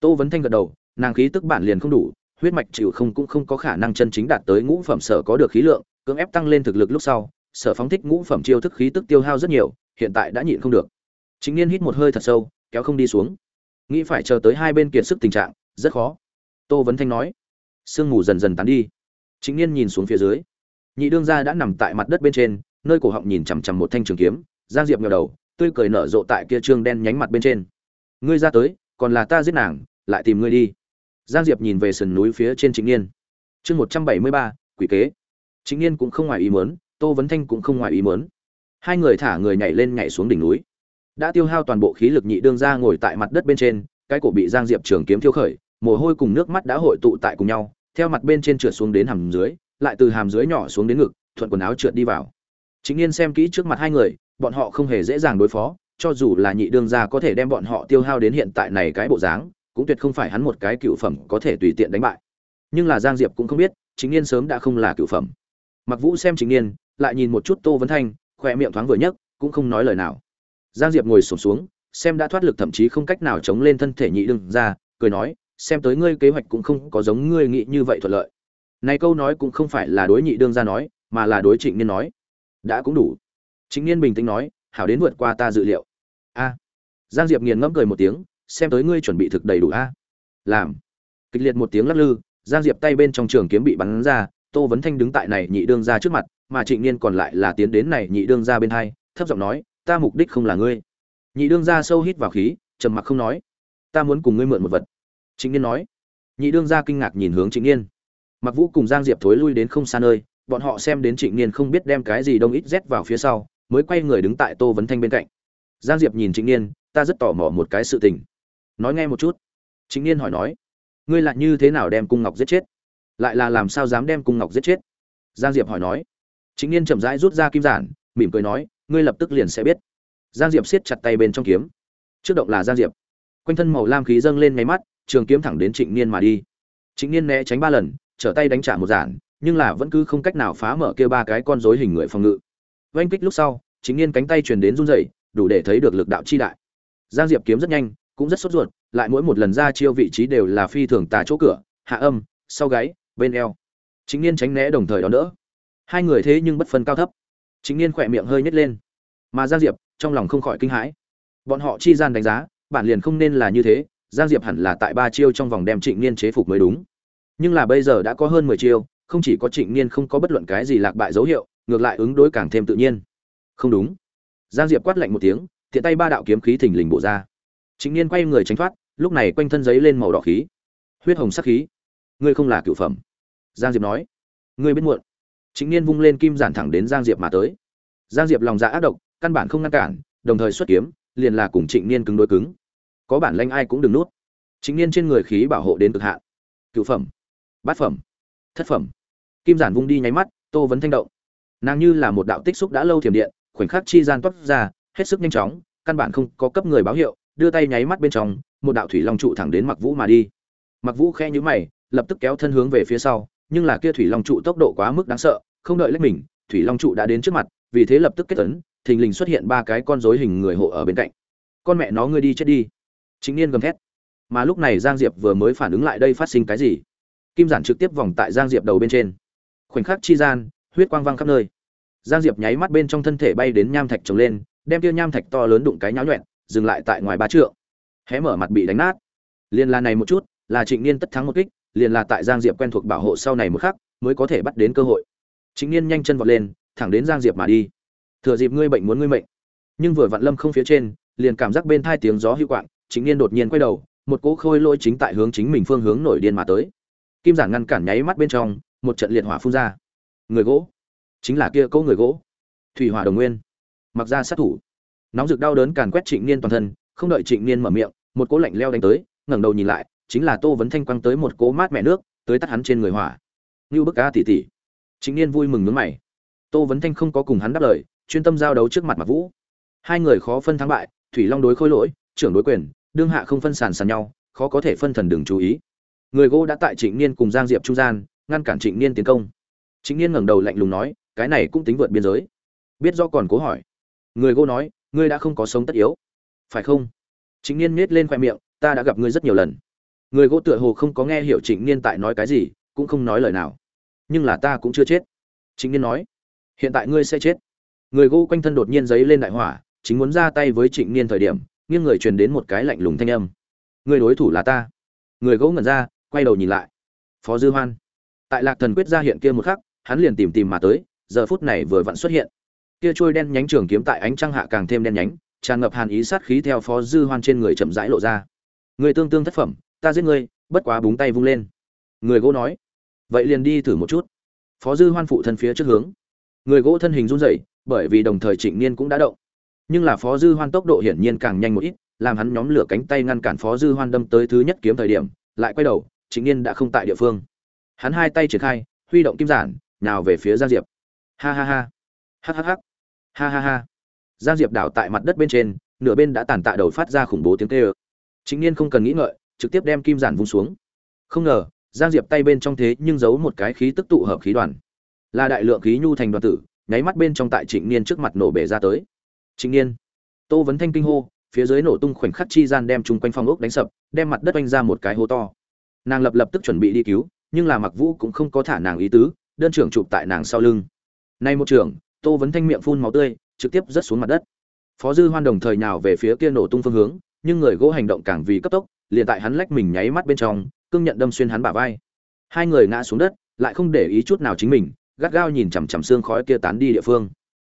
A: Tô vấn thanh gật đầu, nàng khí tức bản liền không đủ, huyết mạch chịu không cũng không có khả năng chân chính đạt tới ngũ phẩm sở có được khí lượng, cưỡng ép tăng lên thực lực lúc sau, sở phóng thích ngũ phẩm chiêu thức khí tức tiêu hao rất nhiều, hiện tại đã nhịn không được. Chính niên hít một hơi thật sâu, kéo không đi xuống. Nghĩ phải chờ tới hai bên kiệt sức tình trạng, rất khó tô vấn thanh nói. Sương mù dần dần tán đi. Chính niên nhìn xuống phía dưới. Nhị đương gia đã nằm tại mặt đất bên trên, nơi cổ họng nhìn chằm chằm một thanh trường kiếm, giang diệp ngờ đầu, tươi cười nở rộ tại kia trương đen nhánh mặt bên trên. Ngươi ra tới, còn là ta giết nàng, lại tìm ngươi đi. Giang diệp nhìn về sườn núi phía trên chính niên chương một trăm bảy mươi ba, quỷ kế. Chính niên cũng không ngoài ý muốn, tô vấn thanh cũng không ngoài ý mớn hai người thả người nhảy lên nhảy xuống đỉnh núi. Đã tiêu hao toàn bộ khí lực nhị đương ra ngồi tại mặt đất bên trên, cái cổ bị giang diệp trường kiếm thiêu khởi mồ hôi cùng nước mắt đã hội tụ tại cùng nhau, theo mặt bên trên trượt xuống đến hàm dưới, lại từ hàm dưới nhỏ xuống đến ngực, thuận quần áo trượt đi vào. Chính yên xem kỹ trước mặt hai người, bọn họ không hề dễ dàng đối phó, cho dù là nhị đương gia có thể đem bọn họ tiêu hao đến hiện tại này cái bộ dáng, cũng tuyệt không phải hắn một cái cựu phẩm có thể tùy tiện đánh bại. Nhưng là giang diệp cũng không biết chính yên sớm đã không là cựu phẩm. Mặc vũ xem chính yên lại nhìn một chút tô vấn thanh khoe miệng thoáng vừa nhấc, cũng không nói lời nào. Giang diệp ngồi sổm xuống, xem đã thoát lực thậm chí không cách nào chống lên thân thể nhị đương ra cười nói xem tới ngươi kế hoạch cũng không có giống ngươi nghĩ như vậy thuận lợi. Này câu nói cũng không phải là đối nhị đương ra nói, mà là đối trịnh niên nói. Đã cũng đủ. Trịnh niên bình tĩnh nói, hảo đến vượt qua ta dự liệu. A. Giang diệp nghiền ngẫm cười một tiếng, xem tới ngươi chuẩn bị thực đầy đủ a. Làm. Kịch liệt một tiếng lắc lư, giang diệp tay bên trong trường kiếm bị bắn ra, tô vấn thanh đứng tại này nhị đương ra trước mặt, mà trịnh niên còn lại là tiến đến này nhị đương ra bên hai, thấp giọng nói, ta mục đích không là ngươi. Nhị đương ra sâu hít vào khí, trầm mặc không nói, ta muốn cùng ngươi mượn một vật trịnh niên nói. Nhị đương gia kinh ngạc nhìn hướng trịnh niên. Mặc vũ cùng giang diệp thối lui đến không xa nơi, bọn họ xem đến trịnh niên không biết đem cái gì đông ít rét vào phía sau, mới quay người đứng tại tô vấn thanh bên cạnh. Giang diệp nhìn trịnh niên, ta rất tò mò một cái sự tình. Nói nghe một chút. Trịnh niên hỏi nói, ngươi lại như thế nào đem cung ngọc giết chết? Lại là làm sao dám đem cung ngọc giết chết? Giang diệp hỏi nói. Trịnh niên chậm rãi rút ra kim giản, mỉm cười nói, ngươi lập tức liền sẽ biết. Giang diệp siết chặt tay bên trong kiếm. Trước động là giang diệp quanh thân màu lam khí dâng lên nháy mắt, trường kiếm thẳng đến trịnh niên mà đi. Trịnh niên né tránh ba lần, trở tay đánh trả một giản, nhưng là vẫn cứ không cách nào phá mở kia ba cái con rối hình người phòng ngự. Oanh kích lúc sau chính niên cánh tay truyền đến run rẩy, đủ để thấy được lực đạo chi đại. Giang diệp kiếm rất nhanh, cũng rất sốt ruột, lại mỗi một lần ra chiêu vị trí đều là phi thường tà chỗ cửa, hạ âm, sau gáy, bên eo. Chính niên tránh né đồng thời đón đỡ. Hai người thế nhưng bất phân cao thấp. Chính niên khỏe miệng hơi nhét lên. Mà giang diệp, trong lòng không khỏi kinh hãi. Bọn họ chi gian đánh giá bản liền không nên là như thế, giang diệp hẳn là tại ba chiêu trong vòng đem trịnh niên chế phục mới đúng. Nhưng là bây giờ đã có hơn mười chiêu, không chỉ có trịnh niên không có bất luận cái gì lạc bại dấu hiệu, ngược lại ứng đối càng thêm tự nhiên. Không đúng. Giang diệp quát lạnh một tiếng thiện tay ba đạo kiếm khí thình lình bộ ra. Trịnh niên quay người tránh thoát, lúc này quanh thân giấy lên màu đỏ khí. Huyết hồng sắc khí. Ngươi không là cựu phẩm. Giang diệp nói. Ngươi biết muộn. Trịnh niên vung lên kim giản thẳng đến giang diệp mà tới. Giang diệp lòng dạ ác độc, căn bản không ngăn cản, đồng thời xuất kiếm liền là cùng trịnh niên cứng đối cứng. Có bản lĩnh ai cũng đừng nuốt trịnh niên trên người khí bảo hộ đến cực hạn. Cửu phẩm, bát phẩm, thất phẩm. Kim giản vung đi nháy mắt, tô vấn thanh động. Nàng như là một đạo tích xúc đã lâu thiểm điện, khoảnh khắc chi gian toát ra, hết sức nhanh chóng, căn bản không có cấp người báo hiệu, đưa tay nháy mắt bên trong, một đạo thủy long trụ thẳng đến mặc vũ mà đi. Mặc vũ khẽ nhíu mày, lập tức kéo thân hướng về phía sau, nhưng là kia thủy long trụ tốc độ quá mức đáng sợ, không đợi lấy mình, thủy long trụ đã đến trước mặt, vì thế lập tức kết tấn thình lình xuất hiện ba cái con rối hình người hộ ở bên cạnh. Con mẹ nó ngươi đi chết đi. Chính niên gầm thét. Mà lúc này giang diệp vừa mới phản ứng lại đây phát sinh cái gì? Kim giản trực tiếp vòng tại giang diệp đầu bên trên. Khoảnh khắc chi gian, huyết quang văng khắp nơi. Giang diệp nháy mắt bên trong thân thể bay đến nham thạch trồng lên, đem tiêu nham thạch to lớn đụng cái nháo nhuẹn dừng lại tại ngoài ba trượng. Hé mở mặt bị đánh nát. Liền là này một chút, là trịnh niên tất thắng một kích, liền là tại giang diệp quen thuộc bảo hộ sau này một khắc, mới có thể bắt đến cơ hội. Trịnh niên nhanh chân vọt lên, thẳng đến giang diệp mà đi thừa dịp ngươi bệnh muốn ngươi mệnh. Nhưng vừa vặn lâm không phía trên, liền cảm giác bên thai tiếng gió hữu quạng chính niên đột nhiên quay đầu, một cỗ khôi lôi chính tại hướng chính mình phương hướng nổi điên mà tới. Kim giản ngăn cản nháy mắt bên trong, một trận liệt hỏa phun ra. Người gỗ. Chính là kia cỗ người gỗ. Thủy hỏa đồng nguyên. Mặc ra sát thủ. Nóng rực đau đớn càn quét trịnh niên toàn thân, không đợi trịnh niên mở miệng, một cỗ lạnh leo đánh tới, ngẩng đầu nhìn lại, chính là tô vấn thanh quăng tới một cỗ mát mẹ nước, tới tắt hắn trên người hỏa. Như bức ca tỉ tỉ. Trịnh niên vui mừng nướng mày. Tô vấn thanh không có cùng hắn đáp lời chuyên tâm giao đấu trước mặt mặc vũ. Hai người khó phân thắng bại, thủy long đối khôi lỗi, trưởng đối quyền, đương hạ không phân sàn sàn nhau, khó có thể phân thần đừng chú ý. Người gỗ đã tại trịnh niên cùng giang diệp trung gian, ngăn cản trịnh niên tiến công. Trịnh niên ngẩng đầu lạnh lùng nói, cái này cũng tính vượt biên giới. Biết do còn cố hỏi. Người gỗ nói, ngươi đã không có sống tất yếu. Phải không? Trịnh niên miết lên khoe miệng, ta đã gặp ngươi rất nhiều lần. Người gỗ tựa hồ không có nghe hiểu trịnh niên tại nói cái gì, cũng không nói lời nào. Nhưng là ta cũng chưa chết. Trịnh niên nói, hiện tại ngươi sẽ chết người gỗ quanh thân đột nhiên giấy lên đại hỏa, chính muốn ra tay với trịnh niên thời điểm, nghiêng người truyền đến một cái lạnh lùng thanh âm. Người đối thủ là ta. Người gỗ ngẩn ra, quay đầu nhìn lại. Phó dư hoan. Tại lạc thần quyết ra hiện kia một khắc, hắn liền tìm tìm mà tới, giờ phút này vừa vặn xuất hiện. Kia trôi đen nhánh trường kiếm tại ánh trăng hạ càng thêm đen nhánh, tràn ngập hàn ý sát khí theo phó dư hoan trên người chậm rãi lộ ra. Người tương tương thất phẩm, ta giết ngươi bất quá búng tay vung lên. Người gỗ nói. Vậy liền đi thử một chút. Phó dư hoan phụ thân phía trước hướng. Người gỗ thân hình run rẩy bởi vì đồng thời Trịnh Niên cũng đã động. Nhưng là Phó Dư Hoan tốc độ hiển nhiên càng nhanh một ít, làm hắn nhóm lửa cánh tay ngăn cản Phó Dư Hoan đâm tới thứ nhất kiếm thời điểm, lại quay đầu, Trịnh Niên đã không tại địa phương. Hắn hai tay triển khai, huy động kim giản, nào về phía Giang Diệp. Ha ha ha. Ha ha ha. Ha ha ha. Giang Diệp đảo tại mặt đất bên trên, nửa bên đã tàn tạ đầu phát ra khủng bố tiếng kêu. Trịnh Niên không cần nghĩ ngợi, trực tiếp đem kim giản vung xuống. Không ngờ, Giang Diệp tay bên trong thế nhưng giấu một cái khí tức tụ hợp khí đoàn. Là đại lượng khí nhu thành đoàn tử, nháy mắt bên trong tại trịnh niên trước mặt nổ bể ra tới. Trịnh niên. Tô vấn thanh kinh hô, phía dưới nổ tung khoảnh khắc chi gian đem chung quanh phong ốc đánh sập, đem mặt đất oanh ra một cái hố to. Nàng lập lập tức chuẩn bị đi cứu, nhưng là mặc vũ cũng không có thả nàng ý tứ, đơn trưởng chụp tại nàng sau lưng. Nay một trưởng, tô vấn thanh miệng phun máu tươi, trực tiếp rớt xuống mặt đất. Phó dư hoan đồng thời nhào về phía kia nổ tung phương hướng, nhưng người gỗ hành động càng vì cấp tốc, liền tại hắn lách mình nháy mắt bên trong, cương nhận đâm xuyên hắn bả vai. Hai người ngã xuống đất, lại không để ý chút nào chính mình gắt gao nhìn chằm chằm xương khói kia tán đi địa phương.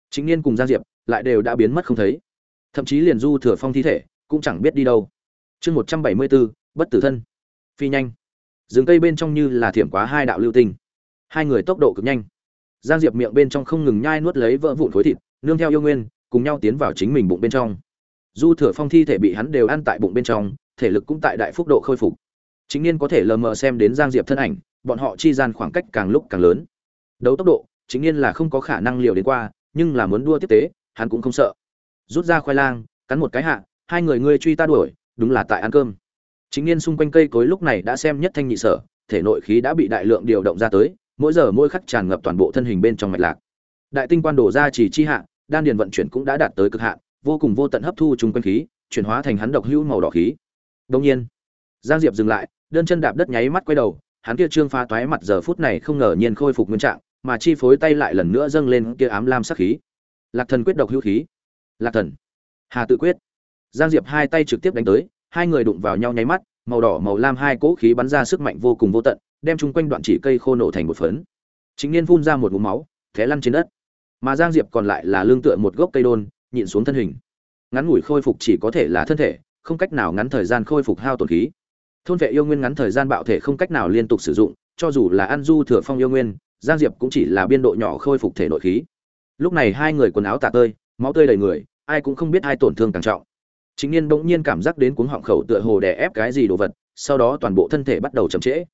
A: Chính niên cùng giang diệp lại đều đã biến mất không thấy. Thậm chí liền du thừa phong thi thể cũng chẳng biết đi đâu. Chương một trăm bảy mươi bốn, bất tử thân. Phi nhanh. Rừng cây bên trong như là thiểm quá hai đạo lưu tinh. Hai người tốc độ cực nhanh. Giang diệp miệng bên trong không ngừng nhai nuốt lấy vỡ vụn khối thịt, nương theo yêu nguyên, cùng nhau tiến vào chính mình bụng bên trong. Du thừa phong thi thể bị hắn đều ăn tại bụng bên trong, thể lực cũng tại đại phúc độ khôi phục. Chính niên có thể lờ mờ xem đến giang diệp thân ảnh, bọn họ chi gian khoảng cách càng lúc càng lớn đấu tốc độ, chính yên là không có khả năng liều đến qua, nhưng là muốn đua tiếp tế, hắn cũng không sợ. Rút ra khoai lang, cắn một cái hạ, hai người ngươi truy ta đuổi, đúng là tại ăn cơm. Chính yên xung quanh cây cối lúc này đã xem nhất thanh nhị sở, thể nội khí đã bị đại lượng điều động ra tới, mỗi giờ mỗi khắc tràn ngập toàn bộ thân hình bên trong mạch lạc. Đại tinh quan đổ ra chỉ chi hạ, đan điền vận chuyển cũng đã đạt tới cực hạn, vô cùng vô tận hấp thu chung quanh khí, chuyển hóa thành hắn độc hữu màu đỏ khí. Đông nhiên, giang diệp dừng lại, đơn chân đạp đất nháy mắt quay đầu, hắn kia trương pha toái mặt giờ phút này không ngờ nhiên khôi phục nguyên trạng mà chi phối tay lại lần nữa dâng lên kia ám lam sắc khí. Lạc thần quyết độc hữu khí. Lạc thần. Hà tự quyết. Giang diệp hai tay trực tiếp đánh tới, hai người đụng vào nhau nháy mắt, màu đỏ màu lam hai cỗ khí bắn ra sức mạnh vô cùng vô tận, đem chung quanh đoạn chỉ cây khô nổ thành một phấn. Chính niên phun ra một ngụm máu, té lăn trên đất. Mà giang diệp còn lại là lương tựa một gốc cây đôn, nhịn xuống thân hình. Ngắn ngủi khôi phục chỉ có thể là thân thể, không cách nào ngắn thời gian khôi phục hao tổn khí. Thôn vệ yêu nguyên ngắn thời gian bạo thể không cách nào liên tục sử dụng, cho dù là ăn du thừa phong yêu nguyên giang diệp cũng chỉ là biên độ nhỏ khôi phục thể nội khí. Lúc này hai người quần áo tả tơi, máu tươi đầy người, ai cũng không biết ai tổn thương càng trọng. Chính niên bỗng nhiên cảm giác đến cuống họng khẩu tựa hồ đè ép cái gì đồ vật, sau đó toàn bộ thân thể bắt đầu chậm trễ.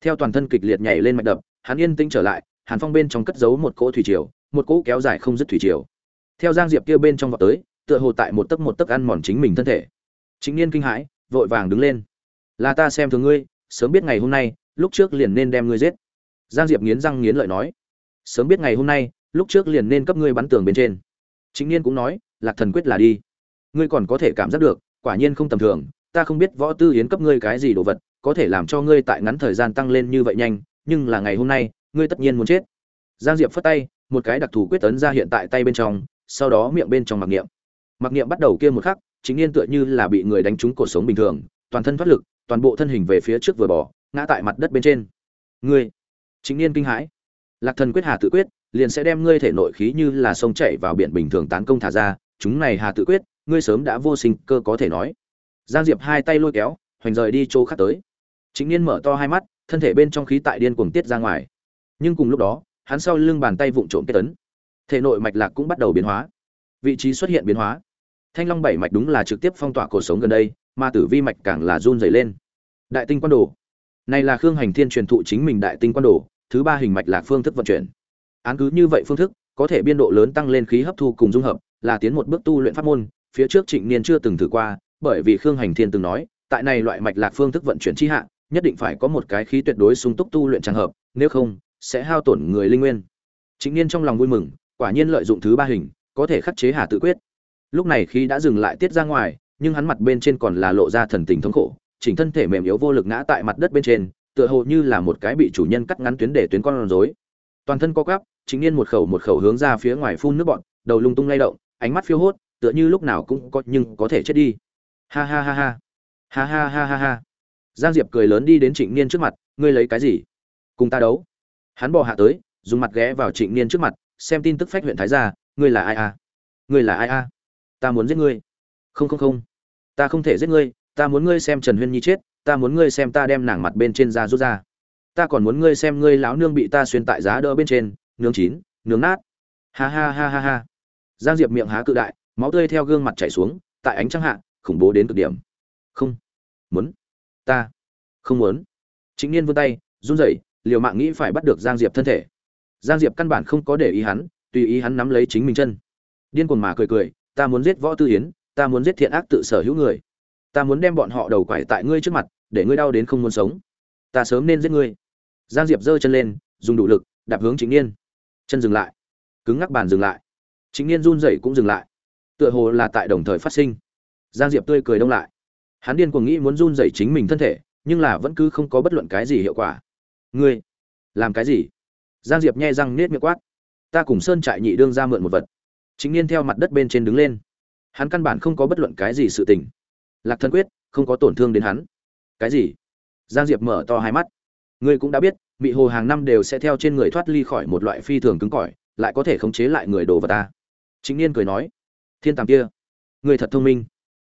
A: Theo toàn thân kịch liệt nhảy lên mạch đập, hắn yên tĩnh trở lại, hàn phong bên trong cất giấu một cỗ thủy triều, một cỗ kéo dài không dứt thủy triều. Theo giang diệp kia bên trong vọt tới, tựa hồ tại một tấc một tấc ăn mòn chính mình thân thể. Chính niên kinh hãi, vội vàng đứng lên. Là ta xem thường ngươi, sớm biết ngày hôm nay, lúc trước liền nên đem ngươi giết giang diệp nghiến răng nghiến lợi nói, sớm biết ngày hôm nay, lúc trước liền nên cấp ngươi bắn tường bên trên. Chính niên cũng nói, lạc thần quyết là đi. Ngươi còn có thể cảm giác được, quả nhiên không tầm thường, ta không biết võ tư yến cấp ngươi cái gì đồ vật, có thể làm cho ngươi tại ngắn thời gian tăng lên như vậy nhanh, nhưng là ngày hôm nay, ngươi tất nhiên muốn chết. Giang diệp phất tay, một cái đặc thù quyết tấn ra hiện tại tay bên trong, sau đó miệng bên trong mặc niệm. Mặc niệm bắt đầu kia một khắc chính niên tựa như là bị người đánh trúng cổ sống bình thường, toàn thân thoát lực, toàn bộ thân hình về phía trước vừa bỏ, ngã tại mặt đất bên trên. Ngươi chính niên kinh hãi. Lạc thần quyết hà tự quyết, liền sẽ đem ngươi thể nội khí như là sông chảy vào biển bình thường tán công thả ra, chúng này hà tự quyết, ngươi sớm đã vô sinh, cơ có thể nói. Giang diệp hai tay lôi kéo, hoành rời đi chỗ khác tới. Chính niên mở to hai mắt, thân thể bên trong khí tại điên cuồng tiết ra ngoài. Nhưng cùng lúc đó, hắn sau lưng bàn tay vụng trộm kết tấn. Thể nội mạch lạc cũng bắt đầu biến hóa. Vị trí xuất hiện biến hóa. Thanh long bảy mạch đúng là trực tiếp phong tỏa cuộc sống gần đây, mà tử vi mạch càng là run dày lên. Đại tinh quan đồ. Này là khương hành thiên truyền thụ chính mình đại tinh quan đồ thứ ba hình mạch lạc phương thức vận chuyển. Án cứ như vậy phương thức, có thể biên độ lớn tăng lên khí hấp thu cùng dung hợp, là tiến một bước tu luyện pháp môn, phía trước trịnh niên chưa từng thử qua, bởi vì khương hành thiên từng nói, tại này loại mạch lạc phương thức vận chuyển chi hạ, nhất định phải có một cái khí tuyệt đối sung túc tu luyện trang hợp, nếu không, sẽ hao tổn người linh nguyên. Trịnh niên trong lòng vui mừng, quả nhiên lợi dụng thứ ba hình, có thể khắc chế hà tự quyết. Lúc này khi đã dừng lại tiết ra ngoài, nhưng hắn mặt bên trên còn là lộ ra thần tình thống khổ, chỉnh thân thể mềm yếu vô lực ngã tại mặt đất bên trên tựa hồ như là một cái bị chủ nhân cắt ngắn tuyến để tuyến con rối. Toàn thân co quắp, chính niên một khẩu một khẩu hướng ra phía ngoài phun nước bọn, đầu lung tung lay động, ánh mắt phiêu hốt, tựa như lúc nào cũng có nhưng có thể chết đi. Ha ha ha ha. Ha ha ha ha ha. Giang Diệp cười lớn đi đến Trịnh Niên trước mặt, ngươi lấy cái gì? Cùng ta đấu. Hắn bò hạ tới, dùng mặt ghé vào Trịnh Niên trước mặt, xem tin tức phách huyện thái gia, ngươi là ai a? À? Ngươi là ai a? À? Ta muốn giết ngươi. Không không không, ta không thể giết ngươi, ta muốn ngươi xem Trần Huyên Nhi chết, ta muốn ngươi xem ta đem nàng mặt bên trên da rút ra. Ta còn muốn ngươi xem ngươi lão nương bị ta xuyên tại giá đỡ bên trên, nướng chín, nướng nát. Ha ha ha ha ha. Giang diệp miệng há cự đại, máu tươi theo gương mặt chảy xuống, tại ánh trăng hạ, khủng bố đến cực điểm. Không. Muốn. Ta. Không muốn. Chính niên vươn tay, run rẩy, liều mạng nghĩ phải bắt được giang diệp thân thể. Giang diệp căn bản không có để ý hắn, tùy ý hắn nắm lấy chính mình chân. Điên cuồng mà cười cười, ta muốn giết võ tư hiến ta muốn giết thiện ác tự sở hữu người ta muốn đem bọn họ đầu quải tại ngươi trước mặt, để ngươi đau đến không muốn sống. Ta sớm nên giết ngươi. Giang diệp giơ chân lên, dùng đủ lực, đạp hướng chính niên. Chân dừng lại. Cứng ngắc bàn dừng lại. Chính niên run rẩy cũng dừng lại. Tựa hồ là tại đồng thời phát sinh. Giang diệp tươi cười đông lại. Hắn điên cuồng nghĩ muốn run rẩy chính mình thân thể, nhưng là vẫn cứ không có bất luận cái gì hiệu quả. Ngươi, làm cái gì? Giang diệp nhai răng nết miệng quát. Ta cùng sơn trại nhị đương ra mượn một vật. Chính niên theo mặt đất bên trên đứng lên. Hắn căn bản không có bất luận cái gì sự tình lạc thân quyết, không có tổn thương đến hắn. Cái gì? Giang diệp mở to hai mắt. Ngươi cũng đã biết, mị hồ hàng năm đều sẽ theo trên người thoát ly khỏi một loại phi thường cứng cỏi, lại có thể khống chế lại người đồ vật ta. Chính niên cười nói, thiên tàng kia, ngươi thật thông minh.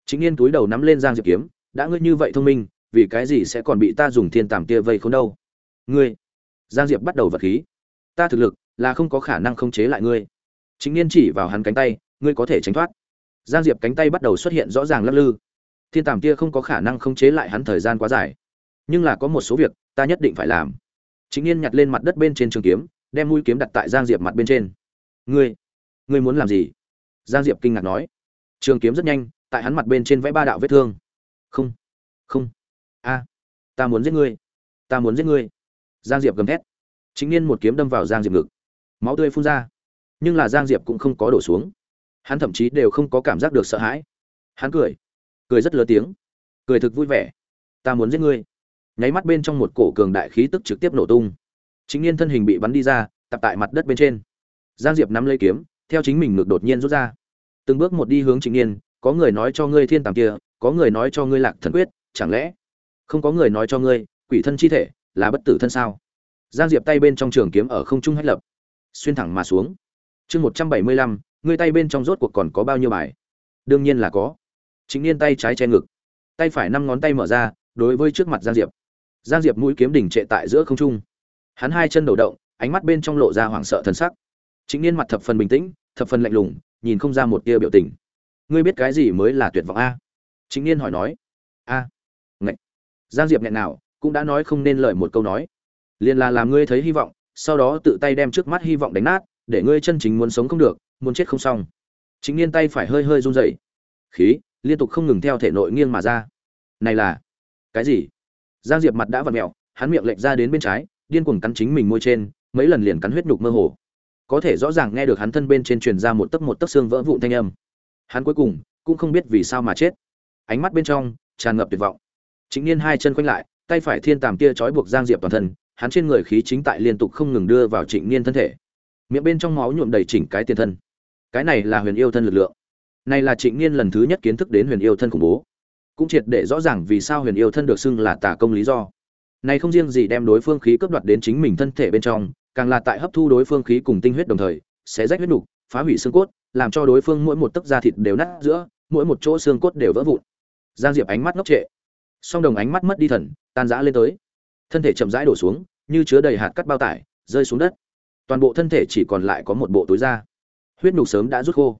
A: Chính niên túi đầu nắm lên giang diệp kiếm, đã ngươi như vậy thông minh, vì cái gì sẽ còn bị ta dùng thiên tàm kia vây khốn đâu? Ngươi. Giang diệp bắt đầu vật khí. Ta thực lực là không có khả năng khống chế lại ngươi. Chính niên chỉ vào hắn cánh tay, ngươi có thể tránh thoát. Giang diệp cánh tay bắt đầu xuất hiện rõ ràng lắc lư thiên tàm kia không có khả năng khống chế lại hắn thời gian quá dài. Nhưng là có một số việc, ta nhất định phải làm. Chính niên nhặt lên mặt đất bên trên trường kiếm, đem mũi kiếm đặt tại giang diệp mặt bên trên. Ngươi ngươi muốn làm gì? Giang diệp kinh ngạc nói. Trường kiếm rất nhanh, tại hắn mặt bên trên vẽ ba đạo vết thương. Không không. A, ta muốn giết ngươi. Ta muốn giết ngươi. Giang diệp gầm thét. Chính niên một kiếm đâm vào giang diệp ngực. Máu tươi phun ra. Nhưng là giang diệp cũng không có đổ xuống. Hắn thậm chí đều không có cảm giác được sợ hãi. Hắn cười cười rất lớn tiếng. Cười thực vui vẻ. Ta muốn giết ngươi. Nháy mắt bên trong một cổ cường đại khí tức trực tiếp nổ tung. Chính niên thân hình bị bắn đi ra, tập tại mặt đất bên trên. Giang diệp nắm lấy kiếm, theo chính mình ngược đột nhiên rút ra. Từng bước một đi hướng chính niên, có người nói cho ngươi thiên tàng kia, có người nói cho ngươi lạc thần quyết, chẳng lẽ không có người nói cho ngươi, quỷ thân chi thể là bất tử thân sao? Giang diệp tay bên trong trường kiếm ở không trung hách lập, xuyên thẳng mà xuống. Chương một trăm bảy mươi lăm, ngươi tay bên trong rốt cuộc còn có bao nhiêu bài? Đương nhiên là có chính niên tay trái che ngực, tay phải năm ngón tay mở ra, đối với trước mặt giang diệp. Giang diệp mũi kiếm đỉnh trệ tại giữa không trung. Hắn hai chân đầu động, ánh mắt bên trong lộ ra hoảng sợ thần sắc. Chính niên mặt thập phần bình tĩnh, thập phần lạnh lùng, nhìn không ra một tia biểu tình. Ngươi biết cái gì mới là tuyệt vọng a? Chính niên hỏi nói. A. À. ngạch giang diệp nghẹn nào, cũng đã nói không nên lời một câu nói. Liền là làm ngươi thấy hy vọng, sau đó tự tay đem trước mắt hy vọng đánh nát, để ngươi chân chính muốn sống không được, muốn chết không xong. Chính niên tay phải hơi hơi run rẩy. Khí liên tục không ngừng theo thể nội nghiêng mà ra. Này là cái gì? Giang diệp mặt đã vặn mẹo, hắn miệng lệch ra đến bên trái, điên cuồng cắn chính mình môi trên, mấy lần liền cắn huyết nhục mơ hồ. Có thể rõ ràng nghe được hắn thân bên trên truyền ra một tấc một tấc xương vỡ vụn thanh âm. Hắn cuối cùng cũng không biết vì sao mà chết. Ánh mắt bên trong tràn ngập tuyệt vọng. Chính niên hai chân quanh lại, tay phải thiên tàm kia trói buộc giang diệp toàn thân, hắn trên người khí chính tại liên tục không ngừng đưa vào trịnh niên thân thể. Miệng bên trong máu nhuộm đầy chỉnh cái tiền thân. Cái này là huyền yêu thân lực lượng này là trịnh niên lần thứ nhất kiến thức đến huyền yêu thân khủng bố. Cũng triệt để rõ ràng vì sao huyền yêu thân được xưng là tà công lý do. Này không riêng gì đem đối phương khí cướp đoạt đến chính mình thân thể bên trong, càng là tại hấp thu đối phương khí cùng tinh huyết đồng thời, sẽ rách huyết nục, phá hủy xương cốt, làm cho đối phương mỗi một tấc da thịt đều nát giữa, mỗi một chỗ xương cốt đều vỡ vụn. Giang diệp ánh mắt ngốc trệ. Song đồng ánh mắt mất đi thần, tan rã lên tới. Thân thể chậm rãi đổ xuống, như chứa đầy hạt cắt bao tải, rơi xuống đất. Toàn bộ thân thể chỉ còn lại có một bộ túi da. Huyết nục sớm đã rút khô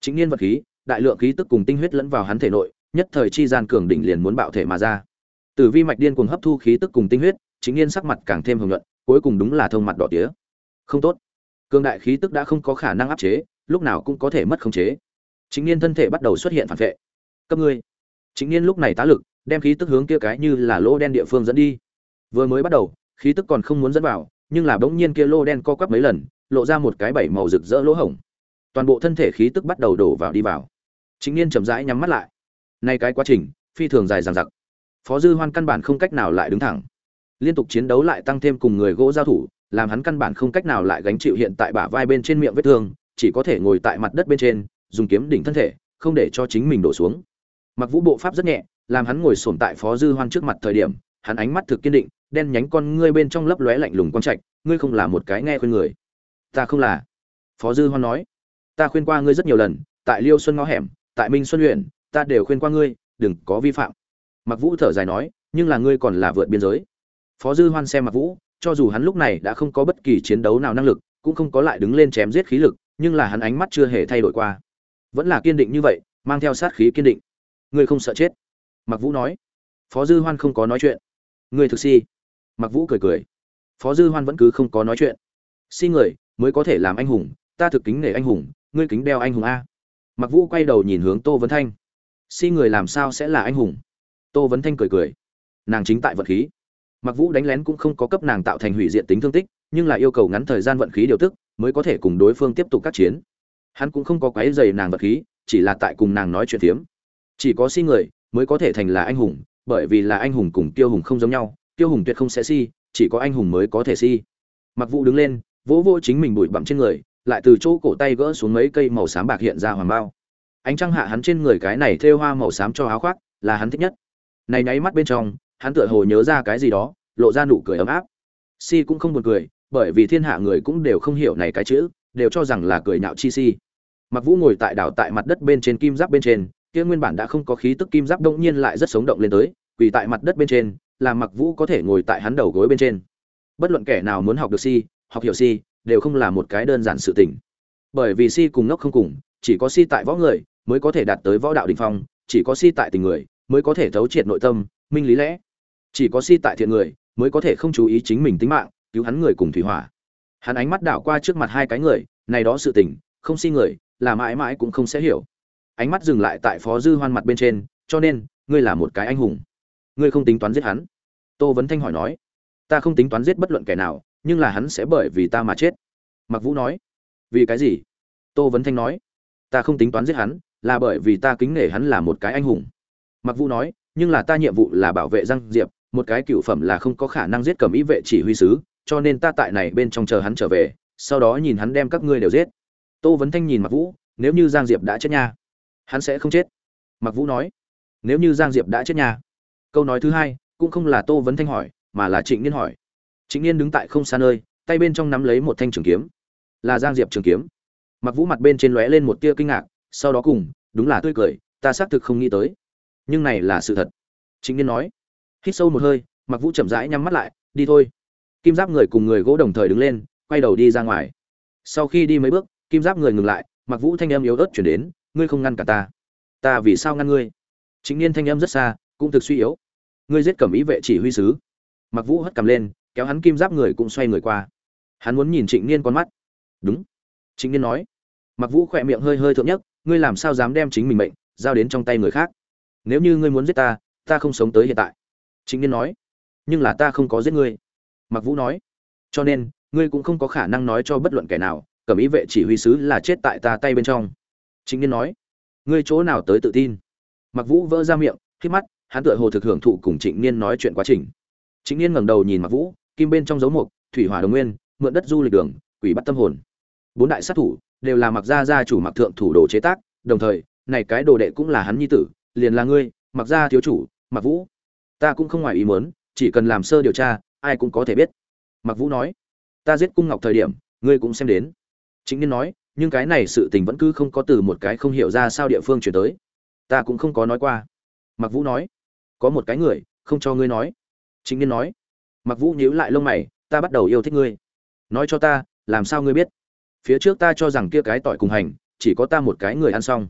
A: chính niên vật khí, đại lượng khí tức cùng tinh huyết lẫn vào hắn thể nội, nhất thời chi gian cường đỉnh liền muốn bạo thể mà ra. Từ vi mạch điên cuồng hấp thu khí tức cùng tinh huyết, chính niên sắc mặt càng thêm hồng nhuận, cuối cùng đúng là thông mặt đỏ tía. Không tốt. Cường đại khí tức đã không có khả năng áp chế, lúc nào cũng có thể mất khống chế. Chính niên thân thể bắt đầu xuất hiện phản vệ. Cấp ngươi. Chính niên lúc này tá lực, đem khí tức hướng kia cái như là lỗ đen địa phương dẫn đi. Vừa mới bắt đầu, khí tức còn không muốn dẫn vào, nhưng là bỗng nhiên kia lỗ đen co quắp mấy lần, lộ ra một cái bảy màu rực rỡ lỗ hổng toàn bộ thân thể khí tức bắt đầu đổ vào đi vào. Chính niên chậm rãi nhắm mắt lại. Nay cái quá trình, phi thường dài dằng dặc. Phó dư hoan căn bản không cách nào lại đứng thẳng. Liên tục chiến đấu lại tăng thêm cùng người gỗ giao thủ, làm hắn căn bản không cách nào lại gánh chịu hiện tại bả vai bên trên miệng vết thương, chỉ có thể ngồi tại mặt đất bên trên, dùng kiếm đỉnh thân thể, không để cho chính mình đổ xuống. Mặc vũ bộ pháp rất nhẹ, làm hắn ngồi sổm tại phó dư hoan trước mặt thời điểm, hắn ánh mắt thực kiên định, đen nhánh con ngươi bên trong lấp lóe lạnh lùng quang trạch, ngươi không là một cái nghe khuyên người. Ta không là. Phó dư hoan nói ta khuyên qua ngươi rất nhiều lần, tại liêu xuân ngõ hẻm, tại minh xuân huyện, ta đều khuyên qua ngươi, đừng có vi phạm. Mặc vũ thở dài nói, nhưng là ngươi còn là vượt biên giới. Phó dư hoan xem mặc vũ, cho dù hắn lúc này đã không có bất kỳ chiến đấu nào năng lực, cũng không có lại đứng lên chém giết khí lực, nhưng là hắn ánh mắt chưa hề thay đổi qua. Vẫn là kiên định như vậy, mang theo sát khí kiên định. Ngươi không sợ chết? Mặc vũ nói. Phó dư hoan không có nói chuyện. Ngươi thực si. Mặc vũ cười cười. Phó dư hoan vẫn cứ không có nói chuyện. Si người, mới có thể làm anh hùng, ta thực kính nể anh hùng ngươi kính đeo anh hùng a. Mặc vũ quay đầu nhìn hướng tô vấn thanh. Si người làm sao sẽ là anh hùng? Tô vấn thanh cười cười. Nàng chính tại vận khí. Mặc vũ đánh lén cũng không có cấp nàng tạo thành hủy diện tính thương tích, nhưng là yêu cầu ngắn thời gian vận khí điều tức, mới có thể cùng đối phương tiếp tục các chiến. Hắn cũng không có quấy dày nàng vận khí, chỉ là tại cùng nàng nói chuyện phiếm. Chỉ có si người mới có thể thành là anh hùng, bởi vì là anh hùng cùng tiêu hùng không giống nhau, tiêu hùng tuyệt không sẽ si chỉ có anh hùng mới có thể si mặc vũ đứng lên, vỗ vỗ chính mình bụi bặm trên người lại từ chỗ cổ tay gỡ xuống mấy cây màu xám bạc hiện ra hoàng bao. Ánh trăng hạ hắn trên người cái này thêu hoa màu xám cho áo khoác, là hắn thích nhất. Này nháy mắt bên trong, hắn tựa hồ nhớ ra cái gì đó, lộ ra nụ cười ấm áp. Si cũng không buồn cười, bởi vì thiên hạ người cũng đều không hiểu này cái chữ, đều cho rằng là cười nhạo chi si. Mặc vũ ngồi tại đảo tại mặt đất bên trên kim giáp bên trên, kia nguyên bản đã không có khí tức kim giáp đông nhiên lại rất sống động lên tới, quỳ tại mặt đất bên trên, làm mặc vũ có thể ngồi tại hắn đầu gối bên trên. Bất luận kẻ nào muốn học được si, học hiểu si đều không là một cái đơn giản sự tình. Bởi vì si cùng ngốc không cùng, chỉ có si tại võ người mới có thể đạt tới võ đạo đỉnh phong, chỉ có si tại tình người mới có thể thấu triệt nội tâm, minh lý lẽ. Chỉ có si tại thiện người mới có thể không chú ý chính mình tính mạng, cứu hắn người cùng thủy hỏa. Hắn ánh mắt đảo qua trước mặt hai cái người, này đó sự tình, không si người, là mãi mãi cũng không sẽ hiểu. Ánh mắt dừng lại tại phó dư hoan mặt bên trên, cho nên, ngươi là một cái anh hùng. Ngươi không tính toán giết hắn. Tô vấn thanh hỏi nói, ta không tính toán giết bất luận kẻ nào nhưng là hắn sẽ bởi vì ta mà chết. Mặc vũ nói, vì cái gì? Tô vấn thanh nói, ta không tính toán giết hắn, là bởi vì ta kính nể hắn là một cái anh hùng. Mặc vũ nói, nhưng là ta nhiệm vụ là bảo vệ giang diệp, một cái cựu phẩm là không có khả năng giết cầm ý vệ chỉ huy sứ, cho nên ta tại này bên trong chờ hắn trở về, sau đó nhìn hắn đem các ngươi đều giết. Tô vấn thanh nhìn mặc vũ, nếu như giang diệp đã chết nha, hắn sẽ không chết. Mặc vũ nói, nếu như giang diệp đã chết nha. Câu nói thứ hai, cũng không là tô vấn thanh hỏi, mà là trịnh niên hỏi trịnh niên đứng tại không xa nơi, tay bên trong nắm lấy một thanh trường kiếm. Là giang diệp trường kiếm. Mặc vũ mặt bên trên lóe lên một tia kinh ngạc, sau đó cùng, đúng là tươi cười, ta xác thực không nghĩ tới. Nhưng này là sự thật. Trịnh niên nói. Hít sâu một hơi mặc vũ chậm rãi nhắm mắt lại, đi thôi. Kim giáp người cùng người gỗ đồng thời đứng lên, quay đầu đi ra ngoài. Sau khi đi mấy bước, kim giáp người ngừng lại mặc vũ thanh âm yếu ớt truyền đến, ngươi không ngăn cả ta. Ta vì sao ngăn ngươi? Chính niên thanh âm rất xa, cũng thực suy yếu. Ngươi giết cẩm ý vệ chỉ huy sứ. Mặc vũ hất cầm lên kéo hắn kim giáp người cũng xoay người qua. Hắn muốn nhìn trịnh niên con mắt. Đúng. Trịnh niên nói. Mặc vũ khỏe miệng hơi hơi thượng nhất ngươi làm sao dám đem chính mình mệnh giao đến trong tay người khác? Nếu như ngươi muốn giết ta ta không sống tới hiện tại. Trịnh niên nói. Nhưng là ta không có giết ngươi. Mặc vũ nói. Cho nên, ngươi cũng không có khả năng nói cho bất luận kẻ nào cẩm ý vệ chỉ huy sứ là chết tại ta tay bên trong. Trịnh niên nói. Ngươi chỗ nào tới tự tin? Mặc vũ vỡ ra miệng khi mắt, hắn tựa hồ thực hưởng thụ cùng trịnh niên nói chuyện quá trình. Trịnh niên ngẩng đầu nhìn mặc vũ kim bên trong dấu mục thủy hỏa đồng nguyên, mượn đất du lịch đường, quỷ bắt tâm hồn. Bốn đại sát thủ đều là mặc gia gia chủ mặc thượng thủ đồ chế tác, đồng thời, này cái đồ đệ cũng là hắn nhi tử, liền là ngươi, mặc gia thiếu chủ mặc vũ. Ta cũng không ngoài ý muốn, chỉ cần làm sơ điều tra, ai cũng có thể biết. Mặc vũ nói, ta giết cung ngọc thời điểm, ngươi cũng xem đến. Chính niên nói, nhưng cái này sự tình vẫn cứ không có từ một cái không hiểu ra sao địa phương chuyển tới. Ta cũng không có nói qua. Mặc vũ nói, có một cái người, không cho ngươi nói. Chính niên nói mặc vũ nhíu lại lông mày ta bắt đầu yêu thích ngươi. Nói cho ta làm sao ngươi biết? Phía trước ta cho rằng kia cái tỏi cùng hành chỉ có ta một cái người ăn xong.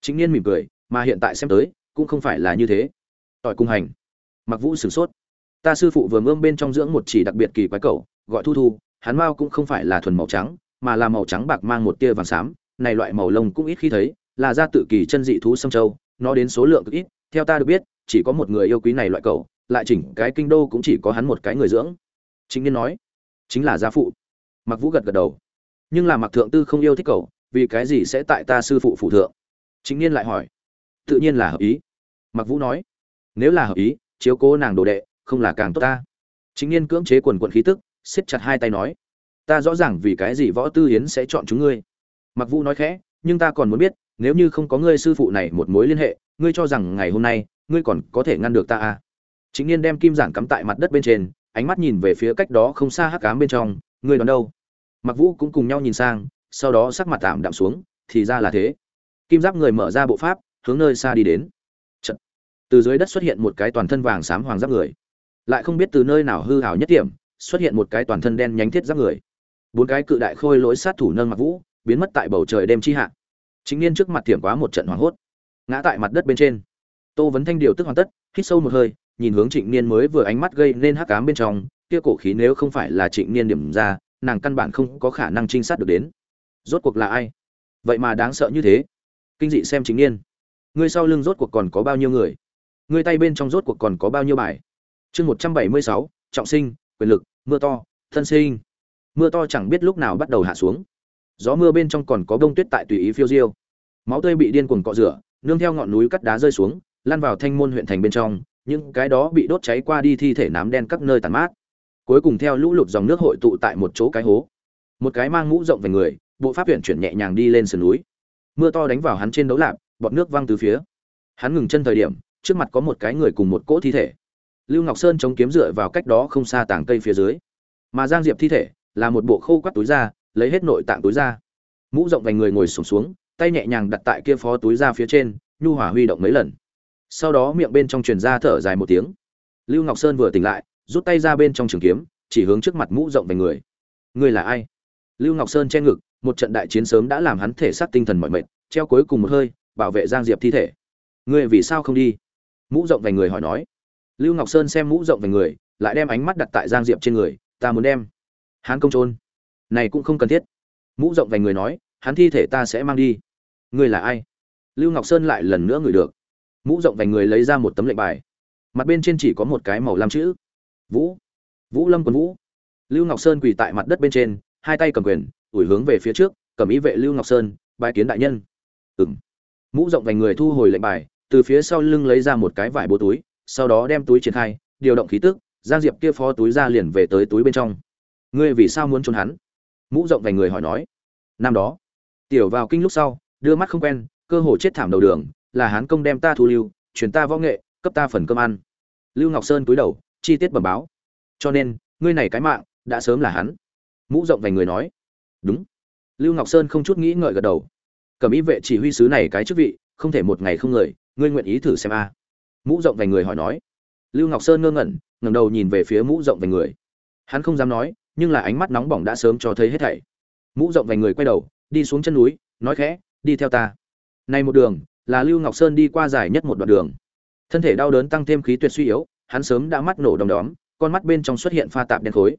A: Chính niên mỉm cười mà hiện tại xem tới cũng không phải là như thế. Tỏi cùng hành. Mặc vũ sửng sốt. Ta sư phụ vừa mơm bên trong dưỡng một chỉ đặc biệt kỳ quái cẩu, gọi thu thu hắn mao cũng không phải là thuần màu trắng mà là màu trắng bạc mang một tia vàng xám này loại màu lông cũng ít khi thấy là ra tự kỳ chân dị thú sông châu nó đến số lượng cực ít theo ta được biết chỉ có một người yêu quý này loại cẩu lại chỉnh cái kinh đô cũng chỉ có hắn một cái người dưỡng. Chính niên nói, chính là gia phụ. Mặc vũ gật gật đầu. Nhưng là mặc thượng tư không yêu thích cậu, vì cái gì sẽ tại ta sư phụ phụ thượng? Chính niên lại hỏi, tự nhiên là hợp ý. Mặc vũ nói, nếu là hợp ý, chiếu cố nàng đồ đệ, không là càng tốt ta. Chính niên cưỡng chế quần quận khí tức, siết chặt hai tay nói, ta rõ ràng vì cái gì võ tư hiến sẽ chọn chúng ngươi. Mặc vũ nói khẽ, nhưng ta còn muốn biết, nếu như không có ngươi sư phụ này một mối liên hệ, ngươi cho rằng ngày hôm nay, ngươi còn có thể ngăn được ta à? Chính niên đem kim giản cắm tại mặt đất bên trên, ánh mắt nhìn về phía cách đó không xa hắc cám bên trong, người đón đâu? Mặc vũ cũng cùng nhau nhìn sang, sau đó sắc mặt tạm đạm xuống, thì ra là thế. Kim giáp người mở ra bộ pháp, hướng nơi xa đi đến. Chật. từ dưới đất xuất hiện một cái toàn thân vàng xám hoàng giáp người. Lại không biết từ nơi nào hư hảo nhất điểm, xuất hiện một cái toàn thân đen nhánh thiết giáp người. Bốn cái cự đại khôi lỗi sát thủ nâng mặc vũ, biến mất tại bầu trời đêm chi hạ. Chính niên trước mặt thiểm quá một trận hoảng hốt, ngã tại mặt đất bên trên. Tô vấn thanh điều tức hoàn tất, hít sâu một hơi nhìn hướng trịnh niên mới vừa ánh mắt gây nên hắc ám bên trong, kia cổ khí nếu không phải là trịnh niên điểm ra, nàng căn bản không có khả năng trinh sát được đến. Rốt cuộc là ai? Vậy mà đáng sợ như thế. Kinh dị xem Trịnh niên. Ngươi sau lưng rốt cuộc còn có bao nhiêu người? Ngươi tay bên trong rốt cuộc còn có bao nhiêu bài? Chương một trăm bảy mươi sáu, trọng sinh, quyền lực, mưa to, thân sinh. Mưa to chẳng biết lúc nào bắt đầu hạ xuống. Gió mưa bên trong còn có bông tuyết tại tùy ý phiêu diêu. Máu tươi bị điên cuồng cọ rửa, nương theo ngọn núi cắt đá rơi xuống, lan vào thanh môn huyện thành bên trong những cái đó bị đốt cháy qua đi thi thể nám đen các nơi tàn mát. Cuối cùng theo lũ lụt dòng nước hội tụ tại một chỗ cái hố. Một cái mang mũ rộng về người bộ pháp huyện chuyển nhẹ nhàng đi lên sườn núi. Mưa to đánh vào hắn trên đấu lạp bọt nước văng từ phía. Hắn ngừng chân thời điểm trước mặt có một cái người cùng một cỗ thi thể. Lưu ngọc sơn chống kiếm dựa vào cách đó không xa tảng cây phía dưới. Mà giang diệp thi thể là một bộ khô quắt túi da lấy hết nội tạng túi da. Mũ rộng vành người ngồi sùng xuống, xuống tay nhẹ nhàng đặt tại kia phó túi da phía trên nhu hỏa huy động mấy lần sau đó miệng bên trong truyền ra thở dài một tiếng. Lưu ngọc sơn vừa tỉnh lại, rút tay ra bên trong trường kiếm, chỉ hướng trước mặt mũ rộng về người. Người là ai? Lưu ngọc sơn che ngực, một trận đại chiến sớm đã làm hắn thể xác tinh thần mọi mệt, treo cuối cùng một hơi, bảo vệ giang diệp thi thể. Ngươi vì sao không đi? Mũ rộng về người hỏi nói. Lưu ngọc sơn xem mũ rộng về người, lại đem ánh mắt đặt tại giang diệp trên người, ta muốn đem hắn công trôn này cũng không cần thiết. Mũ rộng về người nói, hắn thi thể ta sẽ mang đi. Ngươi là ai? Lưu ngọc sơn lại lần nữa ngửi được mũ rộng vành người lấy ra một tấm lệnh bài. Mặt bên trên chỉ có một cái màu lam chữ. Vũ. Vũ lâm quân vũ. Lưu ngọc sơn quỳ tại mặt đất bên trên, hai tay cầm quyền, ủi hướng về phía trước, cầm ý vệ lưu ngọc sơn bài kiến đại nhân. Ừng mũ rộng vành người thu hồi lệnh bài, từ phía sau lưng lấy ra một cái vải bố túi, sau đó đem túi triển khai, điều động khí tức, giang diệp kia phó túi ra liền về tới túi bên trong. Ngươi vì sao muốn trốn hắn? Mũ rộng vành người hỏi nói. Năm đó, tiểu vào kinh lúc sau, đưa mắt không quen, cơ hồ chết thảm đầu đường là hán công đem ta thu lưu chuyển ta võ nghệ, cấp ta phần cơm ăn. Lưu ngọc sơn cúi đầu, chi tiết bẩm báo. Cho nên, ngươi này cái mạng, đã sớm là hắn. Mũ rộng vành người nói. Đúng. Lưu ngọc sơn không chút nghĩ ngợi gật đầu. Cầm ý vệ chỉ huy sứ này cái chức vị, không thể một ngày không người, ngươi nguyện ý thử xem a. Mũ rộng vành người hỏi nói. Lưu ngọc sơn ngơ ngẩn, ngẩng đầu nhìn về phía mũ rộng vành người. Hắn không dám nói, nhưng là ánh mắt nóng bỏng đã sớm cho thấy hết thảy. Mũ rộng vành người quay đầu, đi xuống chân núi, nói khẽ, đi theo ta. Này một đường là lưu ngọc sơn đi qua dài nhất một đoạn đường. Thân thể đau đớn tăng thêm khí tuyệt suy yếu, hắn sớm đã mắt nổ đom đóm, con mắt bên trong xuất hiện pha tạp đen khối.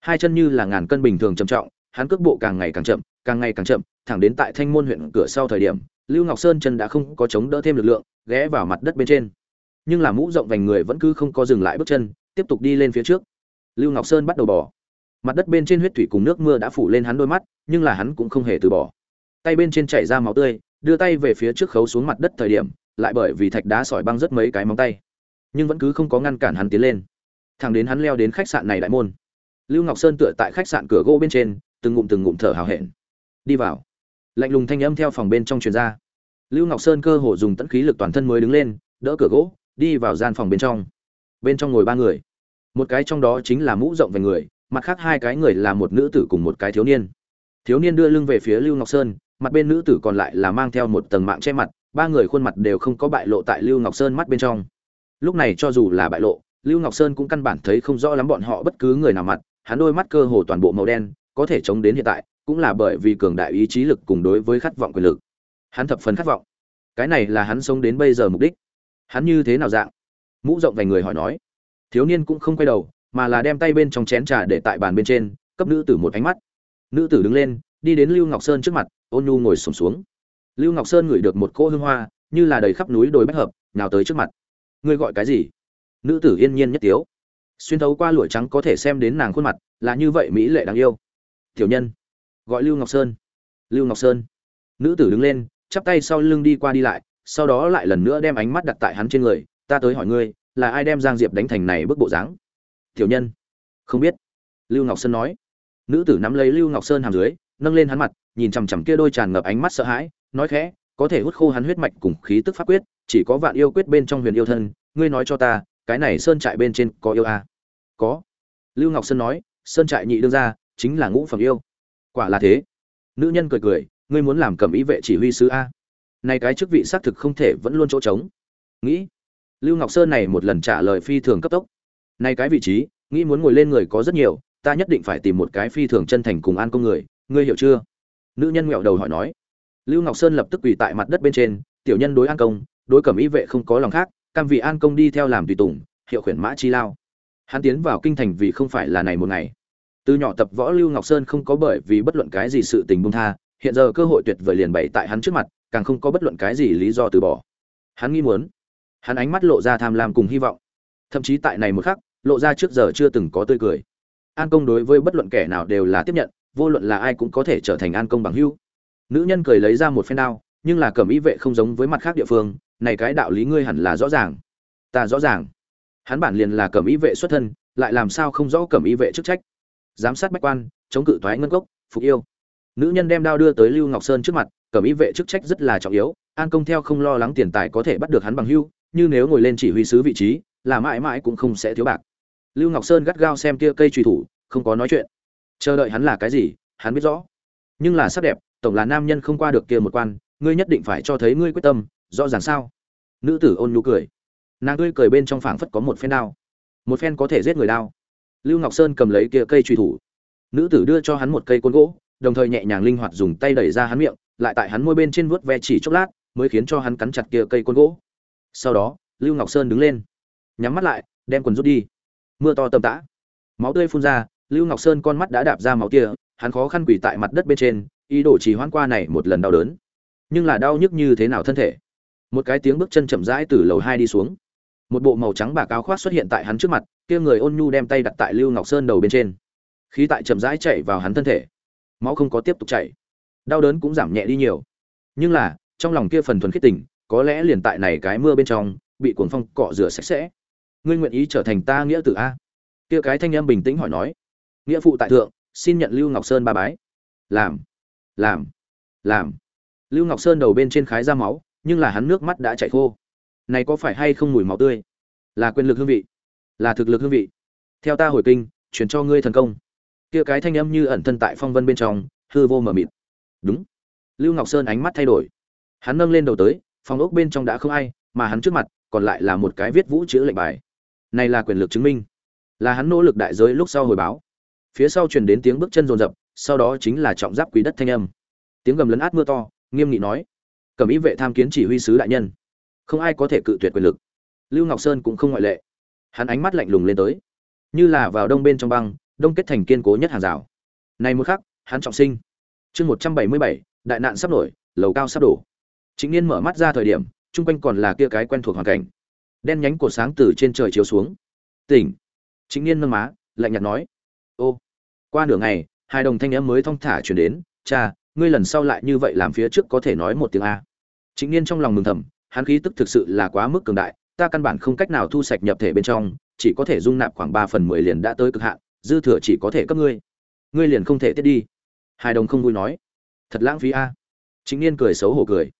A: Hai chân như là ngàn cân bình thường trầm trọng, hắn cước bộ càng ngày càng chậm, càng ngày càng chậm, thẳng đến tại thanh môn huyện cửa sau thời điểm, lưu ngọc sơn chân đã không có chống đỡ thêm lực lượng, ghé vào mặt đất bên trên. Nhưng là mũ rộng vành người vẫn cứ không có dừng lại bước chân, tiếp tục đi lên phía trước. Lưu ngọc sơn bắt đầu bỏ mặt đất bên trên huyết thủy cùng nước mưa đã phủ lên hắn đôi mắt, nhưng là hắn cũng không hề từ bỏ. Tay bên trên chảy ra máu tươi đưa tay về phía trước khấu xuống mặt đất thời điểm, lại bởi vì thạch đá sỏi băng rất mấy cái móng tay. Nhưng vẫn cứ không có ngăn cản hắn tiến lên. Thằng đến hắn leo đến khách sạn này đại môn. Lưu ngọc sơn tựa tại khách sạn cửa gỗ bên trên, từng ngụm từng ngụm thở hào hẹn. Đi vào. Lạnh lùng thanh âm theo phòng bên trong truyền ra. Lưu ngọc sơn cơ hồ dùng tận khí lực toàn thân mới đứng lên, đỡ cửa gỗ, đi vào gian phòng bên trong. Bên trong ngồi ba người. Một cái trong đó chính là mũ rộng về người, mặt khác hai cái người là một nữ tử cùng một cái thiếu niên. Thiếu niên đưa lưng về phía lưu ngọc sơn mặt bên nữ tử còn lại là mang theo một tầng mạng che mặt, ba người khuôn mặt đều không có bại lộ tại lưu ngọc sơn mắt bên trong. Lúc này cho dù là bại lộ, lưu ngọc sơn cũng căn bản thấy không rõ lắm bọn họ bất cứ người nào mặt, hắn đôi mắt cơ hồ toàn bộ màu đen, có thể chống đến hiện tại, cũng là bởi vì cường đại ý chí lực cùng đối với khát vọng quyền lực. Hắn thập phần khát vọng. Cái này là hắn sống đến bây giờ mục đích. Hắn như thế nào dạng? Mũ rộng vài người hỏi nói. Thiếu niên cũng không quay đầu, mà là đem tay bên trong chén trà để tại bàn bên trên, cấp nữ tử một ánh mắt. Nữ tử đứng lên, đi đến lưu ngọc sơn trước mặt ôn nhu ngồi sổm xuống, lưu ngọc sơn ngửi được một cỗ hương hoa như là đầy khắp núi đồi bách hợp nào tới trước mặt. Ngươi gọi cái gì? Nữ tử yên nhiên nhất tiếu. Xuyên thấu qua lụa trắng có thể xem đến nàng khuôn mặt là như vậy mỹ lệ đáng yêu. Tiểu nhân gọi lưu ngọc sơn. Lưu ngọc sơn. Nữ tử đứng lên chắp tay sau lưng đi qua đi lại sau đó lại lần nữa đem ánh mắt đặt tại hắn trên người. Ta tới hỏi ngươi là ai đem giang diệp đánh thành này bức bộ dáng? Tiểu nhân. Không biết. Lưu ngọc sơn nói. Nữ tử nắm lấy lưu ngọc sơn hàm dưới nâng lên hắn mặt nhìn chằm chằm kia đôi tràn ngập ánh mắt sợ hãi, nói khẽ, có thể hút khô hắn huyết mạch cùng khí tức pháp quyết, chỉ có vạn yêu quyết bên trong huyền yêu thân, ngươi nói cho ta, cái này sơn trại bên trên có yêu à? có. Lưu ngọc sơn nói, sơn trại nhị đương ra chính là ngũ phẩm yêu. Quả là thế. Nữ nhân cười cười, ngươi muốn làm cầm ý vệ chỉ huy sứ a? Này cái chức vị xác thực không thể vẫn luôn chỗ trống. Nghĩ. Lưu ngọc sơn này một lần trả lời phi thường cấp tốc. Này cái vị trí, nghĩ muốn ngồi lên người có rất nhiều, ta nhất định phải tìm một cái phi thường chân thành cùng an công người, ngươi hiểu chưa? Nữ nhân nghẹo đầu hỏi nói. Lưu ngọc sơn lập tức quỳ tại mặt đất bên trên, tiểu nhân đối an công, đối cẩm y vệ không có lòng khác, cam vị an công đi theo làm tùy tùng, hiệu khuyển mã chi lao. Hắn tiến vào kinh thành vì không phải là này một ngày. Từ nhỏ tập võ lưu ngọc sơn không có bởi vì bất luận cái gì sự tình buông tha, hiện giờ cơ hội tuyệt vời liền bày tại hắn trước mặt, càng không có bất luận cái gì lý do từ bỏ. Hắn nghĩ muốn. Hắn ánh mắt lộ ra tham lam cùng hy vọng. Thậm chí tại này một khắc, lộ ra trước giờ chưa từng có tươi cười. An công đối với bất luận kẻ nào đều là tiếp nhận vô luận là ai cũng có thể trở thành an công bằng hữu. Nữ nhân cười lấy ra một phen đao, nhưng là cẩm y vệ không giống với mặt khác địa phương, này cái đạo lý ngươi hẳn là rõ ràng. Ta rõ ràng. Hắn bản liền là cẩm y vệ xuất thân, lại làm sao không rõ cẩm y vệ chức trách? Giám sát bách quan, chống cự thoái ngân gốc phục yêu. Nữ nhân đem đao đưa tới lưu ngọc sơn trước mặt, cẩm y vệ chức trách rất là trọng yếu, an công theo không lo lắng tiền tài có thể bắt được hắn bằng hưu như nếu ngồi lên chỉ huy sứ vị trí, là mãi mãi cũng không sẽ thiếu bạc. Lưu ngọc sơn gắt gao xem kia cây truy thủ, không có nói chuyện chờ đợi hắn là cái gì, hắn biết rõ. Nhưng là sắc đẹp, tổng là nam nhân không qua được kia một quan, ngươi nhất định phải cho thấy ngươi quyết tâm, rõ ràng sao? Nữ tử ôn nhu cười. Nàng tươi cười bên trong phảng phất có một phen đao một phen có thể giết người đao lưu ngọc sơn cầm lấy kia cây truy thủ. Nữ tử đưa cho hắn một cây côn gỗ, đồng thời nhẹ nhàng linh hoạt dùng tay đẩy ra hắn miệng, lại tại hắn môi bên trên vuốt ve chỉ chốc lát, mới khiến cho hắn cắn chặt kia cây côn gỗ. Sau đó, lưu ngọc sơn đứng lên, nhắm mắt lại, đem quần rút đi. Mưa to tầm tã. Máu tươi phun ra lưu ngọc sơn con mắt đã đạp ra máu kia hắn khó khăn quỳ tại mặt đất bên trên, ý đồ chỉ hoãn qua này một lần đau đớn. Nhưng là đau nhức như thế nào thân thể? Một cái tiếng bước chân chậm rãi từ lầu hai đi xuống. Một bộ màu trắng bạc áo khoác xuất hiện tại hắn trước mặt, kia người ôn nhu đem tay đặt tại lưu ngọc sơn đầu bên trên. Khí tại chậm rãi chạy vào hắn thân thể. Máu không có tiếp tục chảy. Đau đớn cũng giảm nhẹ đi nhiều. Nhưng là, trong lòng kia phần thuần khiết tình, có lẽ liền tại này cái mưa bên trong, bị cuồng phong cọ rửa sạch sẽ. Ngươi nguyện ý trở thành ta nghĩa tử a? Kia cái thanh âm bình tĩnh hỏi nói nghĩa phụ tại thượng, xin nhận lưu ngọc sơn ba bái. Làm làm làm. Lưu ngọc sơn đầu bên trên khái ra máu, nhưng là hắn nước mắt đã chảy khô. Này có phải hay không mùi máu tươi? Là quyền lực hương vị, là thực lực hương vị. Theo ta hồi kinh, truyền cho ngươi thần công. Kia cái thanh âm như ẩn thân tại phong vân bên trong, hư vô mờ mịt. Đúng. Lưu ngọc sơn ánh mắt thay đổi. Hắn nâng lên đầu tới, phòng ốc bên trong đã không ai, mà hắn trước mặt, còn lại là một cái viết vũ chữ lệnh bài. Này là quyền lực chứng minh. Là hắn nỗ lực đại giới lúc sau hồi báo phía sau truyền đến tiếng bước chân rồn rập, sau đó chính là trọng giáp quý đất thanh âm. Tiếng gầm lấn át mưa to, nghiêm nghị nói, cẩm ý vệ tham kiến chỉ huy sứ đại nhân. Không ai có thể cự tuyệt quyền lực. Lưu ngọc sơn cũng không ngoại lệ. Hắn ánh mắt lạnh lùng lên tới. Như là vào đông bên trong băng, đông kết thành kiên cố nhất hàng rào. Này một khắc, hắn trọng sinh. Chương một trăm bảy mươi bảy, đại nạn sắp nổi, lầu cao sắp đổ. Chính niên mở mắt ra thời điểm, chung quanh còn là kia cái quen thuộc hoàn cảnh. Đen nhánh cột sáng từ trên trời chiếu xuống. Tỉnh. Chính niên nâng má, lạnh nhạt nói ô, qua nửa ngày, hai đồng thanh em mới thong thả chuyển đến, cha, ngươi lần sau lại như vậy làm phía trước có thể nói một tiếng a. Chính niên trong lòng mừng thầm, hắn khí tức thực sự là quá mức cường đại, ta căn bản không cách nào thu sạch nhập thể bên trong, chỉ có thể dung nạp khoảng ba phần mười liền đã tới cực hạn, dư thừa chỉ có thể cấp ngươi. Ngươi liền không thể tiết đi. Hai đồng không vui nói, thật lãng phí a. Chính niên cười xấu hổ cười,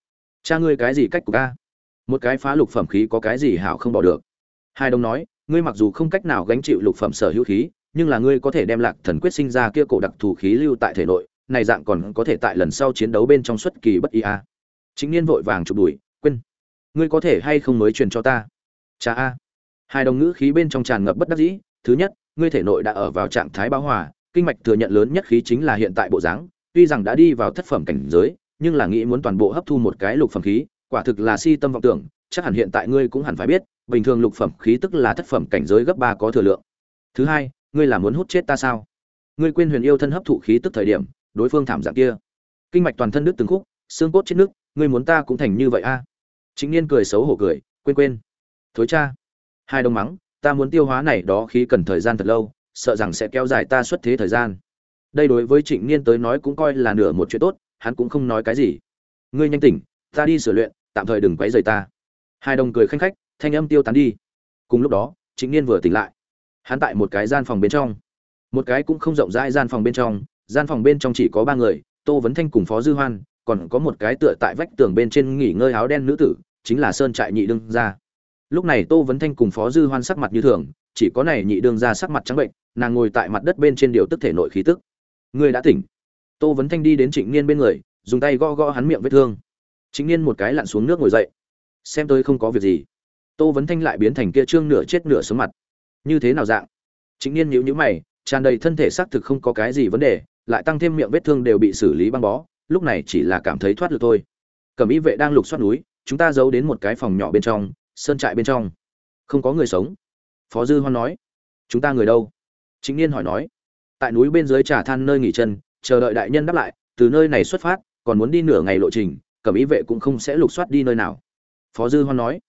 A: cha ngươi cái gì cách của ca một cái phá lục phẩm khí có cái gì hảo không bỏ được? Hai đồng nói, ngươi mặc dù không cách nào gánh chịu lục phẩm sở hữu khí nhưng là ngươi có thể đem lạc thần quyết sinh ra kia cổ đặc thù khí lưu tại thể nội, này dạng còn có thể tại lần sau chiến đấu bên trong xuất kỳ bất ý a chính niên vội vàng chụp đuổi, quên. Ngươi có thể hay không mới truyền cho ta? Cha a. Hai đồng ngữ khí bên trong tràn ngập bất đắc dĩ. Thứ nhất, ngươi thể nội đã ở vào trạng thái bão hòa, kinh mạch thừa nhận lớn nhất khí chính là hiện tại bộ dáng, tuy rằng đã đi vào thất phẩm cảnh giới, nhưng là nghĩ muốn toàn bộ hấp thu một cái lục phẩm khí, quả thực là si tâm vọng tưởng, chắc hẳn hiện tại ngươi cũng hẳn phải biết, bình thường lục phẩm khí tức là thất phẩm cảnh giới gấp ba có thừa lượng. Thứ hai ngươi là muốn hút chết ta sao? Ngươi quên huyền yêu thân hấp thụ khí tức thời điểm, đối phương thảm dạng kia. Kinh mạch toàn thân nước từng khúc, xương cốt chết nước ngươi muốn ta cũng thành như vậy a? À? chính niên cười xấu hổ cười, quên quên. Thối cha, hai đồng mắng, ta muốn tiêu hóa này đó khí cần thời gian thật lâu, sợ rằng sẽ kéo dài ta xuất thế thời gian. Đây đối với trịnh niên tới nói cũng coi là nửa một chuyện tốt, hắn cũng không nói cái gì. Ngươi nhanh tỉnh, ta đi sửa luyện, tạm thời đừng quấy rầy ta. Hai đồng cười khanh khách, thanh âm tiêu tán đi. Cùng lúc đó, trịnh niên vừa tỉnh lại hắn tại một cái gian phòng bên trong. Một cái cũng không rộng rãi gian phòng bên trong, gian phòng bên trong chỉ có ba người, tô vấn thanh cùng phó dư hoan, còn có một cái tựa tại vách tường bên trên nghỉ ngơi áo đen nữ tử, chính là sơn trại nhị đương Gia. lúc này tô vấn thanh cùng phó dư hoan sắc mặt như thường, chỉ có này nhị đương Gia sắc mặt trắng bệnh, nàng ngồi tại mặt đất bên trên điều tức thể nội khí tức. Người đã tỉnh. Tô vấn thanh đi đến trịnh niên bên người, dùng tay gõ gõ hắn miệng vết thương. Trịnh niên một cái lặn xuống nước ngồi dậy. Xem tôi không có việc gì. Tô vấn thanh lại biến thành kia trương nửa chết nửa sống mặt như thế nào dạng? Chính niên nhíu nhíu mày, tràn đầy thân thể xác thực không có cái gì vấn đề, lại tăng thêm miệng vết thương đều bị xử lý băng bó, lúc này chỉ là cảm thấy thoát được thôi. Cẩm y vệ đang lục soát núi, chúng ta giấu đến một cái phòng nhỏ bên trong, sơn trại bên trong. Không có người sống. Phó dư hoan nói. Chúng ta người đâu? Chính niên hỏi nói. Tại núi bên dưới trà than nơi nghỉ chân, chờ đợi đại nhân đáp lại, từ nơi này xuất phát, còn muốn đi nửa ngày lộ trình, cẩm ý vệ cũng không sẽ lục soát đi nơi nào. Phó dư hoan nói.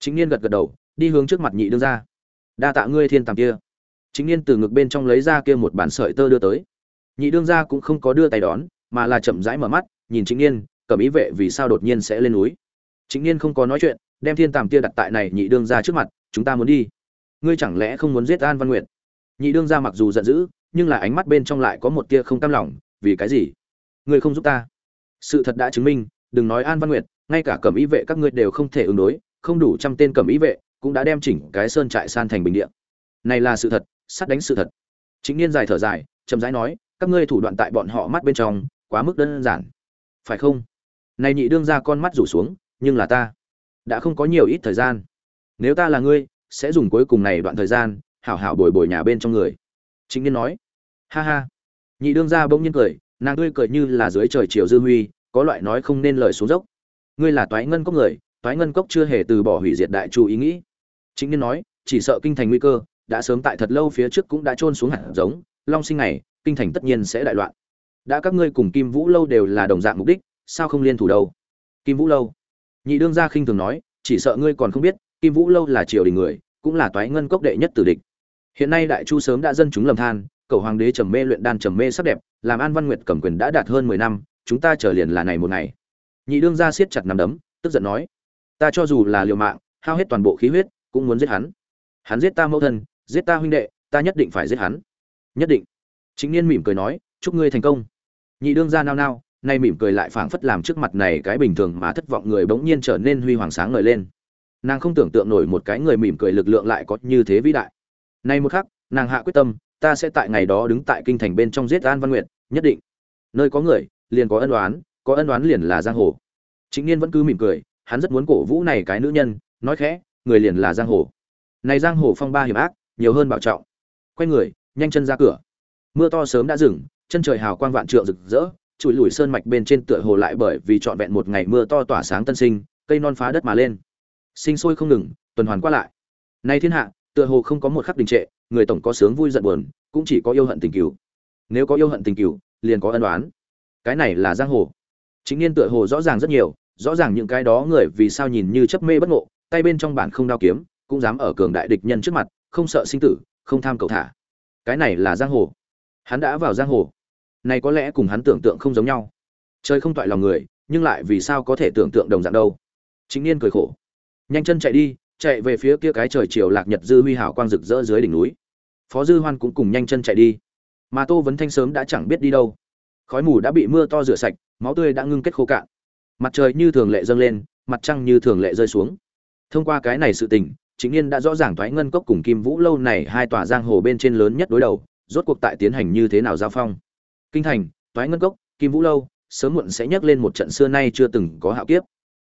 A: Chính niên gật gật đầu, đi hướng trước mặt nhị đương ra đa tạ ngươi thiên tàng kia. Chính niên từ ngực bên trong lấy ra kia một bản sợi tơ đưa tới. Nhị đương gia cũng không có đưa tay đón, mà là chậm rãi mở mắt, nhìn chính niên cẩm ý vệ vì sao đột nhiên sẽ lên núi. Chính niên không có nói chuyện, đem thiên tàm kia đặt tại này nhị đương gia trước mặt, chúng ta muốn đi. Ngươi chẳng lẽ không muốn giết an văn nguyệt? Nhị đương gia mặc dù giận dữ, nhưng là ánh mắt bên trong lại có một tia không cam lòng, vì cái gì? Ngươi không giúp ta. Sự thật đã chứng minh, đừng nói an văn nguyệt, ngay cả cẩm ý vệ các ngươi đều không thể ứng đối, không đủ trăm tên cẩm ý vệ cũng đã đem chỉnh cái sơn trại san thành bình địa. Này là sự thật, sắt đánh sự thật. Chính niên dài thở dài, chậm rãi nói, các ngươi thủ đoạn tại bọn họ mắt bên trong, quá mức đơn giản. Phải không? Này nhị đương ra con mắt rủ xuống, nhưng là ta đã không có nhiều ít thời gian. Nếu ta là ngươi, sẽ dùng cuối cùng này đoạn thời gian, hảo hảo bồi bồi nhà bên trong người. Chính niên nói, ha ha. Nhị đương ra bỗng nhiên cười, nàng tươi cười như là dưới trời chiều dư huy, có loại nói không nên lời xuống dốc. Ngươi là toái ngân cốc người toái ngân cốc chưa hề từ bỏ hủy diệt đại chu ý nghĩ. Chính niên nói, chỉ sợ kinh thành nguy cơ, đã sớm tại thật lâu phía trước cũng đã trôn xuống hạt giống, long sinh này, kinh thành tất nhiên sẽ đại loạn. Đã các ngươi cùng kim vũ lâu đều là đồng dạng mục đích, sao không liên thủ đâu? Kim vũ lâu. Nhị đương gia khinh thường nói, chỉ sợ ngươi còn không biết, kim vũ lâu là triều đình người, cũng là toái ngân cốc đệ nhất tử địch. Hiện nay đại chu sớm đã dân chúng lầm than cầu hoàng đế trầm mê luyện đan trầm mê sắc đẹp, làm an văn nguyệt cầm quyền đã đạt hơn mười năm, chúng ta chờ liền là này một ngày. Nhị đương gia siết chặt nắm đấm, tức giận nói ta cho dù là liều mạng, hao hết toàn bộ khí huyết, cũng muốn giết hắn. Hắn giết ta mẫu thân, giết ta huynh đệ, ta nhất định phải giết hắn. Nhất định. Chính niên mỉm cười nói, chúc ngươi thành công. Nhị đương gia nao nao, nay mỉm cười lại phảng phất làm trước mặt này cái bình thường mà thất vọng người bỗng nhiên trở nên huy hoàng sáng ngời lên. Nàng không tưởng tượng nổi một cái người mỉm cười lực lượng lại có như thế vĩ đại. Nay một khắc, nàng hạ quyết tâm, ta sẽ tại ngày đó đứng tại kinh thành bên trong giết an văn nguyệt, nhất định. Nơi có người, liền có ân đoán có ân đoán liền là giang hồ. Chính niên vẫn cứ mỉm cười hắn rất muốn cổ vũ này cái nữ nhân, nói khẽ, người liền là giang hồ. Này giang hồ phong ba hiểm ác, nhiều hơn bảo trọng. Quay người, nhanh chân ra cửa. Mưa to sớm đã dừng, chân trời hào quang vạn trượng rực rỡ, trụi lùi sơn mạch bên trên tựa hồ lại bởi vì trọn vẹn một ngày mưa to tỏa sáng tân sinh, cây non phá đất mà lên. Sinh sôi không ngừng, tuần hoàn qua lại. Nay thiên hạ, tựa hồ không có một khắc đình trệ, người tổng có sướng vui giận buồn, cũng chỉ có yêu hận tình cừu. Nếu có yêu hận tình cừu, liền có ân đoán cái này là giang hồ. Chính niên tựa hồ rõ ràng rất nhiều rõ ràng những cái đó người vì sao nhìn như chấp mê bất ngộ, tay bên trong bản không đao kiếm, cũng dám ở cường đại địch nhân trước mặt, không sợ sinh tử, không tham cầu thả. Cái này là giang hồ. Hắn đã vào giang hồ. Này có lẽ cùng hắn tưởng tượng không giống nhau. Chơi không toại lòng người, nhưng lại vì sao có thể tưởng tượng đồng dạng đâu? Chính niên cười khổ. Nhanh chân chạy đi, chạy về phía kia cái trời chiều lạc nhật dư huy hảo quang rực rỡ dưới đỉnh núi. Phó dư hoan cũng cùng nhanh chân chạy đi. Mà tô vấn thanh sớm đã chẳng biết đi đâu. Khói mù đã bị mưa to rửa sạch, máu tươi đã ngưng kết khô cạn mặt trời như thường lệ dâng lên, mặt trăng như thường lệ rơi xuống. Thông qua cái này sự tình chính niên đã rõ ràng thoái ngân cốc cùng kim vũ lâu này hai tòa giang hồ bên trên lớn nhất đối đầu, rốt cuộc tại tiến hành như thế nào giao phong. Kinh thành, thoái ngân cốc, kim vũ lâu, sớm muộn sẽ nhắc lên một trận xưa nay chưa từng có hạo kiếp.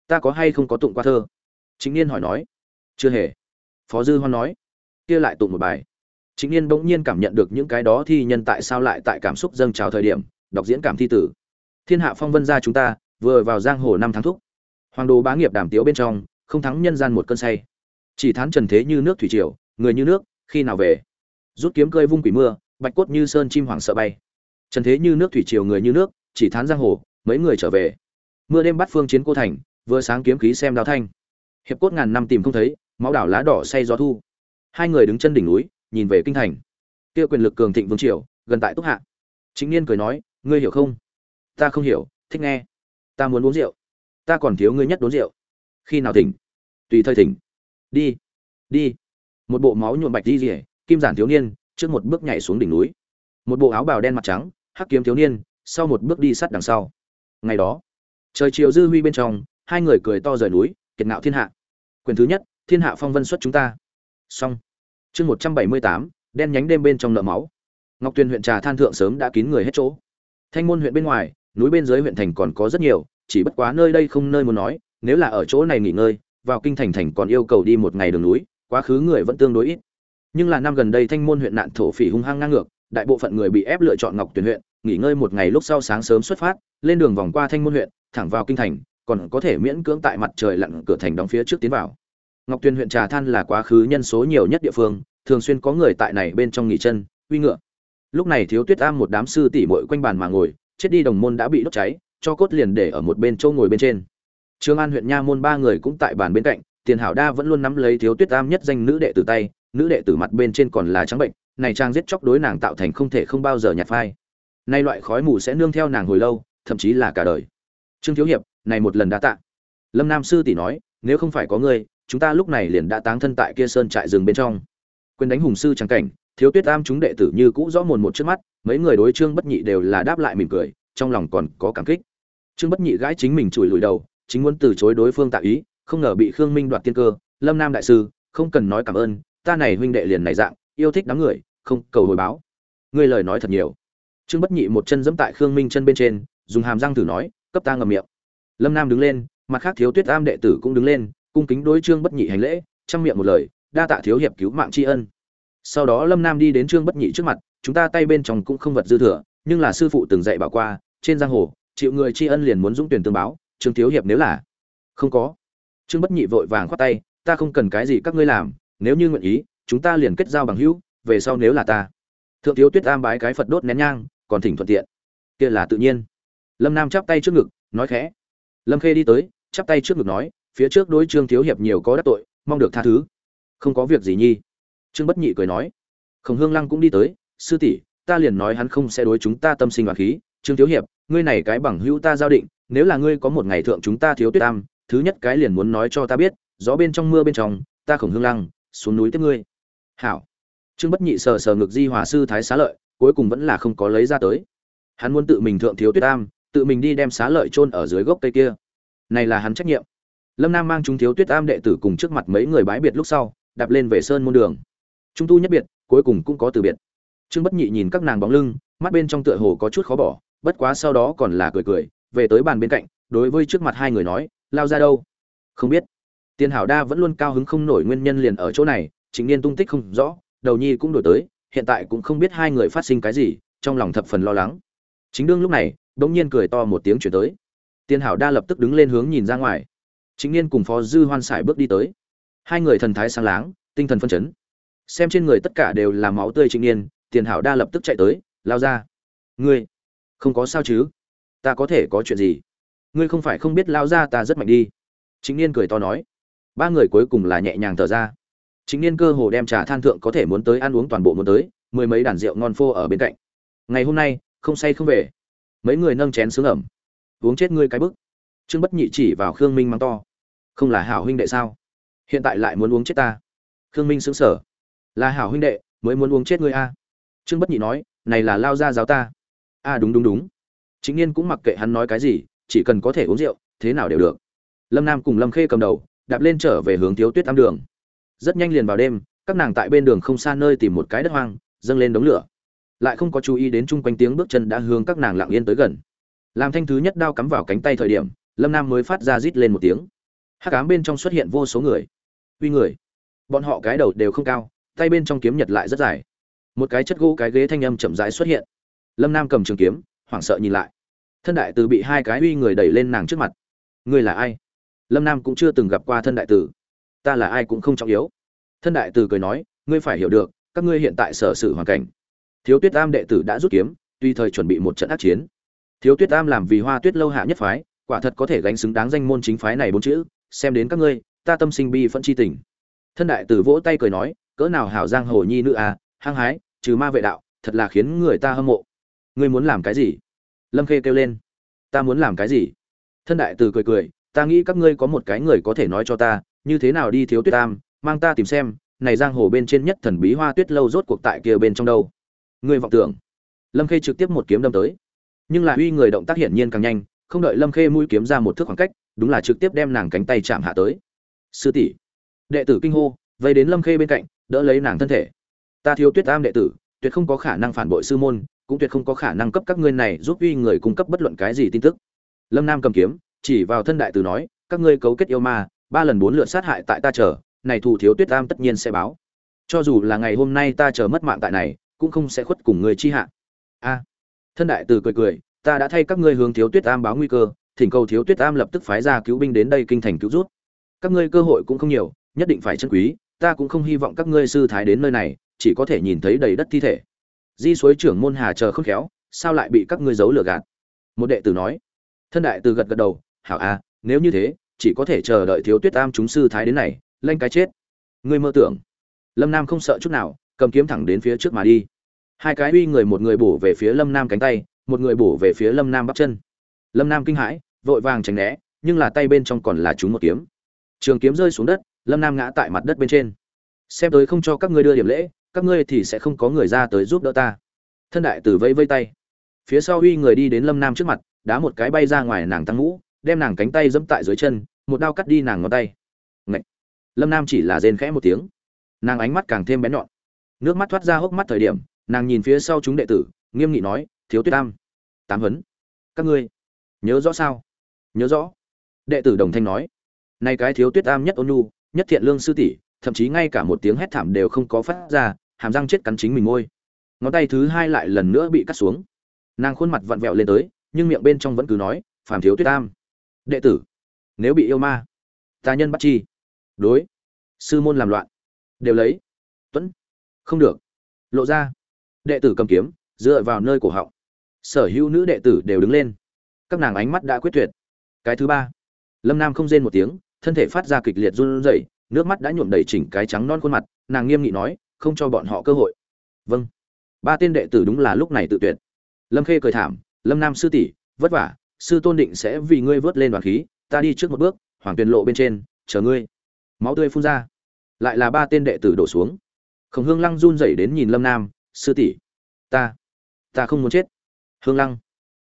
A: Ta có hay không có tụng qua thơ? Chính niên hỏi nói. Chưa hề. Phó dư hoan nói. Kia lại tụng một bài. Chính niên bỗng nhiên cảm nhận được những cái đó thi nhân tại sao lại tại cảm xúc dâng trào thời điểm, đọc diễn cảm thi tử. Thiên hạ phong vân gia chúng ta vừa vào giang hồ năm tháng thúc. Hoàng đồ bá nghiệp đàm tiếu bên trong, không thắng nhân gian một cơn say. Chỉ thán trần thế như nước thủy triều, người như nước, khi nào về? Rút kiếm cơi vung quỷ mưa, bạch cốt như sơn chim hoàng sợ bay. Trần thế như nước thủy triều, người như nước, chỉ thán giang hồ, mấy người trở về. Mưa đêm bắt phương chiến cô thành, vừa sáng kiếm khí xem đào thanh. Hiệp cốt ngàn năm tìm không thấy, máu đảo lá đỏ say gió thu. Hai người đứng chân đỉnh núi, nhìn về kinh thành. Kia quyền lực cường thịnh vương triều, gần tại túc hạ. Chính niên cười nói, ngươi hiểu không? Ta không hiểu, thích nghe ta muốn uống rượu. Ta còn thiếu ngươi nhất đốn rượu. Khi nào thỉnh? Tùy thời thỉnh. Đi. Đi. Một bộ máu nhuộm bạch đi rỉa, kim giản thiếu niên, trước một bước nhảy xuống đỉnh núi. Một bộ áo bào đen mặt trắng, hắc kiếm thiếu niên, sau một bước đi sát đằng sau. Ngày đó, trời chiều dư huy bên trong, hai người cười to rời núi, kiệt ngạo thiên hạ. Quyền thứ nhất, thiên hạ phong vân xuất chúng ta. Xong. Chương một trăm bảy mươi tám, đen nhánh đêm bên trong nợ máu. Ngọc tuyền huyện trà than thượng sớm đã kín người hết chỗ. Thanh môn huyện bên ngoài núi bên dưới huyện thành còn có rất nhiều, chỉ bất quá nơi đây không nơi muốn nói, nếu là ở chỗ này nghỉ ngơi, vào kinh thành thành còn yêu cầu đi một ngày đường núi, quá khứ người vẫn tương đối ít. Nhưng là năm gần đây thanh môn huyện nạn thổ phỉ hung hăng ngang ngược, đại bộ phận người bị ép lựa chọn ngọc tuyển huyện, nghỉ ngơi một ngày lúc sau sáng sớm xuất phát, lên đường vòng qua thanh môn huyện, thẳng vào kinh thành, còn có thể miễn cưỡng tại mặt trời lặn cửa thành đóng phía trước tiến vào. Ngọc tuyền huyện trà than là quá khứ nhân số nhiều nhất địa phương, thường xuyên có người tại này bên trong nghỉ chân, uy ngựa. Lúc này thiếu tuyết am một đám sư tỷ muội quanh bàn mà ngồi chết đi đồng môn đã bị đốt cháy, cho cốt liền để ở một bên châu ngồi bên trên. Trương an huyện nha môn ba người cũng tại bàn bên cạnh, tiền hảo đa vẫn luôn nắm lấy thiếu tuyết am nhất danh nữ đệ tử tay, nữ đệ tử mặt bên trên còn là trắng bệnh, này trang giết chóc đối nàng tạo thành không thể không bao giờ nhạt phai. Nay loại khói mù sẽ nương theo nàng hồi lâu, thậm chí là cả đời. Trương thiếu hiệp, này một lần đã tạ. Lâm nam sư tỷ nói, nếu không phải có ngươi, chúng ta lúc này liền đã táng thân tại kia sơn trại rừng bên trong. Quyền đánh hùng sư trắng cảnh, thiếu tuyết am chúng đệ tử như cũ rõ mồn một trước mắt mấy người đối trương bất nhị đều là đáp lại mỉm cười, trong lòng còn có cảm kích. Trương bất nhị gãi chính mình chùi lùi đầu, chính muốn từ chối đối phương tạ ý, không ngờ bị khương minh đoạt tiên cơ, lâm nam đại sư, không cần nói cảm ơn, ta này huynh đệ liền này dạng, yêu thích đám người, không cầu hồi báo. Ngươi lời nói thật nhiều. Trương bất nhị một chân giẫm tại khương minh chân bên trên, dùng hàm răng thử nói, cấp ta ngậm miệng. Lâm nam đứng lên, mặt khác thiếu tuyết am đệ tử cũng đứng lên, cung kính đối trương bất nhị hành lễ chăm miệng một lời, đa tạ thiếu hiệp cứu mạng tri ân. Sau đó lâm nam đi đến trương bất nhị trước mặt chúng ta tay bên trong cũng không vật dư thừa, nhưng là sư phụ từng dạy bảo qua, trên giang hồ chịu người tri ân liền muốn dũng tuyển tương báo, trương thiếu hiệp nếu là không có, trương bất nhị vội vàng khoát tay, ta không cần cái gì các ngươi làm, nếu như nguyện ý, chúng ta liền kết giao bằng hữu, về sau nếu là ta. Thượng thiếu tuyết am bái cái phật đốt nén nhang, còn thỉnh thuận tiện. Kia là tự nhiên. Lâm nam chắp tay trước ngực, nói khẽ. Lâm khê đi tới, chắp tay trước ngực nói, phía trước đối trương thiếu hiệp nhiều có đắc tội, mong được tha thứ. Không có việc gì nhi. Trương bất nhị cười nói. Khổng hương lăng cũng đi tới sư tỷ, ta liền nói hắn không sẽ đối chúng ta tâm sinh và khí. Trương thiếu hiệp, ngươi này cái bằng hữu ta giao định, nếu là ngươi có một ngày thượng chúng ta thiếu tuyết tam, thứ nhất cái liền muốn nói cho ta biết, gió bên trong mưa bên trong, ta khổng hương lăng, xuống núi tiếp ngươi. Hảo. Trương bất nhị sờ sờ ngực di hòa sư thái xá lợi, cuối cùng vẫn là không có lấy ra tới. Hắn muốn tự mình thượng thiếu tuyết tam, tự mình đi đem xá lợi chôn ở dưới gốc cây kia. Này là hắn trách nhiệm. Lâm nam mang chúng thiếu tuyết tam đệ tử cùng trước mặt mấy người bái biệt lúc sau, đạp lên về sơn môn đường. Trung tu nhất biệt, cuối cùng cũng có từ biệt trương bất nhị nhìn các nàng bóng lưng, mắt bên trong tựa hồ có chút khó bỏ, bất quá sau đó còn là cười cười, về tới bàn bên cạnh, đối với trước mặt hai người nói, lao ra đâu? Không biết. Tiền hảo đa vẫn luôn cao hứng không nổi nguyên nhân liền ở chỗ này chính niên tung tích không rõ, đầu nhi cũng đổi tới, hiện tại cũng không biết hai người phát sinh cái gì, trong lòng thập phần lo lắng. Chính đương lúc này, bỗng nhiên cười to một tiếng chuyển tới. Tiền hảo đa lập tức đứng lên hướng nhìn ra ngoài. Chính niên cùng phó dư hoan sải bước đi tới. Hai người thần thái sáng láng, tinh thần phân chấn. Xem trên người tất cả đều là máu tươi Chính niên tiền hảo đa lập tức chạy tới, lao ra. Ngươi, không có sao chứ? Ta có thể có chuyện gì? Ngươi không phải không biết lao ra ta rất mạnh đi. Chính niên cười to nói. Ba người cuối cùng là nhẹ nhàng thở ra. Chính niên cơ hồ đem trà than thượng có thể muốn tới ăn uống toàn bộ muốn tới, mười mấy đàn rượu ngon phô ở bên cạnh. Ngày hôm nay, không say không về. Mấy người nâng chén sướng ẩm. Uống chết ngươi cái bức. Trương bất nhị chỉ vào khương minh mắng to. Không là hảo huynh đệ sao? Hiện tại lại muốn uống chết ta. Khương minh xứng sở là hảo huynh đệ, mới muốn uống chết ngươi a trương bất nhị nói, này là lao ra giáo ta. A đúng đúng đúng. Chính niên cũng mặc kệ hắn nói cái gì, chỉ cần có thể uống rượu, thế nào đều được. Lâm nam cùng lâm khê cầm đầu, đạp lên trở về hướng thiếu tuyết tam đường. Rất nhanh liền vào đêm, các nàng tại bên đường không xa nơi tìm một cái đất hoang, dâng lên đống lửa. Lại không có chú ý đến chung quanh tiếng bước chân đã hướng các nàng lặng yên tới gần. Làm thanh thứ nhất đao cắm vào cánh tay thời điểm, lâm nam mới phát ra rít lên một tiếng. Hắc ám bên trong xuất hiện vô số người. Uy người. Bọn họ cái đầu đều không cao, tay bên trong kiếm nhật lại rất dài một cái chất gỗ cái ghế thanh âm chậm rãi xuất hiện. Lâm nam cầm trường kiếm, hoảng sợ nhìn lại. Thân đại tử bị hai cái uy người đẩy lên nàng trước mặt. Ngươi là ai? Lâm nam cũng chưa từng gặp qua thân đại tử. Ta là ai cũng không trọng yếu. Thân đại tử cười nói, ngươi phải hiểu được, các ngươi hiện tại sở sự hoàn cảnh. Thiếu tuyết am đệ tử đã rút kiếm, tuy thời chuẩn bị một trận ác chiến. Thiếu tuyết am làm vì hoa tuyết lâu hạ nhất phái, quả thật có thể gánh xứng đáng danh môn chính phái này bốn chữ, xem đến các ngươi, ta tâm sinh bi phẫn chi tình. Thân đại tử vỗ tay cười nói, cỡ nào hảo giang hồ nhi nữ à hăng hái trừ ma vệ đạo, thật là khiến người ta hâm mộ. Ngươi muốn làm cái gì? Lâm khê kêu lên. Ta muốn làm cái gì? Thân đại tử cười cười, ta nghĩ các ngươi có một cái người có thể nói cho ta, như thế nào đi thiếu tuyết tam, mang ta tìm xem, này giang hồ bên trên nhất thần bí hoa tuyết lâu rốt cuộc tại kia bên trong đâu. Ngươi vọng tưởng. Lâm khê trực tiếp một kiếm đâm tới. Nhưng là uy người động tác hiển nhiên càng nhanh, không đợi lâm khê mũi kiếm ra một thước khoảng cách, đúng là trực tiếp đem nàng cánh tay chạm hạ tới. Sư tỷ. Đệ tử kinh hô, vây đến lâm khê bên cạnh, đỡ lấy nàng thân thể ta thiếu tuyết tam đệ tử, tuyệt không có khả năng phản bội sư môn, cũng tuyệt không có khả năng cấp các ngươi này giúp uy người cung cấp bất luận cái gì tin tức. Lâm nam cầm kiếm, chỉ vào thân đại tử nói, các ngươi cấu kết yêu ma, ba lần bốn lượt sát hại tại ta chờ, này thù thiếu tuyết tam tất nhiên sẽ báo. Cho dù là ngày hôm nay ta chờ mất mạng tại này, cũng không sẽ khuất cùng người chi hạ. A. Thân đại tử cười cười, ta đã thay các ngươi hướng thiếu tuyết am báo nguy cơ, thỉnh cầu thiếu tuyết am lập tức phái ra cứu binh đến đây kinh thành cứu rút. Các ngươi cơ hội cũng không nhiều, nhất định phải chân quý, ta cũng không hy vọng các ngươi sư thái đến nơi này chỉ có thể nhìn thấy đầy đất thi thể. Di suối trưởng môn hà chờ khôn khéo, sao lại bị các ngươi giấu lừa gạt? Một đệ tử nói. Thân đại từ gật gật đầu, hảo a, nếu như thế, chỉ có thể chờ đợi thiếu tuyết tam chúng sư thái đến này, lanh cái chết. Ngươi mơ tưởng. Lâm nam không sợ chút nào, cầm kiếm thẳng đến phía trước mà đi. Hai cái uy người một người bổ về phía lâm nam cánh tay, một người bổ về phía lâm nam bắp chân. Lâm nam kinh hãi, vội vàng tránh né, nhưng là tay bên trong còn là chúng một kiếm. Trường kiếm rơi xuống đất, lâm nam ngã tại mặt đất bên trên. Xem tới không cho các ngươi đưa điểm lễ các ngươi thì sẽ không có người ra tới giúp đỡ ta. Thân đại tử vẫy vây tay. Phía sau uy người đi đến lâm nam trước mặt đá một cái bay ra ngoài nàng tăng ngũ đem nàng cánh tay dẫm tại dưới chân một đao cắt đi nàng ngón tay. Ngậy! lâm nam chỉ là rên khẽ một tiếng. Nàng ánh mắt càng thêm bén nhọn. Nước mắt thoát ra hốc mắt thời điểm nàng nhìn phía sau chúng đệ tử nghiêm nghị nói thiếu tuyết tam tám huấn, các ngươi nhớ rõ sao? Nhớ rõ. Đệ tử đồng thanh nói nay cái thiếu tuyết tam nhất ôn nhu nhất thiện lương sư tỷ thậm chí ngay cả một tiếng hét thảm đều không có phát ra hàm răng chết cắn chính mình môi ngón tay thứ hai lại lần nữa bị cắt xuống. Nàng khuôn mặt vặn vẹo lên tới, nhưng miệng bên trong vẫn cứ nói, phàm thiếu tuyết tam, đệ tử, nếu bị yêu ma, ta nhân bắt chi? Đối. Sư môn làm loạn. Đều lấy. Tuấn. Không được. Lộ ra. Đệ tử cầm kiếm, dựa vào nơi cổ họng. Sở hữu nữ đệ tử đều đứng lên. Các nàng ánh mắt đã quyết tuyệt. Cái thứ ba. Lâm nam không rên một tiếng, thân thể phát ra kịch liệt run rẩy, nước mắt đã nhuộm đầy chỉnh cái trắng non khuôn mặt, nàng nghiêm nghị nói không cho bọn họ cơ hội. Vâng. Ba tên đệ tử đúng là lúc này tự tuyệt. Lâm khê cười thảm, lâm nam sư tỷ, vất vả, sư tôn định sẽ vì ngươi vớt lên đoàn khí, ta đi trước một bước, hoàng tuyền lộ bên trên, chờ ngươi. Máu tươi phun ra. Lại là ba tên đệ tử đổ xuống. Khổng hương lăng run rẩy đến nhìn lâm nam, sư tỷ, ta ta không muốn chết. Hương lăng,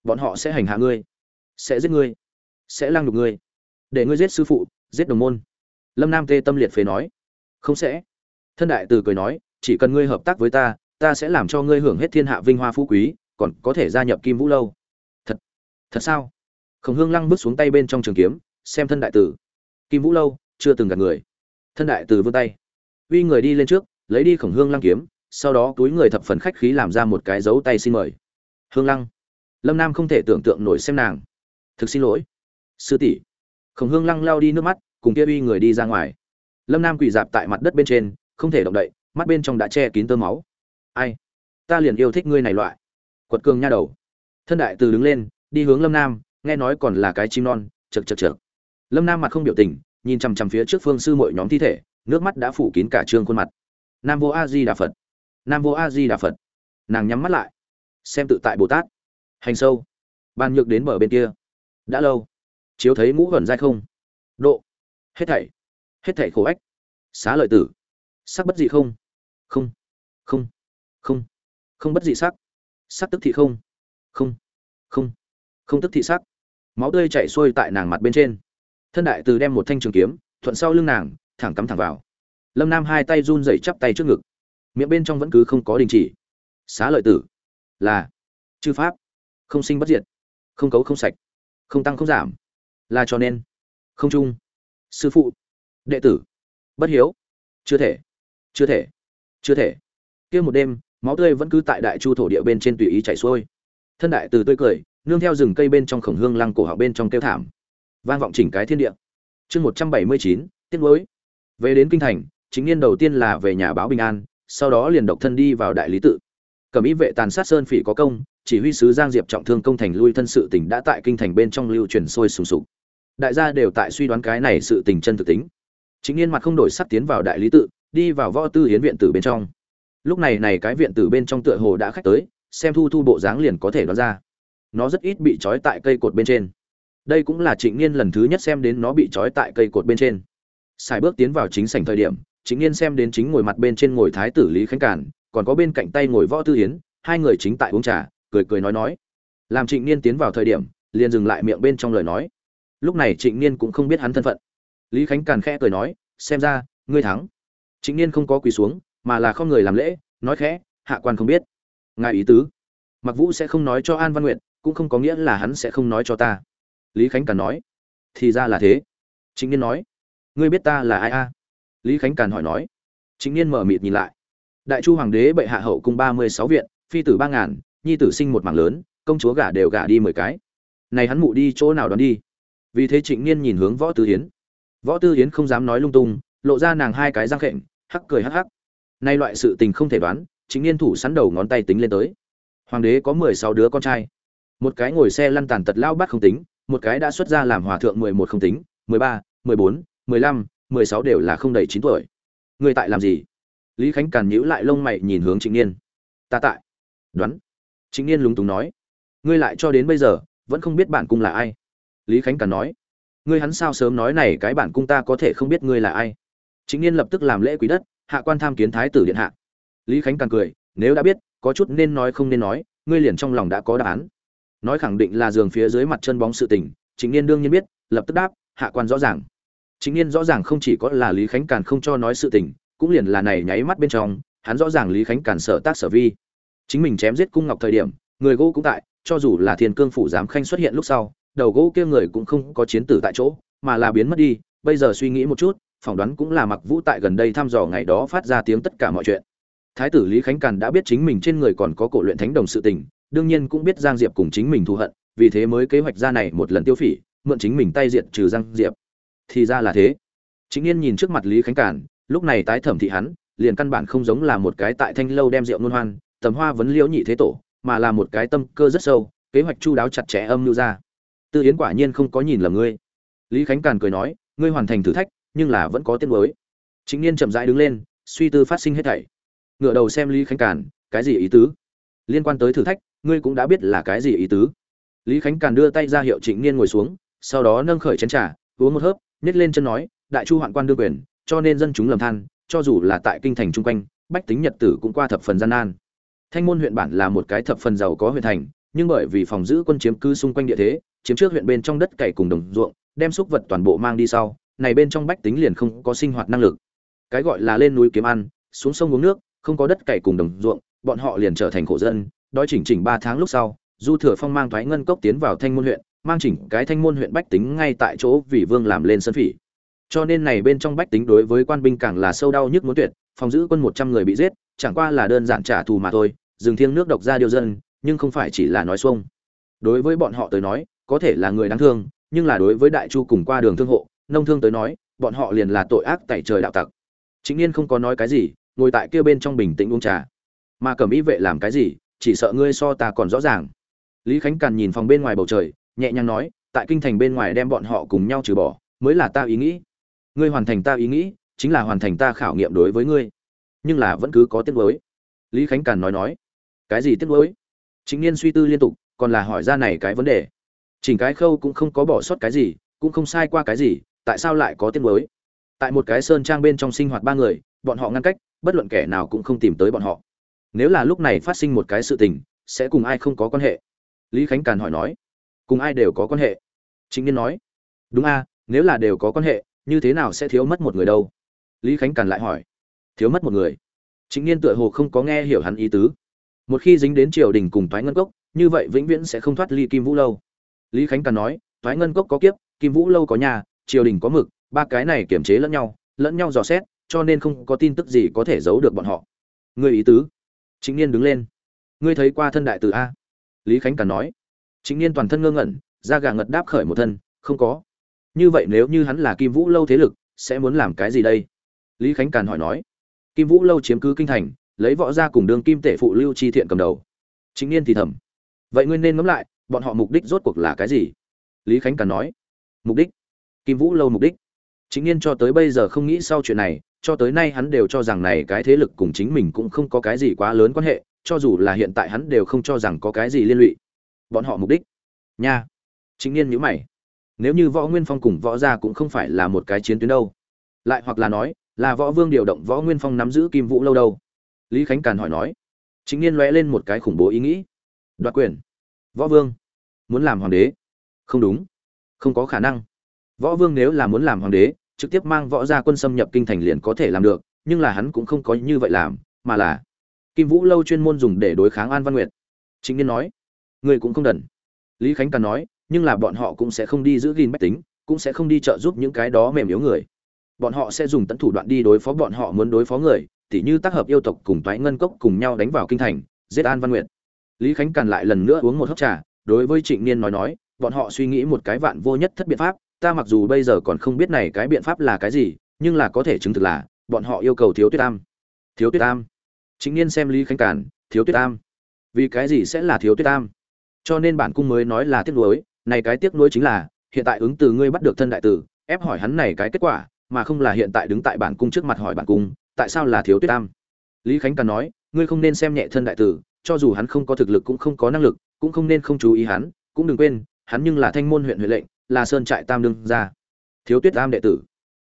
A: bọn họ sẽ hành hạ ngươi, sẽ giết ngươi, sẽ lăng đục ngươi. Để ngươi giết sư phụ, giết đồng môn. Lâm nam tê tâm liệt phế nói. Không sẽ thân đại từ cười nói, chỉ cần ngươi hợp tác với ta ta sẽ làm cho ngươi hưởng hết thiên hạ vinh hoa phú quý, còn có thể gia nhập kim vũ lâu. Thật thật sao? Khổng hương lăng bước xuống tay bên trong trường kiếm, xem thân đại tử kim vũ lâu, chưa từng gặp người. Thân đại tử vươn tay. Uy người đi lên trước, lấy đi khổng hương lăng kiếm, sau đó túi người thập phần khách khí làm ra một cái dấu tay xin mời. Hương lăng. Lâm nam không thể tưởng tượng nổi xem nàng. Thực xin lỗi. Sư tỷ. Khổng hương lăng lao đi nước mắt, cùng kia uy người đi ra ngoài. Lâm nam quỳ dạp tại mặt đất bên trên không thể động đậy, mắt bên trong đã che kín tơ máu. Ai? Ta liền yêu thích ngươi này loại. Quật cường nha đầu. Thân đại từ đứng lên, đi hướng lâm nam, nghe nói còn là cái chim non chật chật chật lâm nam mặt không biểu tình, nhìn chằm chằm phía trước phương sư mọi nhóm thi thể, nước mắt đã phủ kín cả trương khuôn mặt. Nam vô a di đà phật. Nam vô a di đà phật. Nàng nhắm mắt lại, xem tự tại bồ tát. Hành sâu. Ban nhược đến bờ bên kia. Đã lâu. Chiếu thấy ngũ vẩn dai không. Độ. Hết thảy. Hết thảy khổ ách. Xá lợi tử sắc bất dị không? Không. Không. Không. Không bất dị sắc. Sắc tức thị không. Không. Không. Không tức thị sắc. Máu tươi chảy xuôi tại nàng mặt bên trên. Thân đại từ đem một thanh trường kiếm, thuận sau lưng nàng, thẳng cắm thẳng vào. Lâm nam hai tay run rẩy chắp tay trước ngực. Miệng bên trong vẫn cứ không có đình chỉ. Xá lợi tử. Là. Chư pháp. Không sinh bất diệt. Không cấu không sạch. Không tăng không giảm. Là cho nên. Không chung. Sư phụ. Đệ tử. Bất hiếu. Chưa thể chưa thể. Chưa thể. Kia một đêm, máu tươi vẫn cứ tại đại chu thổ địa bên trên tùy ý chảy xuôi. Thân đại từ tươi cười, nương theo rừng cây bên trong khổng hương lăng cổ họng bên trong kêu thảm. Vang vọng chỉnh cái thiên địa. Chương một trăm bảy mươi chín tiết mới về đến kinh thành, chính niên đầu tiên là về nhà báo bình an, sau đó liền độc thân đi vào đại lý tự. Cẩm ý vệ tàn sát sơn phỉ có công, chỉ huy sứ giang diệp trọng thương công thành lui thân sự tỉnh đã tại kinh thành bên trong lưu truyền sôi sùng sục. Đại gia đều tại suy đoán cái này sự tình chân thực tính. Chính niên mặt không đổi sắc tiến vào đại lý tự đi vào võ tư hiến viện tử bên trong. Lúc này này cái viện tử bên trong tựa hồ đã khách tới, xem thu thu bộ dáng liền có thể đoán ra. Nó rất ít bị trói tại cây cột bên trên. Đây cũng là trịnh niên lần thứ nhất xem đến nó bị trói tại cây cột bên trên. Sài bước tiến vào chính sảnh thời điểm, trịnh niên xem đến chính ngồi mặt bên trên ngồi thái tử lý khánh cản còn có bên cạnh tay ngồi võ tư hiến hai người chính tại uống trà, cười cười nói nói. Làm trịnh niên tiến vào thời điểm, liền dừng lại miệng bên trong lời nói. Lúc này trịnh niên cũng không biết hắn thân phận. Lý khánh càn khẽ cười nói, xem ra, ngươi thắng trịnh niên không có quỳ xuống, mà là không người làm lễ, nói khẽ, hạ quan không biết. Ngài ý tứ. Mặc vũ sẽ không nói cho an văn nguyện cũng không có nghĩa là hắn sẽ không nói cho ta. Lý khánh càn nói, thì ra là thế. Chính niên nói, ngươi biết ta là ai a? Lý khánh càn hỏi nói. Chính niên mở mịt nhìn lại. Đại chu hoàng đế bệ hạ hậu cung ba mươi sáu viện, phi tử ba ngàn, nhi tử sinh một mảng lớn, công chúa gả đều gả đi mười cái. Này hắn mụ đi chỗ nào đón đi? Vì thế trịnh niên nhìn hướng võ tư hiến võ tư hiến không dám nói lung tung lộ ra nàng hai cái răng khệnh hắc cười hắc hắc. Nay loại sự tình không thể đoán, chính niên thủ sắn đầu ngón tay tính lên tới. Hoàng đế có mười sáu đứa con trai. Một cái ngồi xe lăn tàn tật lao bắt không tính, một cái đã xuất ra làm hòa thượng mười một không tính, mười ba, mười bốn, mười lăm, mười sáu đều là không đầy chín tuổi. Người tại làm gì? Lý khánh càn nhữ lại lông mày nhìn hướng trịnh niên. Ta tại. Đoán. Trịnh niên lúng túng nói. Ngươi lại cho đến bây giờ, vẫn không biết bản cung là ai. Lý khánh càn nói. Ngươi hắn sao sớm nói này cái bản cung ta có thể không biết ngươi là ai? Chính niên lập tức làm lễ quý đất, hạ quan tham kiến thái tử điện hạ. Lý khánh càn cười, nếu đã biết, có chút nên nói không nên nói, ngươi liền trong lòng đã có đáp án. Nói khẳng định là giường phía dưới mặt chân bóng sự tình, chính niên đương nhiên biết, lập tức đáp, hạ quan rõ ràng. Chính niên rõ ràng không chỉ có là lý khánh càn không cho nói sự tình, cũng liền là này nháy mắt bên trong, hắn rõ ràng lý khánh càn sở tác sở vi. Chính mình chém giết cung ngọc thời điểm, người gỗ cũng tại, cho dù là thiên cương phủ giám khanh xuất hiện lúc sau, đầu gỗ kia người cũng không có chiến tử tại chỗ, mà là biến mất đi, bây giờ suy nghĩ một chút phỏng đoán cũng là mặc vũ tại gần đây thăm dò ngày đó phát ra tiếng tất cả mọi chuyện. Thái tử lý khánh càn đã biết chính mình trên người còn có cổ luyện thánh đồng sự tình, đương nhiên cũng biết giang diệp cùng chính mình thù hận, vì thế mới kế hoạch ra này một lần tiêu phỉ, mượn chính mình tay diện trừ giang diệp. Thì ra là thế. Chính yên nhìn trước mặt lý khánh càn, lúc này tái thẩm thị hắn, liền căn bản không giống là một cái tại thanh lâu đem rượu ngôn hoan, tầm hoa vấn liễu nhị thế tổ, mà là một cái tâm cơ rất sâu, kế hoạch chu đáo chặt chẽ âm lưu ra. Tư yến quả nhiên không có nhìn lầm ngươi. Lý khánh càn cười nói, ngươi hoàn thành thử thách nhưng là vẫn có tiếng mới chính niên chậm rãi đứng lên, suy tư phát sinh hết thảy. Ngựa đầu xem lý khánh càn, cái gì ý tứ? Liên quan tới thử thách, ngươi cũng đã biết là cái gì ý tứ. Lý khánh càn đưa tay ra hiệu trịnh niên ngồi xuống, sau đó nâng khởi chén trà, uống một hớp nhét lên chân nói, đại chu hoạn quan đưa quyền, cho nên dân chúng lầm than, cho dù là tại kinh thành chung quanh, bách tính nhật tử cũng qua thập phần gian nan. Thanh môn huyện bản là một cái thập phần giàu có huyện thành, nhưng bởi vì phòng giữ quân chiếm cư xung quanh địa thế, chiếm trước huyện bên trong đất cày cùng đồng ruộng, đem xúc vật toàn bộ mang đi sau này bên trong bách tính liền không có sinh hoạt năng lực. Cái gọi là lên núi kiếm ăn, xuống sông uống nước, không có đất cày cùng đồng ruộng, bọn họ liền trở thành khổ dân, đói chỉnh chỉnh ba tháng lúc sau, du thừa phong mang thoái ngân cốc tiến vào thanh môn huyện, mang chỉnh cái thanh môn huyện bách tính ngay tại chỗ vì vương làm lên sân phỉ. Cho nên này bên trong bách tính đối với quan binh càng là sâu đau nhức muốn tuyệt, phòng giữ quân một trăm người bị giết, chẳng qua là đơn giản trả thù mà thôi, dừng thiêng nước độc ra điều dân, nhưng không phải chỉ là nói xuông. Đối với bọn họ tới nói, có thể là người đáng thương, nhưng là đối với đại chu cùng qua đường thương hộ nông thương tới nói, bọn họ liền là tội ác tại trời đạo tặc. Chính niên không có nói cái gì, ngồi tại kia bên trong bình tĩnh uống trà. Mà cẩm ý vệ làm cái gì, chỉ sợ ngươi so ta còn rõ ràng. Lý khánh càn nhìn phòng bên ngoài bầu trời, nhẹ nhàng nói, tại kinh thành bên ngoài đem bọn họ cùng nhau trừ bỏ, mới là ta ý nghĩ. Ngươi hoàn thành ta ý nghĩ, chính là hoàn thành ta khảo nghiệm đối với ngươi. Nhưng là vẫn cứ có tiết nuối. Lý khánh càn nói nói, cái gì tiết nuối? Chính niên suy tư liên tục, còn là hỏi ra này cái vấn đề. Chỉnh cái khâu cũng không có bỏ sót cái gì, cũng không sai qua cái gì tại sao lại có tiếng mới? Tại một cái sơn trang bên trong sinh hoạt ba người, bọn họ ngăn cách, bất luận kẻ nào cũng không tìm tới bọn họ. Nếu là lúc này phát sinh một cái sự tình, sẽ cùng ai không có quan hệ? Lý khánh càn hỏi nói. Cùng ai đều có quan hệ? Chính niên nói. Đúng a, nếu là đều có quan hệ, như thế nào sẽ thiếu mất một người đâu? Lý khánh càn lại hỏi. Thiếu mất một người? Chính niên tựa hồ không có nghe hiểu hắn ý tứ. Một khi dính đến triều đình cùng thoái ngân cốc, như vậy vĩnh viễn sẽ không thoát ly kim vũ lâu. Lý khánh càn nói thoái ngân cốc có kiếp, kim vũ lâu có nhà triều đình có mực, ba cái này kiểm chế lẫn nhau lẫn nhau dò xét, cho nên không có tin tức gì có thể giấu được bọn họ. Người ý tứ? Chính niên đứng lên. Ngươi thấy qua thân đại từ a? Lý khánh càn nói. Chính niên toàn thân ngơ ngẩn, da gà ngật đáp khởi một thân. Không có. Như vậy nếu như hắn là kim vũ lâu thế lực, sẽ muốn làm cái gì đây? Lý khánh càn hỏi nói. Kim vũ lâu chiếm cứ kinh thành, lấy võ ra cùng đương kim tể phụ lưu chi thiện cầm đầu. Chính niên thì thầm. Vậy ngươi nên ngẫm lại, bọn họ mục đích rốt cuộc là cái gì? Lý khánh càn nói. Mục đích? Kim vũ lâu mục đích. Chính Nghiên cho tới bây giờ không nghĩ sau chuyện này, cho tới nay hắn đều cho rằng này cái thế lực cùng chính mình cũng không có cái gì quá lớn quan hệ, cho dù là hiện tại hắn đều không cho rằng có cái gì liên lụy. Bọn họ mục đích? Nha. Chính Nghiên nhữ mày. Nếu như võ nguyên phong cùng võ gia cũng không phải là một cái chiến tuyến đâu. Lại hoặc là nói, là võ vương điều động võ nguyên phong nắm giữ kim vũ lâu đâu? Lý khánh càn hỏi nói. Chính Nghiên lóe lên một cái khủng bố ý nghĩ. Đoạt quyền. Võ vương, muốn làm hoàng đế? Không đúng. Không có khả năng võ vương nếu là muốn làm hoàng đế, trực tiếp mang võ gia quân xâm nhập kinh thành liền có thể làm được, nhưng là hắn cũng không có như vậy làm, mà là kim vũ lâu chuyên môn dùng để đối kháng an văn nguyệt. Chính niên nói, người cũng không đần. Lý khánh càn nói, nhưng là bọn họ cũng sẽ không đi giữ gìn bách tính, cũng sẽ không đi trợ giúp những cái đó mềm yếu người. Bọn họ sẽ dùng tận thủ đoạn đi đối phó bọn họ muốn đối phó người, tỉ như tác hợp yêu tộc cùng toái ngân cốc cùng nhau đánh vào kinh thành, giết an văn nguyệt. Lý khánh càn lại lần nữa uống một hớp trà, đối với trịnh niên nói nói, bọn họ suy nghĩ một cái vạn vô nhất thất biện pháp ta mặc dù bây giờ còn không biết này cái biện pháp là cái gì nhưng là có thể chứng thực là bọn họ yêu cầu thiếu tuyết tam thiếu tuyết tam chính niên xem lý khánh cản, thiếu tuyết tam vì cái gì sẽ là thiếu tuyết tam cho nên bản cung mới nói là tiếc nuối này cái tiếc nuối chính là hiện tại ứng từ ngươi bắt được thân đại tử ép hỏi hắn này cái kết quả mà không là hiện tại đứng tại bản cung trước mặt hỏi bản cung tại sao là thiếu tuyết tam lý khánh càn nói ngươi không nên xem nhẹ thân đại tử cho dù hắn không có thực lực cũng không có năng lực cũng không nên không chú ý hắn cũng đừng quên hắn nhưng là thanh môn huyện huệ lệnh là sơn trại tam đương ra thiếu tuyết tam đệ tử.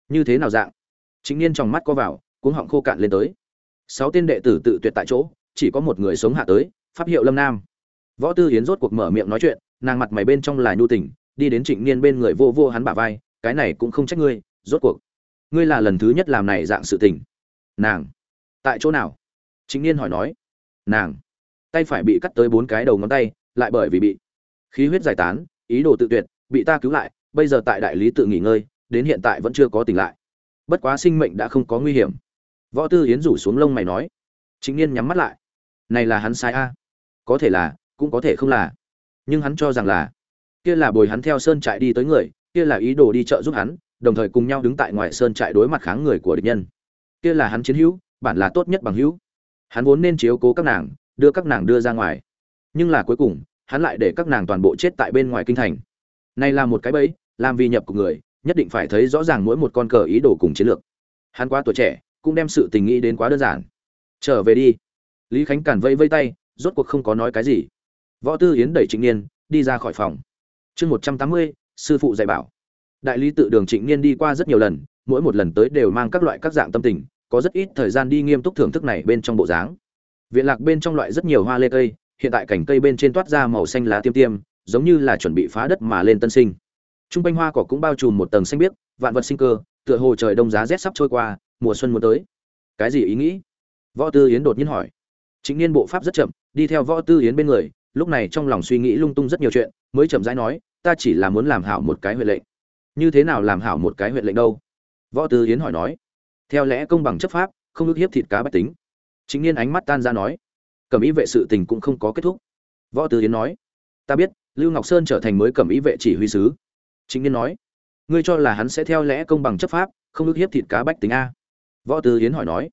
A: Như thế nào dạng? Chính niên trong mắt có vào, cuống họng khô cạn lên tới. Sáu tên đệ tử tự tuyệt tại chỗ, chỉ có một người sống hạ tới, pháp hiệu lâm nam. Võ tư hiến rốt cuộc mở miệng nói chuyện, nàng mặt mày bên trong là nhu tình, đi đến trịnh niên bên người vô vô hắn bả vai, cái này cũng không trách ngươi, rốt cuộc, ngươi là lần thứ nhất làm này dạng sự tình. Nàng, tại chỗ nào? Trịnh niên hỏi nói. Nàng, tay phải bị cắt tới bốn cái đầu ngón tay, lại bởi vì bị khí huyết giải tán, ý đồ tự tuyệt bị ta cứu lại, bây giờ tại đại lý tự nghỉ ngơi, đến hiện tại vẫn chưa có tỉnh lại. Bất quá sinh mệnh đã không có nguy hiểm. Võ tư yến rủ xuống lông mày nói. Chính niên nhắm mắt lại. Này là hắn sai a. Có thể là, cũng có thể không là. Nhưng hắn cho rằng là. Kia là bồi hắn theo sơn trại đi tới người, kia là ý đồ đi chợ giúp hắn, đồng thời cùng nhau đứng tại ngoài sơn trại đối mặt kháng người của địch nhân. Kia là hắn chiến hữu, bản là tốt nhất bằng hữu. Hắn vốn nên chiếu cố các nàng, đưa các nàng đưa ra ngoài. Nhưng là cuối cùng, hắn lại để các nàng toàn bộ chết tại bên ngoài kinh thành này là một cái bẫy, làm vì nhập của người, nhất định phải thấy rõ ràng mỗi một con cờ ý đồ cùng chiến lược. Hắn quá tuổi trẻ, cũng đem sự tình nghĩ đến quá đơn giản. Trở về đi. Lý khánh cản vây vây tay, rốt cuộc không có nói cái gì. Võ tư yến đẩy trịnh niên, đi ra khỏi phòng. Chương một trăm tám mươi, sư phụ dạy bảo. Đại lý tự đường trịnh niên đi qua rất nhiều lần, mỗi một lần tới đều mang các loại các dạng tâm tình, có rất ít thời gian đi nghiêm túc thưởng thức này bên trong bộ dáng. Viện lạc bên trong loại rất nhiều hoa lê cây, hiện tại cảnh cây bên trên toát ra màu xanh lá tiêm tiêm giống như là chuẩn bị phá đất mà lên tân sinh Trung quanh hoa cỏ cũng bao trùm một tầng xanh biếc, vạn vật sinh cơ, tựa hồ trời đông giá rét sắp trôi qua, mùa xuân muốn tới. Cái gì ý nghĩ? Võ Tư Yến đột nhiên hỏi. Chính Niên bộ pháp rất chậm, đi theo Võ Tư Yến bên người, lúc này trong lòng suy nghĩ lung tung rất nhiều chuyện, mới chậm rãi nói, ta chỉ là muốn làm hảo một cái huệ lệnh. Như thế nào làm hảo một cái huệ lệnh đâu? Võ Tư Yến hỏi nói. Theo lẽ công bằng chấp pháp, không ước hiếp thịt cá bách tính. Chính Niên ánh mắt tan ra nói, cẩm ý vệ sự tình cũng không có kết thúc. Võ Tư Yến nói, ta biết, Lưu Ngọc Sơn trở thành mới cẩm ý vệ chỉ huy sứ, chính niên nói ngươi cho là hắn sẽ theo lẽ công bằng chấp pháp không ước hiếp thịt cá bách tính a. Võ tư hiến hỏi nói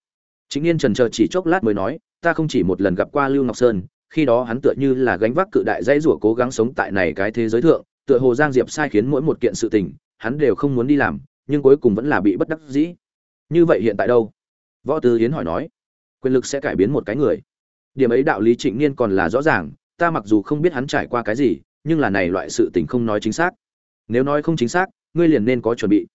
A: chính niên trần chờ chỉ chốc lát mới nói ta không chỉ một lần gặp qua lưu ngọc sơn khi đó hắn tựa như là gánh vác cự đại dãy rủa cố gắng sống tại này cái thế giới thượng tựa hồ giang diệp sai khiến mỗi một kiện sự tình hắn đều không muốn đi làm nhưng cuối cùng vẫn là bị bất đắc dĩ. Như vậy hiện tại đâu? Võ tư hiến hỏi nói quyền lực sẽ cải biến một cái người. Điểm ấy đạo lý trịnh niên còn là rõ ràng ta mặc dù không biết hắn trải qua cái gì, nhưng là này loại sự tình không nói chính xác. Nếu nói không chính xác, ngươi liền nên có chuẩn bị.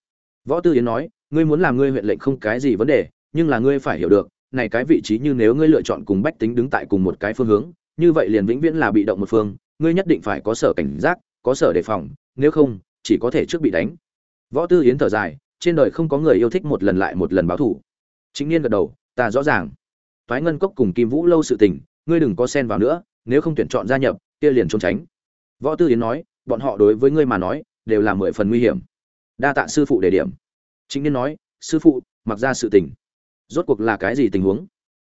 A: Võ tư yến nói, ngươi muốn làm ngươi huyện lệnh không cái gì vấn đề, nhưng là ngươi phải hiểu được, này cái vị trí như nếu ngươi lựa chọn cùng bách tính đứng tại cùng một cái phương hướng, như vậy liền vĩnh viễn là bị động một phương, ngươi nhất định phải có sở cảnh giác, có sở đề phòng, nếu không, chỉ có thể trước bị đánh. Võ tư yến thở dài, trên đời không có người yêu thích một lần lại một lần báo thủ chính niên gật đầu, ta rõ ràng. Thoái ngân cốc cùng kim vũ lâu sự tình, ngươi đừng có xen vào nữa nếu không tuyển chọn gia nhập, kia liền trốn tránh. Võ tư yến nói, bọn họ đối với ngươi mà nói, đều là mười phần nguy hiểm. Đa tạ sư phụ đề điểm. Chính niên nói, sư phụ, mặc ra sự tình. Rốt cuộc là cái gì tình huống?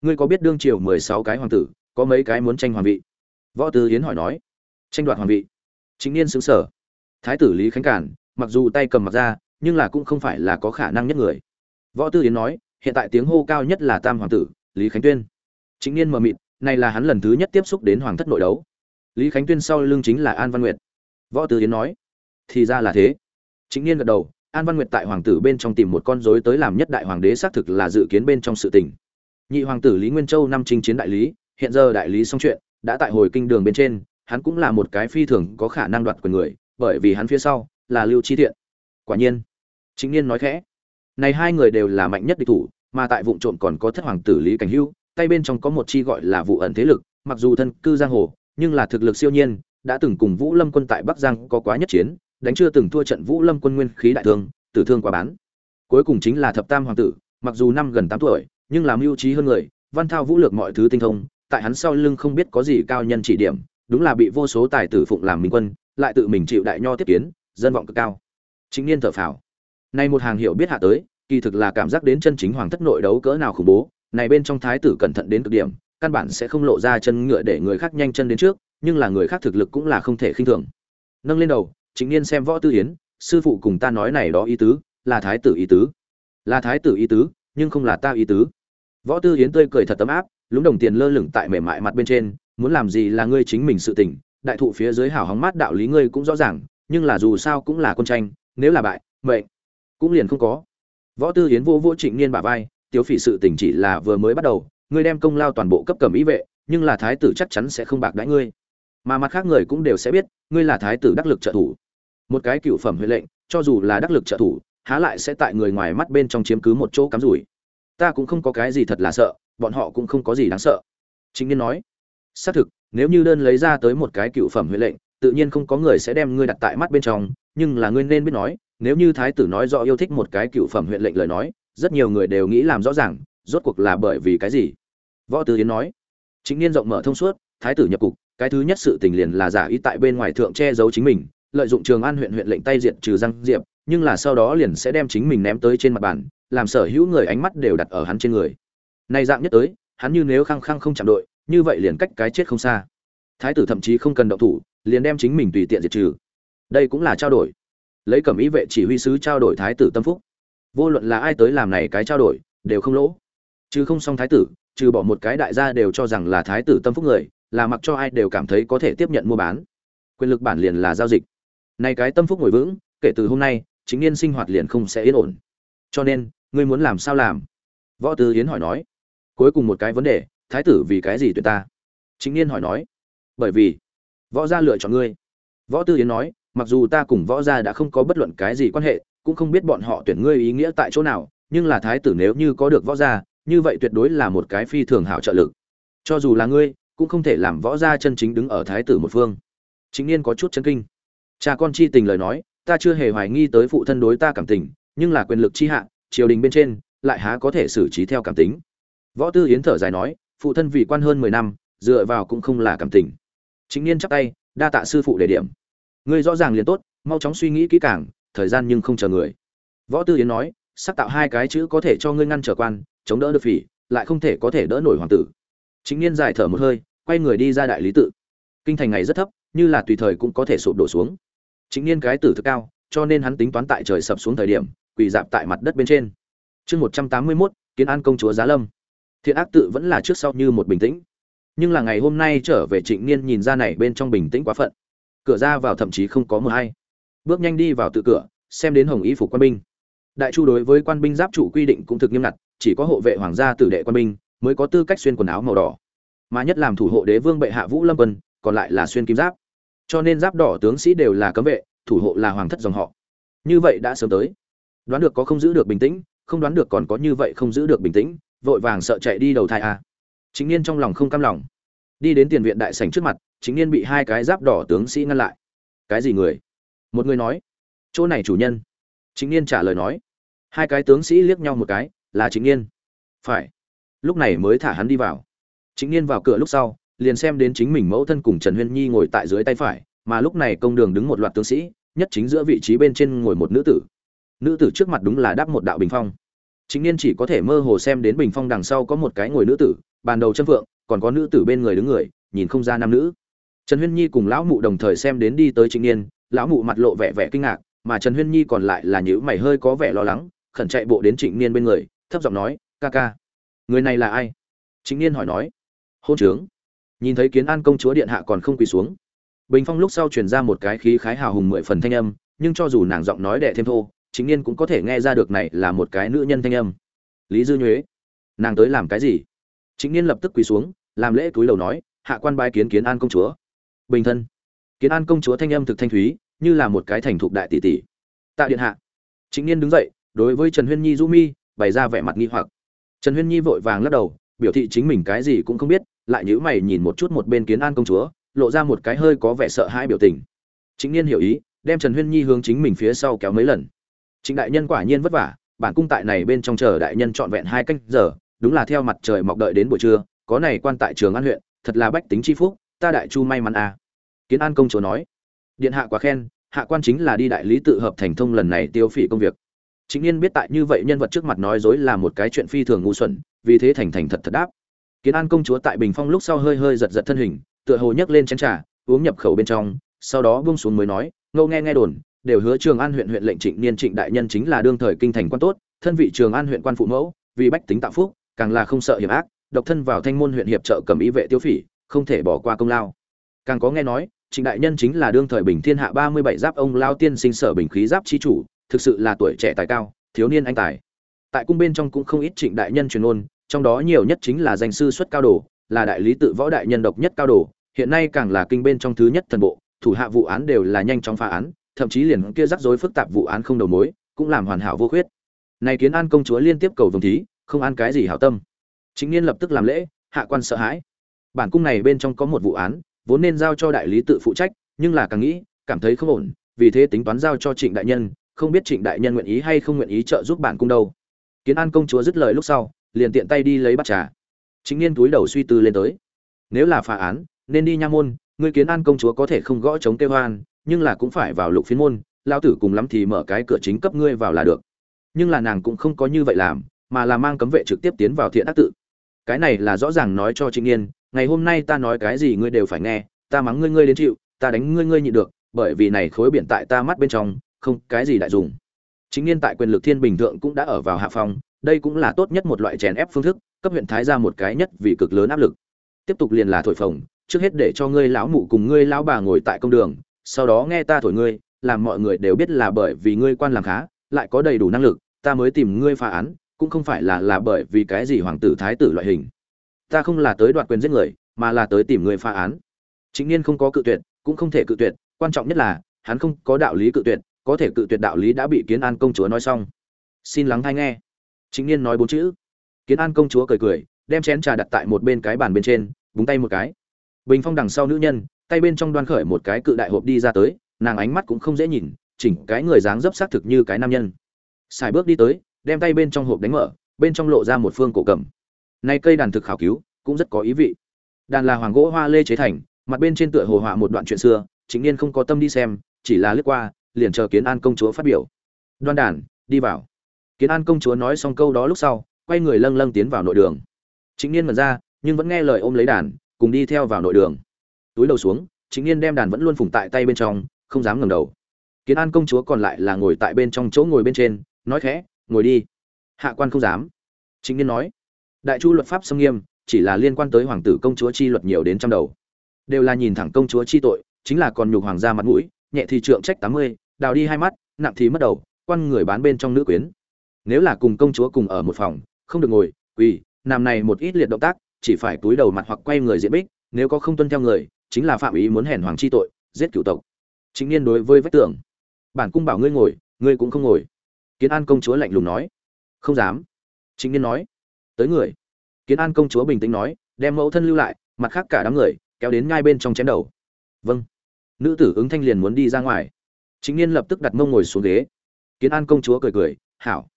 A: Ngươi có biết đương triều mười sáu cái hoàng tử, có mấy cái muốn tranh hoàng vị? Võ tư yến hỏi nói, tranh đoạt hoàng vị. Chính niên xứng sở thái tử lý khánh cản mặc dù tay cầm mặc ra, nhưng là cũng không phải là có khả năng nhất người. Võ tư yến nói, hiện tại tiếng hô cao nhất là tam hoàng tử, lý khánh tuyên. Chính niên mờ mịt này là hắn lần thứ nhất tiếp xúc đến hoàng thất nội đấu. Lý khánh tuyên sau lưng chính là an văn nguyệt. Võ tư yến nói, thì ra là thế. Chính niên gật đầu, an văn nguyệt tại hoàng tử bên trong tìm một con rối tới làm nhất đại hoàng đế xác thực là dự kiến bên trong sự tình. Nhị hoàng tử lý nguyên châu năm chinh chiến đại lý, hiện giờ đại lý xong chuyện, đã tại hồi kinh đường bên trên, hắn cũng là một cái phi thường có khả năng đoạt quyền người, bởi vì hắn phía sau là lưu chi thiện. Quả nhiên chính niên nói khẽ, này hai người đều là mạnh nhất địch thủ, mà tại vụ trộm còn có thất hoàng tử lý cảnh hưu tay bên trong có một chi gọi là vụ ẩn thế lực mặc dù thân cư giang hồ nhưng là thực lực siêu nhiên đã từng cùng vũ lâm quân tại bắc giang có quá nhất chiến đánh chưa từng thua trận Vũ Lâm quân nguyên khí đại thương, tử thương quá bán. Cuối cùng chính là thập tam hoàng tử, mặc dù năm gần tám tuổi, nhưng làm mưu trí hơn người, văn thao vũ lược mọi thứ tinh thông, tại hắn sau lưng không biết có gì cao nhân chỉ điểm, đúng là bị vô số tài tử phụng làm minh quân, lại tự mình chịu đại nho tiếp kiến, dân vọng cực cao. Chính niên thở phào. Nay một hàng hiểu biết hạ tới, kỳ thực là cảm giác đến chân chính hoàng thất nội đấu cỡ nào khủng bố, này bên trong thái tử cẩn thận đến cực điểm, căn bản sẽ không lộ ra chân ngựa để người khác nhanh chân đến trước nhưng là người khác thực lực cũng là không thể khinh thường. Nâng lên đầu chính niên xem võ tư yến sư phụ cùng ta nói này đó ý tứ là thái tử ý tứ. Là thái tử ý tứ nhưng không là ta ý tứ. Võ tư yến tươi cười thật tấm áp lúng đồng tiền lơ lửng tại mềm mại mặt bên trên muốn làm gì là ngươi chính mình sự tỉnh đại thụ phía dưới hào hóng mát đạo lý ngươi cũng rõ ràng nhưng là dù sao cũng là con tranh nếu là bại mệnh cũng liền không có. Võ tư yến vô vô trịnh niên bả vai tiếu phỉ sự tình chỉ là vừa mới bắt đầu, ngươi đem công lao toàn bộ cấp cầm ý vệ, nhưng là thái tử chắc chắn sẽ không bạc đãi ngươi. Mà mặt khác người cũng đều sẽ biết, ngươi là thái tử đắc lực trợ thủ. Một cái cựu phẩm huệ lệnh, cho dù là đắc lực trợ thủ, há lại sẽ tại người ngoài mắt bên trong chiếm cứ một chỗ cắm rủi. Ta cũng không có cái gì thật là sợ, bọn họ cũng không có gì đáng sợ. Chính niên nói, xác thực, nếu như đơn lấy ra tới một cái cựu phẩm huệ lệnh, tự nhiên không có người sẽ đem ngươi đặt tại mắt bên trong, nhưng là ngươi nên biết nói, nếu như thái tử nói rõ yêu thích một cái cựu phẩm huệ lệnh lời nói rất nhiều người đều nghĩ làm rõ ràng, rốt cuộc là bởi vì cái gì? Võ tứ yến nói, chính niên rộng mở thông suốt, thái tử nhập cục, cái thứ nhất sự tình liền là giả ý tại bên ngoài thượng che giấu chính mình, lợi dụng trường an huyện huyện lệnh tay diện trừ răng diệp, nhưng là sau đó liền sẽ đem chính mình ném tới trên mặt bàn, làm sở hữu người ánh mắt đều đặt ở hắn trên người. Này dạng nhất tới, hắn như nếu khăng khăng không chạm đội, như vậy liền cách cái chết không xa. Thái tử thậm chí không cần động thủ, liền đem chính mình tùy tiện diệt trừ. Đây cũng là trao đổi. Lấy cẩm ý vệ chỉ huy sứ trao đổi thái tử tâm phúc vô luận là ai tới làm này cái trao đổi, đều không lỗ. Chứ không xong thái tử, trừ bỏ một cái đại gia đều cho rằng là thái tử tâm phúc người, là mặc cho ai đều cảm thấy có thể tiếp nhận mua bán. Quyền lực bản liền là giao dịch. Này cái tâm phúc ngồi vững, kể từ hôm nay, chính niên sinh hoạt liền không sẽ yên ổn. Cho nên, ngươi muốn làm sao làm? Võ tư yến hỏi nói. Cuối cùng một cái vấn đề, thái tử vì cái gì tuyệt ta? Chính niên hỏi nói. Bởi vì, võ gia lựa chọn ngươi. Võ tư yến nói, mặc dù ta cùng võ gia đã không có bất luận cái gì quan hệ cũng không biết bọn họ tuyển ngươi ý nghĩa tại chỗ nào, nhưng là thái tử nếu như có được võ gia, như vậy tuyệt đối là một cái phi thường hảo trợ lực. Cho dù là ngươi, cũng không thể làm võ gia chân chính đứng ở thái tử một phương. Chính niên có chút chấn kinh. Cha con chi tình lời nói, ta chưa hề hoài nghi tới phụ thân đối ta cảm tình, nhưng là quyền lực chi hạ, triều đình bên trên, lại há có thể xử trí theo cảm tính. Võ tư yến thở dài nói, phụ thân vì quan hơn mười năm, dựa vào cũng không là cảm tình. Chính niên chắp tay, đa tạ sư phụ đề điểm. Ngươi rõ ràng liền tốt, mau chóng suy nghĩ kỹ càng thời gian nhưng không chờ người. Võ tư yến nói, sắc tạo hai cái chữ có thể cho ngươi ngăn trở quan, chống đỡ được phỉ, lại không thể có thể đỡ nổi hoàng tử. Chính niên dài thở một hơi, quay người đi ra đại lý tự. Kinh thành này rất thấp, như là tùy thời cũng có thể sụp đổ xuống. Chính niên cái tử thực cao, cho nên hắn tính toán tại trời sập xuống thời điểm, quỳ dạp tại mặt đất bên trên. Chương một trăm tám mươi mốt, kiến an công chúa giá lâm. Thiện ác tự vẫn là trước sau như một bình tĩnh. Nhưng là ngày hôm nay trở về trịnh niên nhìn ra này bên trong bình tĩnh quá phận. Cửa ra vào thậm chí không có mờ hay bước nhanh đi vào tự cửa, xem đến hồng y phục quan binh. Đại chu đối với quan binh giáp trụ quy định cũng thực nghiêm ngặt, chỉ có hộ vệ hoàng gia tử đệ quan binh mới có tư cách xuyên quần áo màu đỏ. Mà nhất làm thủ hộ đế vương bệ hạ vũ lâm quân, còn lại là xuyên kim giáp. Cho nên giáp đỏ tướng sĩ đều là cấm vệ, thủ hộ là hoàng thất dòng họ. Như vậy đã sớm tới. Đoán được có không giữ được bình tĩnh, không đoán được còn có như vậy không giữ được bình tĩnh, vội vàng sợ chạy đi đầu thai a. À. chính niên trong lòng không cam lòng. Đi đến tiền viện đại sảnh trước mặt, chính niên bị hai cái giáp đỏ tướng sĩ ngăn lại. Cái gì người? Một người nói, chỗ này chủ nhân. Chính niên trả lời nói, hai cái tướng sĩ liếc nhau một cái, là chính niên. Phải. Lúc này mới thả hắn đi vào. Chính niên vào cửa lúc sau, liền xem đến chính mình mẫu thân cùng trần huyên nhi ngồi tại dưới tay phải, mà lúc này công đường đứng một loạt tướng sĩ, nhất chính giữa vị trí bên trên ngồi một nữ tử. Nữ tử trước mặt đúng là đắp một đạo bình phong. Chính niên chỉ có thể mơ hồ xem đến bình phong đằng sau có một cái ngồi nữ tử, bàn đầu chân phượng, còn có nữ tử bên người đứng người, nhìn không ra nam nữ. Trần huyên nhi cùng lão mụ đồng thời xem đến đi tới chính niên lão mụ mặt lộ vẻ vẻ kinh ngạc, mà trần huyên nhi còn lại là nhữ mày hơi có vẻ lo lắng, khẩn chạy bộ đến trịnh niên bên người, thấp giọng nói, ca ca, người này là ai? Trịnh niên hỏi nói, hôn trướng. Nhìn thấy kiến an công chúa điện hạ còn không quỳ xuống, bình phong lúc sau truyền ra một cái khí khái hào hùng mười phần thanh âm, nhưng cho dù nàng giọng nói đẻ thêm thô chính niên cũng có thể nghe ra được này là một cái nữ nhân thanh âm. Lý dư nhuế, nàng tới làm cái gì? Chính niên lập tức quỳ xuống, làm lễ túi lầu nói, hạ quan bái kiến kiến an công chúa. Bình thân kiến an công chúa thanh âm thực thanh thúy, như là một cái thành thục đại tỷ tỷ. Tạ điện hạ. Chính niên đứng dậy, đối với trần huyên nhi du mi, bày ra vẻ mặt nghi hoặc. Trần huyên nhi vội vàng lắc đầu, biểu thị chính mình cái gì cũng không biết, lại nhữ mày nhìn một chút một bên kiến an công chúa, lộ ra một cái hơi có vẻ sợ hãi biểu tình. Chính niên hiểu ý, đem trần huyên nhi hướng chính mình phía sau kéo mấy lần. Chính đại nhân quả nhiên vất vả, bản cung tại này bên trong chờ đại nhân trọn vẹn hai canh giờ, đúng là theo mặt trời mọc đợi đến buổi trưa, có này quan tại trường an huyện, thật là bách tính chi phúc, ta đại chu may mắn à kiến an công chúa nói, điện hạ quá khen, hạ quan chính là đi đại lý tự hợp thành thông lần này tiêu phỉ công việc. Chính niên biết tại như vậy nhân vật trước mặt nói dối là một cái chuyện phi thường ngu xuẩn, vì thế thành thành thật thật đáp. Kiến an công chúa tại bình phong lúc sau hơi hơi giật giật thân hình, tựa hồ nhấc lên chén trà, uống nhập khẩu bên trong, sau đó buông xuống mới nói, ngâu nghe nghe đồn, đều hứa trường an huyện huyện lệnh trịnh niên trịnh đại nhân chính là đương thời kinh thành quan tốt, thân vị trường an huyện quan phụ mẫu, vì bách tính tạo phúc, càng là không sợ hiểm ác, độc thân vào thanh môn huyện hiệp trợ cầm ý vệ tiêu phỉ, không thể bỏ qua công lao. Càng có nghe nói trịnh đại nhân chính là đương thời bình thiên hạ ba mươi bảy giáp ông lao tiên sinh sở bình khí giáp chi chủ thực sự là tuổi trẻ tài cao thiếu niên anh tài. Tại cung bên trong cũng không ít trịnh đại nhân truyền ngôn, trong đó nhiều nhất chính là danh sư xuất cao đồ là đại lý tự võ đại nhân độc nhất cao đồ hiện nay càng là kinh bên trong thứ nhất thần bộ thủ hạ vụ án đều là nhanh chóng phá án thậm chí liền kia rắc rối phức tạp vụ án không đầu mối cũng làm hoàn hảo vô khuyết. Này kiến an công chúa liên tiếp cầu vồng thí không an cái gì hảo tâm. Chính niên lập tức làm lễ hạ quan sợ hãi. Bản cung này bên trong có một vụ án vốn nên giao cho đại lý tự phụ trách, nhưng là càng nghĩ, cảm thấy không ổn, vì thế tính toán giao cho trịnh đại nhân, không biết trịnh đại nhân nguyện ý hay không nguyện ý trợ giúp bản cung đâu. Kiến an công chúa dứt lời lúc sau, liền tiện tay đi lấy bát trà. Chính niên túi đầu suy tư lên tới. Nếu là phá án, nên đi nha môn ngươi kiến an công chúa có thể không gõ chống kêu hoan, nhưng là cũng phải vào lục phiến môn lao tử cùng lắm thì mở cái cửa chính cấp ngươi vào là được. Nhưng là nàng cũng không có như vậy làm, mà là mang cấm vệ trực tiếp tiến vào thiện ác tự. Cái này là rõ ràng nói cho trịnh niên ngày hôm nay ta nói cái gì ngươi đều phải nghe, ta mắng ngươi ngươi đến chịu, ta đánh ngươi ngươi nhịn được, bởi vì này khối biển tại ta mắt bên trong, không, cái gì đại dùng. Chính niên tại quyền lực thiên bình thượng cũng đã ở vào hạ phòng đây cũng là tốt nhất một loại chèn ép phương thức, cấp huyện thái ra một cái nhất vì cực lớn áp lực. Tiếp tục liền là thổi phồng, trước hết để cho ngươi lão mụ cùng ngươi lão bà ngồi tại công đường, sau đó nghe ta thổi ngươi, làm mọi người đều biết là bởi vì ngươi quan làm khá, lại có đầy đủ năng lực, ta mới tìm ngươi phá án, cũng không phải là là bởi vì cái gì hoàng tử thái tử loại hình ta không là tới đoạt quyền giết người, mà là tới tìm người phá án. Chính niên không có cự tuyệt, cũng không thể cự tuyệt, quan trọng nhất là, hắn không có đạo lý cự tuyệt, có thể cự tuyệt đạo lý đã bị kiến an công chúa nói xong. Xin lắng hay nghe. Chính niên nói bốn chữ. Kiến an công chúa cười cười, đem chén trà đặt tại một bên cái bàn bên trên, búng tay một cái. Bình phong đằng sau nữ nhân, tay bên trong đoan khởi một cái cự đại hộp đi ra tới, nàng ánh mắt cũng không dễ nhìn, chỉnh cái người dáng dấp xác thực như cái nam nhân. Xài bước đi tới, đem tay bên trong hộp đánh mở, bên trong lộ ra một phương cổ cầm nay cây đàn thực khảo cứu, cũng rất có ý vị. Đàn là hoàng gỗ hoa lê chế thành, mặt bên trên tựa hồ họa một đoạn chuyện xưa chính niên không có tâm đi xem, chỉ là lướt qua, liền chờ kiến an công chúa phát biểu. Đoan đàn, đi vào. Kiến an công chúa nói xong câu đó lúc sau, quay người lâng lâng tiến vào nội đường. Chính niên mật ra, nhưng vẫn nghe lời ôm lấy đàn, cùng đi theo vào nội đường. Túi đầu xuống chính niên đem đàn vẫn luôn phủng tại tay bên trong, không dám ngẩng đầu. Kiến an công chúa còn lại là ngồi tại bên trong chỗ ngồi bên trên, nói khẽ, ngồi đi. Hạ quan không dám. Chính niên nói đại chu luật pháp xâm nghiêm, chỉ là liên quan tới hoàng tử công chúa chi luật nhiều đến trăm đầu. Đều là nhìn thẳng công chúa chi tội, chính là còn nhục hoàng gia mặt mũi, nhẹ thì trượng trách tám mươi, đào đi hai mắt, nặng thì mất đầu, quan người bán bên trong nữ quyến. Nếu là cùng công chúa cùng ở một phòng, không được ngồi, quỳ, nằm này một ít liệt động tác, chỉ phải túi đầu mặt hoặc quay người diễn bích, nếu có không tuân theo người, chính là phạm ý muốn hèn hoàng chi tội, giết cựu tộc. Chính niên đối với vách tường. Bản cung bảo ngươi ngồi, ngươi cũng không ngồi. Kiến an công chúa lạnh lùng nói. Không dám. Chính niên nói tới người. Kiến an công chúa bình tĩnh nói, đem mẫu thân lưu lại, mặt khác cả đám người, kéo đến ngay bên trong chén đầu. Vâng. Nữ tử ứng thanh liền muốn đi ra ngoài. Chính niên lập tức đặt mông ngồi xuống ghế. Kiến an công chúa cười cười, hảo.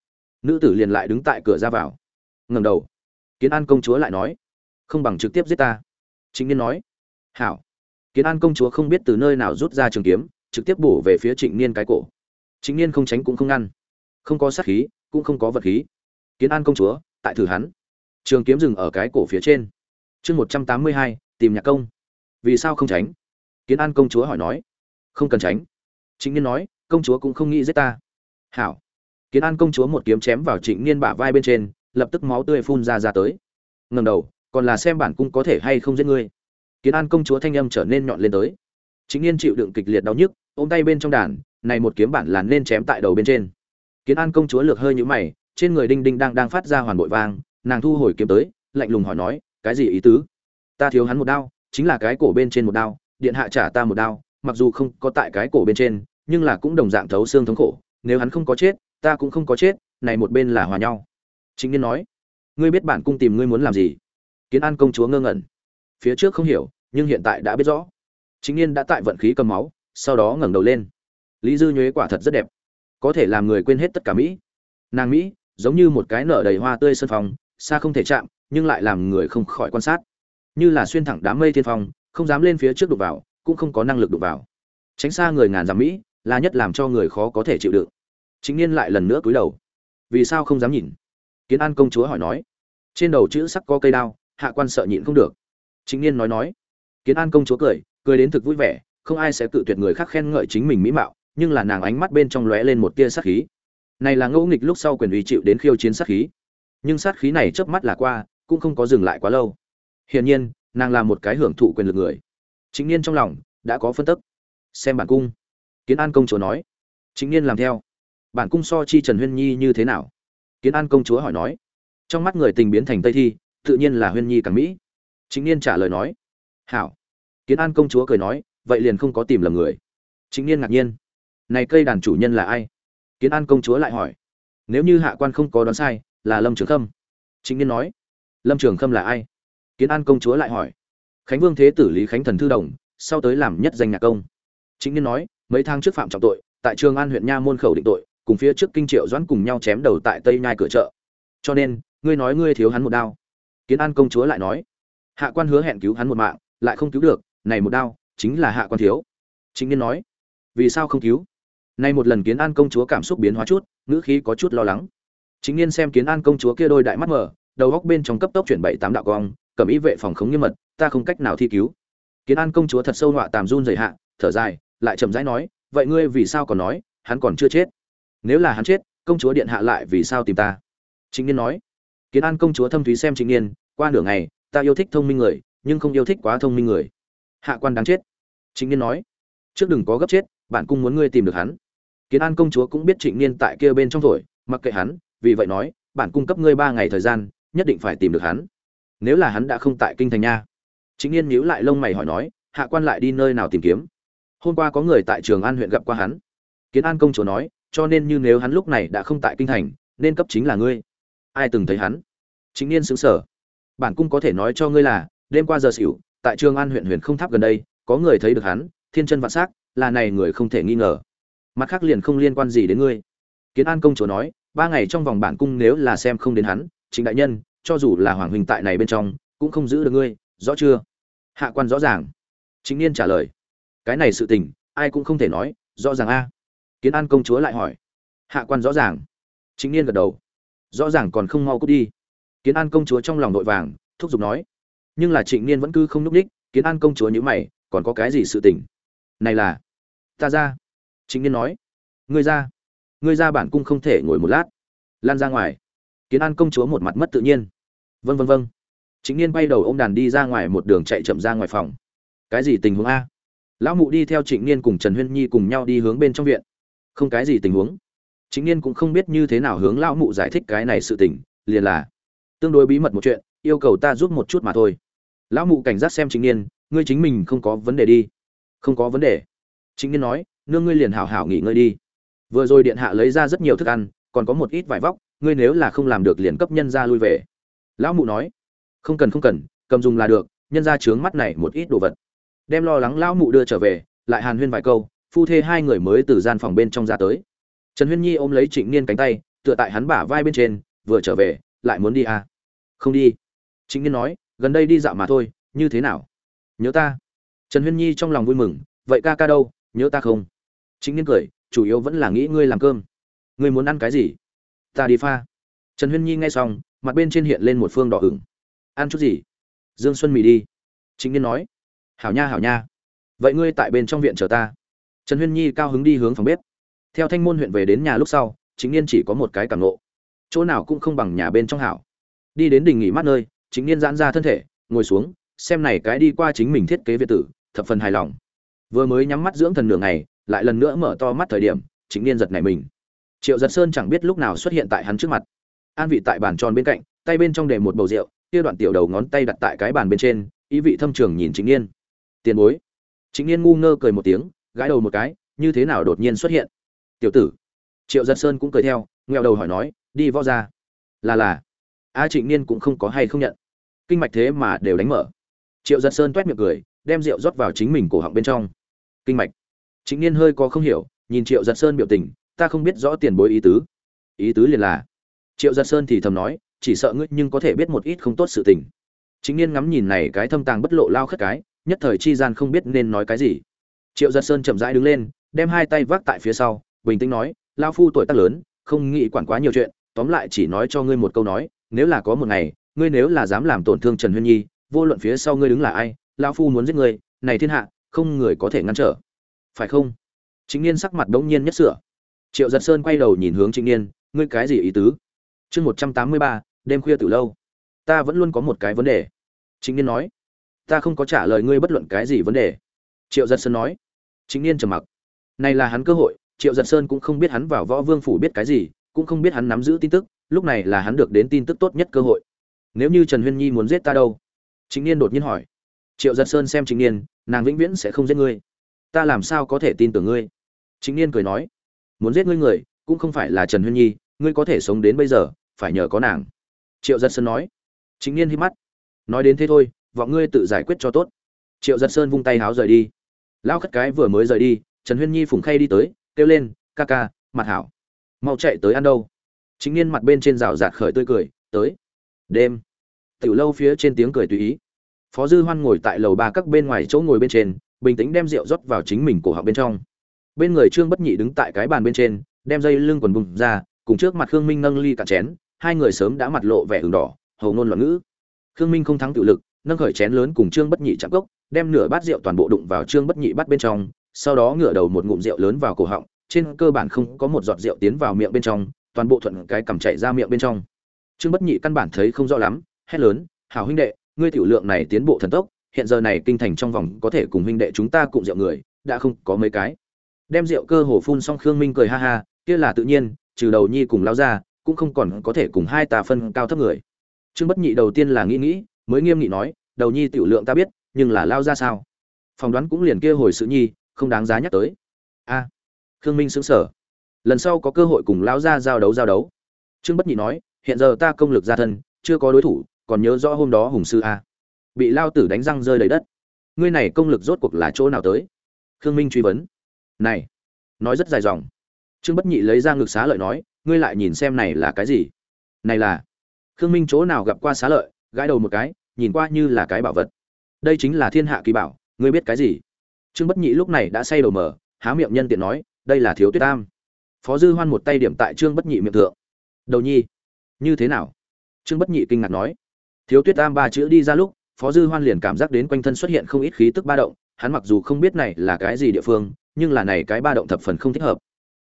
A: Nữ tử liền lại đứng tại cửa ra vào. Ngầm đầu. Kiến an công chúa lại nói, không bằng trực tiếp giết ta. Chính niên nói, hảo. Kiến an công chúa không biết từ nơi nào rút ra trường kiếm, trực tiếp bổ về phía trịnh niên cái cổ. Trịnh niên không tránh cũng không ngăn. Không có sát khí, cũng không có vật khí. Kiến an công chúa tại thử hắn. Trường kiếm dừng ở cái cổ phía trên. Chương một trăm tám mươi hai, tìm nhạc công. Vì sao không tránh? Kiến an công chúa hỏi nói. Không cần tránh. Chính niên nói, công chúa cũng không nghĩ giết ta. Hảo. Kiến an công chúa một kiếm chém vào trịnh niên bả vai bên trên, lập tức máu tươi phun ra ra tới. Ngầm đầu, còn là xem bản cung có thể hay không giết ngươi. Kiến an công chúa thanh âm trở nên nhọn lên tới. Chính niên chịu đựng kịch liệt đau nhức, ôm tay bên trong đàn, này một kiếm bản là nên chém tại đầu bên trên. Kiến an công chúa lược hơi nhũ mày trên người đinh đinh đang đang phát ra hoàn bội vang, nàng thu hồi kiếm tới, lạnh lùng hỏi nói, cái gì ý tứ? Ta thiếu hắn một đao, chính là cái cổ bên trên một đao, điện hạ trả ta một đao, mặc dù không có tại cái cổ bên trên, nhưng là cũng đồng dạng thấu xương thống khổ, nếu hắn không có chết, ta cũng không có chết, này một bên là hòa nhau. Chính niên nói, ngươi biết bản cung tìm ngươi muốn làm gì? Kiến an công chúa ngơ ngẩn. Phía trước không hiểu, nhưng hiện tại đã biết rõ. Chính niên đã tại vận khí cầm máu, sau đó ngẩng đầu lên. Lý dư nhuế quả thật rất đẹp. Có thể làm người quên hết tất cả mỹ. Nàng mỹ giống như một cái nở đầy hoa tươi sân phòng xa không thể chạm, nhưng lại làm người không khỏi quan sát. Như là xuyên thẳng đám mây thiên phong, không dám lên phía trước đụng vào, cũng không có năng lực đụng vào. Tránh xa người ngàn dặm mỹ, là nhất làm cho người khó có thể chịu đựng. Chính niên lại lần nữa cúi đầu. Vì sao không dám nhìn? Kiến an công chúa hỏi nói. Trên đầu chữ sắc có cây đao, hạ quan sợ nhịn không được. Chính niên nói nói. Kiến an công chúa cười cười đến thực vui vẻ, không ai sẽ tự tuyệt người khác khen ngợi chính mình mỹ mạo, nhưng là nàng ánh mắt bên trong lóe lên một tia sát khí này là ngẫu nghịch lúc sau quyền uy chịu đến khiêu chiến sát khí. Nhưng sát khí này chớp mắt là qua, cũng không có dừng lại quá lâu. Hiển nhiên, nàng là một cái hưởng thụ quyền lực người. Chính niên trong lòng đã có phân tức. Xem bản cung. Kiến an công chúa nói. Chính niên làm theo. Bản cung so chi trần huyên nhi như thế nào? Kiến an công chúa hỏi nói. Trong mắt người tình biến thành tây thi, tự nhiên là huyên nhi càng mỹ. Chính niên trả lời nói. Hảo. Kiến an công chúa cười nói, vậy liền không có tìm lầm người. Chính niên ngạc nhiên. Này cây đàn chủ nhân là ai? Kiến an công chúa lại hỏi, nếu như hạ quan không có đoán sai, là lâm trường khâm? Chính niên nói, lâm trường khâm là ai? Kiến an công chúa lại hỏi, khánh vương thế tử lý khánh thần thư đồng, sau tới làm nhất danh nhạc công. Chính niên nói, mấy tháng trước phạm trọng tội, tại trường an huyện nha môn khẩu định tội, cùng phía trước kinh triệu doãn cùng nhau chém đầu tại tây nhai cửa chợ. Cho nên, ngươi nói ngươi thiếu hắn một đao. Kiến an công chúa lại nói, hạ quan hứa hẹn cứu hắn một mạng, lại không cứu được, này một đao, chính là hạ quan thiếu. Chính niên nói, vì sao không cứu? Nay một lần kiến an công chúa cảm xúc biến hóa chút, ngữ khí có chút lo lắng. Chính niên xem kiến an công chúa kia đôi đại mắt mở, đầu góc bên trong cấp tốc chuyển bảy tám đạo cong cầm ý vệ phòng khống nghiêm mật, ta không cách nào thi cứu. Kiến an công chúa thật sâu họa tàm run dày hạ, thở dài, lại chậm rãi nói, vậy ngươi vì sao còn nói, hắn còn chưa chết. Nếu là hắn chết, công chúa điện hạ lại vì sao tìm ta? Chính niên nói. Kiến an công chúa thâm thúy xem chính niên qua nửa ngày, ta yêu thích thông minh người, nhưng không yêu thích quá thông minh người. Hạ quan đáng chết. Chính niên nói. Trước đừng có gấp chết, bạn cung muốn ngươi tìm được hắn kiến an công chúa cũng biết trịnh niên tại kia bên trong thổi, mặc kệ hắn, vì vậy nói, bản cung cấp ngươi ba ngày thời gian, nhất định phải tìm được hắn. Nếu là hắn đã không tại kinh thành nha. Trịnh niên nhíu lại lông mày hỏi nói, hạ quan lại đi nơi nào tìm kiếm? Hôm qua có người tại trường an huyện gặp qua hắn. Kiến an công chúa nói, cho nên như nếu hắn lúc này đã không tại kinh thành, nên cấp chính là ngươi. Ai từng thấy hắn? Chính niên xứng sở bản cung có thể nói cho ngươi là, đêm qua giờ xỉu, tại trường an huyện huyền không tháp gần đây, có người thấy được hắn, thiên chân vạn s á c là này người không thể nghi ngờ mặt khác liền không liên quan gì đến ngươi. Kiến an công chúa nói, ba ngày trong vòng bản cung nếu là xem không đến hắn chính đại nhân, cho dù là hoàng huynh tại này bên trong, cũng không giữ được ngươi, rõ chưa? Hạ quan rõ ràng. Chính niên trả lời, cái này sự tình, ai cũng không thể nói, rõ ràng a. Kiến an công chúa lại hỏi, hạ quan rõ ràng. Chính niên gật đầu, rõ ràng còn không mau cút đi. Kiến an công chúa trong lòng nội vàng, thúc giục nói, nhưng là trịnh niên vẫn cứ không n ú c ních kiến an công chúa nhữ mày, còn có cái gì sự tình? Này là, ta ra chính niên nói, ngươi ra ngươi ra bản cung không thể ngồi một lát. Lan ra ngoài, kiến an công chúa một mặt mất tự nhiên. Vân vân vân chính niên bay đầu ô m đàn đi ra ngoài một đường chạy chậm ra ngoài phòng. Cái gì tình huống a? Lão mụ đi theo trịnh niên cùng trần huyên nhi cùng nhau đi hướng bên trong viện. Không cái gì tình huống. Chính niên cũng không biết như thế nào hướng lão mụ giải thích cái này sự tình, liền là, tương đối bí mật một chuyện, yêu cầu ta giúp một chút mà thôi. Lão mụ cảnh giác xem chính niên, ngươi chính mình không có vấn đề đi. Không có vấn đề. Chính niên nói nương ngươi liền hảo hảo nghỉ ngơi đi. Vừa rồi điện hạ lấy ra rất nhiều thức ăn, còn có một ít vải vóc, ngươi nếu là không làm được liền cấp nhân ra lui về. Lão mụ nói. Không cần không cần, cầm dùng là được, nhân ra trướng mắt này một ít đồ vật. Đem lo lắng lão mụ đưa trở về, lại hàn huyên vài câu, phu thê hai người mới từ gian phòng bên trong ra tới. Trần huyên nhi ôm lấy trịnh niên cánh tay, tựa tại hắn bả vai bên trên, vừa trở về, lại muốn đi à? Không đi. Trịnh niên nói, gần đây đi dạo mà thôi, như thế nào? Nhớ ta. Trần huyên nhi trong lòng vui mừng, vậy ca ca đâu, nhớ ta không? Chính nghiên cười, chủ yếu vẫn là nghĩ ngươi làm cơm. Ngươi muốn ăn cái gì? Ta đi pha. Trần huyên nhi nghe xong, mặt bên trên hiện lên một phương đỏ ửng. Ăn chút gì? Dương xuân mì đi. Chính nghiên nói. Hảo nha hảo nha. Vậy ngươi tại bên trong viện chờ ta. Trần huyên nhi cao hứng đi hướng phòng bếp. Theo thanh môn huyện về đến nhà lúc sau, chính niên chỉ có một cái cảm nộ chỗ nào cũng không bằng nhà bên trong hảo. Đi đến đình nghỉ mát nơi, chính niên giãn ra thân thể, ngồi xuống, xem này cái đi qua chính mình thiết kế việt tử, thập phần hài lòng. Vừa mới nhắm mắt dưỡng thần nửa ngày lại lần nữa mở to mắt thời điểm chính niên giật nảy mình. Triệu giật sơn chẳng biết lúc nào xuất hiện tại hắn trước mặt. An vị tại bàn tròn bên cạnh, tay bên trong để một bầu rượu, kia đoạn tiểu đầu ngón tay đặt tại cái bàn bên trên, ý vị thâm trường nhìn chính niên. Tiền bối. Chính niên ngu ngơ cười một tiếng, gãi đầu một cái, như thế nào đột nhiên xuất hiện? Tiểu tử. Triệu giật sơn cũng cười theo nghèo đầu hỏi nói, đi võ ra. Là là. A trịnh niên cũng không có hay không nhận. Kinh mạch thế mà đều đánh mở. Triệu giật sơn t u é t miệng cười, đem rượu rót vào chính mình cổ họng bên trong. Kinh mạch trịnh niên hơi có không hiểu, nhìn triệu giật sơn biểu tình, ta không biết rõ tiền bối ý tứ. Ý tứ liền là triệu giật sơn thì thầm nói, chỉ sợ ngươi nhưng có thể biết một ít không tốt sự tình. Chính niên ngắm nhìn này cái thâm tàng bất lộ lao khất cái, nhất thời chi gian không biết nên nói cái gì. Triệu giật sơn chậm rãi đứng lên, đem hai tay vác tại phía sau, bình tĩnh nói, lao phu tuổi tác lớn, không nghĩ quản quá nhiều chuyện, tóm lại chỉ nói cho ngươi một câu nói, nếu là có một ngày, ngươi nếu là dám làm tổn thương trần huyên nhi, vô luận phía sau ngươi đứng là ai lão phu muốn giết ngươi, này thiên hạ, không người có thể ngăn trở phải không? Chính niên sắc mặt đống nhiên nhất sửa. Triệu giật sơn quay đầu nhìn hướng chính niên, ngươi cái gì ý tứ? Chương một trăm tám mươi ba, đêm khuya từ lâu. Ta vẫn luôn có một cái vấn đề. Chính niên nói. Ta không có trả lời ngươi bất luận cái gì vấn đề. Triệu giật sơn nói. Chính niên trầm mặc. Này là hắn cơ hội, triệu giật sơn cũng không biết hắn vào võ vương phủ biết cái gì, cũng không biết hắn nắm giữ tin tức, lúc này là hắn được đến tin tức tốt nhất cơ hội. Nếu như trần huyên nhi muốn giết ta đâu? Chính niên đột nhiên hỏi. Triệu giật sơn xem chính niên, nàng vĩnh viễn sẽ không giết ngươi ta làm sao có thể tin tưởng ngươi? Chính niên cười nói, muốn giết ngươi người, cũng không phải là trần huyên nhi, ngươi có thể sống đến bây giờ, phải nhờ có nàng. Triệu giật sơn nói chính niên hít mắt, nói đến thế thôi, vọng ngươi tự giải quyết cho tốt. Triệu giật sơn vung tay háo rời đi. Lao khất cái vừa mới rời đi, trần huyên nhi phùng khay đi tới, kêu lên, ca ca, mặt hảo. Mau chạy tới ăn đâu? Chính niên mặt bên trên rào rạt khởi tươi cười, tới. Đêm. Tiểu lâu phía trên tiếng cười tùy ý. Phó dư hoan ngồi tại lầu ba các bên ngoài chỗ ngồi bên trên bình tĩnh đem rượu rót vào chính mình cổ họng bên trong. Bên người trương bất nhị đứng tại cái bàn bên trên, đem dây lưng quần bùng ra, cùng trước mặt khương minh nâng ly cạn chén, hai người sớm đã mặt lộ vẻ ửng đỏ, hầu ngôn loạn ngữ. Khương minh không thắng tự lực, nâng khởi chén lớn cùng trương bất nhị chạm cốc, đem nửa bát rượu toàn bộ đụng vào trương bất nhị bắt bên trong, sau đó ngửa đầu một ngụm rượu lớn vào cổ họng, trên cơ bản không có một giọt rượu tiến vào miệng bên trong, toàn bộ thuận cái cầm chạy ra miệng bên trong. Trương bất nhị căn bản thấy không rõ lắm, hét lớn, hảo huynh đệ, ngươi tiểu lượng này tiến bộ thần tốc hiện giờ này kinh thành trong vòng có thể cùng huynh đệ chúng ta cùng rượu người, đã không có mấy cái. Đem rượu cơ hồ phun xong khương minh cười ha ha, kia là tự nhiên, trừ đầu nhi cùng lao ra cũng không còn có thể cùng hai tà phân cao thấp người. Trương bất nhị đầu tiên là nghĩ nghĩ, mới nghiêm nghị nói, đầu nhi tiểu lượng ta biết, nhưng là lao ra sao? Phỏng đoán cũng liền kia hồi sự nhi, không đáng giá nhắc tới. A, khương minh xứng sở lần sau có cơ hội cùng lao ra giao đấu giao đấu. Trương bất nhị nói, hiện giờ ta công lực gia thân, chưa có đối thủ, còn nhớ rõ hôm đó hùng sư a bị lao tử đánh răng rơi đầy đất. Ngươi này công lực rốt cuộc là chỗ nào tới? Khương minh truy vấn. Này, nói rất dài dòng. Trương bất nhị lấy ra ngực xá lợi nói, ngươi lại nhìn xem này là cái gì? Này là, khương minh chỗ nào gặp qua xá lợi, gãi đầu một cái, nhìn qua như là cái bảo vật. Đây chính là thiên hạ kỳ bảo, ngươi biết cái gì? Trương bất nhị lúc này đã say đầu mở há miệng nhân tiện nói, đây là thiếu tuyết tam. Phó dư hoan một tay điểm tại trương bất nhị miệng thượng. Đầu nhi, như thế nào? Trương bất nhị kinh ngạc nói, thiếu tuyết tam ba chữ đi ra lúc phó dư hoan liền cảm giác đến quanh thân xuất hiện không ít khí tức ba động, hắn mặc dù không biết này là cái gì địa phương, nhưng là này cái ba động thập phần không thích hợp.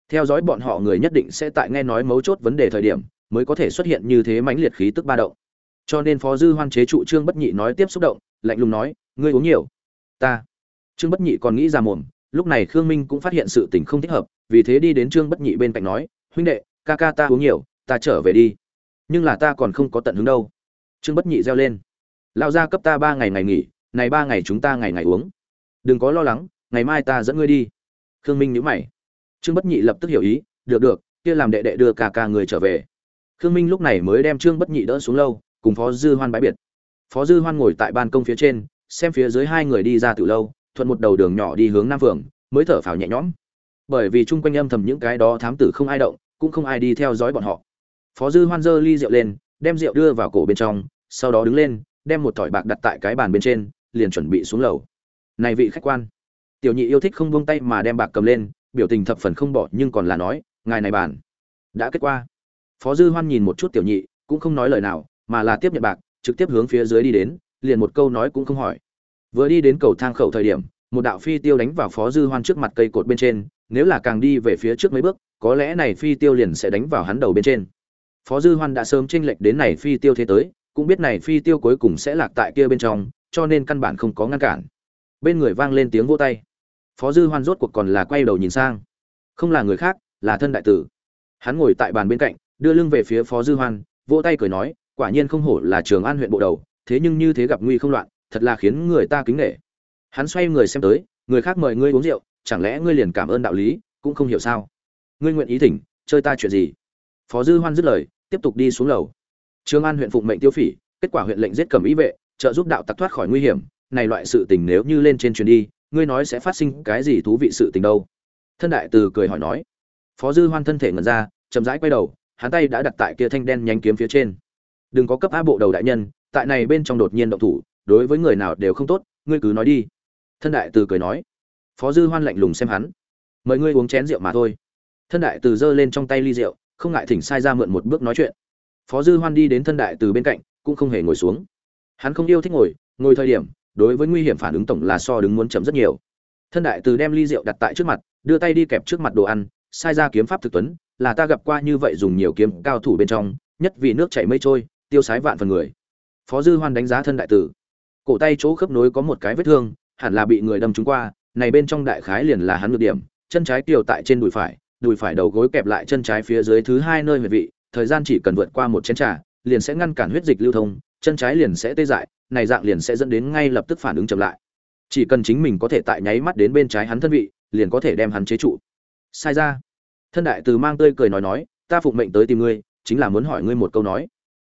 A: Theo dõi bọn họ người nhất định sẽ tại nghe nói mấu chốt vấn đề thời điểm, mới có thể xuất hiện như thế mãnh liệt khí tức ba động. Cho nên phó dư hoan chế trụ trương bất nhị nói tiếp xúc động, lạnh lùng nói, ngươi uống nhiều. Ta. Trương bất nhị còn nghĩ ra mồm, lúc này khương minh cũng phát hiện sự tình không thích hợp, vì thế đi đến trương bất nhị bên cạnh nói, huynh đệ, ca ca ta uống nhiều, ta trở về đi. Nhưng là ta còn không có tận hứng đâu. Trương bất nhị reo lên lao ra cấp ta ba ngày ngày nghỉ, này ba ngày chúng ta ngày ngày uống. Đừng có lo lắng, ngày mai ta dẫn ngươi đi. Khương minh nhíu mày. Trương bất nhị lập tức hiểu ý, được được, kia làm đệ đệ đưa ca ca người trở về. Khương minh lúc này mới đem trương bất nhị đỡ xuống lâu, cùng phó dư hoan bãi biệt. Phó dư hoan ngồi tại ban công phía trên, xem phía dưới hai người đi ra từ lâu, thuận một đầu đường nhỏ đi hướng nam phường mới thở phào nhẹ nhõm. Bởi vì chung quanh âm thầm những cái đó thám tử không ai động, cũng không ai đi theo dõi bọn họ. Phó dư hoan dơ ly rượu lên, đem rượu đưa vào cổ bên trong, sau đó đứng lên đem một thỏi bạc đặt tại cái bàn bên trên, liền chuẩn bị xuống lầu. Này vị khách quan, tiểu nhị yêu thích không buông tay mà đem bạc cầm lên, biểu tình thập phần không bỏ, nhưng còn là nói, ngài này bàn, đã kết qua. Phó dư hoan nhìn một chút tiểu nhị, cũng không nói lời nào, mà là tiếp nhận bạc, trực tiếp hướng phía dưới đi đến, liền một câu nói cũng không hỏi. Vừa đi đến cầu thang khẩu thời điểm, một đạo phi tiêu đánh vào phó dư hoan trước mặt cây cột bên trên, nếu là càng đi về phía trước mấy bước, có lẽ này phi tiêu liền sẽ đánh vào hắn đầu bên trên. Phó dư hoan đã sớm tranh lệch đến này phi tiêu thế tới cũng biết này phi tiêu cuối cùng sẽ lạc tại kia bên trong, cho nên căn bản không có ngăn cản. Bên người vang lên tiếng vỗ tay. Phó dư hoan rốt cuộc còn là quay đầu nhìn sang. Không là người khác, là thân đại tử. Hắn ngồi tại bàn bên cạnh, đưa lưng về phía phó dư hoan, vỗ tay cười nói, quả nhiên không hổ là trường an huyện bộ đầu, thế nhưng như thế gặp nguy không loạn, thật là khiến người ta kính nể. Hắn xoay người xem tới, người khác mời ngươi uống rượu, chẳng lẽ ngươi liền cảm ơn đạo lý, cũng không hiểu sao? Ngươi nguyện ý thỉnh, chơi ta chuyện gì? Phó dư hoan dứt lời, tiếp tục đi xuống lầu. Trương an huyện phụng mệnh tiêu phỉ, kết quả huyện lệnh giết cầm ý vệ, trợ giúp đạo tặc thoát khỏi nguy hiểm. Này loại sự tình nếu như lên trên truyền đi, ngươi nói sẽ phát sinh cái gì thú vị sự tình đâu? Thân đại từ cười hỏi nói. Phó dư hoan thân thể ngẩn ra, chậm rãi quay đầu, hắn tay đã đặt tại kia thanh đen nhánh kiếm phía trên. Đừng có cấp á bộ đầu đại nhân, tại này bên trong đột nhiên động thủ, đối với người nào đều không tốt, ngươi cứ nói đi. Thân đại từ cười nói. Phó dư hoan lạnh lùng xem hắn. Mời ngươi uống chén rượu mà thôi. Thân đại từ giơ lên trong tay ly rượu, không ngại thỉnh sai ra mượn một bước nói chuyện phó dư hoan đi đến thân đại từ bên cạnh, cũng không hề ngồi xuống. Hắn không yêu thích ngồi ngồi thời điểm, đối với nguy hiểm phản ứng tổng là so đứng muốn chấm rất nhiều. Thân đại từ đem ly rượu đặt tại trước mặt, đưa tay đi kẹp trước mặt đồ ăn, sai ra kiếm pháp thực tuấn, là ta gặp qua như vậy dùng nhiều kiếm cao thủ bên trong, nhất vì nước chảy mây trôi, tiêu sái vạn phần người. Phó dư hoan đánh giá thân đại tử cổ tay chỗ khớp nối có một cái vết thương, hẳn là bị người đâm trúng qua, này bên trong đại khái liền là hắn ngược điểm, chân trái kiều tại trên đùi phải đùi phải đầu gối kẹp lại chân trái phía dưới thứ hai nơi huyệt vị thời gian chỉ cần vượt qua một chén trà, liền sẽ ngăn cản huyết dịch lưu thông, chân trái liền sẽ tê dại, này dạng liền sẽ dẫn đến ngay lập tức phản ứng chậm lại. Chỉ cần chính mình có thể tại nháy mắt đến bên trái hắn thân vị, liền có thể đem hắn chế trụ. Sai ra. Thân đại từ mang tươi cười nói nói, ta phụng mệnh tới tìm ngươi, chính là muốn hỏi ngươi một câu nói.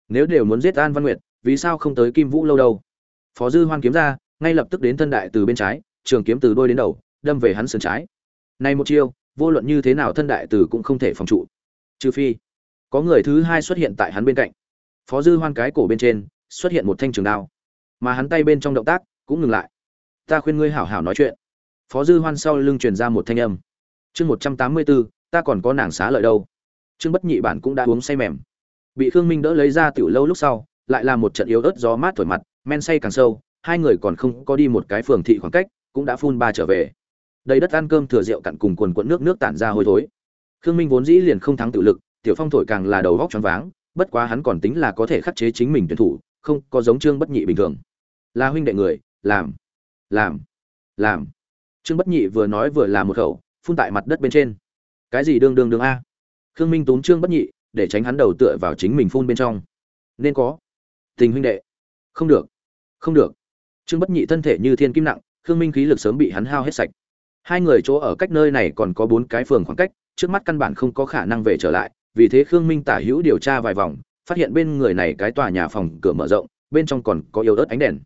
A: Nếu đều muốn giết an văn nguyệt, vì sao không tới kim vũ lâu đâu? Phó dư hoan kiếm ra, ngay lập tức đến thân đại từ bên trái, trường kiếm từ đôi đến đầu, đâm về hắn sườn trái. Này một chiêu, vô luận như thế nào thân đại từ cũng không thể phòng trụ. Trừ phi có người thứ hai xuất hiện tại hắn bên cạnh. Phó dư hoan cái cổ bên trên, xuất hiện một thanh trường đao. Mà hắn tay bên trong động tác, cũng ngừng lại. Ta khuyên ngươi hảo hảo nói chuyện. Phó dư hoan sau lưng truyền ra một thanh âm. Chương một trăm tám mươi bốn ta còn có nàng xá lợi đâu. Trương bất nhị bản cũng đã uống say mềm. Bị khương minh đỡ lấy ra tiểu lâu lúc sau, lại là một trận yếu ớt gió mát thổi mặt, men say càng sâu, hai người còn không có đi một cái phường thị khoảng cách, cũng đã phun ba trở về. Đầy đất ăn cơm thừa rượu cặn cùng quần quẫn nước nước tản ra hôi thối. Khương minh vốn dĩ liền không thắng tự lực tiểu phong thổi càng là đầu vóc choáng váng, bất quá hắn còn tính là có thể khắc chế chính mình tuyển thủ, không có giống trương bất nhị bình thường. Là huynh đệ người, làm làm làm. Trương bất nhị vừa nói vừa làm một khẩu, phun tại mặt đất bên trên. Cái gì đương đương đương a? Khương minh túm trương bất nhị, để tránh hắn đầu tựa vào chính mình phun bên trong. Nên có. Tình huynh đệ. Không được. Không được. Trương bất nhị thân thể như thiên kim nặng, khương minh khí lực sớm bị hắn hao hết sạch. Hai người chỗ ở cách nơi này còn có bốn cái phường khoảng cách, trước mắt căn bản không có khả năng về trở lại vì thế khương minh tả hữu điều tra vài vòng, phát hiện bên người này cái tòa nhà phòng cửa mở rộng, bên trong còn có yếu ớt ánh đèn.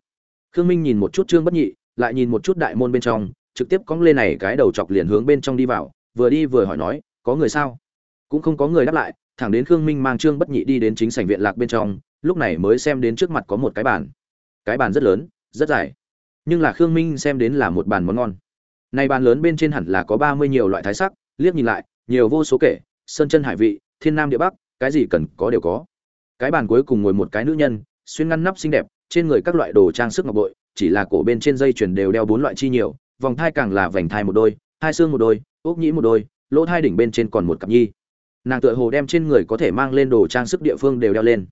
A: Khương minh nhìn một chút trương bất nhị, lại nhìn một chút đại môn bên trong, trực tiếp cong lên này cái đầu chọc liền hướng bên trong đi vào, vừa đi vừa hỏi nói, có người sao? Cũng không có người đáp lại, thẳng đến khương minh mang trương bất nhị đi đến chính sảnh viện lạc bên trong, lúc này mới xem đến trước mặt có một cái bàn. Cái bàn rất lớn, rất dài. Nhưng là khương minh xem đến là một bàn món ngon. Này bàn lớn bên trên hẳn là có ba mươi nhiều loại thái sắc, liếc nhìn lại, nhiều vô số kể, sơn chân hải vị thiên nam địa bắc, cái gì cần có đều có. Cái bàn cuối cùng ngồi một cái nữ nhân, xuyên ngăn nắp xinh đẹp, trên người các loại đồ trang sức ngọc bội, chỉ là cổ bên trên dây chuyền đều đeo bốn loại chi nhiều, vòng thai càng là vành thai một đôi, hai xương một đôi ốc nhĩ một đôi, lỗ thai đỉnh bên trên còn một cặp nhi. Nàng tựa hồ đem trên người có thể mang lên đồ trang sức địa phương đều đeo lên.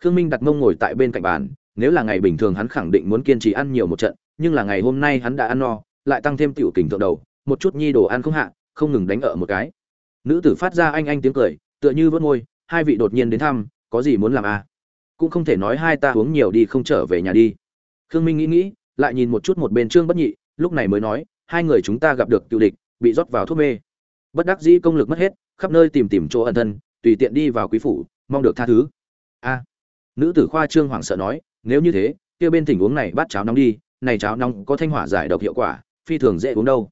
A: Khương minh đặt mông ngồi tại bên cạnh bàn, nếu là ngày bình thường hắn khẳng định muốn kiên trì ăn nhiều một trận, nhưng là ngày hôm nay hắn đã ăn no, lại tăng thêm tiểu kình thượng đầu, một chút nhi đồ ăn không hạ, không ngừng đánh ở một cái. Nữ tử phát ra anh anh tiếng cười tựa như vớt ngôi, hai vị đột nhiên đến thăm, có gì muốn làm à? Cũng không thể nói hai ta uống nhiều đi không trở về nhà đi. Khương minh nghĩ nghĩ, lại nhìn một chút một bên trương bất nhị, lúc này mới nói, hai người chúng ta gặp được cựu địch, bị rót vào thuốc mê. Bất đắc dĩ công lực mất hết, khắp nơi tìm tìm chỗ ẩn thân, tùy tiện đi vào quý phủ, mong được tha thứ. A. Nữ tử khoa trương hoảng sợ nói, nếu như thế, kia bên tình uống này bắt cháo nóng đi, này cháo nóng có thanh hỏa giải độc hiệu quả, phi thường dễ uống đâu.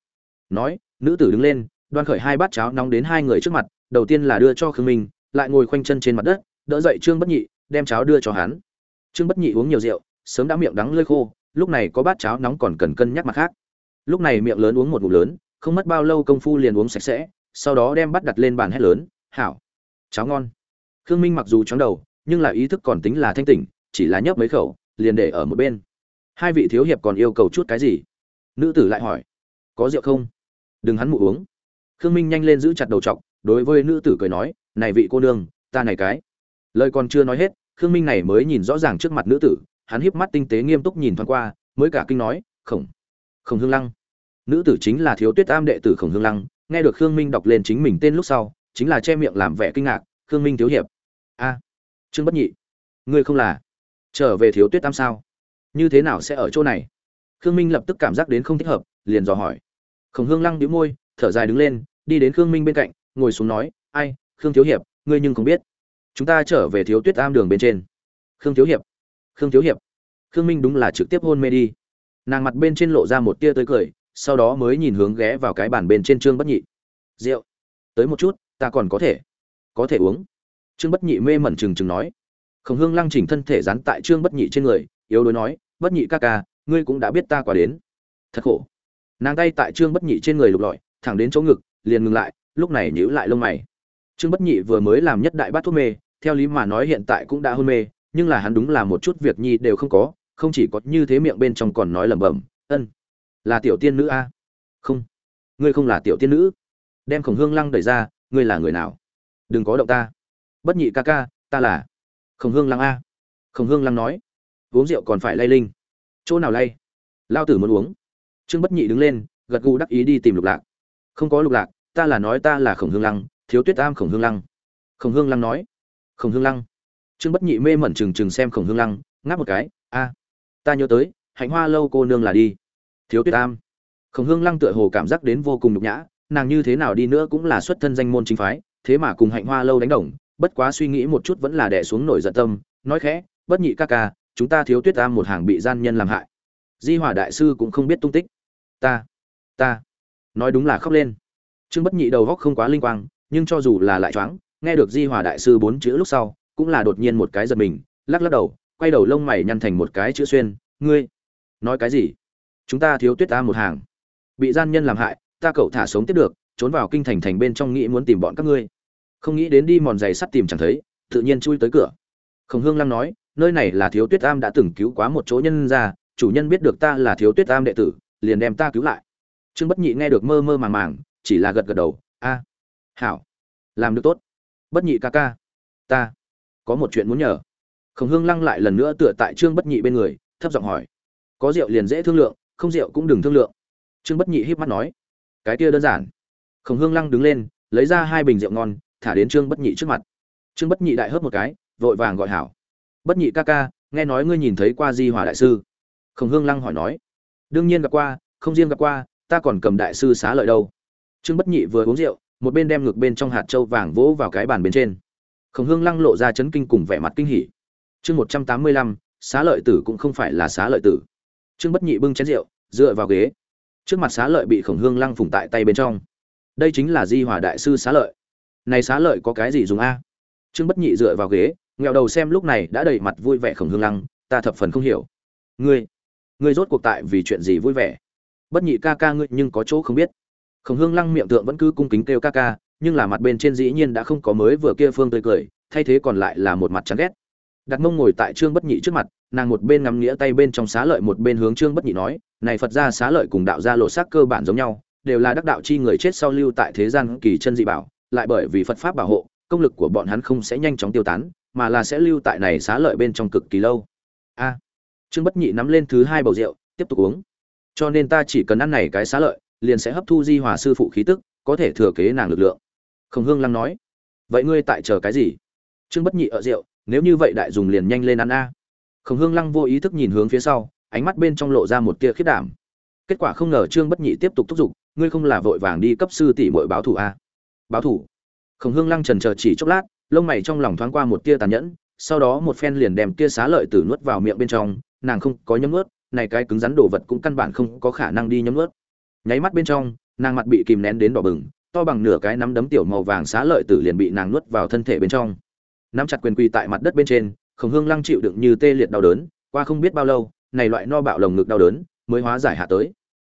A: Nói, nữ tử đứng lên, đoan khởi hai bát cháo nóng đến hai người trước mặt đầu tiên là đưa cho khương minh, lại ngồi khoanh chân trên mặt đất, đỡ dậy trương bất nhị, đem cháo đưa cho hắn. Trương bất nhị uống nhiều rượu, sớm đã miệng đắng lơi khô, lúc này có bát cháo nóng còn cần cân nhắc mặt khác. Lúc này miệng lớn uống một ngụm lớn, không mất bao lâu công phu liền uống sạch sẽ, sau đó đem bắt đặt lên bàn hét lớn, hảo, cháo ngon. Khương minh mặc dù chóng đầu, nhưng là ý thức còn tính là thanh tỉnh, chỉ là nhấp mấy khẩu, liền để ở một bên. Hai vị thiếu hiệp còn yêu cầu chút cái gì? Nữ tử lại hỏi, có rượu không? Đừng hắn mụ uống. Khương minh nhanh lên giữ chặt đầu t đối với nữ tử cười nói, này vị cô nương, ta này cái. Lời còn chưa nói hết, khương minh này mới nhìn rõ ràng trước mặt nữ tử, hắn híp mắt tinh tế nghiêm túc nhìn thoáng qua, mới cả kinh nói, khổng khổng hương lăng. Nữ tử chính là thiếu tuyết am đệ tử khổng hương lăng, nghe được khương minh đọc lên chính mình tên lúc sau, chính là che miệng làm vẻ kinh ngạc, khương minh thiếu hiệp. A, trương bất nhị, ngươi không là trở về thiếu tuyết tam sao? Như thế nào sẽ ở chỗ này? Khương minh lập tức cảm giác đến không thích hợp, liền dò hỏi. Khổng hương lăng đĩu môi, thở dài đứng lên, đi đến khương minh bên cạnh ngồi xuống nói, ai, khương thiếu hiệp, ngươi nhưng không biết. Chúng ta trở về thiếu tuyết am đường bên trên. Khương thiếu hiệp? Khương thiếu hiệp? Khương minh đúng là trực tiếp hôn mê đi. Nàng mặt bên trên lộ ra một tia tới cười, sau đó mới nhìn hướng ghé vào cái bàn bên trên trương bất nhị. Rượu, tới một chút, ta còn có thể có thể uống. Trương bất nhị mê mẩn trừng trừng nói. Khổng hương lăng chỉnh thân thể dán tại trương bất nhị trên người, yếu đuối nói, bất nhị ca ca, ngươi cũng đã biết ta quả đến. Thật khổ. Nàng tay tại trương bất nhị trên người lục lọi, thẳng đến chỗ ngực, liền ngừng lại lúc này nhíu lại lông mày. Trương bất nhị vừa mới làm nhất đại bát thuốc mê, theo lý mà nói hiện tại cũng đã hôn mê, nhưng là hắn đúng là một chút việc nhi đều không có, không chỉ có như thế miệng bên trong còn nói lẩm bẩm, ân, là tiểu tiên nữ a? Không, ngươi không là tiểu tiên nữ. Đem khổng hương lăng đẩy ra, ngươi là người nào? Đừng có động ta. Bất nhị ca ca, ta là khổng hương lăng a. Khổng hương lăng nói, uống rượu còn phải lay linh. Chỗ nào lay? Lao tử muốn uống. Trương bất nhị đứng lên, gật gù đắc ý đi tìm lục lạc. Không có lục lạc ta là nói ta là khổng hương lăng, thiếu tuyết tam khổng hương lăng. Khổng hương lăng nói. Khổng hương lăng. Trương bất nhị mê mẩn trừng trừng xem khổng hương lăng, ngáp một cái, a, ta nhớ tới, hạnh hoa lâu cô nương là đi. Thiếu tuyết tam. Khổng hương lăng tựa hồ cảm giác đến vô cùng nhục nhã, nàng như thế nào đi nữa cũng là xuất thân danh môn chính phái, thế mà cùng hạnh hoa lâu đánh đồng, bất quá suy nghĩ một chút vẫn là đẻ xuống nổi giận tâm, nói khẽ, bất nhị ca ca, chúng ta thiếu tuyết tam một hàng bị gian nhân làm hại. Di hòa đại sư cũng không biết tung tích. Ta ta. Nói đúng là khóc lên trương bất nhị đầu góc không quá linh quang, nhưng cho dù là lại choáng, nghe được di hòa đại sư bốn chữ lúc sau, cũng là đột nhiên một cái giật mình, lắc lắc đầu, quay đầu lông mày nhăn thành một cái chữ xuyên, ngươi, nói cái gì? Chúng ta thiếu tuyết ta một hàng. Bị gian nhân làm hại, ta cậu thả sống tiếp được, trốn vào kinh thành thành bên trong nghĩ muốn tìm bọn các ngươi. Không nghĩ đến đi mòn giày sắt tìm chẳng thấy, tự nhiên chui tới cửa. Khổng hương lăng nói, nơi này là thiếu tuyết am đã từng cứu quá một chỗ nhân ra chủ nhân biết được ta là thiếu tuyết am đệ tử, liền đem ta cứu lại. Trương bất nhị nghe được mơ mơ màng màng chỉ là gật gật đầu, a, hảo, làm được tốt. Bất nhị ca ca, ta có một chuyện muốn nhờ. Khổng hương lăng lại lần nữa tựa tại trương bất nhị bên người, thấp giọng hỏi, có rượu liền dễ thương lượng, không rượu cũng đừng thương lượng. Trương bất nhị híp mắt nói, cái kia đơn giản. Khổng hương lăng đứng lên, lấy ra hai bình rượu ngon, thả đến trương bất nhị trước mặt. Trương bất nhị đại hớp một cái, vội vàng gọi hảo, bất nhị ca ca, nghe nói ngươi nhìn thấy qua di hòa đại sư. Khổng hương lăng hỏi nói, đương nhiên gặp qua, không riêng gặp qua, ta còn cầm đại sư xá lợi đâu trương bất nhị vừa uống rượu, một bên đem ngược bên trong hạt trâu vàng vỗ vào cái bàn bên trên. Khổng hương lăng lộ ra chấn kinh cùng vẻ mặt kinh hỉ. Chương một trăm tám mươi lăm, xá lợi tử cũng không phải là xá lợi tử. Trương bất nhị bưng chén rượu, dựa vào ghế. Trước mặt xá lợi bị khổng hương lăng phủng tại tay bên trong. Đây chính là di hòa đại sư xá lợi. Này xá lợi có cái gì dùng a? Trương bất nhị dựa vào ghế nghèo đầu xem lúc này đã đầy mặt vui vẻ khổng hương lăng, ta thập phần không hiểu. Ngươi ngươi rốt cuộc tại vì chuyện gì vui vẻ? Bất nhị ca ca ngươi nhưng có chỗ không biết khổng hương lăng miệng tượng vẫn cứ cung kính kêu ca ca, nhưng là mặt bên trên dĩ nhiên đã không có mới vừa kia phương tươi cười, thay thế còn lại là một mặt chán ghét. Đặt mông ngồi tại trương bất nhị trước mặt, nàng một bên ngắm nghĩa tay bên trong xá lợi một bên hướng trương bất nhị nói, này phật gia xá lợi cùng đạo gia lộ xác cơ bản giống nhau, đều là đắc đạo chi người chết sau lưu tại thế gian kỳ chân dị bảo, lại bởi vì phật pháp bảo hộ, công lực của bọn hắn không sẽ nhanh chóng tiêu tán, mà là sẽ lưu tại này xá lợi bên trong cực kỳ lâu. A. Trương bất nhị nắm lên thứ hai bầu rượu, tiếp tục uống. Cho nên ta chỉ cần ăn này cái xá lợi liền sẽ hấp thu di hòa sư phụ khí tức, có thể thừa kế nàng lực lượng. Khổng hương lăng nói, vậy ngươi tại chờ cái gì? Trương bất nhị ở rượu, nếu như vậy đại dùng liền nhanh lên ăn a. Khổng hương lăng vô ý thức nhìn hướng phía sau, ánh mắt bên trong lộ ra một tia khiết đảm. Kết quả không ngờ trương bất nhị tiếp tục thúc giục, ngươi không là vội vàng đi cấp sư tỷ muội báo thủ a? Báo thủ khổng hương lăng trần chờ chỉ chốc lát, lông mày trong lòng thoáng qua một tia tàn nhẫn, sau đó một phen liền đem tia xá lợi tử nuốt vào miệng bên trong, nàng không có nhấm nuốt, này cái cứng rắn đồ vật cũng căn bản không có khả năng đi nhấm nuốt nháy mắt bên trong, nàng mặt bị kìm nén đến đỏ bừng, to bằng nửa cái nắm đấm tiểu màu vàng xá lợi tử liền bị nàng nuốt vào thân thể bên trong. Nắm chặt quyền quỳ tại mặt đất bên trên, khổng hương lăng chịu đựng như tê liệt đau đớn, qua không biết bao lâu, này loại no bạo lồng ngực đau đớn mới hóa giải hạ tới.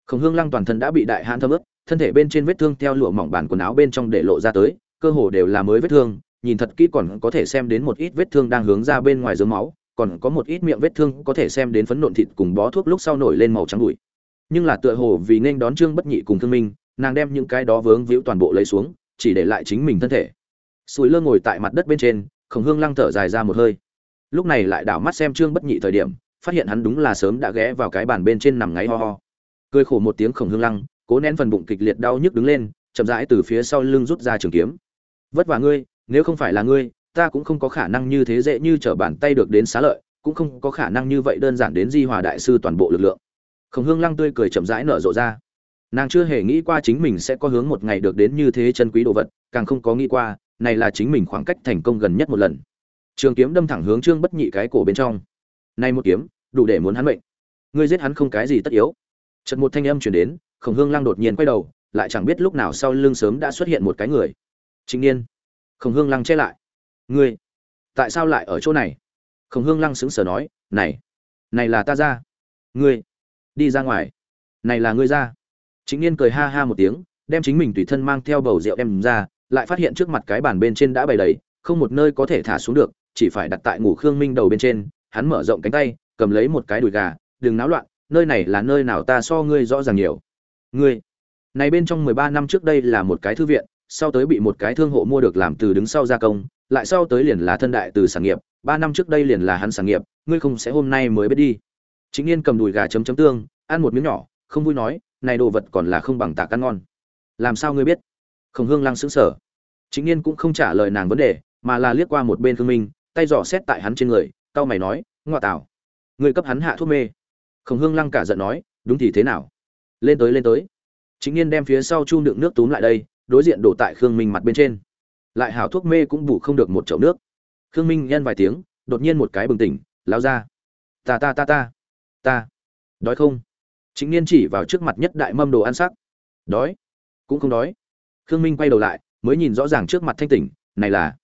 A: Khổng hương lăng toàn thân đã bị đại hãn thâm ướt, thân thể bên trên vết thương theo lụa mỏng bản quần áo bên trong để lộ ra tới, cơ hồ đều là mới vết thương, nhìn thật kỹ còn có thể xem đến một ít vết thương đang hướng ra bên ngoài dưới máu, còn có một ít miệng vết thương có thể xem đến phấn nộn thịt cùng bó thuốc lúc sau nổi lên màu trắng bụi nhưng là tựa hồ vì nên đón trương bất nhị cùng thương minh, nàng đem những cái đó vướng víu toàn bộ lấy xuống, chỉ để lại chính mình thân thể. Sùi lơ ngồi tại mặt đất bên trên, khổng hương lăng thở dài ra một hơi. Lúc này lại đảo mắt xem trương bất nhị thời điểm, phát hiện hắn đúng là sớm đã ghé vào cái bàn bên trên nằm ngáy ho ho. Cười khổ một tiếng khổng hương lăng, cố nén phần bụng kịch liệt đau nhức đứng lên, chậm rãi từ phía sau lưng rút ra trường kiếm. Vất vả ngươi, nếu không phải là ngươi, ta cũng không có khả năng như thế dễ như trở bàn tay được đến xá lợi, cũng không có khả năng như vậy đơn giản đến di hòa đại sư toàn bộ lực lượng khổng hương lăng tươi cười chậm rãi nở rộ ra. Nàng chưa hề nghĩ qua chính mình sẽ có hướng một ngày được đến như thế chân quý đồ vật, càng không có nghĩ qua, này là chính mình khoảng cách thành công gần nhất một lần. Trường kiếm đâm thẳng hướng trương bất nhị cái cổ bên trong. Nay một kiếm, đủ để muốn hắn mệnh. Ngươi giết hắn không cái gì tất yếu. Chợt một thanh âm chuyển đến, khổng hương lăng đột nhiên quay đầu, lại chẳng biết lúc nào sau lưng sớm đã xuất hiện một cái người. Chính niên. Khổng hương lăng che lại. Ngươi, tại sao lại ở chỗ này? Khổng hương lăng sững sờ nói, này này là ta ra. Ngươi đi ra ngoài. Này là ngươi ra. Chính niên cười ha ha một tiếng, đem chính mình tùy thân mang theo bầu rượu đem ra, lại phát hiện trước mặt cái bàn bên trên đã bày đầy, không một nơi có thể thả xuống được, chỉ phải đặt tại ngủ khương minh đầu bên trên, hắn mở rộng cánh tay, cầm lấy một cái đùi gà, đừng náo loạn, nơi này là nơi nào ta so ngươi rõ ràng nhiều. Ngươi? Này bên trong mười ba năm trước đây là một cái thư viện, sau tới bị một cái thương hộ mua được làm từ đứng sau gia công, lại sau tới liền là thân đại từ sản nghiệp, ba năm trước đây liền là hắn sản nghiệp, ngươi không sẽ hôm nay mới biết đi chính yên cầm đùi gà chấm chấm tương, ăn một miếng nhỏ, không vui nói, này đồ vật còn là không bằng tạc ăn ngon. Làm sao ngươi biết? Khổng hương lăng sững sờ. Chính yên cũng không trả lời nàng vấn đề, mà là liếc qua một bên thương minh, tay dò xét tại hắn trên người tao mày nói, ngoa tảo người cấp hắn hạ thuốc mê. Khổng hương lăng cả giận nói, đúng thì thế nào? Lên tới lên tới. Chính yên đem phía sau chu đựng nước túm lại đây, đối diện đổ tại khương minh mặt bên trên. Lại hảo thuốc mê cũng bù không được một chậu nước. Khương minh nhân vài tiếng, đột nhiên một cái bừng tỉnh, lao ra. Ta ta ta ta ta. Đói không? Chính niên chỉ vào trước mặt nhất đại mâm đồ ăn sắc. Đói? Cũng không đói. Khương minh quay đầu lại, mới nhìn rõ ràng trước mặt thanh tỉnh, này là,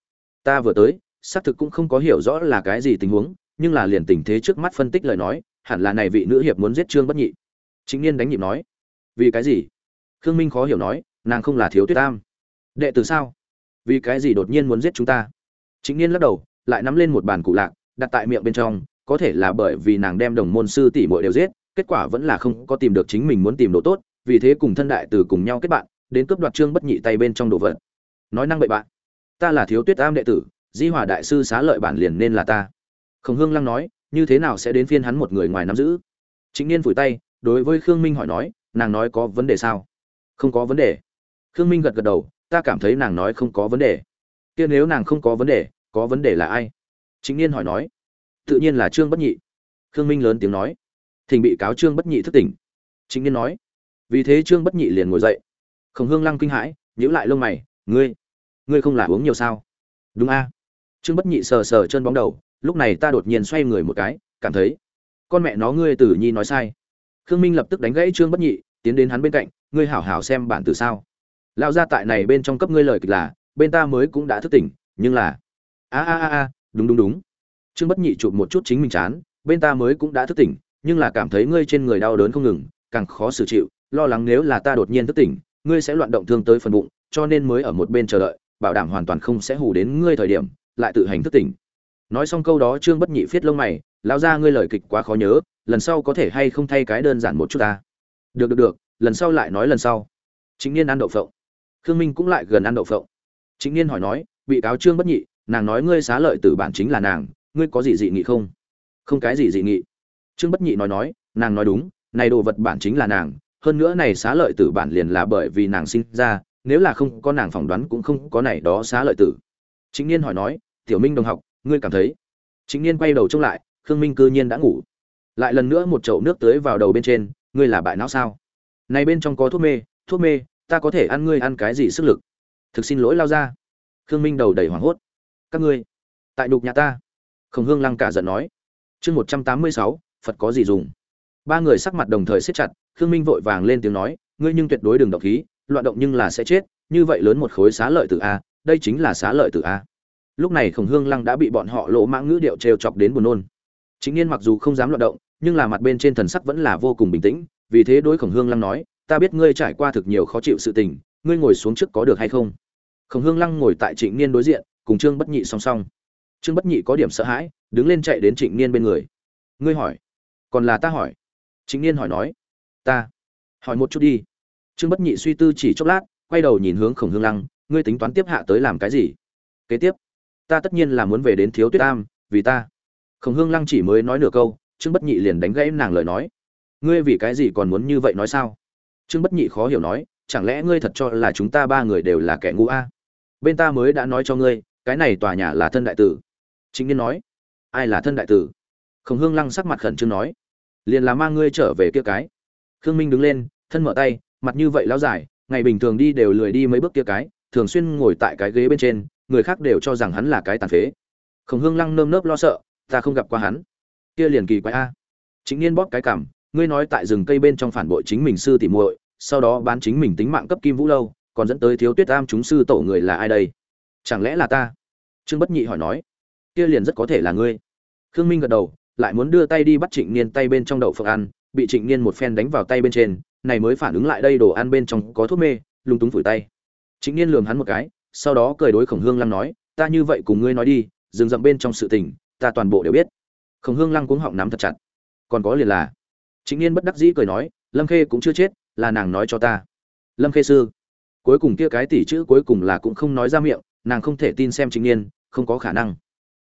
A: ta vừa tới, xác thực cũng không có hiểu rõ là cái gì tình huống, nhưng là liền tình thế trước mắt phân tích lời nói, hẳn là này vị nữ hiệp muốn giết trương bất nhị. Chính niên đánh nhịp nói, vì cái gì? Khương minh khó hiểu nói, nàng không là thiếu tuyết tam. Đệ tử sao? Vì cái gì đột nhiên muốn giết chúng ta? Chính niên lắc đầu, lại nắm lên một bàn cụ lạc, đặt tại miệng bên trong có thể là bởi vì nàng đem đồng môn sư tỷ muội đều giết, kết quả vẫn là không có tìm được chính mình muốn tìm đồ tốt, vì thế cùng thân đại từ cùng nhau kết bạn, đến cướp đoạt trương bất nhị tay bên trong đồ vật. Nói năng bậy bạn, ta là thiếu tuyết am đệ tử, di hòa đại sư xá lợi bản liền nên là ta. Khổng hương lăng nói, như thế nào sẽ đến phiên hắn một người ngoài nắm giữ? Chính niên phủi tay, đối với khương minh hỏi nói, nàng nói có vấn đề sao? Không có vấn đề. Khương minh gật gật đầu, ta cảm thấy nàng nói không có vấn đề. Kia nếu nàng không có vấn đề, có vấn đề là ai? Chính niên hỏi nói tự nhiên là trương bất nhị. Khương minh lớn tiếng nói. Thỉnh bị cáo trương bất nhị thức tỉnh. Chính niên nói. Vì thế trương bất nhị liền ngồi dậy. Khổng hương lăng kinh hãi nhữ lại lông mày. Ngươi ngươi không là uống nhiều sao? Đúng a. Trương bất nhị sờ sờ chân bóng đầu. Lúc này ta đột nhiên xoay người một cái, cảm thấy, con mẹ nó ngươi tử nhi nói sai. Khương minh lập tức đánh gãy trương bất nhị, tiến đến hắn bên cạnh. Ngươi hảo hảo xem bản từ sao. Lão gia tại này bên trong cấp ngươi lời kịch là, bên ta mới cũng đã thức tỉnh, nhưng là, a a a a, đúng đúng đúng trương bất nhị chụp một chút chính mình chán, bên ta mới cũng đã thức tỉnh, nhưng là cảm thấy ngươi trên người đau đớn không ngừng, càng khó xử chịu, lo lắng nếu là ta đột nhiên thức tỉnh, ngươi sẽ loạn động thương tới phần bụng, cho nên mới ở một bên chờ đợi, bảo đảm hoàn toàn không sẽ hù đến ngươi thời điểm, lại tự hành thức tỉnh. Nói xong câu đó trương bất nhị phiết lông mày, lão ra ngươi lời kịch quá khó nhớ, lần sau có thể hay không thay cái đơn giản một chút ta? Được được được, lần sau lại nói lần sau. Chính niên ăn đậu phộng. Khương minh cũng lại gần ăn đậu phộng. Chính niên hỏi nói, bị cáo trương bất nhị, nàng nói ngươi xá lợi từ bản chính là nàng ngươi có gì dị nghị không? Không cái gì dị nghị. Trương bất nhị nói nói, nàng nói đúng, này đồ vật bản chính là nàng, hơn nữa này xá lợi tử bản liền là bởi vì nàng sinh ra, nếu là không có nàng phỏng đoán cũng không có này đó xá lợi tử. Chính niên hỏi nói, tiểu minh đồng học, ngươi cảm thấy? Chính niên quay đầu trông lại, khương minh cư nhiên đã ngủ. Lại lần nữa một chậu nước tưới vào đầu bên trên, ngươi là bại não sao? Này bên trong có thuốc mê thuốc mê, ta có thể ăn ngươi ăn cái gì sức lực? Thực xin lỗi lao ra. Khương minh đầu đầy hoảng hốt. Các ngươi, tại đục nhà ta khổng hương lăng cả giận nói, chương một trăm tám mươi sáu, phật có gì dùng? Ba người sắc mặt đồng thời siết chặt, khương minh vội vàng lên tiếng nói, ngươi nhưng tuyệt đối đừng động khí, loạn động nhưng là sẽ chết, như vậy lớn một khối xá lợi từ a, đây chính là xá lợi từ a. Lúc này khổng hương lăng đã bị bọn họ lỗ mãng ngữ điệu trêu chọc đến buồn nôn. Chính n mặc dù không dám loạn động, nhưng là mặt bên trên thần sắc vẫn là vô cùng bình tĩnh, vì thế đối khổng hương lăng nói, ta biết ngươi trải qua thực nhiều khó chịu sự tình, ngươi ngồi xuống trước có được hay không? Khổng hương lăng ngồi tại trịnh niên đối diện, cùng trương bất nhị song song trương bất nhị có điểm sợ hãi, đứng lên chạy đến trịnh niên bên người. Ngươi hỏi, còn là ta hỏi? Trịnh niên hỏi nói. Ta, hỏi một chút đi. Trương bất nhị suy tư chỉ chốc lát, quay đầu nhìn hướng khổng hương lăng, ngươi tính toán tiếp hạ tới làm cái gì? Kế tiếp, ta tất nhiên là muốn về đến thiếu tuyết tam vì ta. Khổng hương lăng chỉ mới nói nửa câu, trương bất nhị liền đánh gãy nàng lời nói. Ngươi vì cái gì còn muốn như vậy nói sao? Trương bất nhị khó hiểu nói, chẳng lẽ ngươi thật cho là chúng ta ba người đều là kẻ ngu a? Bên ta mới đã nói cho ngươi, cái này tòa nhà là thân đại tử chính niên nói, ai là thân đại tử? Khổng hương lăng sắc mặt khẩn trương nói, liền là mang ngươi trở về kia cái. Khương minh đứng lên, thân mở tay, mặt như vậy lão dài, ngày bình thường đi đều lười đi mấy bước kia cái, thường xuyên ngồi tại cái ghế bên trên, người khác đều cho rằng hắn là cái tàn phế. Khổng hương lăng nơm nớp lo sợ, ta không gặp qua hắn. Kia liền kỳ quái a. Chính niên bóp cái cảm ngươi nói tại rừng cây bên trong phản bội chính mình sư tỉ muội, sau đó bán chính mình tính mạng cấp kim vũ lâu, còn dẫn tới thiếu tuyết am chúng sư tổ người là ai đây? Chẳng lẽ là ta? Trương bất nhị hỏi nói kia liền rất có thể là ngươi. Khương minh gật đầu, lại muốn đưa tay đi bắt trịnh niên tay bên trong đậu phượng ăn, bị trịnh niên một phen đánh vào tay bên trên, này mới phản ứng lại đây đồ ăn bên trong có thuốc mê, lung túng phủi tay. Trịnh niên lườm hắn một cái, sau đó cười đối khổng hương lăng nói, ta như vậy cùng ngươi nói đi dừng rậm bên trong sự tình, ta toàn bộ đều biết. Khổng hương lăng cuống họng nắm thật chặt. Còn có liền là. Trịnh niên bất đắc dĩ cười nói, lâm khê cũng chưa chết, là nàng nói cho ta. Lâm khê sư. Cuối cùng kia cái tỷ chữ cuối cùng là cũng không nói ra miệng, nàng không thể tin xem Trịnh niên, không có khả năng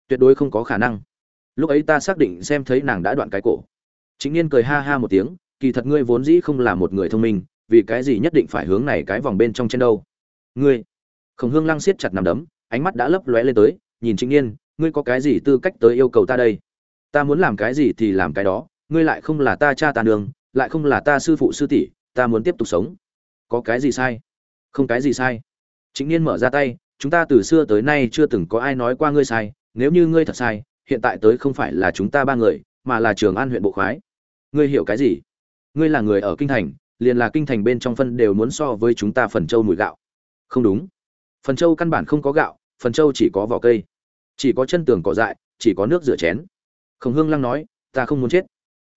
A: tuyệt đối không có khả năng. Lúc ấy ta xác định xem thấy nàng đã đoạn cái cổ. Chính niên cười ha ha một tiếng, kỳ thật ngươi vốn dĩ không là một người thông minh, vì cái gì nhất định phải hướng này cái vòng bên trong trên đâu? Ngươi. Khổng hương lăng siết chặt nằm đấm, ánh mắt đã lấp lóe lên tới, nhìn chính niên, ngươi có cái gì tư cách tới yêu cầu ta đây? Ta muốn làm cái gì thì làm cái đó, ngươi lại không là ta cha ta đường lại không là ta sư phụ sư tỷ, ta muốn tiếp tục sống. Có cái gì sai? Không cái gì sai. Chính niên mở ra tay, chúng ta từ xưa tới nay chưa từng có ai nói qua ngươi sai nếu như ngươi thật sai, hiện tại tới không phải là chúng ta ba người, mà là trường an huyện bộ khoái. Ngươi hiểu cái gì? Ngươi là người ở kinh thành, liền là kinh thành bên trong phân đều muốn so với chúng ta phần châu mùi gạo. Không đúng. Phần châu căn bản không có gạo, phần châu chỉ có vỏ cây. Chỉ có chân tường cỏ dại, chỉ có nước rửa chén. Khổng hương lăng nói, ta không muốn chết.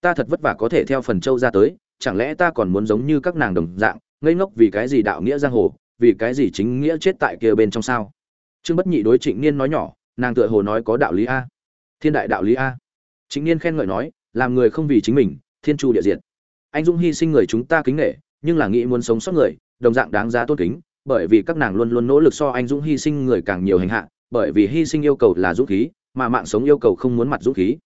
A: Ta thật vất vả có thể theo phần châu ra tới, chẳng lẽ ta còn muốn giống như các nàng đồng dạng, ngây ngốc vì cái gì đạo nghĩa giang hồ, vì cái gì chính nghĩa chết tại kia bên trong sao? Trương bất nhị đối trịnh niên nói nhỏ nàng tựa hồ nói có đạo lý a. Thiên đại đạo lý a. Chính niên khen ngợi nói, làm người không vì chính mình, thiên chu địa diện anh dũng hy sinh người chúng ta kính nghệ nhưng là nghĩ muốn sống sót người, đồng dạng đáng giá tôn kính, bởi vì các nàng luôn luôn nỗ lực so anh dũng hy sinh người càng nhiều hành hạ, bởi vì hy sinh yêu cầu là dũng khí, mà mạng sống yêu cầu không muốn mặt dũng khí.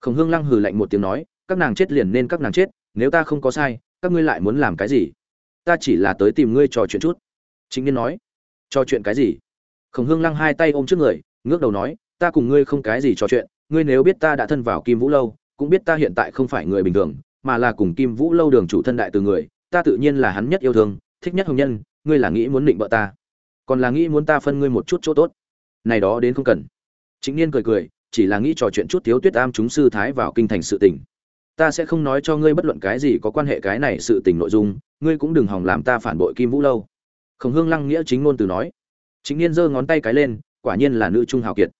A: Khổng hương lăng hừ lạnh một tiếng nói, các nàng chết liền nên các nàng chết, nếu ta không có sai, các ngươi lại muốn làm cái gì? Ta chỉ là tới tìm ngươi trò chuyện chút. Chính niên nói, trò chuyện cái gì? Khổng hương lăng hai tay ôm trước người ngước đầu nói, ta cùng ngươi không cái gì trò chuyện, ngươi nếu biết ta đã thân vào kim vũ lâu, cũng biết ta hiện tại không phải người bình thường, mà là cùng kim vũ lâu đường chủ thân đại từ người, ta tự nhiên là hắn nhất yêu thương, thích nhất hồng nhân, ngươi là nghĩ muốn định bợ ta, còn là nghĩ muốn ta phân ngươi một chút chỗ tốt. Này đó đến không cần. Chính niên cười cười, chỉ là nghĩ trò chuyện chút thiếu tuyết am chúng sư thái vào kinh thành sự tình. Ta sẽ không nói cho ngươi bất luận cái gì có quan hệ cái này sự tình nội dung, ngươi cũng đừng hòng làm ta phản bội kim vũ lâu. Khổng hương lăng nghĩa chính ngôn từ nói. Chính niên giơ ngón tay cái lên quả nhiên là nữ trung hào kiệt.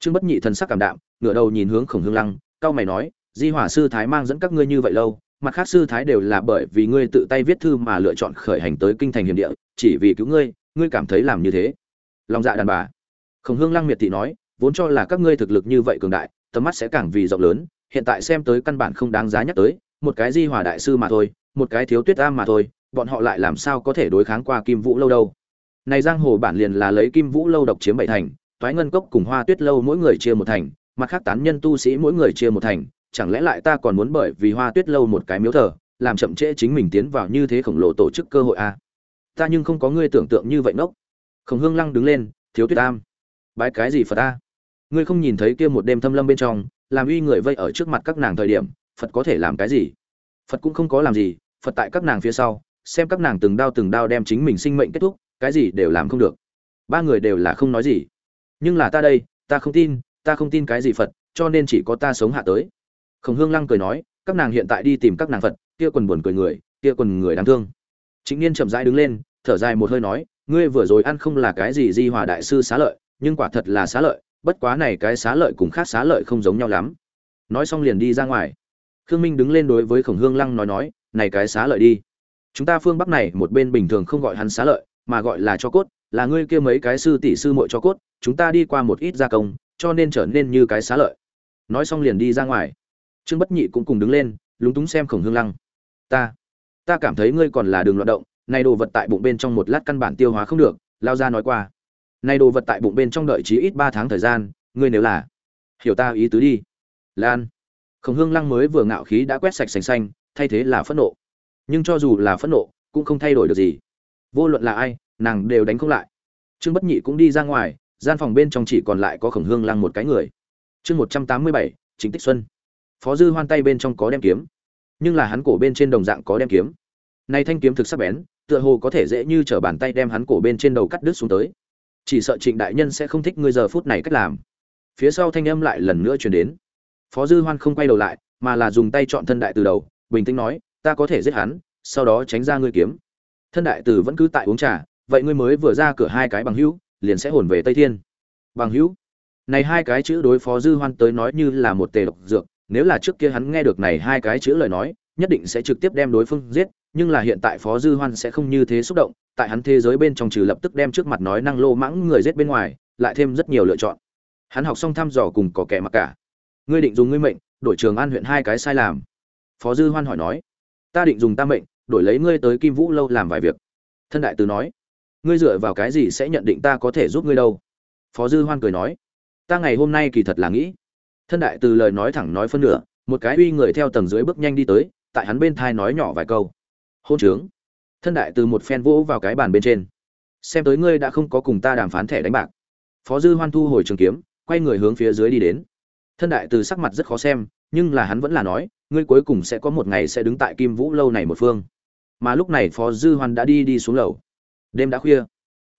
A: Trương bất nhị thần sắc cảm đạm, ngửa đầu nhìn hướng khổng hương lăng, cao mày nói, di hỏa sư thái mang dẫn các ngươi như vậy lâu, mặt khác sư thái đều là bởi vì ngươi tự tay viết thư mà lựa chọn khởi hành tới kinh thành hiểm địa, chỉ vì cứu ngươi ngươi cảm thấy làm như thế? Lòng dạ đàn bà. Khổng hương lăng miệt thị nói, vốn cho là các ngươi thực lực như vậy cường đại, tầm mắt sẽ càng vì rộng lớn, hiện tại xem tới căn bản không đáng giá nhắc tới, một cái di hòa đại sư mà thôi, một cái thiếu tuyết am mà thôi, bọn họ lại làm sao có thể đối kháng qua kim vũ lâu đâu? Này giang hồ bản liền là lấy kim vũ lâu độc chiếm bảy thành, toái ngân cốc cùng hoa tuyết lâu mỗi người chia một thành, mặt khác tán nhân tu sĩ mỗi người chia một thành, chẳng lẽ lại ta còn muốn bởi vì hoa tuyết lâu một cái miếu thờ, làm chậm trễ chính mình tiến vào như thế khổng lồ tổ chức cơ hội a à? ta nhưng không có ngươi tưởng tượng như vậy ngốc. Khổng hương lăng đứng lên, thiếu tuyết am bái cái gì phật ta? Ngươi không nhìn thấy kia một đêm thâm lâm bên trong, làm uy người vây ở trước mặt các nàng thời điểm, phật có thể làm cái gì? Phật cũng không có làm gì, phật tại các nàng phía sau, xem các nàng từng đao từng đao đem chính mình sinh mệnh kết thúc cái gì đều làm không được. Ba người đều là không nói gì. Nhưng là ta đây, ta không tin, ta không tin cái gì phật, cho nên chỉ có ta sống hạ tới. Khổng hương lăng cười nói, các nàng hiện tại đi tìm các nàng phật, kia quần buồn cười người, kia quần người đáng thương. Chính niên chậm rãi đứng lên, thở dài một hơi nói, ngươi vừa rồi ăn không là cái gì di hòa đại sư xá lợi, nhưng quả thật là xá lợi, bất quá này cái xá lợi cùng khác xá lợi không giống nhau lắm. Nói xong liền đi ra ngoài. Khương minh đứng lên đối với khổng hương lăng nói nói, này cái xá lợi đi. Chúng ta phương bắc này một bên bình thường không gọi hắn xá lợi mà gọi là cho cốt, là ngươi kia mấy cái sư tỷ sư muội cho cốt, chúng ta đi qua một ít gia công, cho nên trở nên như cái xá lợi. Nói xong liền đi ra ngoài. Trương bất nhị cũng cùng đứng lên, lúng túng xem khổng hương lăng. Ta ta cảm thấy ngươi còn là đường loạn động, này đồ vật tại bụng bên trong một lát căn bản tiêu hóa không được, lao ra nói qua. Này đồ vật tại bụng bên trong đợi chí ít ba tháng thời gian, ngươi nếu là hiểu ta ý tứ đi. Lan. Khổng hương lăng mới vừa ngạo khí đã quét sạch sành xanh, thay thế là phẫn nộ. Nhưng cho dù là phẫn nộ, cũng không thay đổi được gì vô luận là ai, nàng đều đánh không lại. Trương bất nhị cũng đi ra ngoài, gian phòng bên trong chỉ còn lại có khổng hương lăng một cái người. Chương một trăm tám mươi bảy chính tích xuân. Phó dư hoan tay bên trong có đem kiếm, nhưng là hắn cổ bên trên đồng dạng có đem kiếm. Nay thanh kiếm thực sắc bén, tựa hồ có thể dễ như t r ở bàn tay đem hắn cổ bên trên đầu cắt đứt xuống tới. Chỉ sợ trịnh đại nhân sẽ không thích ngươi giờ phút này cách làm. Phía sau thanh âm lại lần nữa chuyển đến. Phó dư hoan không quay đầu lại, mà là dùng tay chọn thân đại từ đầu, bình tĩnh nói, ta có thể giết hắn, sau đó tránh ra ngươi kiếm thân đại tử vẫn cứ tại uống trà, vậy ngươi mới vừa ra cửa hai cái bằng hữu, liền sẽ hồn về tây thiên. Bằng hữu? Này hai cái chữ đối phó dư hoan tới nói như là một tề độc dược, nếu là trước kia hắn nghe được này hai cái chữ lời nói, nhất định sẽ trực tiếp đem đối phương giết, nhưng là hiện tại phó dư hoan sẽ không như thế xúc động, tại hắn thế giới bên trong trừ lập tức đem trước mặt nói năng lô mãng người giết bên ngoài, lại thêm rất nhiều lựa chọn. Hắn học xong thăm dò cùng có kẻ mặc cả. Ngươi định dùng ngươi mệnh, đổi trường an huyện hai cái sai làm. Phó dư hoan hỏi nói, ta định dùng ta mệnh đổi lấy ngươi tới kim vũ lâu làm vài việc. Thân đại từ nói, ngươi dựa vào cái gì sẽ nhận định ta có thể giúp ngươi đâu? Phó dư hoan cười nói, ta ngày hôm nay kỳ thật là nghĩ. Thân đại từ lời nói thẳng nói phân nửa, một cái uy người theo tầng dưới bước nhanh đi tới, tại hắn bên thai nói nhỏ vài câu. Hôn trướng. Thân đại từ một phen vỗ vào cái bàn bên trên. Xem tới ngươi đã không có cùng ta đàm phán thẻ đánh bạc. Phó dư hoan thu hồi trường kiếm, quay người hướng phía dưới đi đến. Thân đại từ sắc mặt rất khó xem, nhưng là hắn vẫn là nói, ngươi cuối cùng sẽ có một ngày sẽ đứng tại kim vũ lâu này một phương mà lúc này phó dư hoan đã đi đi xuống lầu. Đêm đã khuya.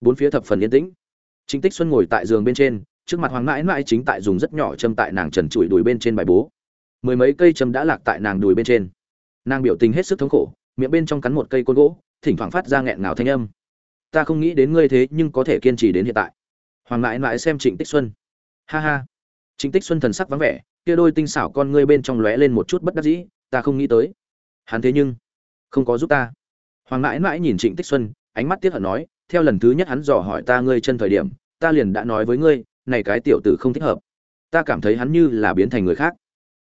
A: Bốn phía thập phần yên tĩnh. Chính tích xuân ngồi tại giường bên trên, trước mặt hoàng mãi mãi chính tại dùng rất nhỏ châm tại nàng trần trụi đùi bên trên bài bố. Mười mấy cây châm đã lạc tại nàng đùi bên trên. Nàng biểu tình hết sức thống khổ, miệng bên trong cắn một cây côn gỗ, thỉnh thoảng phát ra nghẹn ngào thanh âm. Ta không nghĩ đến ngươi thế, nhưng có thể kiên trì đến hiện tại. Hoàng mãi mãi xem trịnh tích xuân. Ha ha. Trịnh tích xuân thần sắc vắng vẻ, kia đôi tinh xảo con ngươi bên trong lóe lên một chút bất đắc dĩ, ta không nghĩ tới. Hắn thế nhưng không có giúp ta. Hoàng mãi mãi nhìn trịnh tích xuân, ánh mắt tiếc hận nói, theo lần thứ nhất hắn dò hỏi ta ngươi chân thời điểm, ta liền đã nói với ngươi, này cái tiểu tử không thích hợp. Ta cảm thấy hắn như là biến thành người khác.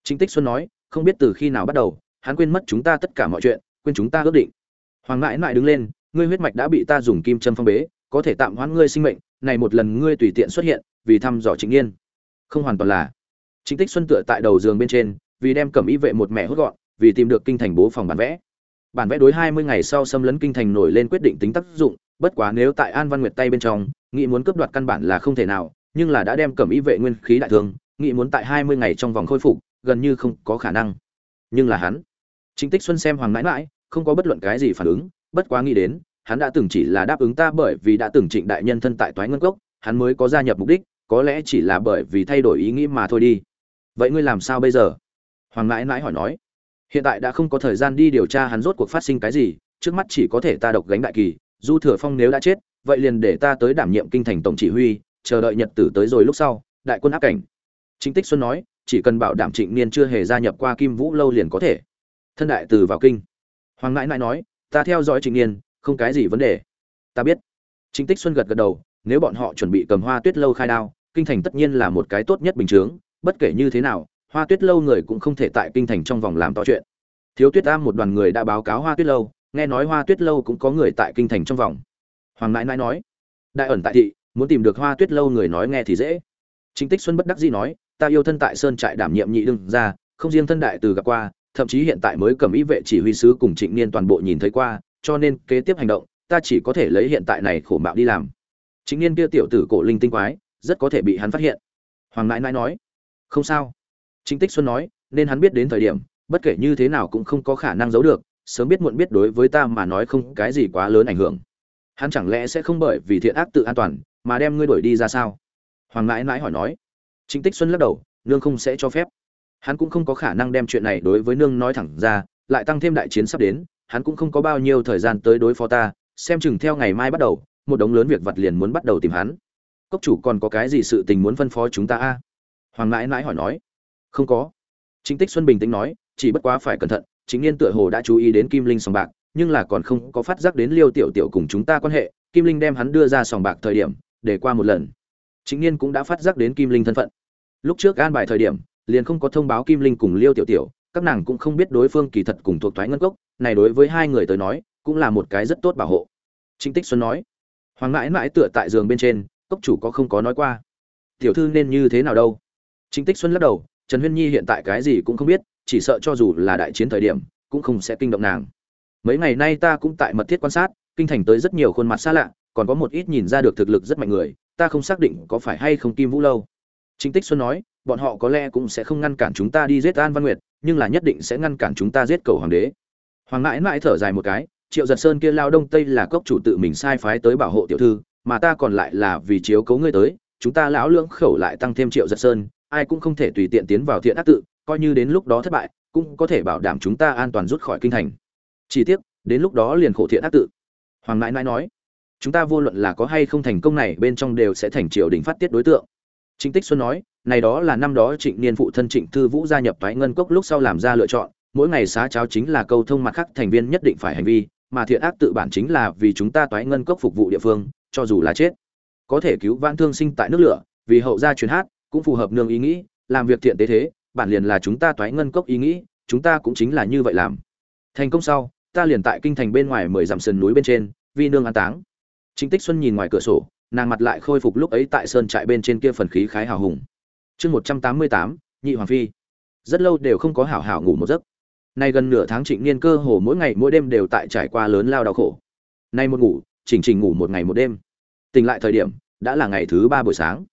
A: Trịnh tích xuân nói, không biết từ khi nào bắt đầu, hắn quên mất chúng ta tất cả mọi chuyện, quên chúng ta ước định. Hoàng mãi mãi đứng lên, ngươi huyết mạch đã bị ta dùng kim châm phong bế, có thể tạm hoãn ngươi sinh mệnh, này một lần ngươi tùy tiện xuất hiện, vì thăm dò trịnh yên không hoàn toàn là. Trịnh tích xuân tựa tại đầu giường bên trên, vì đem cẩm y vệ một mẹ hốt gọn, vì tìm được kinh thành bố phòng bản vẽ bản vẽ đối hai mươi ngày sau xâm lấn kinh thành nổi lên quyết định tính tác dụng, bất quá nếu tại an văn nguyệt tay bên trong, nghĩ muốn cướp đoạt căn bản là không thể nào, nhưng là đã đem cẩm y vệ nguyên khí đại thương, nghĩ muốn tại hai mươi ngày trong vòng khôi phục, gần như không có khả năng. Nhưng là hắn chính tích xuân xem hoàng mãi mãi, không có bất luận cái gì phản ứng, bất quá nghĩ đến, hắn đã từng chỉ là đáp ứng ta bởi vì đã từng trịnh đại nhân thân tại toái ngân cốc, hắn mới có gia nhập mục đích, có lẽ chỉ là bởi vì thay đổi ý nghĩ mà thôi đi. Vậy ngươi làm sao bây giờ? Hoàng mãi mãi hỏi nói hiện tại đã không có thời gian đi điều tra hắn rốt cuộc phát sinh cái gì, trước mắt chỉ có thể ta độc gánh đại kỳ, du thừa phong nếu đã chết, vậy liền để ta tới đảm nhiệm kinh thành tổng chỉ huy, chờ đợi nhật tử tới rồi lúc sau, đại quân áp cảnh. Chính tích xuân nói, chỉ cần bảo đảm trịnh niên chưa hề gia nhập qua kim vũ lâu liền có thể. Thân đại từ vào kinh. Hoàng ngãi ngãi nói, ta theo dõi trịnh niên, không cái gì vấn đề. Ta biết. Chính tích xuân gật gật đầu, nếu bọn họ chuẩn bị cầm hoa tuyết lâu khai đao, kinh thành tất nhiên là một cái tốt nhất bình chướng, bất kể như thế nào hoa tuyết lâu người cũng không thể tại kinh thành trong vòng làm to chuyện. Thiếu tuyết Tam một đoàn người đã báo cáo hoa tuyết lâu, nghe nói hoa tuyết lâu cũng có người tại kinh thành trong vòng. Hoàng nãi nãi nói, đại ẩn tại thị, muốn tìm được hoa tuyết lâu người nói nghe thì dễ. Chính tích xuân bất đắc dĩ nói, ta yêu thân tại sơn trại đảm nhiệm nhị đương ra không riêng thân đại từ gặp qua, thậm chí hiện tại mới cầm ý vệ chỉ huy sứ cùng trịnh niên toàn bộ nhìn thấy qua, cho nên kế tiếp hành động, ta chỉ có thể lấy hiện tại này khổ mạo đi làm. Chính niên kia tiểu tử cổ linh tinh quái, rất có thể bị hắn phát hiện. Hoàng nãi nãi nói, không sao. Trịnh tích xuân nói, nên hắn biết đến thời điểm, bất kể như thế nào cũng không có khả năng giấu được, sớm biết muộn biết đối với ta mà nói không cái gì quá lớn ảnh hưởng. Hắn chẳng lẽ sẽ không bởi vì thiện ác tự an toàn mà đem ngươi đuổi đi ra sao? Hoàng mãi mãi hỏi nói. Trịnh tích xuân lắc đầu, nương không sẽ cho phép. Hắn cũng không có khả năng đem chuyện này đối với nương nói thẳng ra, lại tăng thêm đại chiến sắp đến, hắn cũng không có bao nhiêu thời gian tới đối phó ta, xem chừng theo ngày mai bắt đầu, một đống lớn việc vặt liền muốn bắt đầu tìm hắn. Cốc chủ còn có cái gì sự tình muốn phân phó chúng ta a? Hoàng mãi mãi hỏi nói không có. Chính tích xuân bình tĩnh nói, chỉ bất quá phải cẩn thận, chính niên tựa hồ đã chú ý đến kim linh sòng bạc, nhưng là còn không có phát giác đến liêu tiểu tiểu cùng chúng ta quan hệ, kim linh đem hắn đưa ra sòng bạc thời điểm, để qua một lần. Chính niên cũng đã phát giác đến kim linh thân phận. Lúc trước an bài thời điểm, liền không có thông báo kim linh cùng liêu tiểu tiểu, các nàng cũng không biết đối phương kỳ thật cùng thuộc thoái ngân cốc này đối với hai người tới nói, cũng là một cái rất tốt bảo hộ. Trinh tích xuân nói, hoàng mãi mãi tựa tại giường bên trên, cốc chủ có không có nói qua. Tiểu thư nên như thế nào đâu? Trinh tích xuân lắc đầu trần huyên nhi hiện tại cái gì cũng không biết, chỉ sợ cho dù là đại chiến thời điểm, cũng không sẽ kinh động nàng. Mấy ngày nay ta cũng tại mật thiết quan sát, kinh thành tới rất nhiều khuôn mặt xa lạ, còn có một ít nhìn ra được thực lực rất mạnh người, ta không xác định có phải hay không kim vũ lâu. Chính tích xuân nói, bọn họ có lẽ cũng sẽ không ngăn cản chúng ta đi giết an văn nguyệt, nhưng là nhất định sẽ ngăn cản chúng ta giết cầu hoàng đế. Hoàng mãi mãi thở dài một cái, triệu giật sơn kia lao đông tây là cốc chủ tự mình sai phái tới bảo hộ tiểu thư, mà ta còn lại là vì chiếu cấu ngươi tới, chúng ta lão lưỡng khẩu lại tăng thêm triệu giật sơn ai cũng không thể tùy tiện tiến vào thiện ác tự, coi như đến lúc đó thất bại, cũng có thể bảo đảm chúng ta an toàn rút khỏi kinh thành. Chỉ tiếc, đến lúc đó liền khổ thiện ác tự. Hoàng mãi mãi nói, chúng ta vô luận là có hay không thành công này bên trong đều sẽ thành triều đình phát tiết đối tượng. Chính tích xuân nói, này đó là năm đó trịnh niên phụ thân trịnh thư vũ gia nhập thoái ngân cốc lúc sau làm ra lựa chọn, mỗi ngày xá cháo chính là câu thông mặt khác, thành viên nhất định phải hành vi, mà thiện ác tự bản chính là vì chúng ta toái ngân cốc phục vụ địa phương, cho dù là chết, có thể cứu vãn thương sinh tại nước lửa, vì hậu gia truyền hát cũng phù hợp nương ý nghĩ, làm việc thiện tế thế, bản liền là chúng ta toái ngân cốc ý nghĩ, chúng ta cũng chính là như vậy làm. Thành công sau, ta liền tại kinh thành bên ngoài mười dặm sườn núi bên trên, vi nương an táng. Chính tích xuân nhìn ngoài cửa sổ, nàng mặt lại khôi phục lúc ấy tại sơn trại bên trên kia phần khí khái hào hùng. Chương một trăm tám mươi tám, nhị hoàng phi. Rất lâu đều không có hảo hảo ngủ một giấc. Nay gần nửa tháng trịnh niên cơ hồ mỗi ngày mỗi đêm đều tại trải qua lớn lao đau khổ. Nay một ngủ, chỉnh trình ngủ một ngày một đêm. Tỉnh lại thời điểm, đã là ngày thứ ba buổi sáng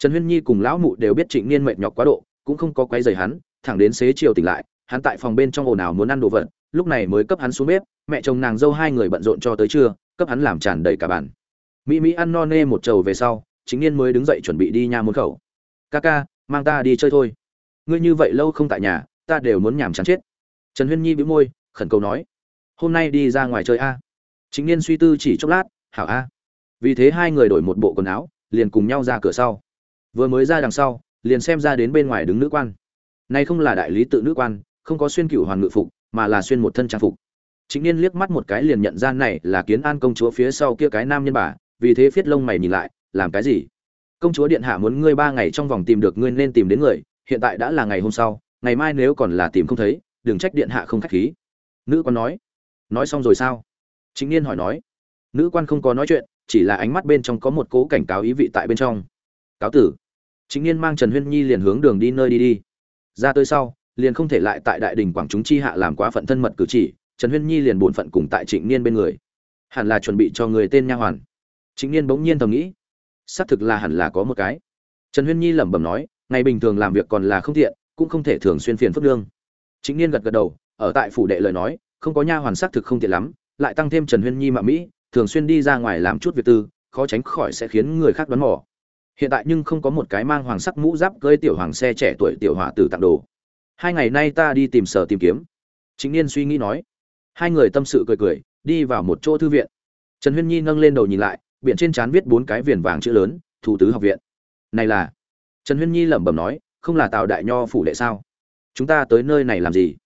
A: trần huyên nhi cùng lão mụ đều biết trịnh niên mệt nhọc quá độ, cũng không có quấy rầy hắn, thẳng đến xế chiều tỉnh lại, hắn tại phòng bên trong ồn ào muốn ăn đồ vật, lúc này mới cấp hắn xuống bếp, mẹ chồng nàng dâu hai người bận rộn cho tới trưa, cấp hắn làm tràn đầy cả bàn. Mỹ mỹ ăn no nê một trầu về sau chính niên mới đứng dậy chuẩn bị đi nhà môn khẩu. Ca ca, mang ta đi chơi thôi. Ngươi như vậy lâu không tại nhà, ta đều muốn nhàm chán chết. Trần huyên nhi bĩu môi, khẩn cầu nói, hôm nay đi ra ngoài chơi a. Chính niên suy tư chỉ chốc lát, hảo a. Vì thế hai người đổi một bộ quần áo, liền cùng nhau ra cửa sau vừa mới ra đằng sau, liền xem ra đến bên ngoài đứng nữ quan. Nay không là đại lý tự nữ quan, không có xuyên cửu hoàn ngự phục, mà là xuyên một thân trang phục. Chính niên liếc mắt một cái liền nhận ra này là kiến an công chúa phía sau kia cái nam nhân bà, vì thế phiết lông mày nhìn lại, làm cái gì? Công chúa điện hạ muốn ngươi ba ngày trong vòng tìm được ngươi nên tìm đến người, hiện tại đã là ngày hôm sau, ngày mai nếu còn là tìm không thấy, đừng trách điện hạ không khách khí. Nữ quan nói. Nói xong rồi sao? Chính niên hỏi nói. Nữ quan không có nói chuyện, chỉ là ánh mắt bên trong có một cố cảnh cáo ý vị tại bên trong cáo tử. Chính niên mang trần huyên nhi liền hướng đường đi nơi đi đi. Ra tới sau, liền không thể lại tại đại đình quảng chúng chi hạ làm quá phận thân mật cử chỉ, trần huyên nhi liền bổn phận cùng tại trịnh niên bên người. Hẳn là chuẩn bị cho người tên nha hoàn. Trịnh niên bỗng nhiên thầm nghĩ, xác thực là hẳn là có một cái. Trần huyên nhi lẩm bẩm nói, ngày bình thường làm việc còn là không thiện cũng không thể thường xuyên phiền phức lương. Trịnh niên gật gật đầu, ở tại phủ đệ lời nói, không có nha hoàn xác thực không tiện lắm, lại tăng thêm trần huyên nhi mạ mỹ, thường xuyên đi ra ngoài làm chút việc tư, khó tránh khỏi sẽ khiến người khác đoán mò hiện tại nhưng không có một cái mang hoàng sắc mũ giáp cơi tiểu hoàng xe trẻ tuổi tiểu hỏa tử tặng đồ. Hai ngày nay ta đi tìm sở tìm kiếm. Chính niên suy nghĩ nói. Hai người tâm sự cười cười, đi vào một chỗ thư viện. Trần huyên nhi nâng lên đầu nhìn lại, biển trên trán viết bốn cái viền vàng chữ lớn, thủ tứ học viện. Này là? Trần huyên nhi lẩm bẩm nói, không là tào đại nho phủ đệ sao? Chúng ta tới nơi này làm gì?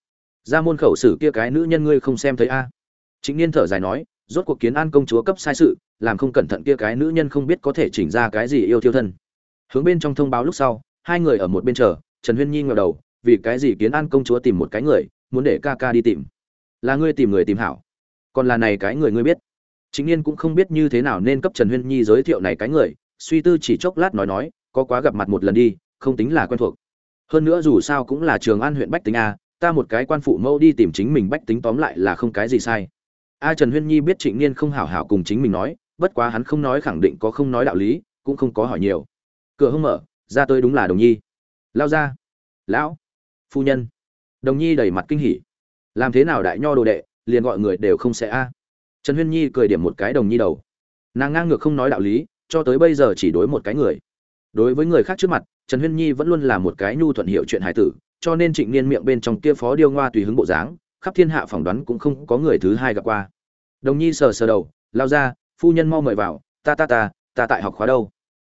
A: Ra môn khẩu sử kia cái nữ nhân ngươi không xem thấy a? À. chính niên thở dài nói rốt cuộc kiến an công chúa cấp sai sự, làm không cẩn thận kia cái nữ nhân không biết có thể chỉnh ra cái gì yêu thiêu thân. Hướng bên trong thông báo lúc sau, hai người ở một bên chờ, trần huyên nhi ngờ đầu, vì cái gì kiến an công chúa tìm một cái người, muốn để ca ca đi tìm? Là ngươi tìm người tìm hảo. Còn là này cái người ngươi biết. Chính yên cũng không biết như thế nào nên cấp trần huyên nhi giới thiệu này cái người, suy tư chỉ chốc lát nói nói, có quá gặp mặt một lần đi, không tính là quen thuộc. Hơn nữa dù sao cũng là trường an huyện bách tính a, ta một cái quan phụ mẫu đi tìm chính mình bách tính tóm lại là không cái gì sai a trần huyên nhi biết trịnh niên không hảo hảo cùng chính mình nói, bất quá hắn không nói khẳng định có không nói đạo lý, cũng không có hỏi nhiều. Cửa không mở, ra tôi đúng là đồng nhi. Lao ra. Lão. Phu nhân. Đồng nhi đầy mặt kinh hỉ. Làm thế nào đại nho đồ đệ, liền gọi người đều không sẽ a. Trần huyên nhi cười điểm một cái đồng nhi đầu. Nàng ngang ngược không nói đạo lý, cho tới bây giờ chỉ đối một cái người. Đối với người khác trước mặt, trần huyên nhi vẫn luôn là một cái nhu thuận hiệu chuyện hài tử, cho nên trịnh niên miệng bên trong kia phó điêu ngoa tùy hứng bộ dáng khắp thiên hạ phỏng đoán cũng không có người thứ hai gặp qua. Đồng nhi sờ sờ đầu, lao ra, phu nhân mau mời vào, ta ta ta ta tại học khóa đâu?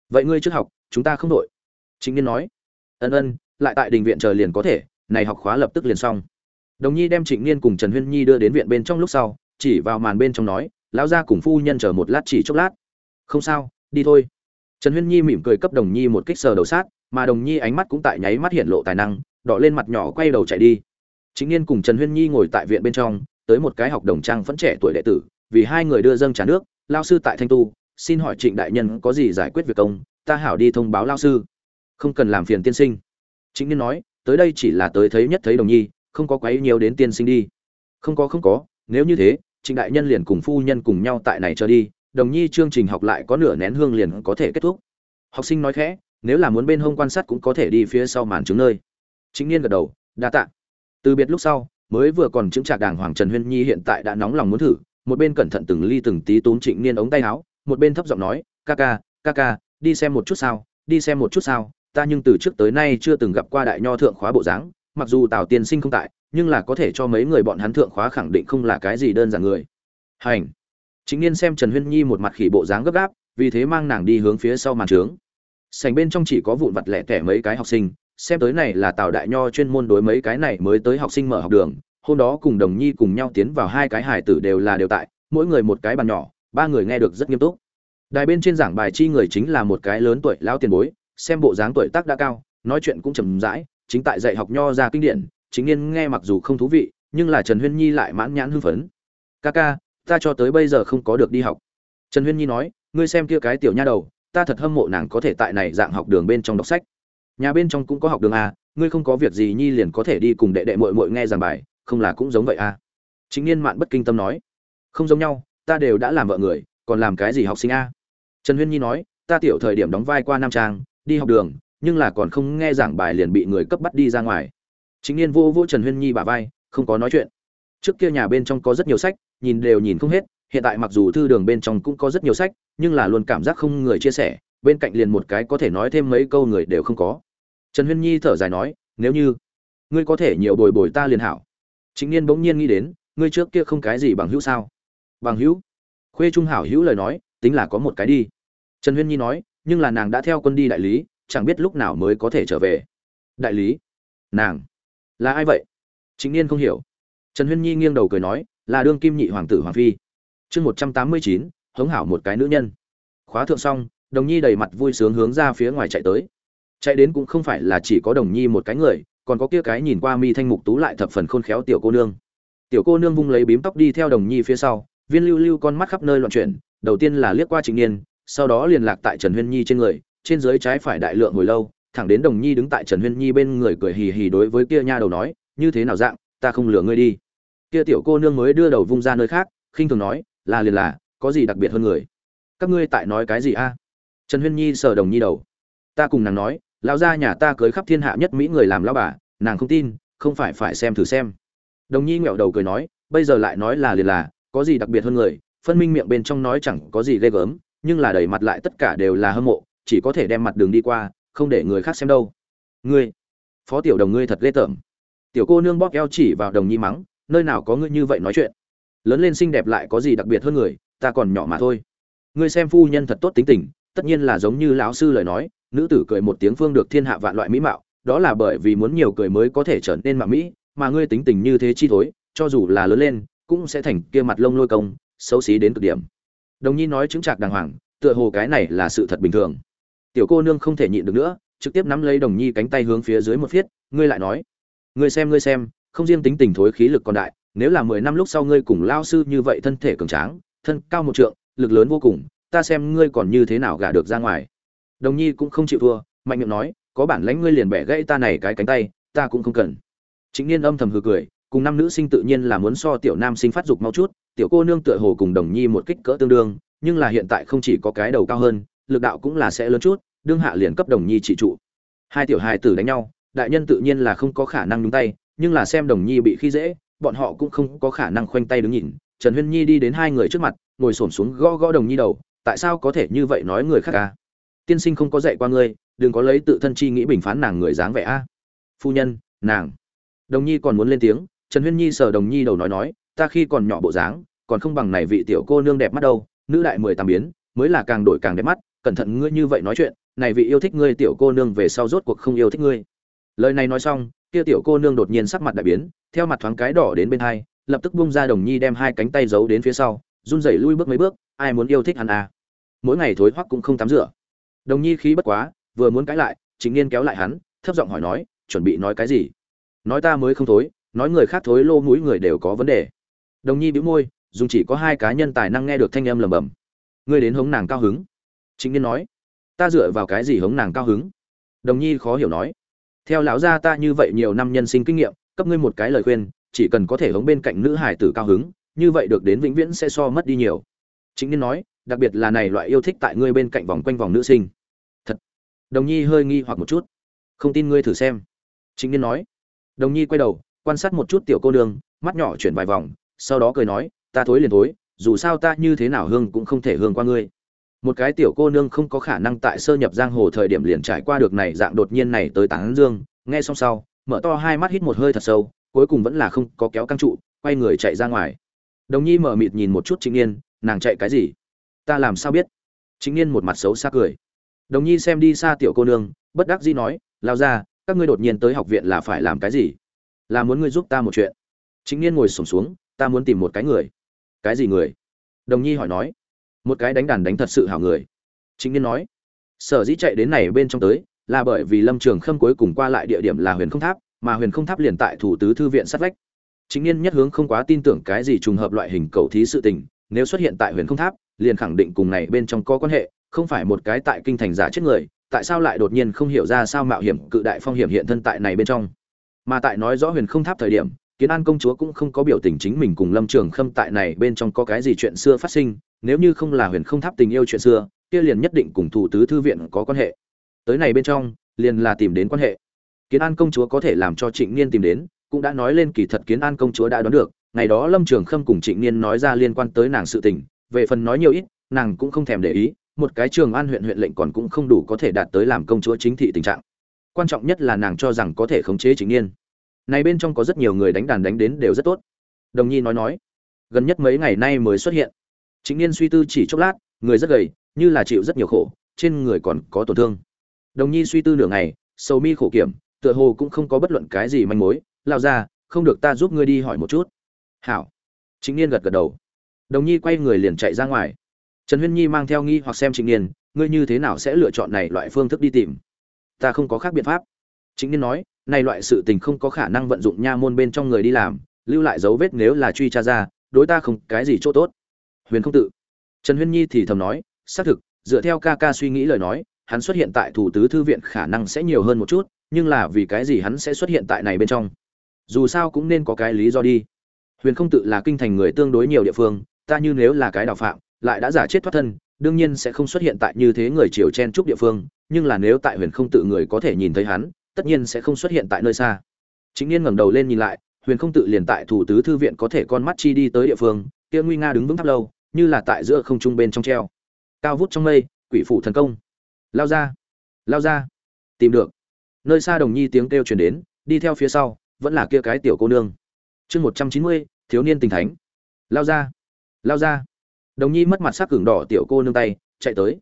A: Vậy ngươi trước học, chúng ta không đội. Trịnh niên nói, ân ân, lại tại đình viện chờ liền có thể, này học khóa lập tức liền xong. Đồng nhi đem trịnh niên cùng trần huyên nhi đưa đến viện bên trong lúc sau, chỉ vào màn bên trong nói, lão gia cùng phu nhân chờ một lát chỉ chốc lát. Không sao, đi thôi. Trần huyên nhi mỉm cười cấp đồng nhi một kích sờ đầu sát, mà đồng nhi ánh mắt cũng tại nháy mắt hiện lộ tài năng, đỏ lên mặt nhỏ quay đầu chạy đi chính niên cùng trần huyên nhi ngồi tại viện bên trong, tới một cái học đồng trang vẫn trẻ tuổi đệ tử, vì hai người đưa dâng trà nước, lao sư tại thanh tu, xin hỏi trịnh đại nhân có gì giải quyết việc công, ta hảo đi thông báo lao sư. Không cần làm phiền tiên sinh. Chính niên nói, tới đây chỉ là tới thấy nhất thấy đồng nhi, không có quấy nhiều đến tiên sinh đi. Không có không có, nếu như thế, trịnh đại nhân liền cùng phu nhân cùng nhau tại này cho đi, đồng nhi chương trình học lại có nửa nén hương liền có thể kết thúc. Học sinh nói khẽ, nếu là muốn bên hông quan sát cũng có thể đi phía sau màn trứng nơi. Chính niên gật đầu, đa tạ từ biệt lúc sau, mới vừa còn chứng trạc đàng hoàng trần huyên nhi hiện tại đã nóng lòng muốn thử, một bên cẩn thận từng ly từng tí túm trịnh niên ống tay áo, một bên thấp giọng nói, ca ca ca ca, đi xem một chút sao, đi xem một chút sao, ta nhưng từ trước tới nay chưa từng gặp qua đại nho thượng khóa bộ dáng, mặc dù tào tiên sinh không tại, nhưng là có thể cho mấy người bọn hắn thượng khóa khẳng định không là cái gì đơn giản người. Hành. Chính niên xem trần huyên nhi một mặt khỉ bộ dáng gấp gáp, vì thế mang nàng đi hướng phía sau màn trướng. Sành bên trong chỉ có vụn vặt lẻ tẻ mấy cái học sinh xem tới này là tào đại nho chuyên môn đối mấy cái này mới tới học sinh mở học đường, hôm đó cùng đồng nhi cùng nhau tiến vào hai cái hải tử đều là đều tại, mỗi người một cái bàn nhỏ, ba người nghe được rất nghiêm túc. Đài bên trên giảng bài chi người chính là một cái lớn tuổi lao tiền bối, xem bộ dáng tuổi tác đã cao, nói chuyện cũng chậm rãi, chính tại dạy học nho ra kinh điển, chính niên nghe mặc dù không thú vị, nhưng là trần huyên nhi lại mãn nhãn hưng phấn. Ca ca, ta cho tới bây giờ không có được đi học. Trần huyên nhi nói, ngươi xem kia cái tiểu nha đầu, ta thật hâm mộ nàng có thể tại này dạng học đường bên trong đọc sách nhà bên trong cũng có học đường à ngươi không có việc gì nhi liền có thể đi cùng đệ đệ muội muội nghe giảng bài, không là cũng giống vậy à chính niên mạn bất kinh tâm nói, không giống nhau, ta đều đã làm vợ người, còn làm cái gì học sinh a? Trần huyên nhi nói, ta tiểu thời điểm đóng vai qua nam trang, đi học đường, nhưng là còn không nghe giảng bài liền bị người cấp bắt đi ra ngoài. Chính niên vô vô trần huyên nhi bả vai, không có nói chuyện. Trước kia nhà bên trong có rất nhiều sách, nhìn đều nhìn không hết, hiện tại mặc dù thư đường bên trong cũng có rất nhiều sách, nhưng là luôn cảm giác không người chia sẻ bên cạnh liền một cái có thể nói thêm mấy câu người đều không có. Trần huyên nhi thở dài nói, nếu như ngươi có thể nhiều bồi bồi ta liền hảo. Chính niên bỗng nhiên nghĩ đến, ngươi trước kia không cái gì bằng hữu sao? Bằng hữu? Khuê trung hảo hữu lời nói, tính là có một cái đi. Trần huyên nhi nói, nhưng là nàng đã theo quân đi đại lý, chẳng biết lúc nào mới có thể trở về. Đại lý? Nàng là ai vậy? Chính niên không hiểu. Trần huyên nhi nghiêng đầu cười nói, là đương kim nhị hoàng tử hoàng phi. Chương một trăm tám mươi chín, hống hảo một cái nữ nhân. Khóa thượng xong đồng nhi đầy mặt vui sướng hướng ra phía ngoài chạy tới. Chạy đến cũng không phải là chỉ có đồng nhi một cái người, còn có kia cái nhìn qua mi thanh mục tú lại thập phần khôn khéo tiểu cô nương. Tiểu cô nương vung lấy bím tóc đi theo đồng nhi phía sau, viên lưu lưu con mắt khắp nơi loạn chuyển, đầu tiên là liếc qua trịnh niên, sau đó liền lạc tại trần huyên nhi trên người, trên dưới trái phải đại lượng hồi lâu, thẳng đến đồng nhi đứng tại trần huyên nhi bên người cười hì hì đối với kia nha đầu nói, như thế nào dạng, ta không lừa ngươi đi. Kia tiểu cô nương mới đưa đầu vung ra nơi khác, khinh thường nói, là liền là, có gì đặc biệt hơn người? Các ngươi tại nói cái gì a? Trần huyên nhi sờ đồng nhi đầu. Ta cùng nàng nói, lão gia nhà ta cưới khắp thiên hạ nhất mỹ người làm lão bà, nàng không tin, không phải phải xem thử xem. Đồng nhi nghẹo đầu cười nói, bây giờ lại nói là liền là, có gì đặc biệt hơn người, phân minh miệng bên trong nói chẳng có gì ghê gớm, nhưng là đầy mặt lại tất cả đều là hâm mộ, chỉ có thể đem mặt đường đi qua, không để người khác xem đâu. Ngươi, phó tiểu đồng ngươi thật ghê tởm. Tiểu cô nương bóp eo chỉ vào đồng nhi mắng, nơi nào có ngươi như vậy nói chuyện. Lớn lên xinh đẹp lại có gì đặc biệt hơn người, ta còn nhỏ mà thôi. Ngươi xem phu nhân thật tốt tính tình tất nhiên là giống như lão sư lời nói, nữ tử cười một tiếng phương được thiên hạ vạn loại mỹ mạo, đó là bởi vì muốn nhiều cười mới có thể trở nên mạo mỹ, mà ngươi tính tình như thế chi thối, cho dù là lớn lên, cũng sẽ thành kia mặt lông lôi công, xấu xí đến cực điểm. Đồng nhi nói chứng trạc đàng hoàng, tựa hồ cái này là sự thật bình thường. Tiểu cô nương không thể nhịn được nữa, trực tiếp nắm lấy đồng nhi cánh tay hướng phía dưới một phiết, ngươi lại nói. Ngươi xem ngươi xem, không riêng tính tình thối khí lực còn đại, nếu là mười năm lúc sau ngươi cùng lao sư như vậy thân thể cường tráng, thân cao một trượng, lực lớn vô cùng ta xem ngươi còn như thế nào gả được ra ngoài. Đồng nhi cũng không chịu thua, mạnh miệng nói, có bản lãnh ngươi liền bẻ gãy ta này cái cánh tay, ta cũng không cần. Chính niên âm thầm hừ cười, cùng năm nữ sinh tự nhiên là muốn so tiểu nam sinh phát dục mau chút, tiểu cô nương tựa hồ cùng đồng nhi một kích cỡ tương đương, nhưng là hiện tại không chỉ có cái đầu cao hơn, lực đạo cũng là sẽ lớn chút, đương hạ liền cấp đồng nhi trị trụ. Hai tiểu hài tử đánh nhau, đại nhân tự nhiên là không có khả năng nhúng tay, nhưng là xem đồng nhi bị khi dễ, bọn họ cũng không có khả năng khoanh tay đứng nhìn. Trần huyên nhi đi đến hai người trước mặt, ngồi xổm xuống gõ gõ đồng nhi đầu tại sao có thể như vậy nói người khác à? tiên sinh không có dạy qua ngươi, đừng có lấy tự thân chi nghĩ bình phán nàng người dáng vẻ a. Phu nhân, nàng. Đồng nhi còn muốn lên tiếng, trần huyên nhi sờ đồng nhi đầu nói nói, ta khi còn nhỏ bộ dáng, còn không bằng này vị tiểu cô nương đẹp mắt đâu, nữ đại mười tám biến, mới là càng đổi càng đẹp mắt, cẩn thận ngươi như vậy nói chuyện, này vị yêu thích ngươi tiểu cô nương về sau rốt cuộc không yêu thích ngươi. Lời này nói xong, kia tiểu cô nương đột nhiên sắc mặt đại biến, theo mặt thoáng cái đỏ đến bên hai, lập tức bung ra đồng nhi đem hai cánh tay giấu đến phía sau, run rẩy lui bước mấy bước ai muốn yêu thích hắn à? Mỗi ngày thối hoắc cũng không tắm rửa. Đồng nhi khí bất quá, vừa muốn cãi lại chính niên kéo lại hắn, thấp giọng hỏi nói, chuẩn bị nói cái gì? Nói ta mới không thối, nói người khác thối lô mũi người đều có vấn đề. Đồng nhi bĩu môi, dùng chỉ có hai cá nhân tài năng nghe được thanh âm lầm bầm ngươi đến hống nàng cao hứng? Chính niên nói. Ta dựa vào cái gì hống nàng cao hứng? Đồng nhi khó hiểu nói. Theo lão gia ta như vậy nhiều năm nhân sinh kinh nghiệm, cấp ngươi một cái lời khuyên, chỉ cần có thể hống bên cạnh nữ hải tử cao hứng, như vậy được đến vĩnh viễn sẽ so mất đi nhiều chính niên nói, đặc biệt là này loại yêu thích tại ngươi bên cạnh vòng quanh vòng nữ sinh. Thật. Đồng nhi hơi nghi hoặc một chút. Không tin ngươi thử xem. Chính niên nói. Đồng nhi quay đầu, quan sát một chút tiểu cô nương, mắt nhỏ chuyển vài vòng, sau đó cười nói, ta thối liền thối, dù sao ta như thế nào hương cũng không thể hương qua ngươi. Một cái tiểu cô nương không có khả năng tại sơ nhập giang hồ thời điểm liền trải qua được này dạng đột nhiên này tới tán dương, nghe xong sau, mở to hai mắt hít một hơi thật sâu, cuối cùng vẫn là không có kéo căng trụ, quay người chạy ra ngoài. Đồng nhi mở mịt nhìn một chút trịnh niên nàng chạy cái gì? Ta làm sao biết? Chính niên một mặt xấu xa cười. Đồng nhi xem đi xa tiểu cô nương, bất đắc dĩ nói, lao ra, các ngươi đột nhiên tới học viện là phải làm cái gì? Là muốn ngươi giúp ta một chuyện. Chính niên ngồi sổm xuống, ta muốn tìm một cái người. Cái gì người? Đồng nhi hỏi nói. Một cái đánh đàn đánh thật sự hảo người. Chính niên nói. Sở dĩ chạy đến này bên trong tới, là bởi vì lâm trường khâm cuối cùng qua lại địa điểm là huyền không tháp, mà huyền không tháp liền tại thủ tứ thư viện sát vách. Chính niên nhất hướng không quá tin tưởng cái gì trùng hợp loại hình cầu thí sự tình nếu xuất hiện tại huyền không tháp, liền khẳng định cùng này bên trong có quan hệ, không phải một cái tại kinh thành giả chết người, tại sao lại đột nhiên không hiểu ra sao mạo hiểm cự đại phong hiểm hiện thân tại này bên trong? Mà tại nói rõ huyền không tháp thời điểm, kiến an công chúa cũng không có biểu tình chính mình cùng lâm trường khâm tại này bên trong có cái gì chuyện xưa phát sinh, nếu như không là huyền không tháp tình yêu chuyện xưa, kia liền nhất định cùng thủ tứ thư viện có quan hệ. Tới này bên trong, liền là tìm đến quan hệ. Kiến an công chúa có thể làm cho trịnh niên tìm đến, cũng đã nói lên kỳ thật kiến an công chúa đã đoán được ngày đó lâm trường khâm cùng trịnh niên nói ra liên quan tới nàng sự tình, về phần nói nhiều ít, nàng cũng không thèm để ý, một cái trường an huyện huyện lệnh còn cũng không đủ có thể đạt tới làm công chúa chính thị tình trạng. Quan trọng nhất là nàng cho rằng có thể khống chế trịnh niên. Này bên trong có rất nhiều người đánh đàn đánh đến đều rất tốt. Đồng nhi nói nói, gần nhất mấy ngày nay mới xuất hiện. Trịnh niên suy tư chỉ chốc lát, người rất gầy, như là chịu rất nhiều khổ, trên người còn có tổn thương. Đồng nhi suy tư nửa ngày, sầu mi khổ kiểm, tựa hồ cũng không có bất luận cái gì manh mối lao ra không được ta giúp ngươi đi hỏi một chút hảo. Chính niên gật gật đầu. Đồng nhi quay người liền chạy ra ngoài. Trần huyên nhi mang theo nghi hoặc xem trịnh niên, ngươi như thế nào sẽ lựa chọn này loại phương thức đi tìm? Ta không có khác biện pháp. Chính niên nói, này loại sự tình không có khả năng vận dụng nha môn bên trong người đi làm, lưu lại dấu vết nếu là truy tra ra, đối ta không cái gì chỗ tốt. Huyền không tự. Trần huyên nhi thì thầm nói, xác thực, dựa theo ca ca suy nghĩ lời nói, hắn xuất hiện tại thủ tứ thư viện khả năng sẽ nhiều hơn một chút, nhưng là vì cái gì hắn sẽ xuất hiện tại này bên trong? Dù sao cũng nên có cái lý do đi huyền không tự là kinh thành người tương đối nhiều địa phương, ta như nếu là cái đạo phạm, lại đã giả chết thoát thân, đương nhiên sẽ không xuất hiện tại như thế người triều chen trúc địa phương, nhưng là nếu tại huyền không tự người có thể nhìn thấy hắn, tất nhiên sẽ không xuất hiện tại nơi xa. Chính n ngẩng đầu lên nhìn lại, huyền không tự liền tại thủ tứ thư viện có thể con mắt chi đi tới địa phương, kia nguy nga đứng vững tháp lâu, như là tại giữa không trung bên trong treo. Cao vút trong mây, quỷ phủ thần công. Lao ra lao ra, tìm được. Nơi xa đồng nhi tiếng kêu truyền đến, đi theo phía sau, vẫn là kia cái tiểu cô nương chương một trăm chín mươi, thiếu niên tình thánh. Lao ra lao ra. Đồng nhi mất mặt sắc cường đỏ tiểu cô nương tay, chạy tới.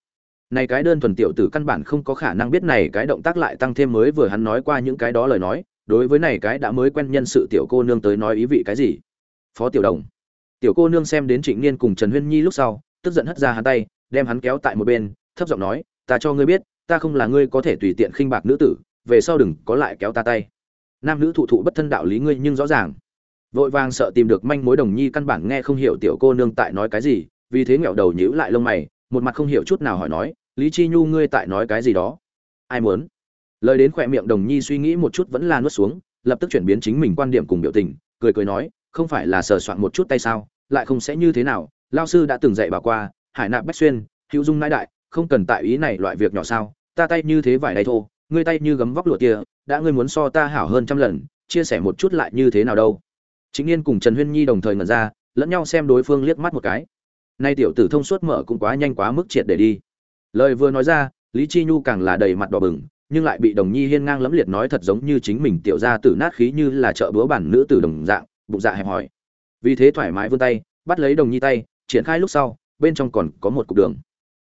A: Này cái đơn thuần tiểu tử căn bản không có khả năng biết này cái động tác lại tăng thêm mới vừa hắn nói qua những cái đó lời nói, đối với này cái đã mới quen nhân sự tiểu cô nương tới nói ý vị cái gì? Phó tiểu đồng. Tiểu cô nương xem đến trịnh niên cùng trần huyên nhi lúc sau, tức giận hất ra hắn tay, đem hắn kéo tại một bên, thấp giọng nói, ta cho ngươi biết, ta không là ngươi có thể tùy tiện khinh bạc nữ tử, về sau đừng có lại kéo ta tay. Nam nữ thụ thụ bất thân đạo lý ngươi nhưng rõ ràng vội vàng sợ tìm được manh mối đồng nhi căn bản nghe không hiểu tiểu cô nương tại nói cái gì, vì thế nghẹo đầu nhíu lại lông mày, một mặt không hiểu chút nào hỏi nói, lý chi nhu ngươi tại nói cái gì đó? Ai muốn? Lời đến khỏe miệng đồng nhi suy nghĩ một chút vẫn là nuốt xuống, lập tức chuyển biến chính mình quan điểm cùng biểu tình, cười cười nói, không phải là sờ soạn một chút tay sao, lại không sẽ như thế nào lao sư đã từng dạy bà qua, hải nạp bách xuyên, hữu dung nãi đại, không cần tại ý này loại việc nhỏ sao, ta tay như thế vải đầy thô, ngươi tay như gấm vóc lụa kia, đã ngươi muốn so ta hảo hơn trăm lần, chia sẻ một chút lại như thế nào đâu? Chính yên cùng trần huyên nhi đồng thời ngẩn ra, lẫn nhau xem đối phương liếc mắt một cái. Nay tiểu tử thông suốt mở cũng quá nhanh quá mức triệt để đi. Lời vừa nói ra, lý chi nhu càng là đầy mặt đỏ bừng, nhưng lại bị đồng nhi hiên ngang lẫm liệt nói thật giống như chính mình tiểu ra tử nát khí như là chợ búa bản nữ tử đồng dạng, bụng dạ hẹp hòi. Vì thế thoải mái vươn tay, bắt lấy đồng nhi tay, triển khai lúc sau, bên trong còn có một cục đường.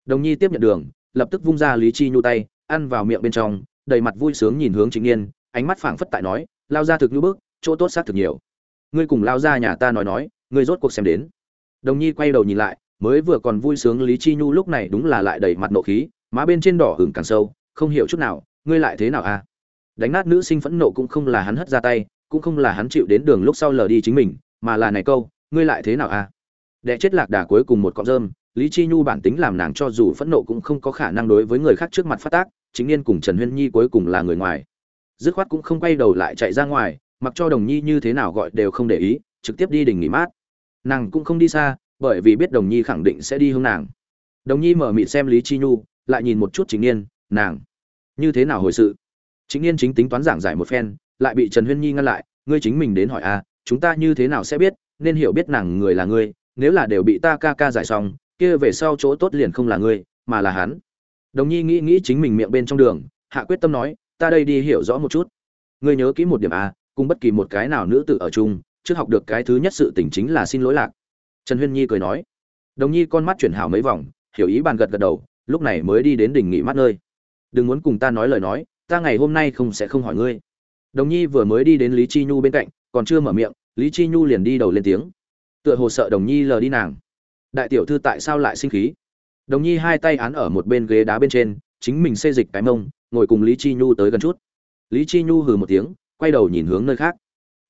A: Đồng nhi tiếp nhận đường, lập tức vung ra lý chi nhu tay, ăn vào miệng bên trong, đầy mặt vui sướng nhìn hướng chính niên, ánh mắt phảng phất tại nói, lao ra thực như bước chỗ tốt sát thực nhiều ngươi cùng lao ra nhà ta nói nói, ngươi rốt cuộc xem đến. Đồng nhi quay đầu nhìn lại, mới vừa còn vui sướng lý chi nhu lúc này đúng là lại đầy mặt nộ khí, má bên trên đỏ hửng càng sâu, không hiểu chút nào, ngươi lại thế nào à? Đánh nát nữ sinh phẫn nộ cũng không là hắn hất ra tay, cũng không là hắn chịu đến đường lúc sau lờ đi chính mình, mà là này câu, ngươi lại thế nào à? Để chết lạc đà cuối cùng một cọng rơm, lý chi nhu bản tính làm nàng cho dù phẫn nộ cũng không có khả năng đối với người khác trước mặt phát tác, chính niên cùng trần huyên nhi cuối cùng là người ngoài. Dứt khoát cũng không quay đầu lại chạy ra ngoài mặc cho đồng nhi như thế nào gọi đều không để ý, trực tiếp đi đình nghỉ mát. Nàng cũng không đi xa, bởi vì biết đồng nhi khẳng định sẽ đi hướng nàng. Đồng nhi mở mịt xem lý chi nhu, lại nhìn một chút chính niên, nàng, như thế nào hồi sự? Chính niên chính tính toán giảng giải một phen, lại bị trần huyên nhi ngăn lại, ngươi chính mình đến hỏi a, chúng ta như thế nào sẽ biết, nên hiểu biết nàng người là ngươi, nếu là đều bị ta ca ca giải xong, kia về sau chỗ tốt liền không là ngươi, mà là hắn. Đồng nhi nghĩ nghĩ chính mình miệng bên trong đường, hạ quyết tâm nói, ta đây đi hiểu rõ một chút. Ngươi nhớ kỹ một điểm a cùng bất kỳ một cái nào nữ tử ở chung, trước học được cái thứ nhất sự tình chính là xin lỗi lạc. Trần huyên nhi cười nói. Đồng nhi con mắt chuyển hảo mấy vòng, hiểu ý bàn gật gật đầu, lúc này mới đi đến đỉnh nghỉ mắt nơi. Đừng muốn cùng ta nói lời nói, ta ngày hôm nay không sẽ không hỏi ngươi. Đồng nhi vừa mới đi đến lý chi nhu bên cạnh, còn chưa mở miệng, lý chi nhu liền đi đầu lên tiếng. Tựa hồ sợ đồng nhi lờ đi nàng. Đại tiểu thư tại sao lại sinh khí? Đồng nhi hai tay án ở một bên ghế đá bên trên, chính mình xê dịch cái mông, ngồi cùng lý chi nhu tới gần chút. Lý chi nhu hừ một tiếng quay đầu nhìn hướng nơi khác.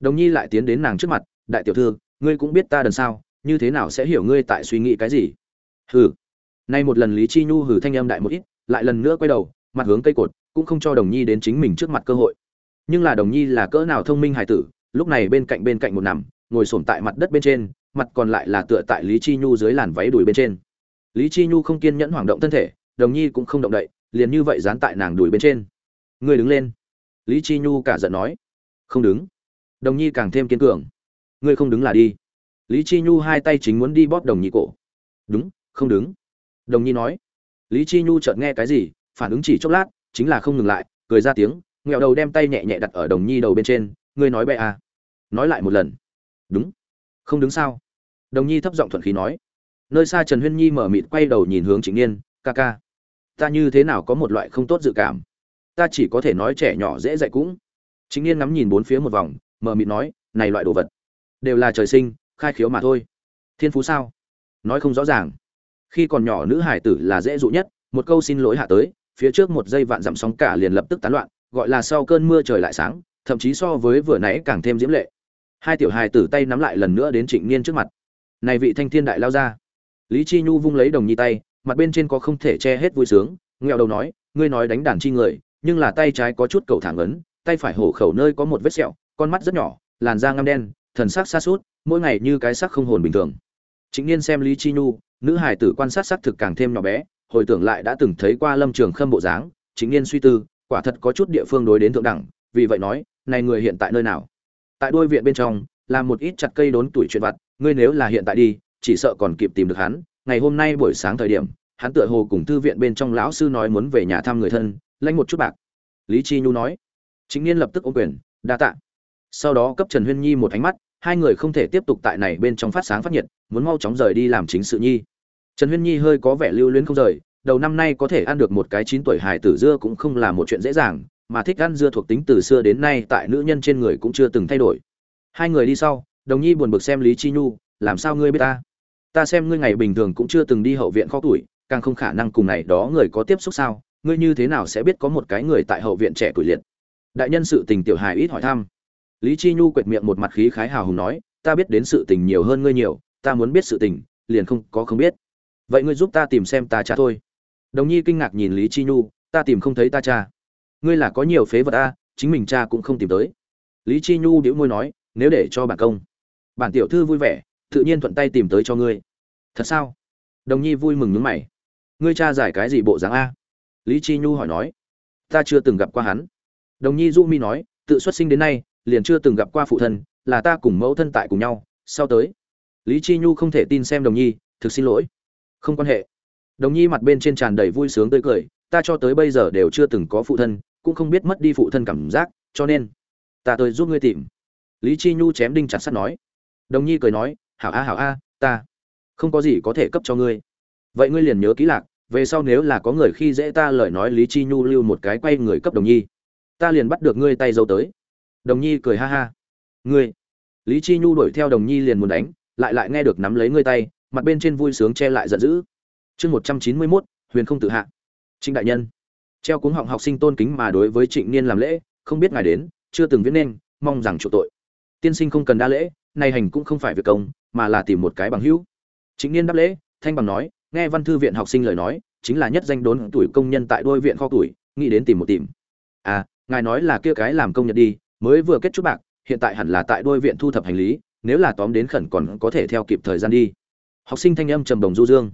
A: Đồng nhi lại tiến đến nàng trước mặt, đại tiểu thư, ngươi cũng biết ta đần sao, như thế nào sẽ hiểu ngươi tại suy nghĩ cái gì? Hừ. Nay một lần lý chi nhu hừ thanh âm đại một ít, lại lần nữa quay đầu, mặt hướng cây cột, cũng không cho đồng nhi đến chính mình trước mặt cơ hội. Nhưng là đồng nhi là cỡ nào thông minh hài tử, lúc này bên cạnh bên cạnh một nằm, ngồi xổm tại mặt đất bên trên, mặt còn lại là tựa tại lý chi nhu dưới làn váy đùi bên trên. Lý chi nhu không kiên nhẫn hoảng động thân thể, đồng nhi cũng không động đậy, liền như vậy dán tại nàng đùi bên trên. Ngươi đứng lên lý chi nhu cả giận nói. Không đứng. Đồng nhi càng thêm kiên cường. Ngươi không đứng là đi. Lý chi nhu hai tay chính muốn đi bóp đồng nhi cổ. Đúng, không đứng. Đồng nhi nói. Lý chi nhu chợt nghe cái gì, phản ứng chỉ chốc lát, chính là không ngừng lại, cười ra tiếng, nghẹo đầu đem tay nhẹ nhẹ đặt ở đồng nhi đầu bên trên, ngươi nói bậy à? Nói lại một lần. Đúng. Không đứng sao? Đồng nhi thấp giọng thuận khí nói. Nơi xa trần huyên nhi mở mịt quay đầu nhìn hướng trịnh niên, ca ca, ta như thế nào có một loại không tốt dự cảm? Ta chỉ có thể nói trẻ nhỏ dễ dạy cũng. Chính niên ngắm nhìn bốn phía một vòng, mở mịt nói, này loại đồ vật, đều là trời sinh, khai khiếu mà thôi. Thiên phú sao? Nói không rõ ràng. Khi còn nhỏ nữ hải tử là dễ dụ nhất, một câu xin lỗi hạ tới, phía trước một giây vạn dặm sóng cả liền lập tức tán loạn, gọi là sau cơn mưa trời lại sáng, thậm chí so với vừa nãy càng thêm diễm lệ. Hai tiểu hài tử tay nắm lại lần nữa đến trịnh niên trước mặt. Này vị thanh thiên đại lao ra lý chi nhu vung lấy đồng nhi tay, mặt bên trên có không thể che hết vui sướng nghèo đầu nói, ngươi nói đánh đàn chi người nhưng là tay trái có chút cầu thẳng ấn tay phải hổ khẩu nơi có một vết sẹo con mắt rất nhỏ làn da ngăm đen thần sắc xa sút, mỗi ngày như cái sắc không hồn bình thường. Chính niên xem lý chi nhu nữ hài tử quan sát sắc thực càng thêm nhỏ bé hồi tưởng lại đã từng thấy qua lâm trường khâm bộ dáng chính niên suy tư quả thật có chút địa phương đối đến thượng đẳng vì vậy nói này người hiện tại nơi nào? Tại đôi viện bên trong làm một ít chặt cây đốn tuổi chuyện vặt ngươi nếu là hiện tại đi chỉ sợ còn kịp tìm được hắn. Ngày hôm nay buổi sáng thời điểm hắn tựa hồ cùng thư viện bên trong lão sư nói muốn về nhà thăm người thân lanh một chút bạc. Lý chi nhu nói. Chính niên lập tức ôm quyền, đa tạ. Sau đó cấp trần huyên nhi một ánh mắt, hai người không thể tiếp tục tại này bên trong phát sáng phát nhiệt, muốn mau chóng rời đi làm chính sự nhi. Trần huyên nhi hơi có vẻ lưu luyến không rời, đầu năm nay có thể ăn được một cái chín tuổi hài tử dưa cũng không là một chuyện dễ dàng, mà thích ăn dưa thuộc tính từ xưa đến nay tại nữ nhân trên người cũng chưa từng thay đổi. Hai người đi sau, đồng nhi buồn bực xem lý chi nhu, làm sao ngươi biết ta? Ta xem ngươi ngày bình thường cũng chưa từng đi hậu viện kho tuổi, càng không khả năng cùng này đó người có tiếp xúc sao? Ngươi như thế nào sẽ biết có một cái người tại hậu viện trẻ tuổi liệt? Đại nhân sự tình tiểu hài ít hỏi thăm. Lý chi nhu quệt miệng một mặt khí khái hào hùng nói, ta biết đến sự tình nhiều hơn ngươi nhiều, ta muốn biết sự tình, liền không có không biết. Vậy ngươi giúp ta tìm xem ta cha thôi. Đồng nhi kinh ngạc nhìn lý chi nhu, ta tìm không thấy ta cha. Ngươi là có nhiều phế vật a, chính mình cha cũng không tìm tới. Lý chi nhu đĩu môi nói, nếu để cho bản công, bản tiểu thư vui vẻ, tự nhiên thuận tay tìm tới cho ngươi. Thật sao? Đồng nhi vui mừng nhướng mày. Ngươi cha giải cái gì bộ dáng a? Lý chi nhu hỏi nói, ta chưa từng gặp qua hắn. Đồng nhi du mi nói, tự xuất sinh đến nay, liền chưa từng gặp qua phụ thân, là ta cùng mẫu thân tại cùng nhau, sau tới. Lý chi nhu không thể tin xem đồng nhi, thực xin lỗi. Không quan hệ. Đồng nhi mặt bên trên tràn đầy vui sướng tươi cười, ta cho tới bây giờ đều chưa từng có phụ thân, cũng không biết mất đi phụ thân cảm giác, cho nên, ta tới giúp ngươi tìm. Lý chi nhu chém đinh chặt sắt nói. Đồng nhi cười nói, hảo a hảo a, ta không có gì có thể cấp cho ngươi. Vậy ngươi liền nhớ kỹ lạc về sau nếu là có người khi dễ ta lời nói lý chi nhu lưu một cái quay người cấp đồng nhi. Ta liền bắt được ngươi tay dâu tới. Đồng nhi cười ha ha. Ngươi. Lý chi nhu đuổi theo đồng nhi liền muốn đánh, lại lại nghe được nắm lấy ngươi tay, mặt bên trên vui sướng che lại giận dữ. Chương một trăm chín mươi mốt, huyền không tự hạ. Trịnh đại nhân. Treo cuống họng học sinh tôn kính mà đối với trịnh niên làm lễ, không biết ngài đến, chưa từng viết nên, mong rằng chủ tội. Tiên sinh không cần đa lễ này hành cũng không phải việc công, mà là tìm một cái bằng hữu. Trịnh niên đáp lễ, thanh bằng nói nghe văn thư viện học sinh lời nói, chính là nhất danh đốn tuổi công nhân tại đôi viện kho tuổi, nghĩ đến tìm một tìm. À ngài nói là kia cái làm công nhật đi, mới vừa kết chút bạc, hiện tại hẳn là tại đôi viện thu thập hành lý, nếu là tóm đến khẩn còn có thể theo kịp thời gian đi. Học sinh thanh âm trầm đồng du dương.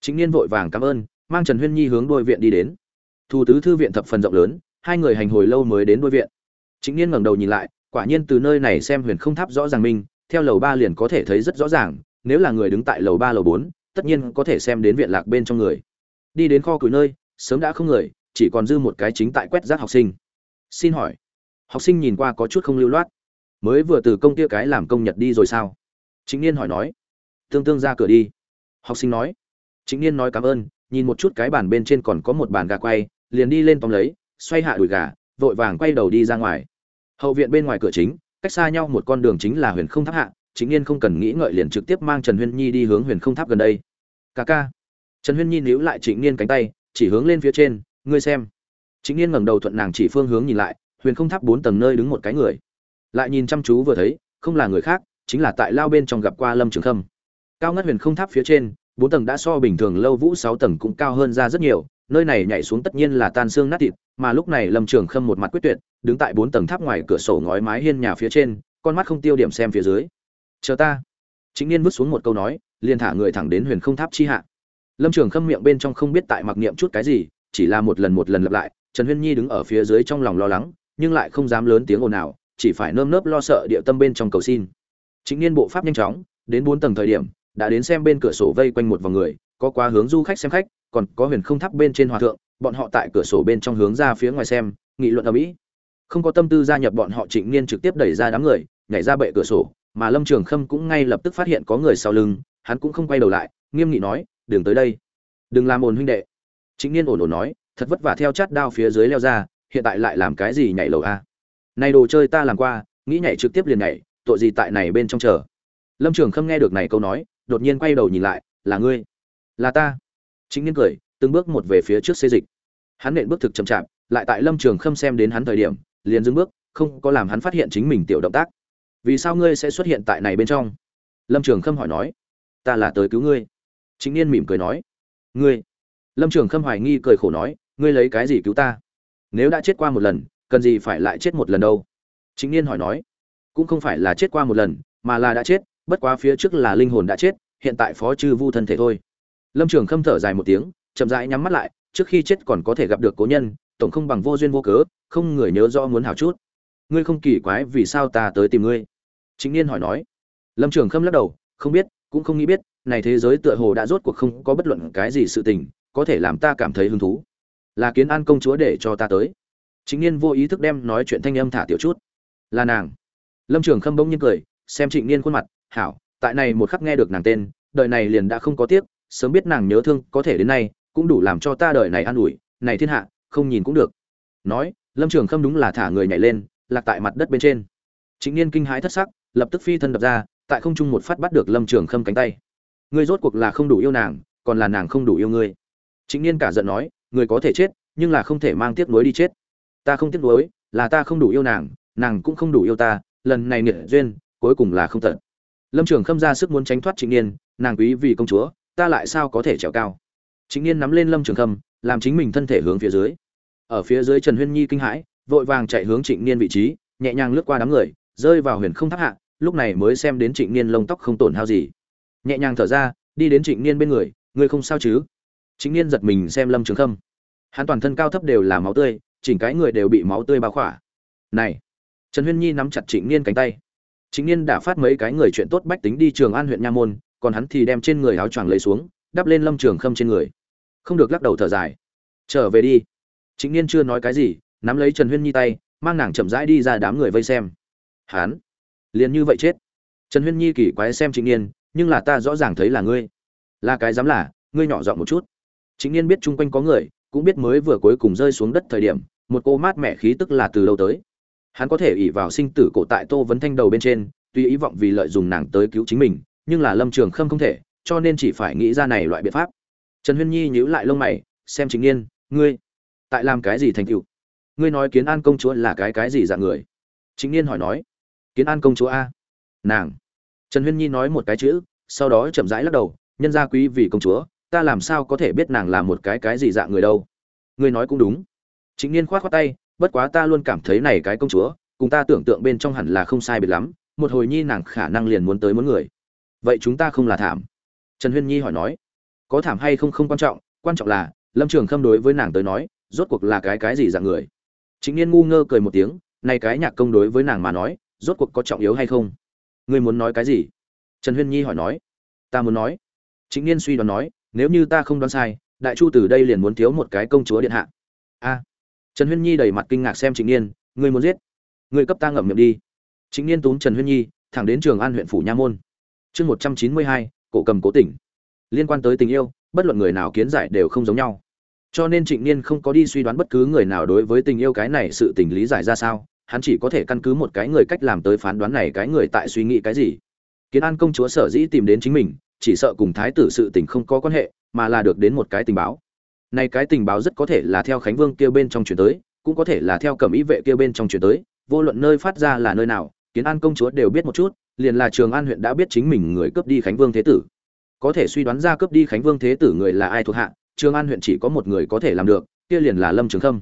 A: Chính niên vội vàng cảm ơn, mang trần huyên nhi hướng đôi viện đi đến. Thu tứ thư viện thập phần rộng lớn, hai người hành hồi lâu mới đến đôi viện. Chính niên ngẩng đầu nhìn lại, quả nhiên từ nơi này xem huyền không tháp rõ ràng minh theo lầu ba liền có thể thấy rất rõ ràng, nếu là người đứng tại lầu ba, lầu bốn tất nhiên có thể xem đến viện lạc bên trong người. Đi đến kho củi nơi, sớm đã không người, chỉ còn dư một cái chính tại quét rác học sinh. Xin hỏi, học sinh nhìn qua có chút không lưu loát. Mới vừa từ công tia cái làm công nhật đi rồi sao? Chính niên hỏi nói. Tương tương ra cửa đi. Học sinh nói. Chính niên nói cảm ơn, nhìn một chút cái bàn bên trên còn có một bàn gà quay, liền đi lên tóm lấy, xoay hạ đùi gà, vội vàng quay đầu đi ra ngoài. Hậu viện bên ngoài cửa chính, cách xa nhau một con đường chính là huyền không tháp hạ chính niên không cần nghĩ ngợi liền trực tiếp mang trần huyên nhi đi hướng huyền không tháp gần đây. Ca ca. Trần huyên nhi níu lại trịnh niên cánh tay, chỉ hướng lên phía trên, ngươi xem. Chính niên ngẩng đầu thuận nàng chỉ phương hướng nhìn lại, huyền không tháp bốn tầng nơi đứng một cái người. Lại nhìn chăm chú vừa thấy, không là người khác, chính là tại lao bên trong gặp qua lâm trường khâm. Cao ngất huyền không tháp phía trên, bốn tầng đã so bình thường lâu vũ sáu tầng cũng cao hơn ra rất nhiều, nơi này nhảy xuống tất nhiên là tan xương nát thịt, mà lúc này lâm trường khâm một mặt quyết tuyệt, đứng tại bốn tầng tháp ngoài cửa sổ ngói mái hiên nhà phía trên, con mắt không tiêu điểm xem phía dưới chờ ta. Chính niên vứt xuống một câu nói, liền thả người thẳng đến huyền không tháp chi hạ. Lâm trường khâm miệng bên trong không biết tại mặc niệm chút cái gì, chỉ là một lần một lần lặp lại, trần huyên nhi đứng ở phía dưới trong lòng lo lắng, nhưng lại không dám lớn tiếng ồn nào chỉ phải nơm nớp lo sợ địa tâm bên trong cầu xin. Chính niên bộ pháp nhanh chóng, đến bốn tầng thời điểm, đã đến xem bên cửa sổ vây quanh một vòng người, có quá hướng du khách xem khách, còn có huyền không tháp bên trên hòa thượng, bọn họ tại cửa sổ bên trong hướng ra phía ngoài xem, nghị luận ở mỹ không có tâm tư gia nhập bọn họ trịnh niên trực tiếp đẩy ra đám người, nhảy ra bệ cửa sổ mà lâm trường khâm cũng ngay lập tức phát hiện có người sau lưng, hắn cũng không quay đầu lại, nghiêm nghị nói đừng tới đây. Đừng làm ồn huynh đệ. Chính niên ổn ổn nói, thật vất vả theo chát đao phía dưới leo ra, hiện tại lại làm cái gì nhảy lầu a? Này đồ chơi ta làm qua, nghĩ nhảy trực tiếp liền nhảy, tội gì tại này bên trong chờ. Lâm trường khâm nghe được này câu nói, đột nhiên quay đầu nhìn lại, là ngươi. Là ta. Chính niên cười, từng bước một về phía trước xê dịch. Hắn nện bước thực chậm chạp, lại tại lâm trường khâm xem đến hắn thời điểm, liền dưng bước, không có làm hắn phát hiện chính mình tiểu động tác vì sao ngươi sẽ xuất hiện tại này bên trong? Lâm trường khâm hỏi nói. Ta là tới cứu ngươi. Chính niên mỉm cười nói. Ngươi. Lâm trường khâm hoài nghi cười khổ nói, ngươi lấy cái gì cứu ta? Nếu đã chết qua một lần, cần gì phải lại chết một lần đâu? Chính niên hỏi nói. Cũng không phải là chết qua một lần, mà là đã chết, bất quá phía trước là linh hồn đã chết, hiện tại phó chư vu thân thể thôi. Lâm trường khâm thở dài một tiếng, chậm rãi nhắm mắt lại, trước khi chết còn có thể gặp được cố nhân, tổng không bằng vô duyên vô cớ, không người nhớ rõ muốn hảo chút. Ngươi không kỳ quái vì sao ta tới tìm ngươi? Chính niên hỏi nói. Lâm trường khâm lắc đầu, không biết, cũng không nghĩ biết, này thế giới tựa hồ đã rốt cuộc không có bất luận cái gì sự tình, có thể làm ta cảm thấy hứng thú. Là kiến an công chúa để cho ta tới. Chính niên vô ý thức đem nói chuyện thanh âm thả tiểu chút. Là nàng. Lâm trường khâm bỗng nhiên cười, xem trịnh niên khuôn mặt, hảo, tại này một khắc nghe được nàng tên, đời này liền đã không có tiếc, sớm biết nàng nhớ thương có thể đến nay, cũng đủ làm cho ta đời này an ủi, này thiên hạ, không nhìn cũng được. Nói, lâm trường khâm đúng là thả người nhảy lên, lạc tại mặt đất bên trên. Chính niên kinh hãi thất sắc lập tức phi thân đập ra, tại không trung một phát bắt được lâm trường khâm cánh tay. Ngươi rốt cuộc là không đủ yêu nàng, còn là nàng không đủ yêu ngươi. Chính niên cả giận nói, người có thể chết, nhưng là không thể mang tiếc nuối đi chết. Ta không tiếc nuối, là ta không đủ yêu nàng nàng cũng không đủ yêu ta, lần này nghiệt duyên, cuối cùng là không tận. Lâm trường khâm ra sức muốn tránh thoát chính niên, nàng quý vì công chúa, ta lại sao có thể trèo cao? Chính niên nắm lên lâm trường khâm, làm chính mình thân thể hướng phía dưới. Ở phía dưới trần huyên nhi kinh hãi, vội vàng chạy hướng trịnh niên vị trí, nhẹ nhàng lướt qua đám người, rơi vào huyền không tháp hạ lúc này mới xem đến trịnh niên lông tóc không tổn hao gì. Nhẹ nhàng thở ra, đi đến trịnh niên bên người, ngươi không sao chứ? Trịnh niên giật mình xem lâm trường khâm. Hắn toàn thân cao thấp đều là máu tươi, chỉnh cái người đều bị máu tươi bao khỏa. Này! Trần huyên nhi nắm chặt trịnh niên cánh tay. Trịnh niên đã phát mấy cái người chuyện tốt bách tính đi trường an huyện nha môn, còn hắn thì đem trên người áo choàng lấy xuống, đắp lên lâm trường khâm trên người. Không được lắc đầu thở dài. Trở về đi. Trịnh niên chưa nói cái gì, nắm lấy trần huyên nhi tay, mang nàng chậm rãi đi ra đám người vây xem. Hắn liền như vậy chết. Trần huyên nhi kỳ quái xem trịnh niên, nhưng là ta rõ ràng thấy là ngươi. Là cái dám là, ngươi nhỏ giọng một chút. Trịnh niên biết chung quanh có người, cũng biết mới vừa cuối cùng rơi xuống đất thời điểm, một cô mát mẻ khí tức là từ đâu tới. Hắn có thể ỉ vào sinh tử cổ tại tô vấn thanh đầu bên trên, tuy ý vọng vì lợi dùng nàng tới cứu chính mình, nhưng là lâm trường khâm không thể, cho nên chỉ phải nghĩ ra này loại biện pháp. Trần huyên nhi nhíu lại lông mày, xem chính niên, ngươi, tại làm cái gì thành cựu ngươi nói kiến an công chúa là cái cái gì dạng người? Chính niên hỏi nói kiến an công chúa a. Nàng. Trần huyên nhi nói một cái chữ, sau đó chậm rãi lắc đầu, nhân gia quý vì công chúa, ta làm sao có thể biết nàng là một cái cái gì dạng người đâu. Ngươi nói cũng đúng. Chính niên khoát khoát tay, bất quá ta luôn cảm thấy này cái công chúa, cùng ta tưởng tượng bên trong hẳn là không sai biệt lắm, một hồi nhi nàng khả năng liền muốn tới muốn người. Vậy chúng ta không là thảm? Trần huyên nhi hỏi nói. Có thảm hay không không quan trọng quan trọng là, lâm trường khâm đối với nàng tới nói, rốt cuộc là cái cái gì dạng người? Chính niên ngu ngơ cười một tiếng, này cái nhạc công đối với nàng mà nói rốt cuộc có trọng yếu hay không? Ngươi muốn nói cái gì? Trần huyên nhi hỏi nói. Ta muốn nói. Chính niên suy đoán nói, nếu như ta không đoán sai, đại chu từ đây liền muốn thiếu một cái công chúa điện hạ. A. Trần huyên nhi đầy mặt kinh ngạc xem trịnh niên, ngươi muốn giết? Ngươi cấp ta ngậm miệng đi. Trịnh niên túm trần huyên nhi, thẳng đến trường an huyện phủ nha môn. Chương một trăm chín mươi hai, cổ cầm cố tỉnh. Liên quan tới tình yêu, bất luận người nào kiến giải đều không giống nhau. Cho nên trịnh niên không có đi suy đoán bất cứ người nào đối với tình yêu cái này sự tình lý giải ra sao hắn chỉ có thể căn cứ một cái người cách làm tới phán đoán này cái người tại suy nghĩ cái gì. Kiến an công chúa sở dĩ tìm đến chính mình, chỉ sợ cùng thái tử sự tình không có quan hệ, mà là được đến một cái tình báo. Này cái tình báo rất có thể là theo khánh vương kia bên trong chuyển tới, cũng có thể là theo cẩm ý vệ kia bên trong chuyển tới, vô luận nơi phát ra là nơi nào, kiến an công chúa đều biết một chút, liền là trường an huyện đã biết chính mình người cướp đi khánh vương thế tử. Có thể suy đoán ra cướp đi khánh vương thế tử người là ai thuộc hạ, trường an huyện chỉ có một người có thể làm được, kia liền là lâm trường khâm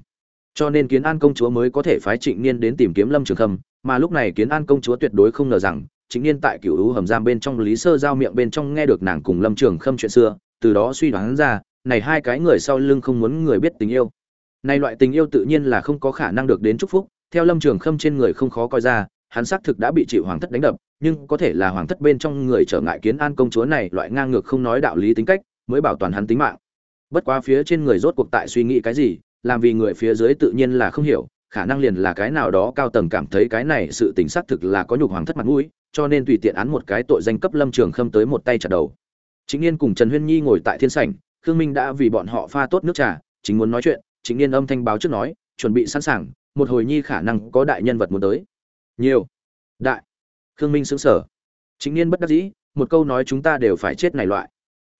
A: cho nên kiến an công chúa mới có thể phái trịnh niên đến tìm kiếm lâm trường khâm, mà lúc này kiến an công chúa tuyệt đối không ngờ rằng, trịnh niên tại cựu hữu hầm giam bên trong lý sơ giao miệng bên trong nghe được nàng cùng lâm trường khâm chuyện xưa, từ đó suy đoán ra, này hai cái người sau lưng không muốn người biết tình yêu. Này loại tình yêu tự nhiên là không có khả năng được đến chúc phúc, theo lâm trường khâm trên người không khó coi ra, hắn xác thực đã bị chịu hoàng thất đánh đập, nhưng có thể là hoàng thất bên trong người trở ngại kiến an công chúa này loại ngang ngược không nói đạo lý tính cách, mới bảo toàn hắn tính mạng. Bất quá phía trên người rốt cuộc tại suy nghĩ cái gì làm vì người phía dưới tự nhiên là không hiểu, khả năng liền là cái nào đó cao tầng cảm thấy cái này sự tình xác thực là có nhục hoàng thất mặt mũi, cho nên tùy tiện án một cái tội danh cấp lâm trường khâm tới một tay chặt đầu. Chính yên cùng trần huyên nhi ngồi tại thiên sảnh, khương minh đã vì bọn họ pha tốt nước trà, chính muốn nói chuyện chính yên âm thanh báo trước nói, chuẩn bị sẵn sàng, một hồi nhi khả năng có đại nhân vật muốn tới. Nhiều. Đại. Khương minh xứng sở chính niên bất đắc dĩ, một câu nói chúng ta đều phải chết này loại.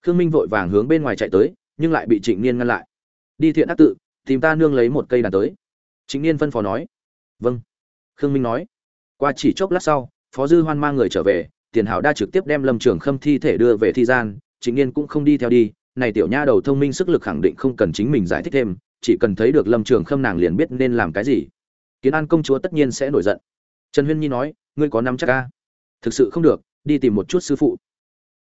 A: Khương minh vội vàng hướng bên ngoài chạy tới, nhưng lại bị trịnh niên ngăn lại. Đi thiện ác tự tìm ta nương lấy một cây đàn tới. Chính niên phân phó nói. Vâng. Khương minh nói. Qua chỉ chốc lát sau, phó dư hoan mang người trở về, tiền hảo đa trực tiếp đem lâm trường khâm thi thể đưa về thi gian chính niên cũng không đi theo đi. Này tiểu nha đầu thông minh sức lực khẳng định không cần chính mình giải thích thêm, chỉ cần thấy được lâm trường khâm nàng liền biết nên làm cái gì. Kiến an công chúa tất nhiên sẽ nổi giận. Trần huyên nhi nói, ngươi có năm chắc ca thực sự không được, đi tìm một chút sư phụ.